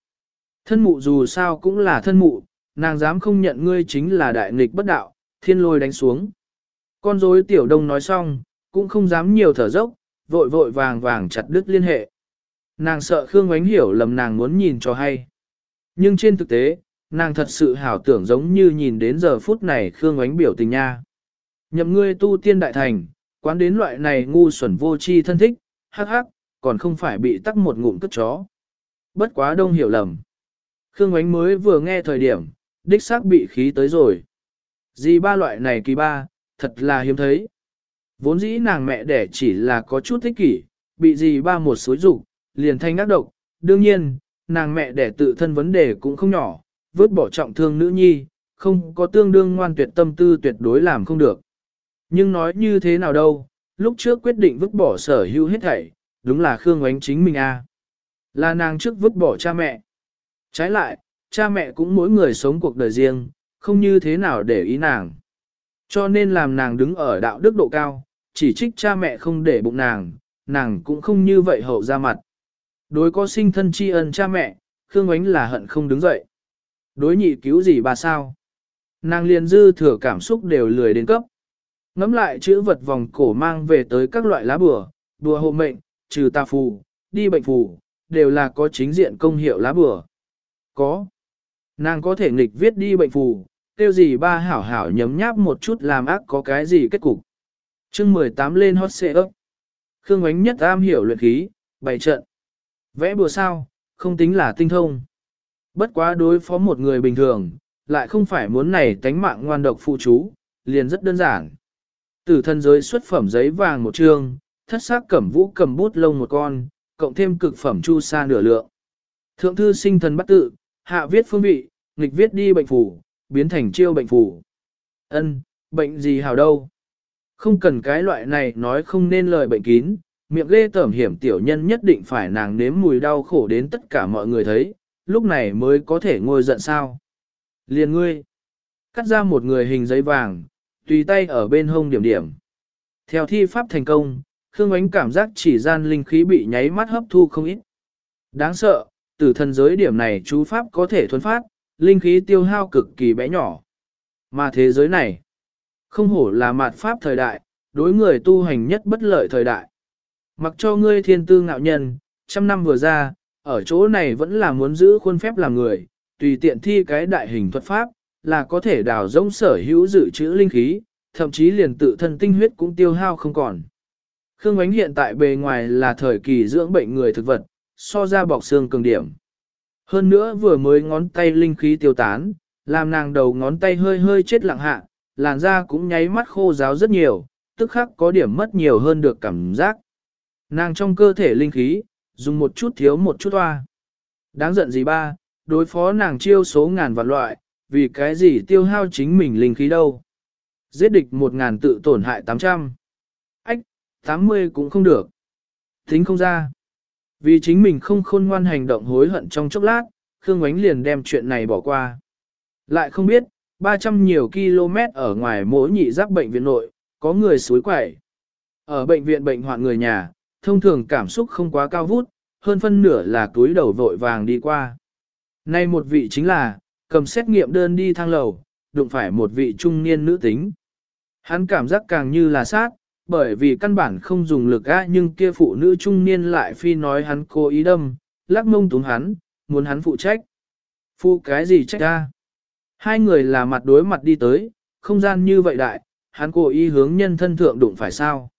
Thân mụ dù sao cũng là thân mụ, nàng dám không nhận ngươi chính là đại nghịch bất đạo, thiên lôi đánh xuống. Con rối tiểu đông nói xong, cũng không dám nhiều thở dốc, vội vội vàng vàng chặt đứt liên hệ. Nàng sợ Khương Ngoánh hiểu lầm nàng muốn nhìn cho hay. Nhưng trên thực tế, nàng thật sự hảo tưởng giống như nhìn đến giờ phút này Khương Ngoánh biểu tình nha. Nhậm ngươi tu tiên đại thành, quán đến loại này ngu xuẩn vô tri thân thích, hắc hắc, còn không phải bị tắc một ngụm cất chó. Bất quá đông hiểu lầm. Khương Ngoánh mới vừa nghe thời điểm, đích xác bị khí tới rồi. Gì ba loại này kỳ ba, thật là hiếm thấy. Vốn dĩ nàng mẹ đẻ chỉ là có chút thích kỷ, bị gì ba một xối rủ, liền thanh ác độc. Đương nhiên, nàng mẹ đẻ tự thân vấn đề cũng không nhỏ, vứt bỏ trọng thương nữ nhi, không có tương đương ngoan tuyệt tâm tư tuyệt đối làm không được. Nhưng nói như thế nào đâu, lúc trước quyết định vứt bỏ sở hữu hết thảy, đúng là Khương Oánh chính mình a Là nàng trước vứt bỏ cha mẹ. Trái lại, cha mẹ cũng mỗi người sống cuộc đời riêng, không như thế nào để ý nàng. Cho nên làm nàng đứng ở đạo đức độ cao, chỉ trích cha mẹ không để bụng nàng, nàng cũng không như vậy hậu ra mặt. Đối có sinh thân tri ân cha mẹ, Khương Ánh là hận không đứng dậy. Đối nhị cứu gì bà sao? Nàng liền dư thừa cảm xúc đều lười đến cấp. Ngắm lại chữ vật vòng cổ mang về tới các loại lá bùa, bùa hộ mệnh, trừ tà phù, đi bệnh phù, đều là có chính diện công hiệu lá bùa. Có. Nàng có thể nghịch viết đi bệnh phù, tiêu gì ba hảo hảo nhấm nháp một chút làm ác có cái gì kết cục chương 18 lên hot xe ấp. Khương ánh nhất am hiểu luyện khí, bày trận. Vẽ bùa sao, không tính là tinh thông. Bất quá đối phó một người bình thường, lại không phải muốn này tánh mạng ngoan độc phụ chú, liền rất đơn giản. tử thân giới xuất phẩm giấy vàng một trương, thất sắc cẩm vũ cầm bút lông một con, cộng thêm cực phẩm chu sa nửa lượng. Thượng thư sinh thần bắt tự, hạ viết phương vị, nghịch viết đi bệnh phủ, biến thành chiêu bệnh phủ. Ân, bệnh gì hào đâu? Không cần cái loại này nói không nên lời bệnh kín, miệng ghê tởm hiểm tiểu nhân nhất định phải nàng nếm mùi đau khổ đến tất cả mọi người thấy, lúc này mới có thể ngồi giận sao. Liền ngươi, cắt ra một người hình giấy vàng, tùy tay ở bên hông điểm điểm. Theo thi pháp thành công, Khương Ánh cảm giác chỉ gian linh khí bị nháy mắt hấp thu không ít. Đáng sợ, từ thần giới điểm này chú pháp có thể thuần phát, linh khí tiêu hao cực kỳ bé nhỏ. Mà thế giới này, không hổ là mạt pháp thời đại, đối người tu hành nhất bất lợi thời đại. Mặc cho ngươi thiên tư ngạo nhân, trăm năm vừa ra, ở chỗ này vẫn là muốn giữ khuôn phép làm người, tùy tiện thi cái đại hình thuật pháp, là có thể đào rỗng sở hữu dự trữ linh khí, thậm chí liền tự thân tinh huyết cũng tiêu hao không còn. Khương Ánh hiện tại bề ngoài là thời kỳ dưỡng bệnh người thực vật, so ra bọc xương cường điểm. Hơn nữa vừa mới ngón tay linh khí tiêu tán, làm nàng đầu ngón tay hơi hơi chết lặng hạ, làn da cũng nháy mắt khô ráo rất nhiều, tức khắc có điểm mất nhiều hơn được cảm giác. Nàng trong cơ thể linh khí, dùng một chút thiếu một chút toa. Đáng giận gì ba, đối phó nàng chiêu số ngàn vạn loại, vì cái gì tiêu hao chính mình linh khí đâu. Giết địch một ngàn tự tổn hại tám trăm. Ách, tám mươi cũng không được. Tính không ra. Vì chính mình không khôn ngoan hành động hối hận trong chốc lát, Khương Ngoánh liền đem chuyện này bỏ qua. Lại không biết, 300 nhiều km ở ngoài mỗi nhị giác bệnh viện nội, có người suối quẩy. Ở bệnh viện bệnh hoạn người nhà, thông thường cảm xúc không quá cao vút, hơn phân nửa là túi đầu vội vàng đi qua. Nay một vị chính là, cầm xét nghiệm đơn đi thang lầu, đụng phải một vị trung niên nữ tính. Hắn cảm giác càng như là sát, bởi vì căn bản không dùng lực á nhưng kia phụ nữ trung niên lại phi nói hắn cố ý đâm, lắc mông túng hắn, muốn hắn phụ trách. Phụ cái gì trách ra? Hai người là mặt đối mặt đi tới, không gian như vậy đại, hắn cố ý hướng nhân thân thượng đụng phải sao?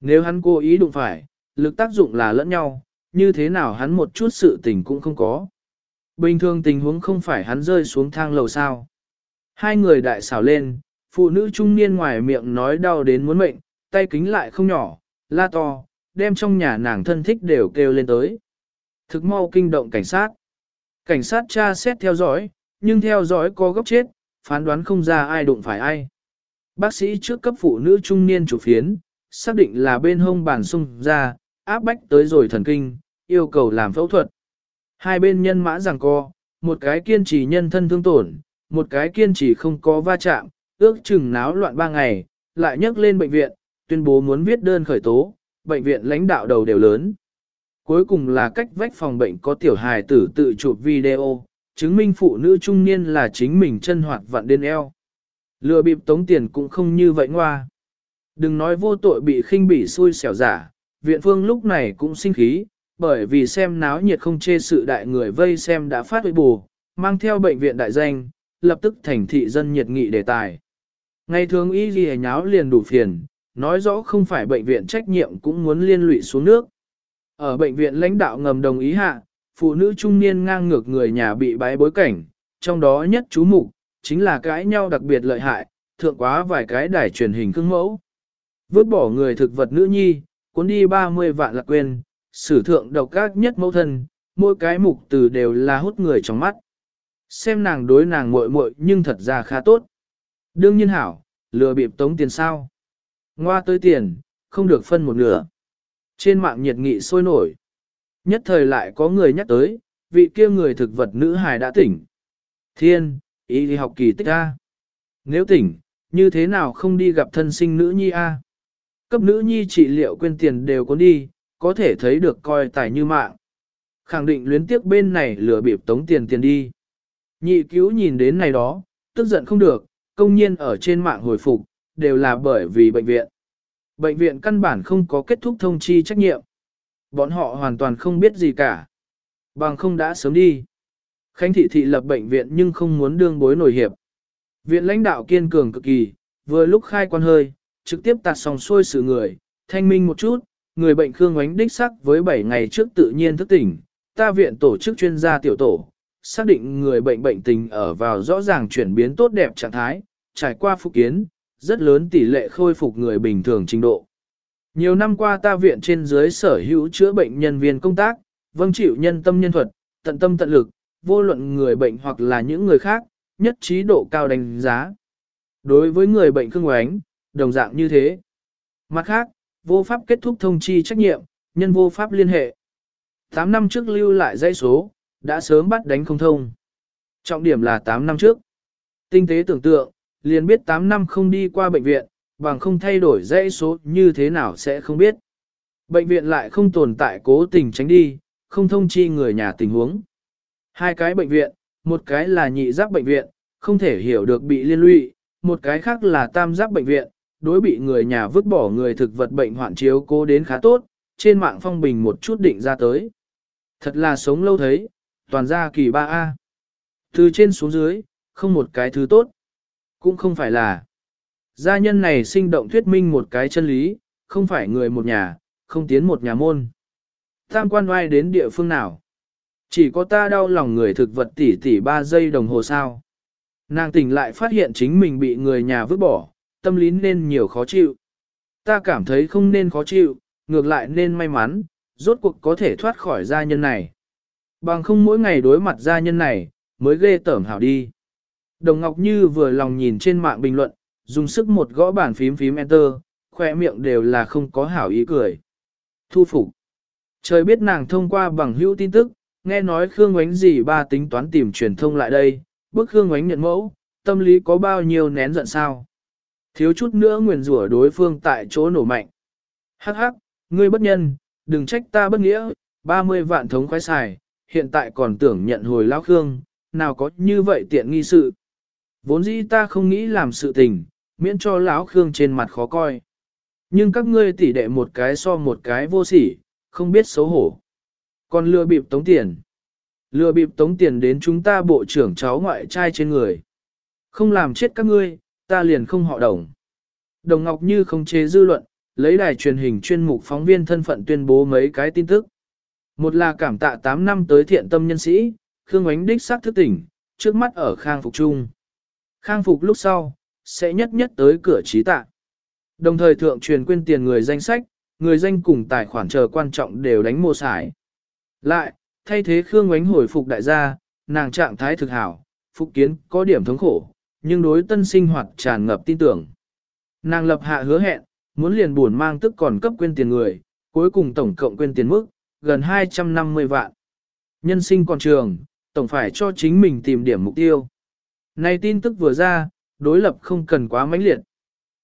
Nếu hắn cố ý đụng phải, lực tác dụng là lẫn nhau, như thế nào hắn một chút sự tình cũng không có. Bình thường tình huống không phải hắn rơi xuống thang lầu sao. Hai người đại xảo lên, phụ nữ trung niên ngoài miệng nói đau đến muốn mệnh, tay kính lại không nhỏ, la to, đem trong nhà nàng thân thích đều kêu lên tới. Thực mau kinh động cảnh sát. Cảnh sát tra xét theo dõi, nhưng theo dõi có góc chết, phán đoán không ra ai đụng phải ai. Bác sĩ trước cấp phụ nữ trung niên chủ phiến, xác định là bên hông bàn sung ra, áp bách tới rồi thần kinh, yêu cầu làm phẫu thuật. Hai bên nhân mã rằng co, một cái kiên trì nhân thân thương tổn, một cái kiên trì không có va chạm, ước chừng náo loạn ba ngày, lại nhấc lên bệnh viện, tuyên bố muốn viết đơn khởi tố, bệnh viện lãnh đạo đầu đều lớn. Cuối cùng là cách vách phòng bệnh có tiểu hài tử tự chụp video, chứng minh phụ nữ trung niên là chính mình chân hoạt vặn đến eo. Lừa bịp tống tiền cũng không như vậy ngoa. Đừng nói vô tội bị khinh bỉ xui xẻo giả, viện phương lúc này cũng sinh khí, bởi vì xem náo nhiệt không chê sự đại người vây xem đã phát huy bù, mang theo bệnh viện đại danh, lập tức thành thị dân nhiệt nghị đề tài. Ngày thường y ghi nháo liền đủ phiền, nói rõ không phải bệnh viện trách nhiệm cũng muốn liên lụy xuống nước. Ở bệnh viện lãnh đạo ngầm đồng ý hạ, phụ nữ trung niên ngang ngược người nhà bị bái bối cảnh, trong đó nhất chú mục chính là cãi nhau đặc biệt lợi hại, thượng quá vài cái đài truyền hình cưng mẫu. Vứt bỏ người thực vật nữ nhi, cuốn đi 30 vạn lạc quên, sử thượng độc các nhất mẫu thân, mỗi cái mục từ đều là hút người trong mắt. Xem nàng đối nàng muội muội nhưng thật ra khá tốt. Đương nhiên hảo, lừa bịp tống tiền sao. Ngoa tới tiền, không được phân một nửa. Trên mạng nhiệt nghị sôi nổi. Nhất thời lại có người nhắc tới, vị kia người thực vật nữ hài đã tỉnh. Thiên, ý đi học kỳ tích A. Nếu tỉnh, như thế nào không đi gặp thân sinh nữ nhi A? Cấp nữ nhi trị liệu quên tiền đều có đi, có thể thấy được coi tài như mạng. Khẳng định luyến tiếc bên này lừa bịp tống tiền tiền đi. Nhị cứu nhìn đến này đó, tức giận không được, công nhiên ở trên mạng hồi phục, đều là bởi vì bệnh viện. Bệnh viện căn bản không có kết thúc thông chi trách nhiệm. Bọn họ hoàn toàn không biết gì cả. Bằng không đã sớm đi. Khánh thị thị lập bệnh viện nhưng không muốn đương bối nổi hiệp. Viện lãnh đạo kiên cường cực kỳ, vừa lúc khai quan hơi, trực tiếp tạt sòng xuôi sự người, thanh minh một chút, người bệnh Khương Ngoánh đích sắc với 7 ngày trước tự nhiên thức tỉnh, ta viện tổ chức chuyên gia tiểu tổ, xác định người bệnh bệnh tình ở vào rõ ràng chuyển biến tốt đẹp trạng thái, trải qua phục kiến, rất lớn tỷ lệ khôi phục người bình thường trình độ. Nhiều năm qua ta viện trên dưới sở hữu chữa bệnh nhân viên công tác, vâng chịu nhân tâm nhân thuật, tận tâm tận lực, vô luận người bệnh hoặc là những người khác, nhất trí độ cao đánh giá. Đối với người bệnh cương oánh, đồng dạng như thế. Mặt khác, vô pháp kết thúc thông chi trách nhiệm, nhân vô pháp liên hệ. 8 năm trước lưu lại dãy số, đã sớm bắt đánh không thông. Trọng điểm là 8 năm trước. Tinh tế tưởng tượng, liền biết 8 năm không đi qua bệnh viện, bằng không thay đổi dãy số như thế nào sẽ không biết. Bệnh viện lại không tồn tại cố tình tránh đi, không thông chi người nhà tình huống. Hai cái bệnh viện, một cái là nhị giáp bệnh viện, không thể hiểu được bị liên lụy, một cái khác là tam giáp bệnh viện, đối bị người nhà vứt bỏ người thực vật bệnh hoạn chiếu cố đến khá tốt, trên mạng phong bình một chút định ra tới. Thật là sống lâu thấy, toàn gia kỳ ba a Từ trên xuống dưới, không một cái thứ tốt. Cũng không phải là. Gia nhân này sinh động thuyết minh một cái chân lý, không phải người một nhà, không tiến một nhà môn. Tam quan oai đến địa phương nào? Chỉ có ta đau lòng người thực vật tỉ tỉ ba giây đồng hồ sao. Nàng tỉnh lại phát hiện chính mình bị người nhà vứt bỏ, tâm lý nên nhiều khó chịu. Ta cảm thấy không nên khó chịu, ngược lại nên may mắn, rốt cuộc có thể thoát khỏi gia nhân này. Bằng không mỗi ngày đối mặt gia nhân này, mới ghê tởm hảo đi. Đồng Ngọc Như vừa lòng nhìn trên mạng bình luận, dùng sức một gõ bàn phím phím enter, khoe miệng đều là không có hảo ý cười. Thu phục. Trời biết nàng thông qua bằng hữu tin tức, nghe nói Khương Ngoánh gì ba tính toán tìm truyền thông lại đây, bức Khương Ngoánh nhận mẫu, tâm lý có bao nhiêu nén giận sao. Thiếu chút nữa nguyền rủa đối phương tại chỗ nổ mạnh. Hắc hắc, ngươi bất nhân, đừng trách ta bất nghĩa, 30 vạn thống khoái xài, hiện tại còn tưởng nhận hồi lão Khương, nào có như vậy tiện nghi sự. Vốn dĩ ta không nghĩ làm sự tình, miễn cho lão Khương trên mặt khó coi. Nhưng các ngươi tỉ đệ một cái so một cái vô sỉ, không biết xấu hổ. Còn lừa bịp tống tiền. Lừa bịp tống tiền đến chúng ta bộ trưởng cháu ngoại trai trên người. Không làm chết các ngươi, ta liền không họ đồng. Đồng Ngọc Như không chế dư luận, lấy đài truyền hình chuyên mục phóng viên thân phận tuyên bố mấy cái tin tức. Một là cảm tạ 8 năm tới thiện tâm nhân sĩ, Khương Ánh đích xác thức tỉnh, trước mắt ở khang phục trung, Khang phục lúc sau, sẽ nhất nhất tới cửa trí tạ. Đồng thời thượng truyền quyên tiền người danh sách, người danh cùng tài khoản chờ quan trọng đều đánh mô sải. Lại, thay thế Khương Ngoánh hồi phục đại gia, nàng trạng thái thực hảo, phục kiến có điểm thống khổ, nhưng đối tân sinh hoạt tràn ngập tin tưởng. Nàng lập hạ hứa hẹn, muốn liền buồn mang tức còn cấp quên tiền người, cuối cùng tổng cộng quên tiền mức, gần 250 vạn. Nhân sinh còn trường, tổng phải cho chính mình tìm điểm mục tiêu. Này tin tức vừa ra, đối lập không cần quá mãnh liệt.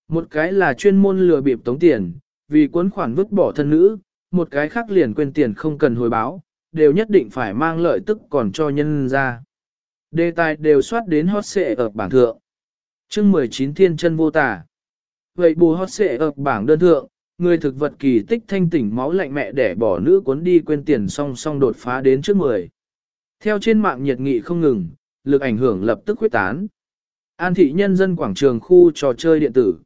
Một cái là chuyên môn lừa bịp tống tiền, vì cuốn khoản vứt bỏ thân nữ, một cái khác liền quên tiền không cần hồi báo, đều nhất định phải mang lợi tức còn cho nhân ra. Đề tài đều soát đến hot xệ ở bảng thượng. chương 19 thiên chân vô tả. Vậy bù hot xệ ở bảng đơn thượng, người thực vật kỳ tích thanh tỉnh máu lạnh mẹ để bỏ nữ cuốn đi quên tiền song song đột phá đến trước 10. Theo trên mạng nhiệt nghị không ngừng, lực ảnh hưởng lập tức quyết tán. An thị nhân dân quảng trường khu trò chơi điện tử.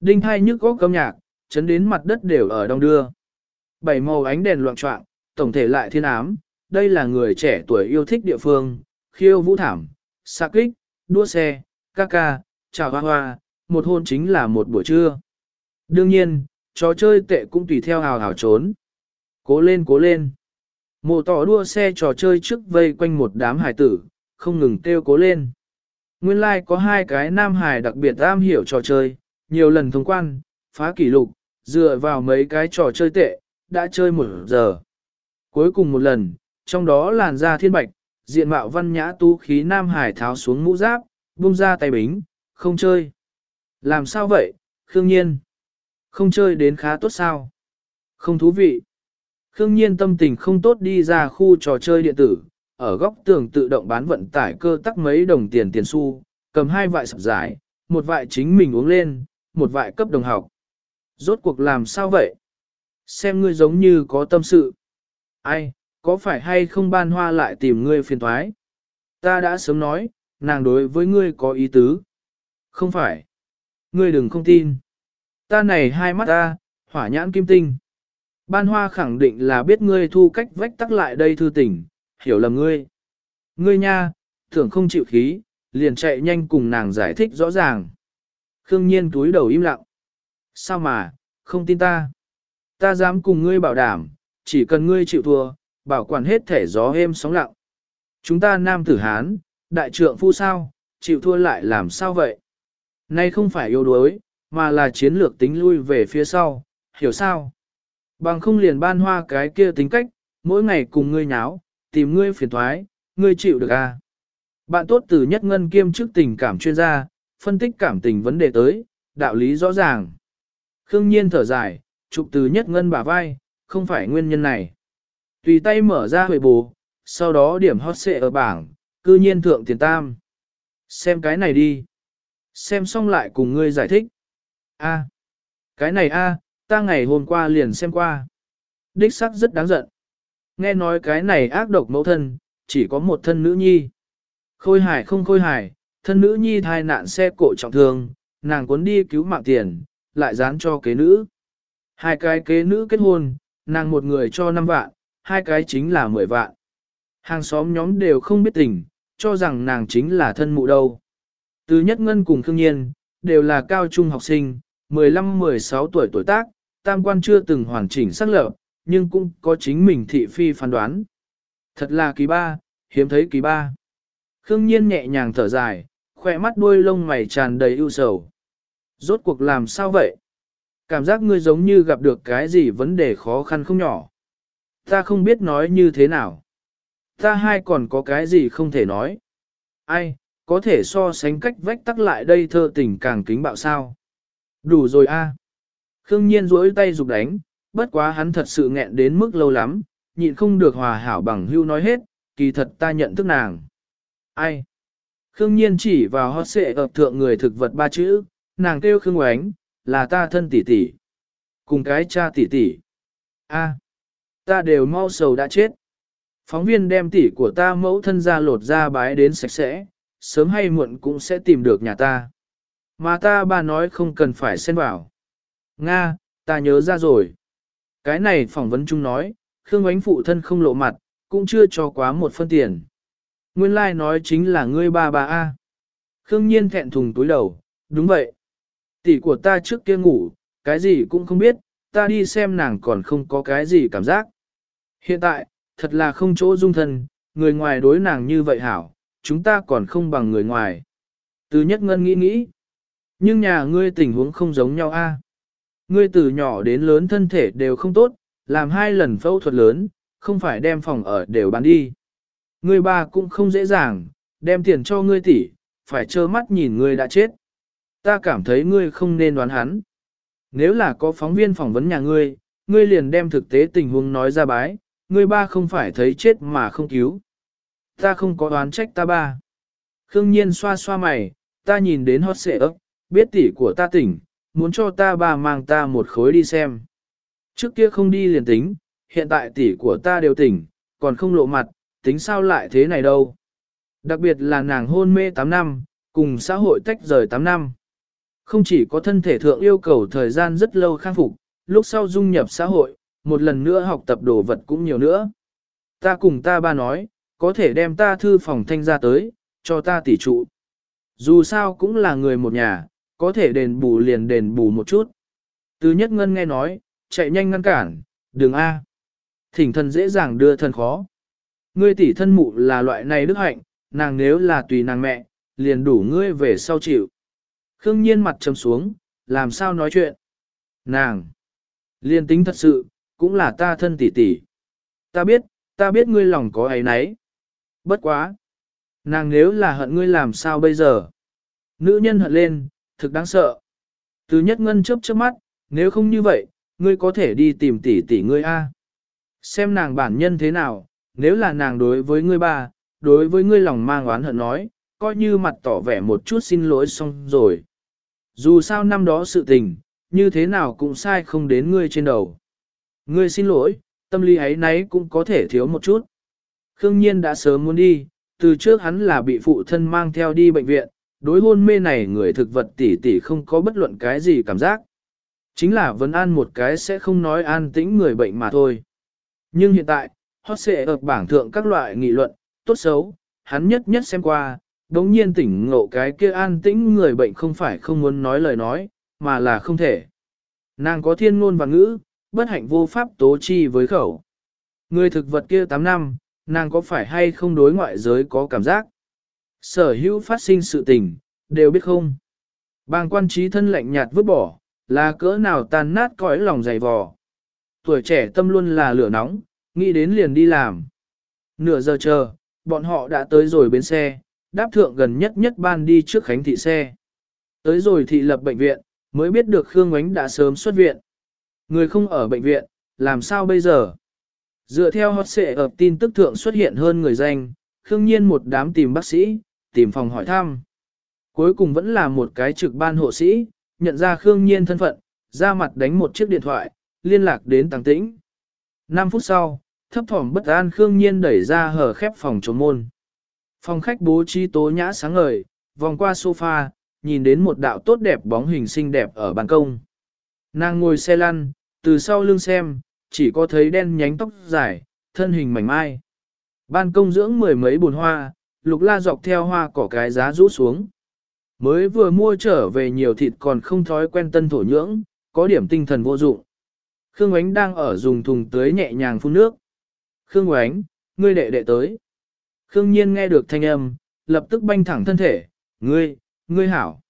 Đinh hai nhức góc âm nhạc, chấn đến mặt đất đều ở đông đưa. Bảy màu ánh đèn loạn trọng, tổng thể lại thiên ám, đây là người trẻ tuổi yêu thích địa phương, khiêu vũ thảm, xạ kích, đua xe, ca ca, chào hoa hoa, một hôn chính là một buổi trưa. Đương nhiên, trò chơi tệ cũng tùy theo hào hào trốn. Cố lên cố lên. Mộ tỏ đua xe trò chơi trước vây quanh một đám hải tử, không ngừng kêu cố lên. Nguyên lai like có hai cái nam hải đặc biệt am hiểu trò chơi, nhiều lần thông quan, phá kỷ lục, dựa vào mấy cái trò chơi tệ, đã chơi một giờ. Cuối cùng một lần, trong đó làn da thiên bạch, diện mạo văn nhã tu khí nam hải tháo xuống mũ giáp, buông ra tay bính, không chơi. Làm sao vậy, Khương Nhiên? Không chơi đến khá tốt sao? Không thú vị. Khương Nhiên tâm tình không tốt đi ra khu trò chơi điện tử, ở góc tường tự động bán vận tải cơ tắc mấy đồng tiền tiền xu, cầm hai vại sập giải, một vại chính mình uống lên, một vại cấp đồng học. Rốt cuộc làm sao vậy? Xem ngươi giống như có tâm sự. Ai, có phải hay không ban hoa lại tìm ngươi phiền thoái? Ta đã sớm nói, nàng đối với ngươi có ý tứ. Không phải. Ngươi đừng không tin. Ta này hai mắt ta, hỏa nhãn kim tinh. Ban hoa khẳng định là biết ngươi thu cách vách tắc lại đây thư tỉnh, hiểu lầm ngươi. Ngươi nha, tưởng không chịu khí, liền chạy nhanh cùng nàng giải thích rõ ràng. Khương nhiên túi đầu im lặng. Sao mà, không tin ta? Ta dám cùng ngươi bảo đảm, chỉ cần ngươi chịu thua, bảo quản hết thể gió êm sóng lặng. Chúng ta nam tử Hán, đại trượng phu sao, chịu thua lại làm sao vậy? Nay không phải yếu đuối, mà là chiến lược tính lui về phía sau, hiểu sao? Bằng không liền ban hoa cái kia tính cách, mỗi ngày cùng ngươi nháo, tìm ngươi phiền thoái, ngươi chịu được à? Bạn tốt từ nhất ngân kiêm chức tình cảm chuyên gia, phân tích cảm tình vấn đề tới, đạo lý rõ ràng. Khương nhiên thở dài, chụp từ nhất ngân bả vai, không phải nguyên nhân này. Tùy tay mở ra huệ bù, sau đó điểm hot xệ ở bảng, cư nhiên thượng tiền tam. Xem cái này đi. Xem xong lại cùng ngươi giải thích. A, cái này a, ta ngày hôm qua liền xem qua. Đích sắc rất đáng giận. Nghe nói cái này ác độc mẫu thân, chỉ có một thân nữ nhi. Khôi hài không khôi hài, thân nữ nhi thai nạn xe cộ trọng thương, nàng cuốn đi cứu mạng tiền, lại dán cho kế nữ. Hai cái kế nữ kết hôn, nàng một người cho 5 vạn, hai cái chính là 10 vạn. Hàng xóm nhóm đều không biết tình, cho rằng nàng chính là thân mụ đâu. Từ Nhất Ngân cùng Khương Nhiên, đều là cao trung học sinh, 15-16 tuổi tuổi tác, tam quan chưa từng hoàn chỉnh xác lập, nhưng cũng có chính mình thị phi phán đoán. Thật là kỳ ba, hiếm thấy kỳ ba. Khương Nhiên nhẹ nhàng thở dài, khỏe mắt đuôi lông mày tràn đầy ưu sầu. Rốt cuộc làm sao vậy? Cảm giác ngươi giống như gặp được cái gì vấn đề khó khăn không nhỏ. Ta không biết nói như thế nào. Ta hai còn có cái gì không thể nói. Ai, có thể so sánh cách vách tắc lại đây thơ tình càng kính bạo sao. Đủ rồi a. Khương Nhiên duỗi tay dục đánh, bất quá hắn thật sự nghẹn đến mức lâu lắm, nhịn không được hòa hảo bằng hưu nói hết, kỳ thật ta nhận thức nàng. Ai? Khương Nhiên chỉ vào hót xệ ập thượng người thực vật ba chữ, nàng kêu Khương Oánh, là ta thân tỷ tỷ. Cùng cái cha tỷ tỷ. A, ta đều mau sầu đã chết. Phóng viên đem tỷ của ta mẫu thân ra lột ra bái đến sạch sẽ, sớm hay muộn cũng sẽ tìm được nhà ta. Mà ta bà nói không cần phải xen vào. Nga, ta nhớ ra rồi. Cái này phỏng vấn chung nói, Khương Ánh phụ thân không lộ mặt, cũng chưa cho quá một phân tiền. Nguyên lai like nói chính là ngươi ba bà A. Khương Nhiên thẹn thùng túi đầu, đúng vậy. Tỷ của ta trước kia ngủ, cái gì cũng không biết, ta đi xem nàng còn không có cái gì cảm giác. Hiện tại, thật là không chỗ dung thân, người ngoài đối nàng như vậy hảo, chúng ta còn không bằng người ngoài. Từ nhất ngân nghĩ nghĩ. Nhưng nhà ngươi tình huống không giống nhau a. Ngươi từ nhỏ đến lớn thân thể đều không tốt, làm hai lần phẫu thuật lớn, không phải đem phòng ở đều bán đi. Ngươi ba cũng không dễ dàng, đem tiền cho ngươi tỷ, phải trơ mắt nhìn ngươi đã chết. Ta cảm thấy ngươi không nên đoán hắn. Nếu là có phóng viên phỏng vấn nhà ngươi, ngươi liền đem thực tế tình huống nói ra bái, ngươi ba không phải thấy chết mà không cứu. Ta không có đoán trách ta ba. Khương nhiên xoa xoa mày, ta nhìn đến hót xệ ấp, biết tỷ của ta tỉnh, muốn cho ta ba mang ta một khối đi xem. Trước kia không đi liền tính, hiện tại tỷ của ta đều tỉnh, còn không lộ mặt, tính sao lại thế này đâu. Đặc biệt là nàng hôn mê 8 năm, cùng xã hội tách rời 8 năm. Không chỉ có thân thể thượng yêu cầu thời gian rất lâu khang phục, lúc sau dung nhập xã hội, một lần nữa học tập đồ vật cũng nhiều nữa. Ta cùng ta ba nói, có thể đem ta thư phòng thanh ra tới, cho ta tỷ trụ. Dù sao cũng là người một nhà, có thể đền bù liền đền bù một chút. Từ nhất ngân nghe nói, chạy nhanh ngăn cản, đường A. Thỉnh thần dễ dàng đưa thần khó. Ngươi tỷ thân mụ là loại này đức hạnh, nàng nếu là tùy nàng mẹ, liền đủ ngươi về sau chịu. Khương nhiên mặt trầm xuống, làm sao nói chuyện. Nàng, liên tính thật sự, cũng là ta thân tỷ tỷ. Ta biết, ta biết ngươi lòng có ấy nấy. Bất quá. Nàng nếu là hận ngươi làm sao bây giờ? Nữ nhân hận lên, thực đáng sợ. Từ nhất ngân chớp chớp mắt, nếu không như vậy, ngươi có thể đi tìm tỷ tỷ ngươi A. Xem nàng bản nhân thế nào, nếu là nàng đối với ngươi ba, đối với ngươi lòng mang oán hận nói, coi như mặt tỏ vẻ một chút xin lỗi xong rồi. Dù sao năm đó sự tình, như thế nào cũng sai không đến ngươi trên đầu. Ngươi xin lỗi, tâm lý ấy nấy cũng có thể thiếu một chút. Khương Nhiên đã sớm muốn đi, từ trước hắn là bị phụ thân mang theo đi bệnh viện, đối hôn mê này người thực vật tỷ tỷ không có bất luận cái gì cảm giác. Chính là vấn an một cái sẽ không nói an tĩnh người bệnh mà thôi. Nhưng hiện tại, hot sẽ ở bảng thượng các loại nghị luận, tốt xấu, hắn nhất nhất xem qua, đống nhiên tỉnh ngộ cái kia an tĩnh người bệnh không phải không muốn nói lời nói, mà là không thể. Nàng có thiên ngôn và ngữ, bất hạnh vô pháp tố chi với khẩu. Người thực vật kia 8 năm, nàng có phải hay không đối ngoại giới có cảm giác? Sở hữu phát sinh sự tình, đều biết không? Bàng quan trí thân lạnh nhạt vứt bỏ, là cỡ nào tan nát cõi lòng dày vò. Tuổi trẻ tâm luôn là lửa nóng, nghĩ đến liền đi làm. Nửa giờ chờ, bọn họ đã tới rồi bến xe, đáp thượng gần nhất nhất ban đi trước khánh thị xe. Tới rồi thị lập bệnh viện, mới biết được Khương Ngoánh đã sớm xuất viện. Người không ở bệnh viện, làm sao bây giờ? Dựa theo hot xệ ập tin tức thượng xuất hiện hơn người danh, Khương Nhiên một đám tìm bác sĩ, tìm phòng hỏi thăm. Cuối cùng vẫn là một cái trực ban hộ sĩ, nhận ra Khương Nhiên thân phận, ra mặt đánh một chiếc điện thoại, liên lạc đến Tăng Tĩnh. 5 phút sau, thấp thỏm bất an Khương Nhiên đẩy ra hở khép phòng chống môn. Phòng khách bố trí tố nhã sáng ngời, vòng qua sofa, nhìn đến một đạo tốt đẹp bóng hình xinh đẹp ở ban công. Nàng ngồi xe lăn, từ sau lưng xem, chỉ có thấy đen nhánh tóc dài, thân hình mảnh mai. Ban công dưỡng mười mấy bồn hoa, lục la dọc theo hoa cỏ cái giá rũ xuống. Mới vừa mua trở về nhiều thịt còn không thói quen tân thổ nhưỡng, có điểm tinh thần vô dụng. Khương Ánh đang ở dùng thùng tưới nhẹ nhàng phun nước. Khương Ánh, ngươi đệ đệ tới. Khương Nhiên nghe được thanh âm, lập tức banh thẳng thân thể, ngươi, ngươi hảo.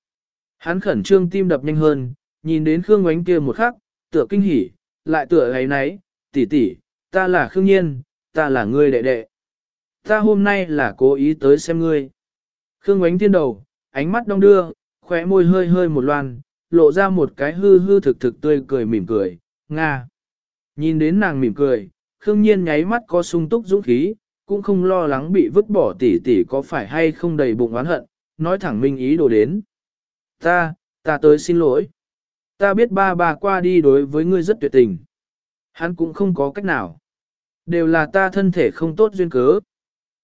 Hắn khẩn trương tim đập nhanh hơn, nhìn đến Khương Ánh kia một khắc, tựa kinh hỉ, lại tựa ấy nấy, tỷ tỷ, ta là Khương Nhiên, ta là ngươi đệ đệ. Ta hôm nay là cố ý tới xem ngươi. Khương Ánh Thiên đầu, ánh mắt đong đưa, khóe môi hơi hơi một loan, lộ ra một cái hư hư thực thực tươi cười mỉm cười, Nga. Nhìn đến nàng mỉm cười, Khương Nhiên nháy mắt có sung túc dũng khí, cũng không lo lắng bị vứt bỏ tỷ tỷ có phải hay không đầy bụng oán hận, nói thẳng minh ý đồ đến. Ta, ta tới xin lỗi. Ta biết ba bà qua đi đối với ngươi rất tuyệt tình. Hắn cũng không có cách nào. Đều là ta thân thể không tốt duyên cớ.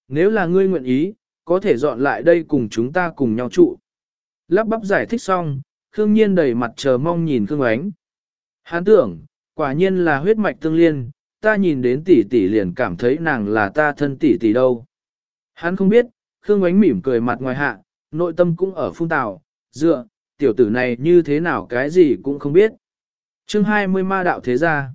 Nếu là ngươi nguyện ý, có thể dọn lại đây cùng chúng ta cùng nhau trụ. Lắp bắp giải thích xong, Khương Nhiên đầy mặt chờ mong nhìn Khương Ánh. Hán tưởng, quả nhiên là huyết mạch tương liên, ta nhìn đến tỷ tỷ liền cảm thấy nàng là ta thân tỷ tỷ đâu. Hắn không biết, Khương Ánh mỉm cười mặt ngoài hạ, nội tâm cũng ở phung tào, dựa, tiểu tử này như thế nào cái gì cũng không biết. chương 20 ma đạo thế gia.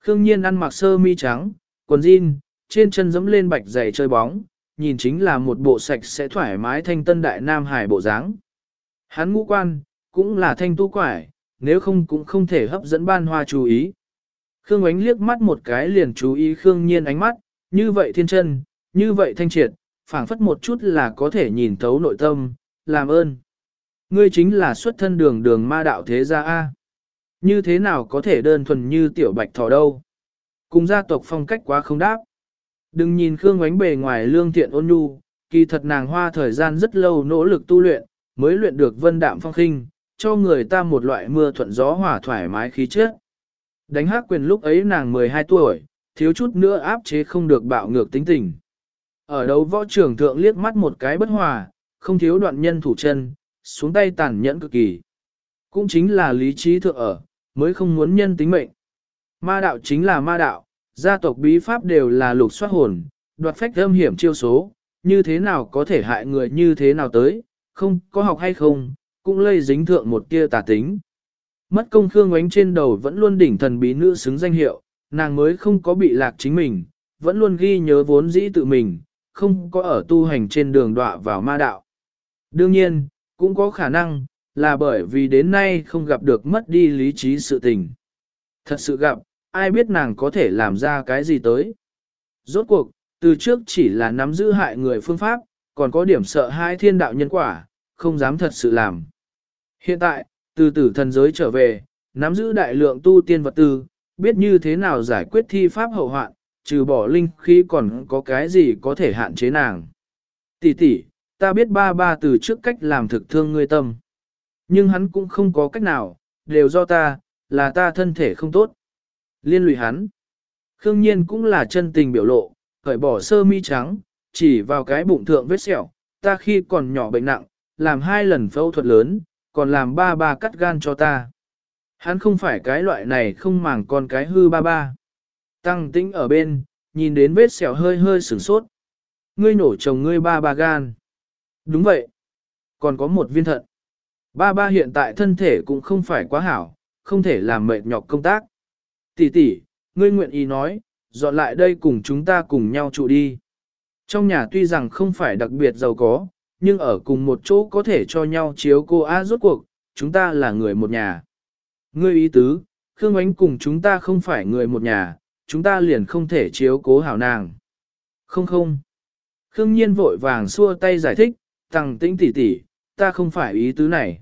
Khương Nhiên ăn mặc sơ mi trắng, quần jean, trên chân dẫm lên bạch giày chơi bóng, nhìn chính là một bộ sạch sẽ thoải mái thanh tân đại nam hải bộ dáng. Hắn ngũ quan, cũng là thanh tu quải, nếu không cũng không thể hấp dẫn ban hoa chú ý. Khương ánh liếc mắt một cái liền chú ý Khương Nhiên ánh mắt, như vậy thiên chân, như vậy thanh triệt, phảng phất một chút là có thể nhìn thấu nội tâm, làm ơn. Ngươi chính là xuất thân đường đường ma đạo thế gia A. Như thế nào có thể đơn thuần như tiểu bạch thỏ đâu. Cùng gia tộc phong cách quá không đáp. Đừng nhìn Khương Ngoánh bề ngoài lương thiện ôn nhu, kỳ thật nàng hoa thời gian rất lâu nỗ lực tu luyện, mới luyện được vân đạm phong khinh, cho người ta một loại mưa thuận gió hòa thoải mái khí chất. Đánh hát quyền lúc ấy nàng 12 tuổi, thiếu chút nữa áp chế không được bạo ngược tính tình. Ở đấu võ trưởng thượng liếc mắt một cái bất hòa, không thiếu đoạn nhân thủ chân, xuống tay tàn nhẫn cực kỳ. Cũng chính là lý trí thượng ở, mới không muốn nhân tính mệnh. Ma đạo chính là ma đạo, gia tộc bí pháp đều là lục soát hồn, đoạt phách âm hiểm chiêu số, như thế nào có thể hại người như thế nào tới, không có học hay không, cũng lây dính thượng một tia tà tính. Mất công Khương Ngoánh trên đầu vẫn luôn đỉnh thần bí nữ xứng danh hiệu, nàng mới không có bị lạc chính mình, vẫn luôn ghi nhớ vốn dĩ tự mình, không có ở tu hành trên đường đọa vào ma đạo. Đương nhiên, cũng có khả năng, là bởi vì đến nay không gặp được mất đi lý trí sự tình. Thật sự gặp, ai biết nàng có thể làm ra cái gì tới. Rốt cuộc, từ trước chỉ là nắm giữ hại người phương pháp, còn có điểm sợ hai thiên đạo nhân quả, không dám thật sự làm. Hiện tại, từ tử thần giới trở về, nắm giữ đại lượng tu tiên vật tư, biết như thế nào giải quyết thi pháp hậu hoạn, trừ bỏ linh khi còn có cái gì có thể hạn chế nàng. Tỷ tỷ, ta biết ba ba từ trước cách làm thực thương ngươi tâm. Nhưng hắn cũng không có cách nào, đều do ta, là ta thân thể không tốt. Liên lụy hắn. Khương nhiên cũng là chân tình biểu lộ, khởi bỏ sơ mi trắng, chỉ vào cái bụng thượng vết sẹo, ta khi còn nhỏ bệnh nặng, làm hai lần phẫu thuật lớn, còn làm ba ba cắt gan cho ta. Hắn không phải cái loại này không màng con cái hư ba ba. Tăng tĩnh ở bên, nhìn đến vết sẹo hơi hơi sửng sốt. Ngươi nổ chồng ngươi ba ba gan. Đúng vậy. Còn có một viên thận. Ba ba hiện tại thân thể cũng không phải quá hảo, không thể làm mệt nhọc công tác. Tỷ tỷ, ngươi nguyện ý nói, dọn lại đây cùng chúng ta cùng nhau trụ đi. Trong nhà tuy rằng không phải đặc biệt giàu có, nhưng ở cùng một chỗ có thể cho nhau chiếu cô á rốt cuộc, chúng ta là người một nhà. Ngươi ý tứ, Khương Ánh cùng chúng ta không phải người một nhà, chúng ta liền không thể chiếu cố hảo nàng. Không không. Khương Nhiên vội vàng xua tay giải thích, thằng tĩnh tỷ tỷ, ta không phải ý tứ này.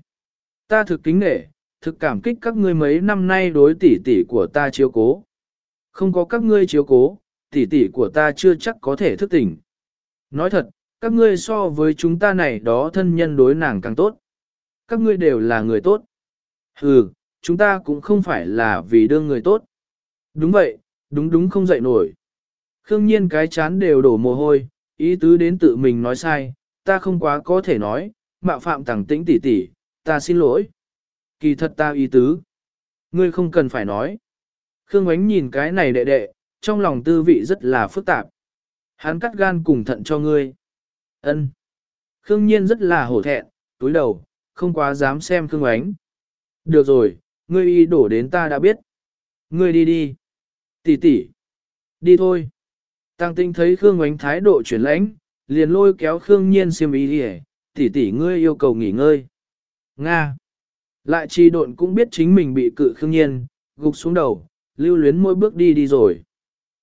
Ta thực kính nể, thực cảm kích các ngươi mấy năm nay đối tỷ tỷ của ta chiếu cố. Không có các ngươi chiếu cố, tỷ tỷ của ta chưa chắc có thể thức tỉnh. Nói thật, các ngươi so với chúng ta này đó thân nhân đối nàng càng tốt. Các ngươi đều là người tốt. Ừ, chúng ta cũng không phải là vì đương người tốt. Đúng vậy, đúng đúng không dậy nổi. Khương nhiên cái chán đều đổ mồ hôi, ý tứ đến tự mình nói sai, ta không quá có thể nói, mạo phạm tẳng tĩnh tỷ tỷ, ta xin lỗi. Kỳ thật ta ý tứ. Ngươi không cần phải nói. Khương ánh nhìn cái này đệ đệ, trong lòng tư vị rất là phức tạp. Hắn cắt gan cùng thận cho ngươi. Ân. Khương Nhiên rất là hổ thẹn, túi đầu, không quá dám xem Khương Ánh. Được rồi, ngươi y đổ đến ta đã biết. Ngươi đi đi. Tỷ tỷ. Đi thôi. Tăng tinh thấy Khương Ánh thái độ chuyển lãnh, liền lôi kéo Khương Nhiên xiêm ý đi tỷ tỷ ngươi yêu cầu nghỉ ngơi. Nga. Lại trì độn cũng biết chính mình bị cự Khương Nhiên, gục xuống đầu, lưu luyến mỗi bước đi đi rồi.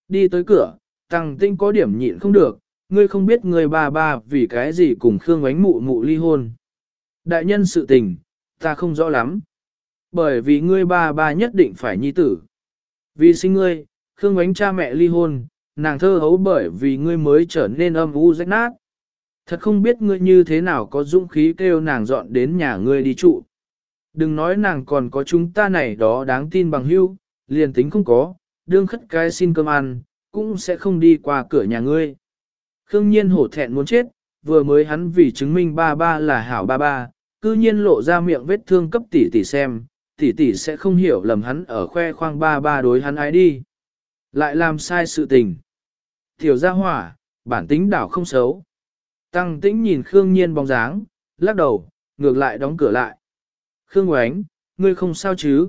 Đi tới cửa, tăng tinh có điểm nhịn không được, ngươi không biết người bà bà vì cái gì cùng Khương ánh mụ mụ ly hôn. Đại nhân sự tình, ta không rõ lắm. Bởi vì ngươi bà bà nhất định phải nhi tử. Vì sinh ngươi, Khương ánh cha mẹ ly hôn, nàng thơ hấu bởi vì ngươi mới trở nên âm u rách nát. Thật không biết ngươi như thế nào có dũng khí kêu nàng dọn đến nhà ngươi đi trụ. Đừng nói nàng còn có chúng ta này đó đáng tin bằng hưu, liền tính không có, đương khất cái xin cơm ăn, cũng sẽ không đi qua cửa nhà ngươi. Khương nhiên hổ thẹn muốn chết, vừa mới hắn vì chứng minh ba ba là hảo ba ba, cư nhiên lộ ra miệng vết thương cấp tỷ tỷ xem, tỷ tỷ sẽ không hiểu lầm hắn ở khoe khoang ba ba đối hắn ái đi. Lại làm sai sự tình. Tiểu gia hỏa, bản tính đảo không xấu. Tăng tĩnh nhìn Khương Nhiên bóng dáng, lắc đầu, ngược lại đóng cửa lại. Khương Oánh, ngươi không sao chứ?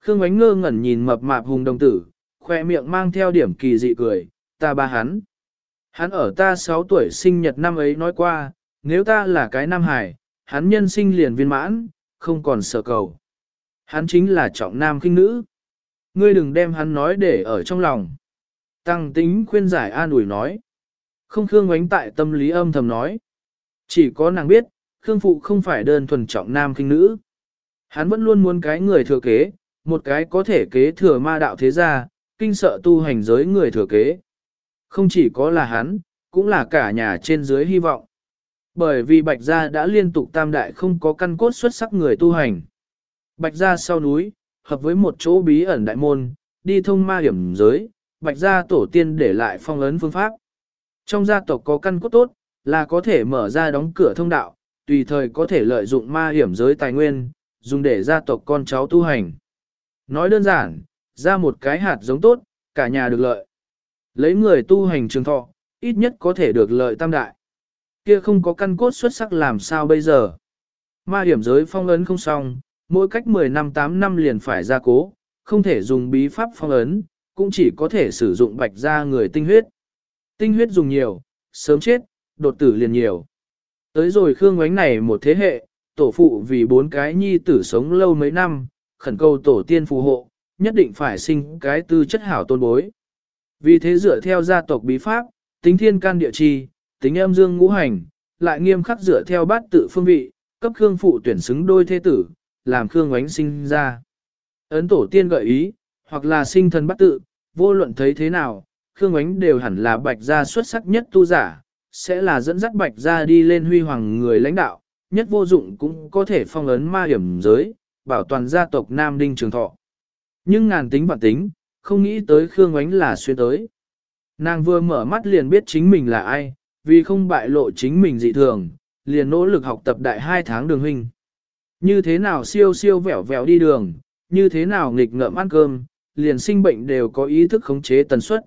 Khương Oánh ngơ ngẩn nhìn mập mạp hùng đồng tử, khoe miệng mang theo điểm kỳ dị cười, ta ba hắn. Hắn ở ta 6 tuổi sinh nhật năm ấy nói qua, nếu ta là cái nam hải, hắn nhân sinh liền viên mãn, không còn sợ cầu. Hắn chính là trọng nam khinh nữ. Ngươi đừng đem hắn nói để ở trong lòng. Tăng tính khuyên giải an ủi nói. Không Khương oánh tại tâm lý âm thầm nói. Chỉ có nàng biết, Khương Phụ không phải đơn thuần trọng nam kinh nữ. Hắn vẫn luôn muốn cái người thừa kế, một cái có thể kế thừa ma đạo thế gia, kinh sợ tu hành giới người thừa kế. Không chỉ có là hắn, cũng là cả nhà trên dưới hy vọng. Bởi vì Bạch Gia đã liên tục tam đại không có căn cốt xuất sắc người tu hành. Bạch Gia sau núi, hợp với một chỗ bí ẩn đại môn, đi thông ma hiểm giới, Bạch Gia tổ tiên để lại phong ấn phương pháp. Trong gia tộc có căn cốt tốt, là có thể mở ra đóng cửa thông đạo, tùy thời có thể lợi dụng ma hiểm giới tài nguyên, dùng để gia tộc con cháu tu hành. Nói đơn giản, ra một cái hạt giống tốt, cả nhà được lợi. Lấy người tu hành trường thọ, ít nhất có thể được lợi tam đại. Kia không có căn cốt xuất sắc làm sao bây giờ. Ma hiểm giới phong ấn không xong, mỗi cách 10 năm 8 năm liền phải ra cố, không thể dùng bí pháp phong ấn, cũng chỉ có thể sử dụng bạch ra người tinh huyết. Tinh huyết dùng nhiều, sớm chết, đột tử liền nhiều. Tới rồi Khương Ngoánh này một thế hệ, tổ phụ vì bốn cái nhi tử sống lâu mấy năm, khẩn cầu tổ tiên phù hộ, nhất định phải sinh cái tư chất hảo tôn bối. Vì thế dựa theo gia tộc bí pháp, tính thiên can địa chi, tính âm dương ngũ hành, lại nghiêm khắc dựa theo bát tự phương vị, cấp Khương phụ tuyển xứng đôi thế tử, làm Khương oánh sinh ra. Ấn tổ tiên gợi ý, hoặc là sinh thần bát tự, vô luận thấy thế nào, Khương oánh đều hẳn là bạch gia xuất sắc nhất tu giả, sẽ là dẫn dắt bạch gia đi lên huy hoàng người lãnh đạo, nhất vô dụng cũng có thể phong ấn ma hiểm giới, bảo toàn gia tộc Nam Đinh Trường Thọ. Nhưng ngàn tính vạn tính, không nghĩ tới Khương Ánh là xuyên tới. Nàng vừa mở mắt liền biết chính mình là ai, vì không bại lộ chính mình dị thường, liền nỗ lực học tập đại hai tháng đường huynh. Như thế nào siêu siêu vẻo vẻo đi đường, như thế nào nghịch ngợm ăn cơm, liền sinh bệnh đều có ý thức khống chế tần suất.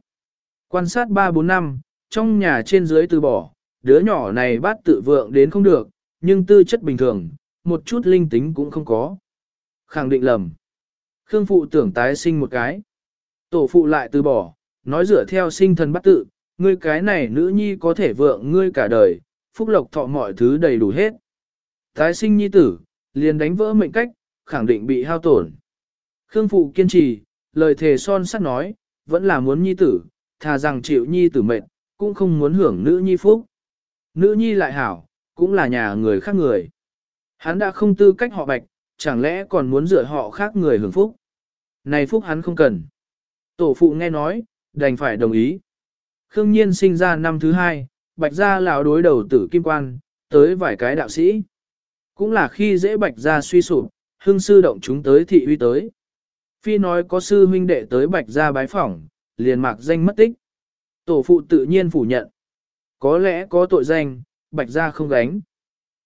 Quan sát 3-4 năm, trong nhà trên dưới từ bỏ, đứa nhỏ này bắt tự vượng đến không được, nhưng tư chất bình thường, một chút linh tính cũng không có. Khẳng định lầm. Khương phụ tưởng tái sinh một cái. Tổ phụ lại từ bỏ, nói dựa theo sinh thần bắt tự, ngươi cái này nữ nhi có thể vượng ngươi cả đời, phúc lộc thọ mọi thứ đầy đủ hết. Tái sinh nhi tử, liền đánh vỡ mệnh cách, khẳng định bị hao tổn. Khương phụ kiên trì, lời thề son sắt nói, vẫn là muốn nhi tử, thà rằng chịu nhi tử mệnh, cũng không muốn hưởng nữ nhi phúc. Nữ nhi lại hảo, cũng là nhà người khác người. Hắn đã không tư cách họ bạch, chẳng lẽ còn muốn dựa họ khác người hưởng phúc. Này phúc hắn không cần. Tổ phụ nghe nói, đành phải đồng ý. Khương Nhiên sinh ra năm thứ hai, bạch gia lão đối đầu tử kim quan, tới vài cái đạo sĩ. Cũng là khi dễ bạch gia suy sụp, hương sư động chúng tới thị uy tới. Phi nói có sư huynh đệ tới bạch gia bái phỏng, liền mạc danh mất tích. Tổ phụ tự nhiên phủ nhận. Có lẽ có tội danh, bạch gia không gánh.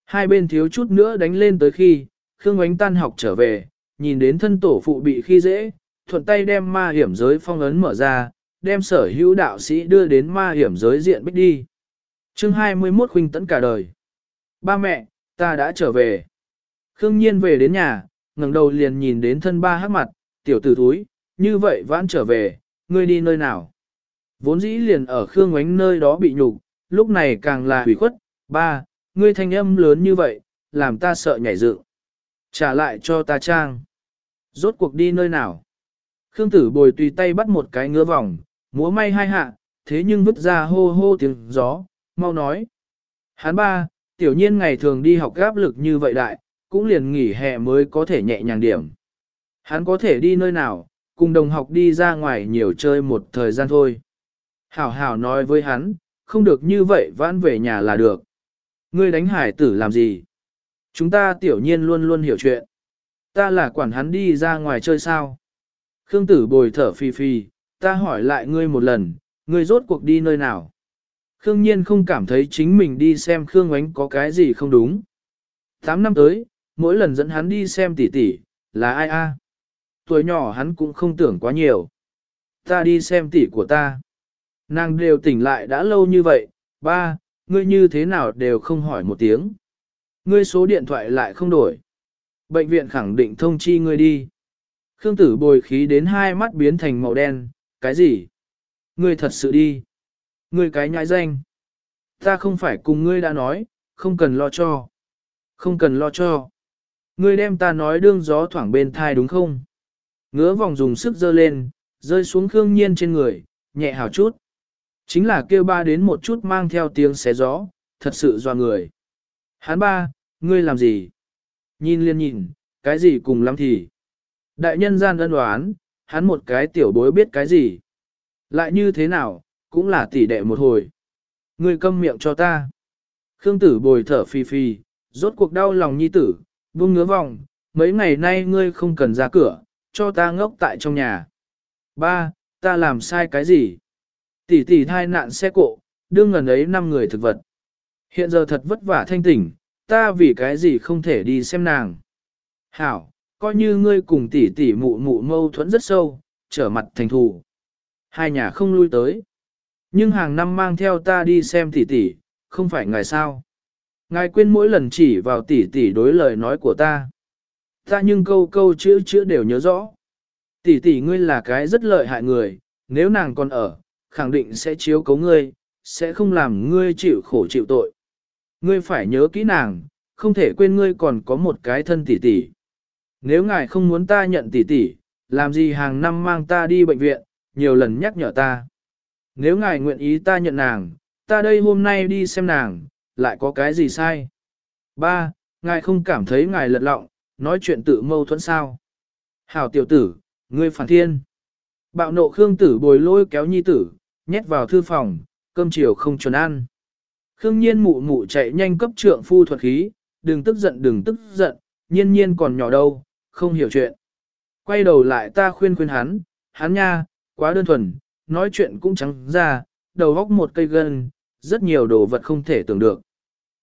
Hai bên thiếu chút nữa đánh lên tới khi, Khương Ngoánh tan học trở về, nhìn đến thân tổ phụ bị khi dễ, thuận tay đem ma hiểm giới phong ấn mở ra, đem sở hữu đạo sĩ đưa đến ma hiểm giới diện bích đi. chương 21 khuynh tấn cả đời. Ba mẹ, ta đã trở về. Khương Nhiên về đến nhà, ngẩng đầu liền nhìn đến thân ba hắc mặt, tiểu tử túi, như vậy vãn trở về, ngươi đi nơi nào? Vốn dĩ liền ở Khương Ngoánh nơi đó bị nhục, lúc này càng là hủy khuất, ba, ngươi thanh âm lớn như vậy, làm ta sợ nhảy dựng. Trả lại cho ta trang. Rốt cuộc đi nơi nào? Khương tử bồi tùy tay bắt một cái ngứa vòng, múa may hai hạ, thế nhưng vứt ra hô hô tiếng gió, mau nói. Hán ba, tiểu nhiên ngày thường đi học gáp lực như vậy đại, cũng liền nghỉ hè mới có thể nhẹ nhàng điểm. Hắn có thể đi nơi nào, cùng đồng học đi ra ngoài nhiều chơi một thời gian thôi. Hảo hảo nói với hắn, không được như vậy vãn về nhà là được. Ngươi đánh hải tử làm gì? Chúng ta tiểu nhiên luôn luôn hiểu chuyện. Ta là quản hắn đi ra ngoài chơi sao? Khương tử bồi thở phì phì, ta hỏi lại ngươi một lần, ngươi rốt cuộc đi nơi nào? Khương nhiên không cảm thấy chính mình đi xem Khương ánh có cái gì không đúng. Tám năm tới, mỗi lần dẫn hắn đi xem tỷ tỷ, là ai a? Tuổi nhỏ hắn cũng không tưởng quá nhiều. Ta đi xem tỷ của ta. Nàng đều tỉnh lại đã lâu như vậy, ba, ngươi như thế nào đều không hỏi một tiếng. Ngươi số điện thoại lại không đổi. Bệnh viện khẳng định thông chi ngươi đi. Khương tử bồi khí đến hai mắt biến thành màu đen, cái gì? Ngươi thật sự đi. Ngươi cái nhãi danh. Ta không phải cùng ngươi đã nói, không cần lo cho. Không cần lo cho. Ngươi đem ta nói đương gió thoảng bên thai đúng không? Ngứa vòng dùng sức dơ lên, rơi xuống Khương Nhiên trên người, nhẹ hào chút. Chính là kêu ba đến một chút mang theo tiếng xé gió, thật sự doa người. Hán ba, ngươi làm gì? Nhìn liên nhìn, cái gì cùng lắm thì. Đại nhân gian đơn đoán, hắn một cái tiểu bối biết cái gì. Lại như thế nào, cũng là tỷ đệ một hồi. Ngươi câm miệng cho ta. Khương tử bồi thở phì phì, rốt cuộc đau lòng nhi tử, buông ngứa vòng, mấy ngày nay ngươi không cần ra cửa, cho ta ngốc tại trong nhà. Ba, ta làm sai cái gì? Tỷ tỷ thai nạn xe cộ, đương ngần ấy năm người thực vật. Hiện giờ thật vất vả thanh tỉnh, ta vì cái gì không thể đi xem nàng. Hảo, coi như ngươi cùng tỷ tỷ mụ mụ mâu thuẫn rất sâu, trở mặt thành thù. Hai nhà không lui tới. Nhưng hàng năm mang theo ta đi xem tỷ tỷ, không phải ngài sao. Ngài quên mỗi lần chỉ vào tỷ tỷ đối lời nói của ta. Ta nhưng câu câu chữ chữ đều nhớ rõ. Tỷ tỷ ngươi là cái rất lợi hại người, nếu nàng còn ở, khẳng định sẽ chiếu cấu ngươi, sẽ không làm ngươi chịu khổ chịu tội. Ngươi phải nhớ kỹ nàng, không thể quên ngươi còn có một cái thân tỷ tỷ. Nếu ngài không muốn ta nhận tỷ tỷ, làm gì hàng năm mang ta đi bệnh viện, nhiều lần nhắc nhở ta. Nếu ngài nguyện ý ta nhận nàng, ta đây hôm nay đi xem nàng, lại có cái gì sai? Ba, ngài không cảm thấy ngài lật lọng, nói chuyện tự mâu thuẫn sao? Hảo tiểu tử, ngươi phản thiên. Bạo nộ Khương tử bồi lôi kéo nhi tử, nhét vào thư phòng, cơm chiều không chuẩn ăn. Khương nhiên mụ mụ chạy nhanh cấp trượng phu thuật khí, đừng tức giận đừng tức giận, nhiên nhiên còn nhỏ đâu, không hiểu chuyện. Quay đầu lại ta khuyên khuyên hắn, hắn nha, quá đơn thuần, nói chuyện cũng trắng ra, đầu góc một cây gân, rất nhiều đồ vật không thể tưởng được.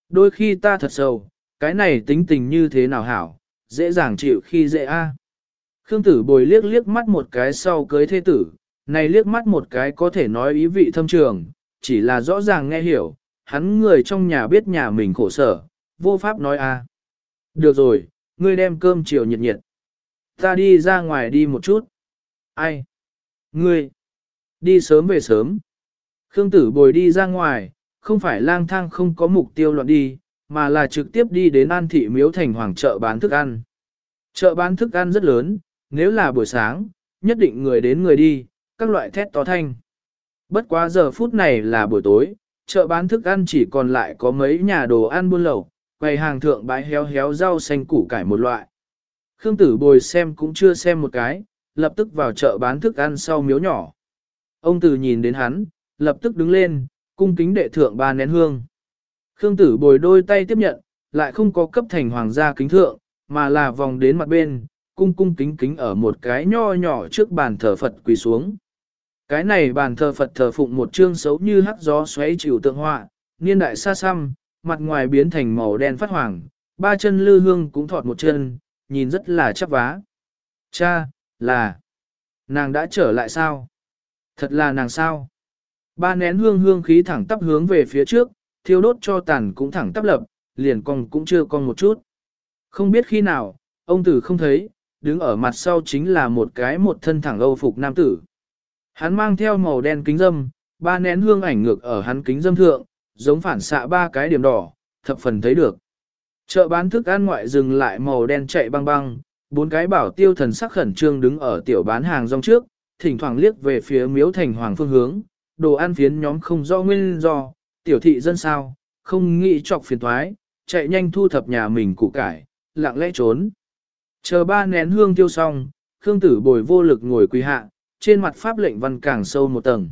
Đôi khi ta thật sầu, cái này tính tình như thế nào hảo, dễ dàng chịu khi dễ a. Khương tử bồi liếc liếc mắt một cái sau cưới thế tử, này liếc mắt một cái có thể nói ý vị thâm trường, chỉ là rõ ràng nghe hiểu, hắn người trong nhà biết nhà mình khổ sở, vô pháp nói a. Được rồi, ngươi đem cơm chiều nhiệt nhiệt. Ta đi ra ngoài đi một chút. Ai? Ngươi? Đi sớm về sớm. Khương tử bồi đi ra ngoài, không phải lang thang không có mục tiêu loạn đi, mà là trực tiếp đi đến An Thị Miếu Thành Hoàng chợ bán thức ăn. Chợ bán thức ăn rất lớn, nếu là buổi sáng, nhất định người đến người đi, các loại thét to thanh. Bất quá giờ phút này là buổi tối, chợ bán thức ăn chỉ còn lại có mấy nhà đồ ăn buôn lậu, quầy hàng thượng bãi héo héo rau xanh củ cải một loại. Khương tử bồi xem cũng chưa xem một cái, lập tức vào chợ bán thức ăn sau miếu nhỏ. Ông tử nhìn đến hắn, lập tức đứng lên, cung kính đệ thượng ba nén hương. Khương tử bồi đôi tay tiếp nhận, lại không có cấp thành hoàng gia kính thượng, mà là vòng đến mặt bên, cung cung kính kính ở một cái nho nhỏ trước bàn thờ Phật quỳ xuống. Cái này bàn thờ Phật thờ phụng một chương xấu như hắc gió xoáy chịu tượng họa, niên đại xa xăm, mặt ngoài biến thành màu đen phát hoàng, ba chân lư hương cũng thọt một chân, nhìn rất là chắc vá. Cha, là, nàng đã trở lại sao? Thật là nàng sao? Ba nén hương hương khí thẳng tắp hướng về phía trước, thiêu đốt cho tàn cũng thẳng tắp lập, liền cong cũng chưa cong một chút. Không biết khi nào, ông tử không thấy, đứng ở mặt sau chính là một cái một thân thẳng âu phục nam tử. Hắn mang theo màu đen kính dâm, ba nén hương ảnh ngược ở hắn kính dâm thượng, giống phản xạ ba cái điểm đỏ, thập phần thấy được. Chợ bán thức ăn ngoại dừng lại màu đen chạy băng băng, bốn cái bảo tiêu thần sắc khẩn trương đứng ở tiểu bán hàng rong trước, thỉnh thoảng liếc về phía miếu thành hoàng phương hướng, đồ ăn phiến nhóm không do nguyên do, tiểu thị dân sao, không nghĩ chọc phiền thoái, chạy nhanh thu thập nhà mình củ cải, lặng lẽ trốn. Chờ ba nén hương tiêu xong, Khương tử bồi vô lực ngồi quỳ hạ, trên mặt pháp lệnh văn càng sâu một tầng.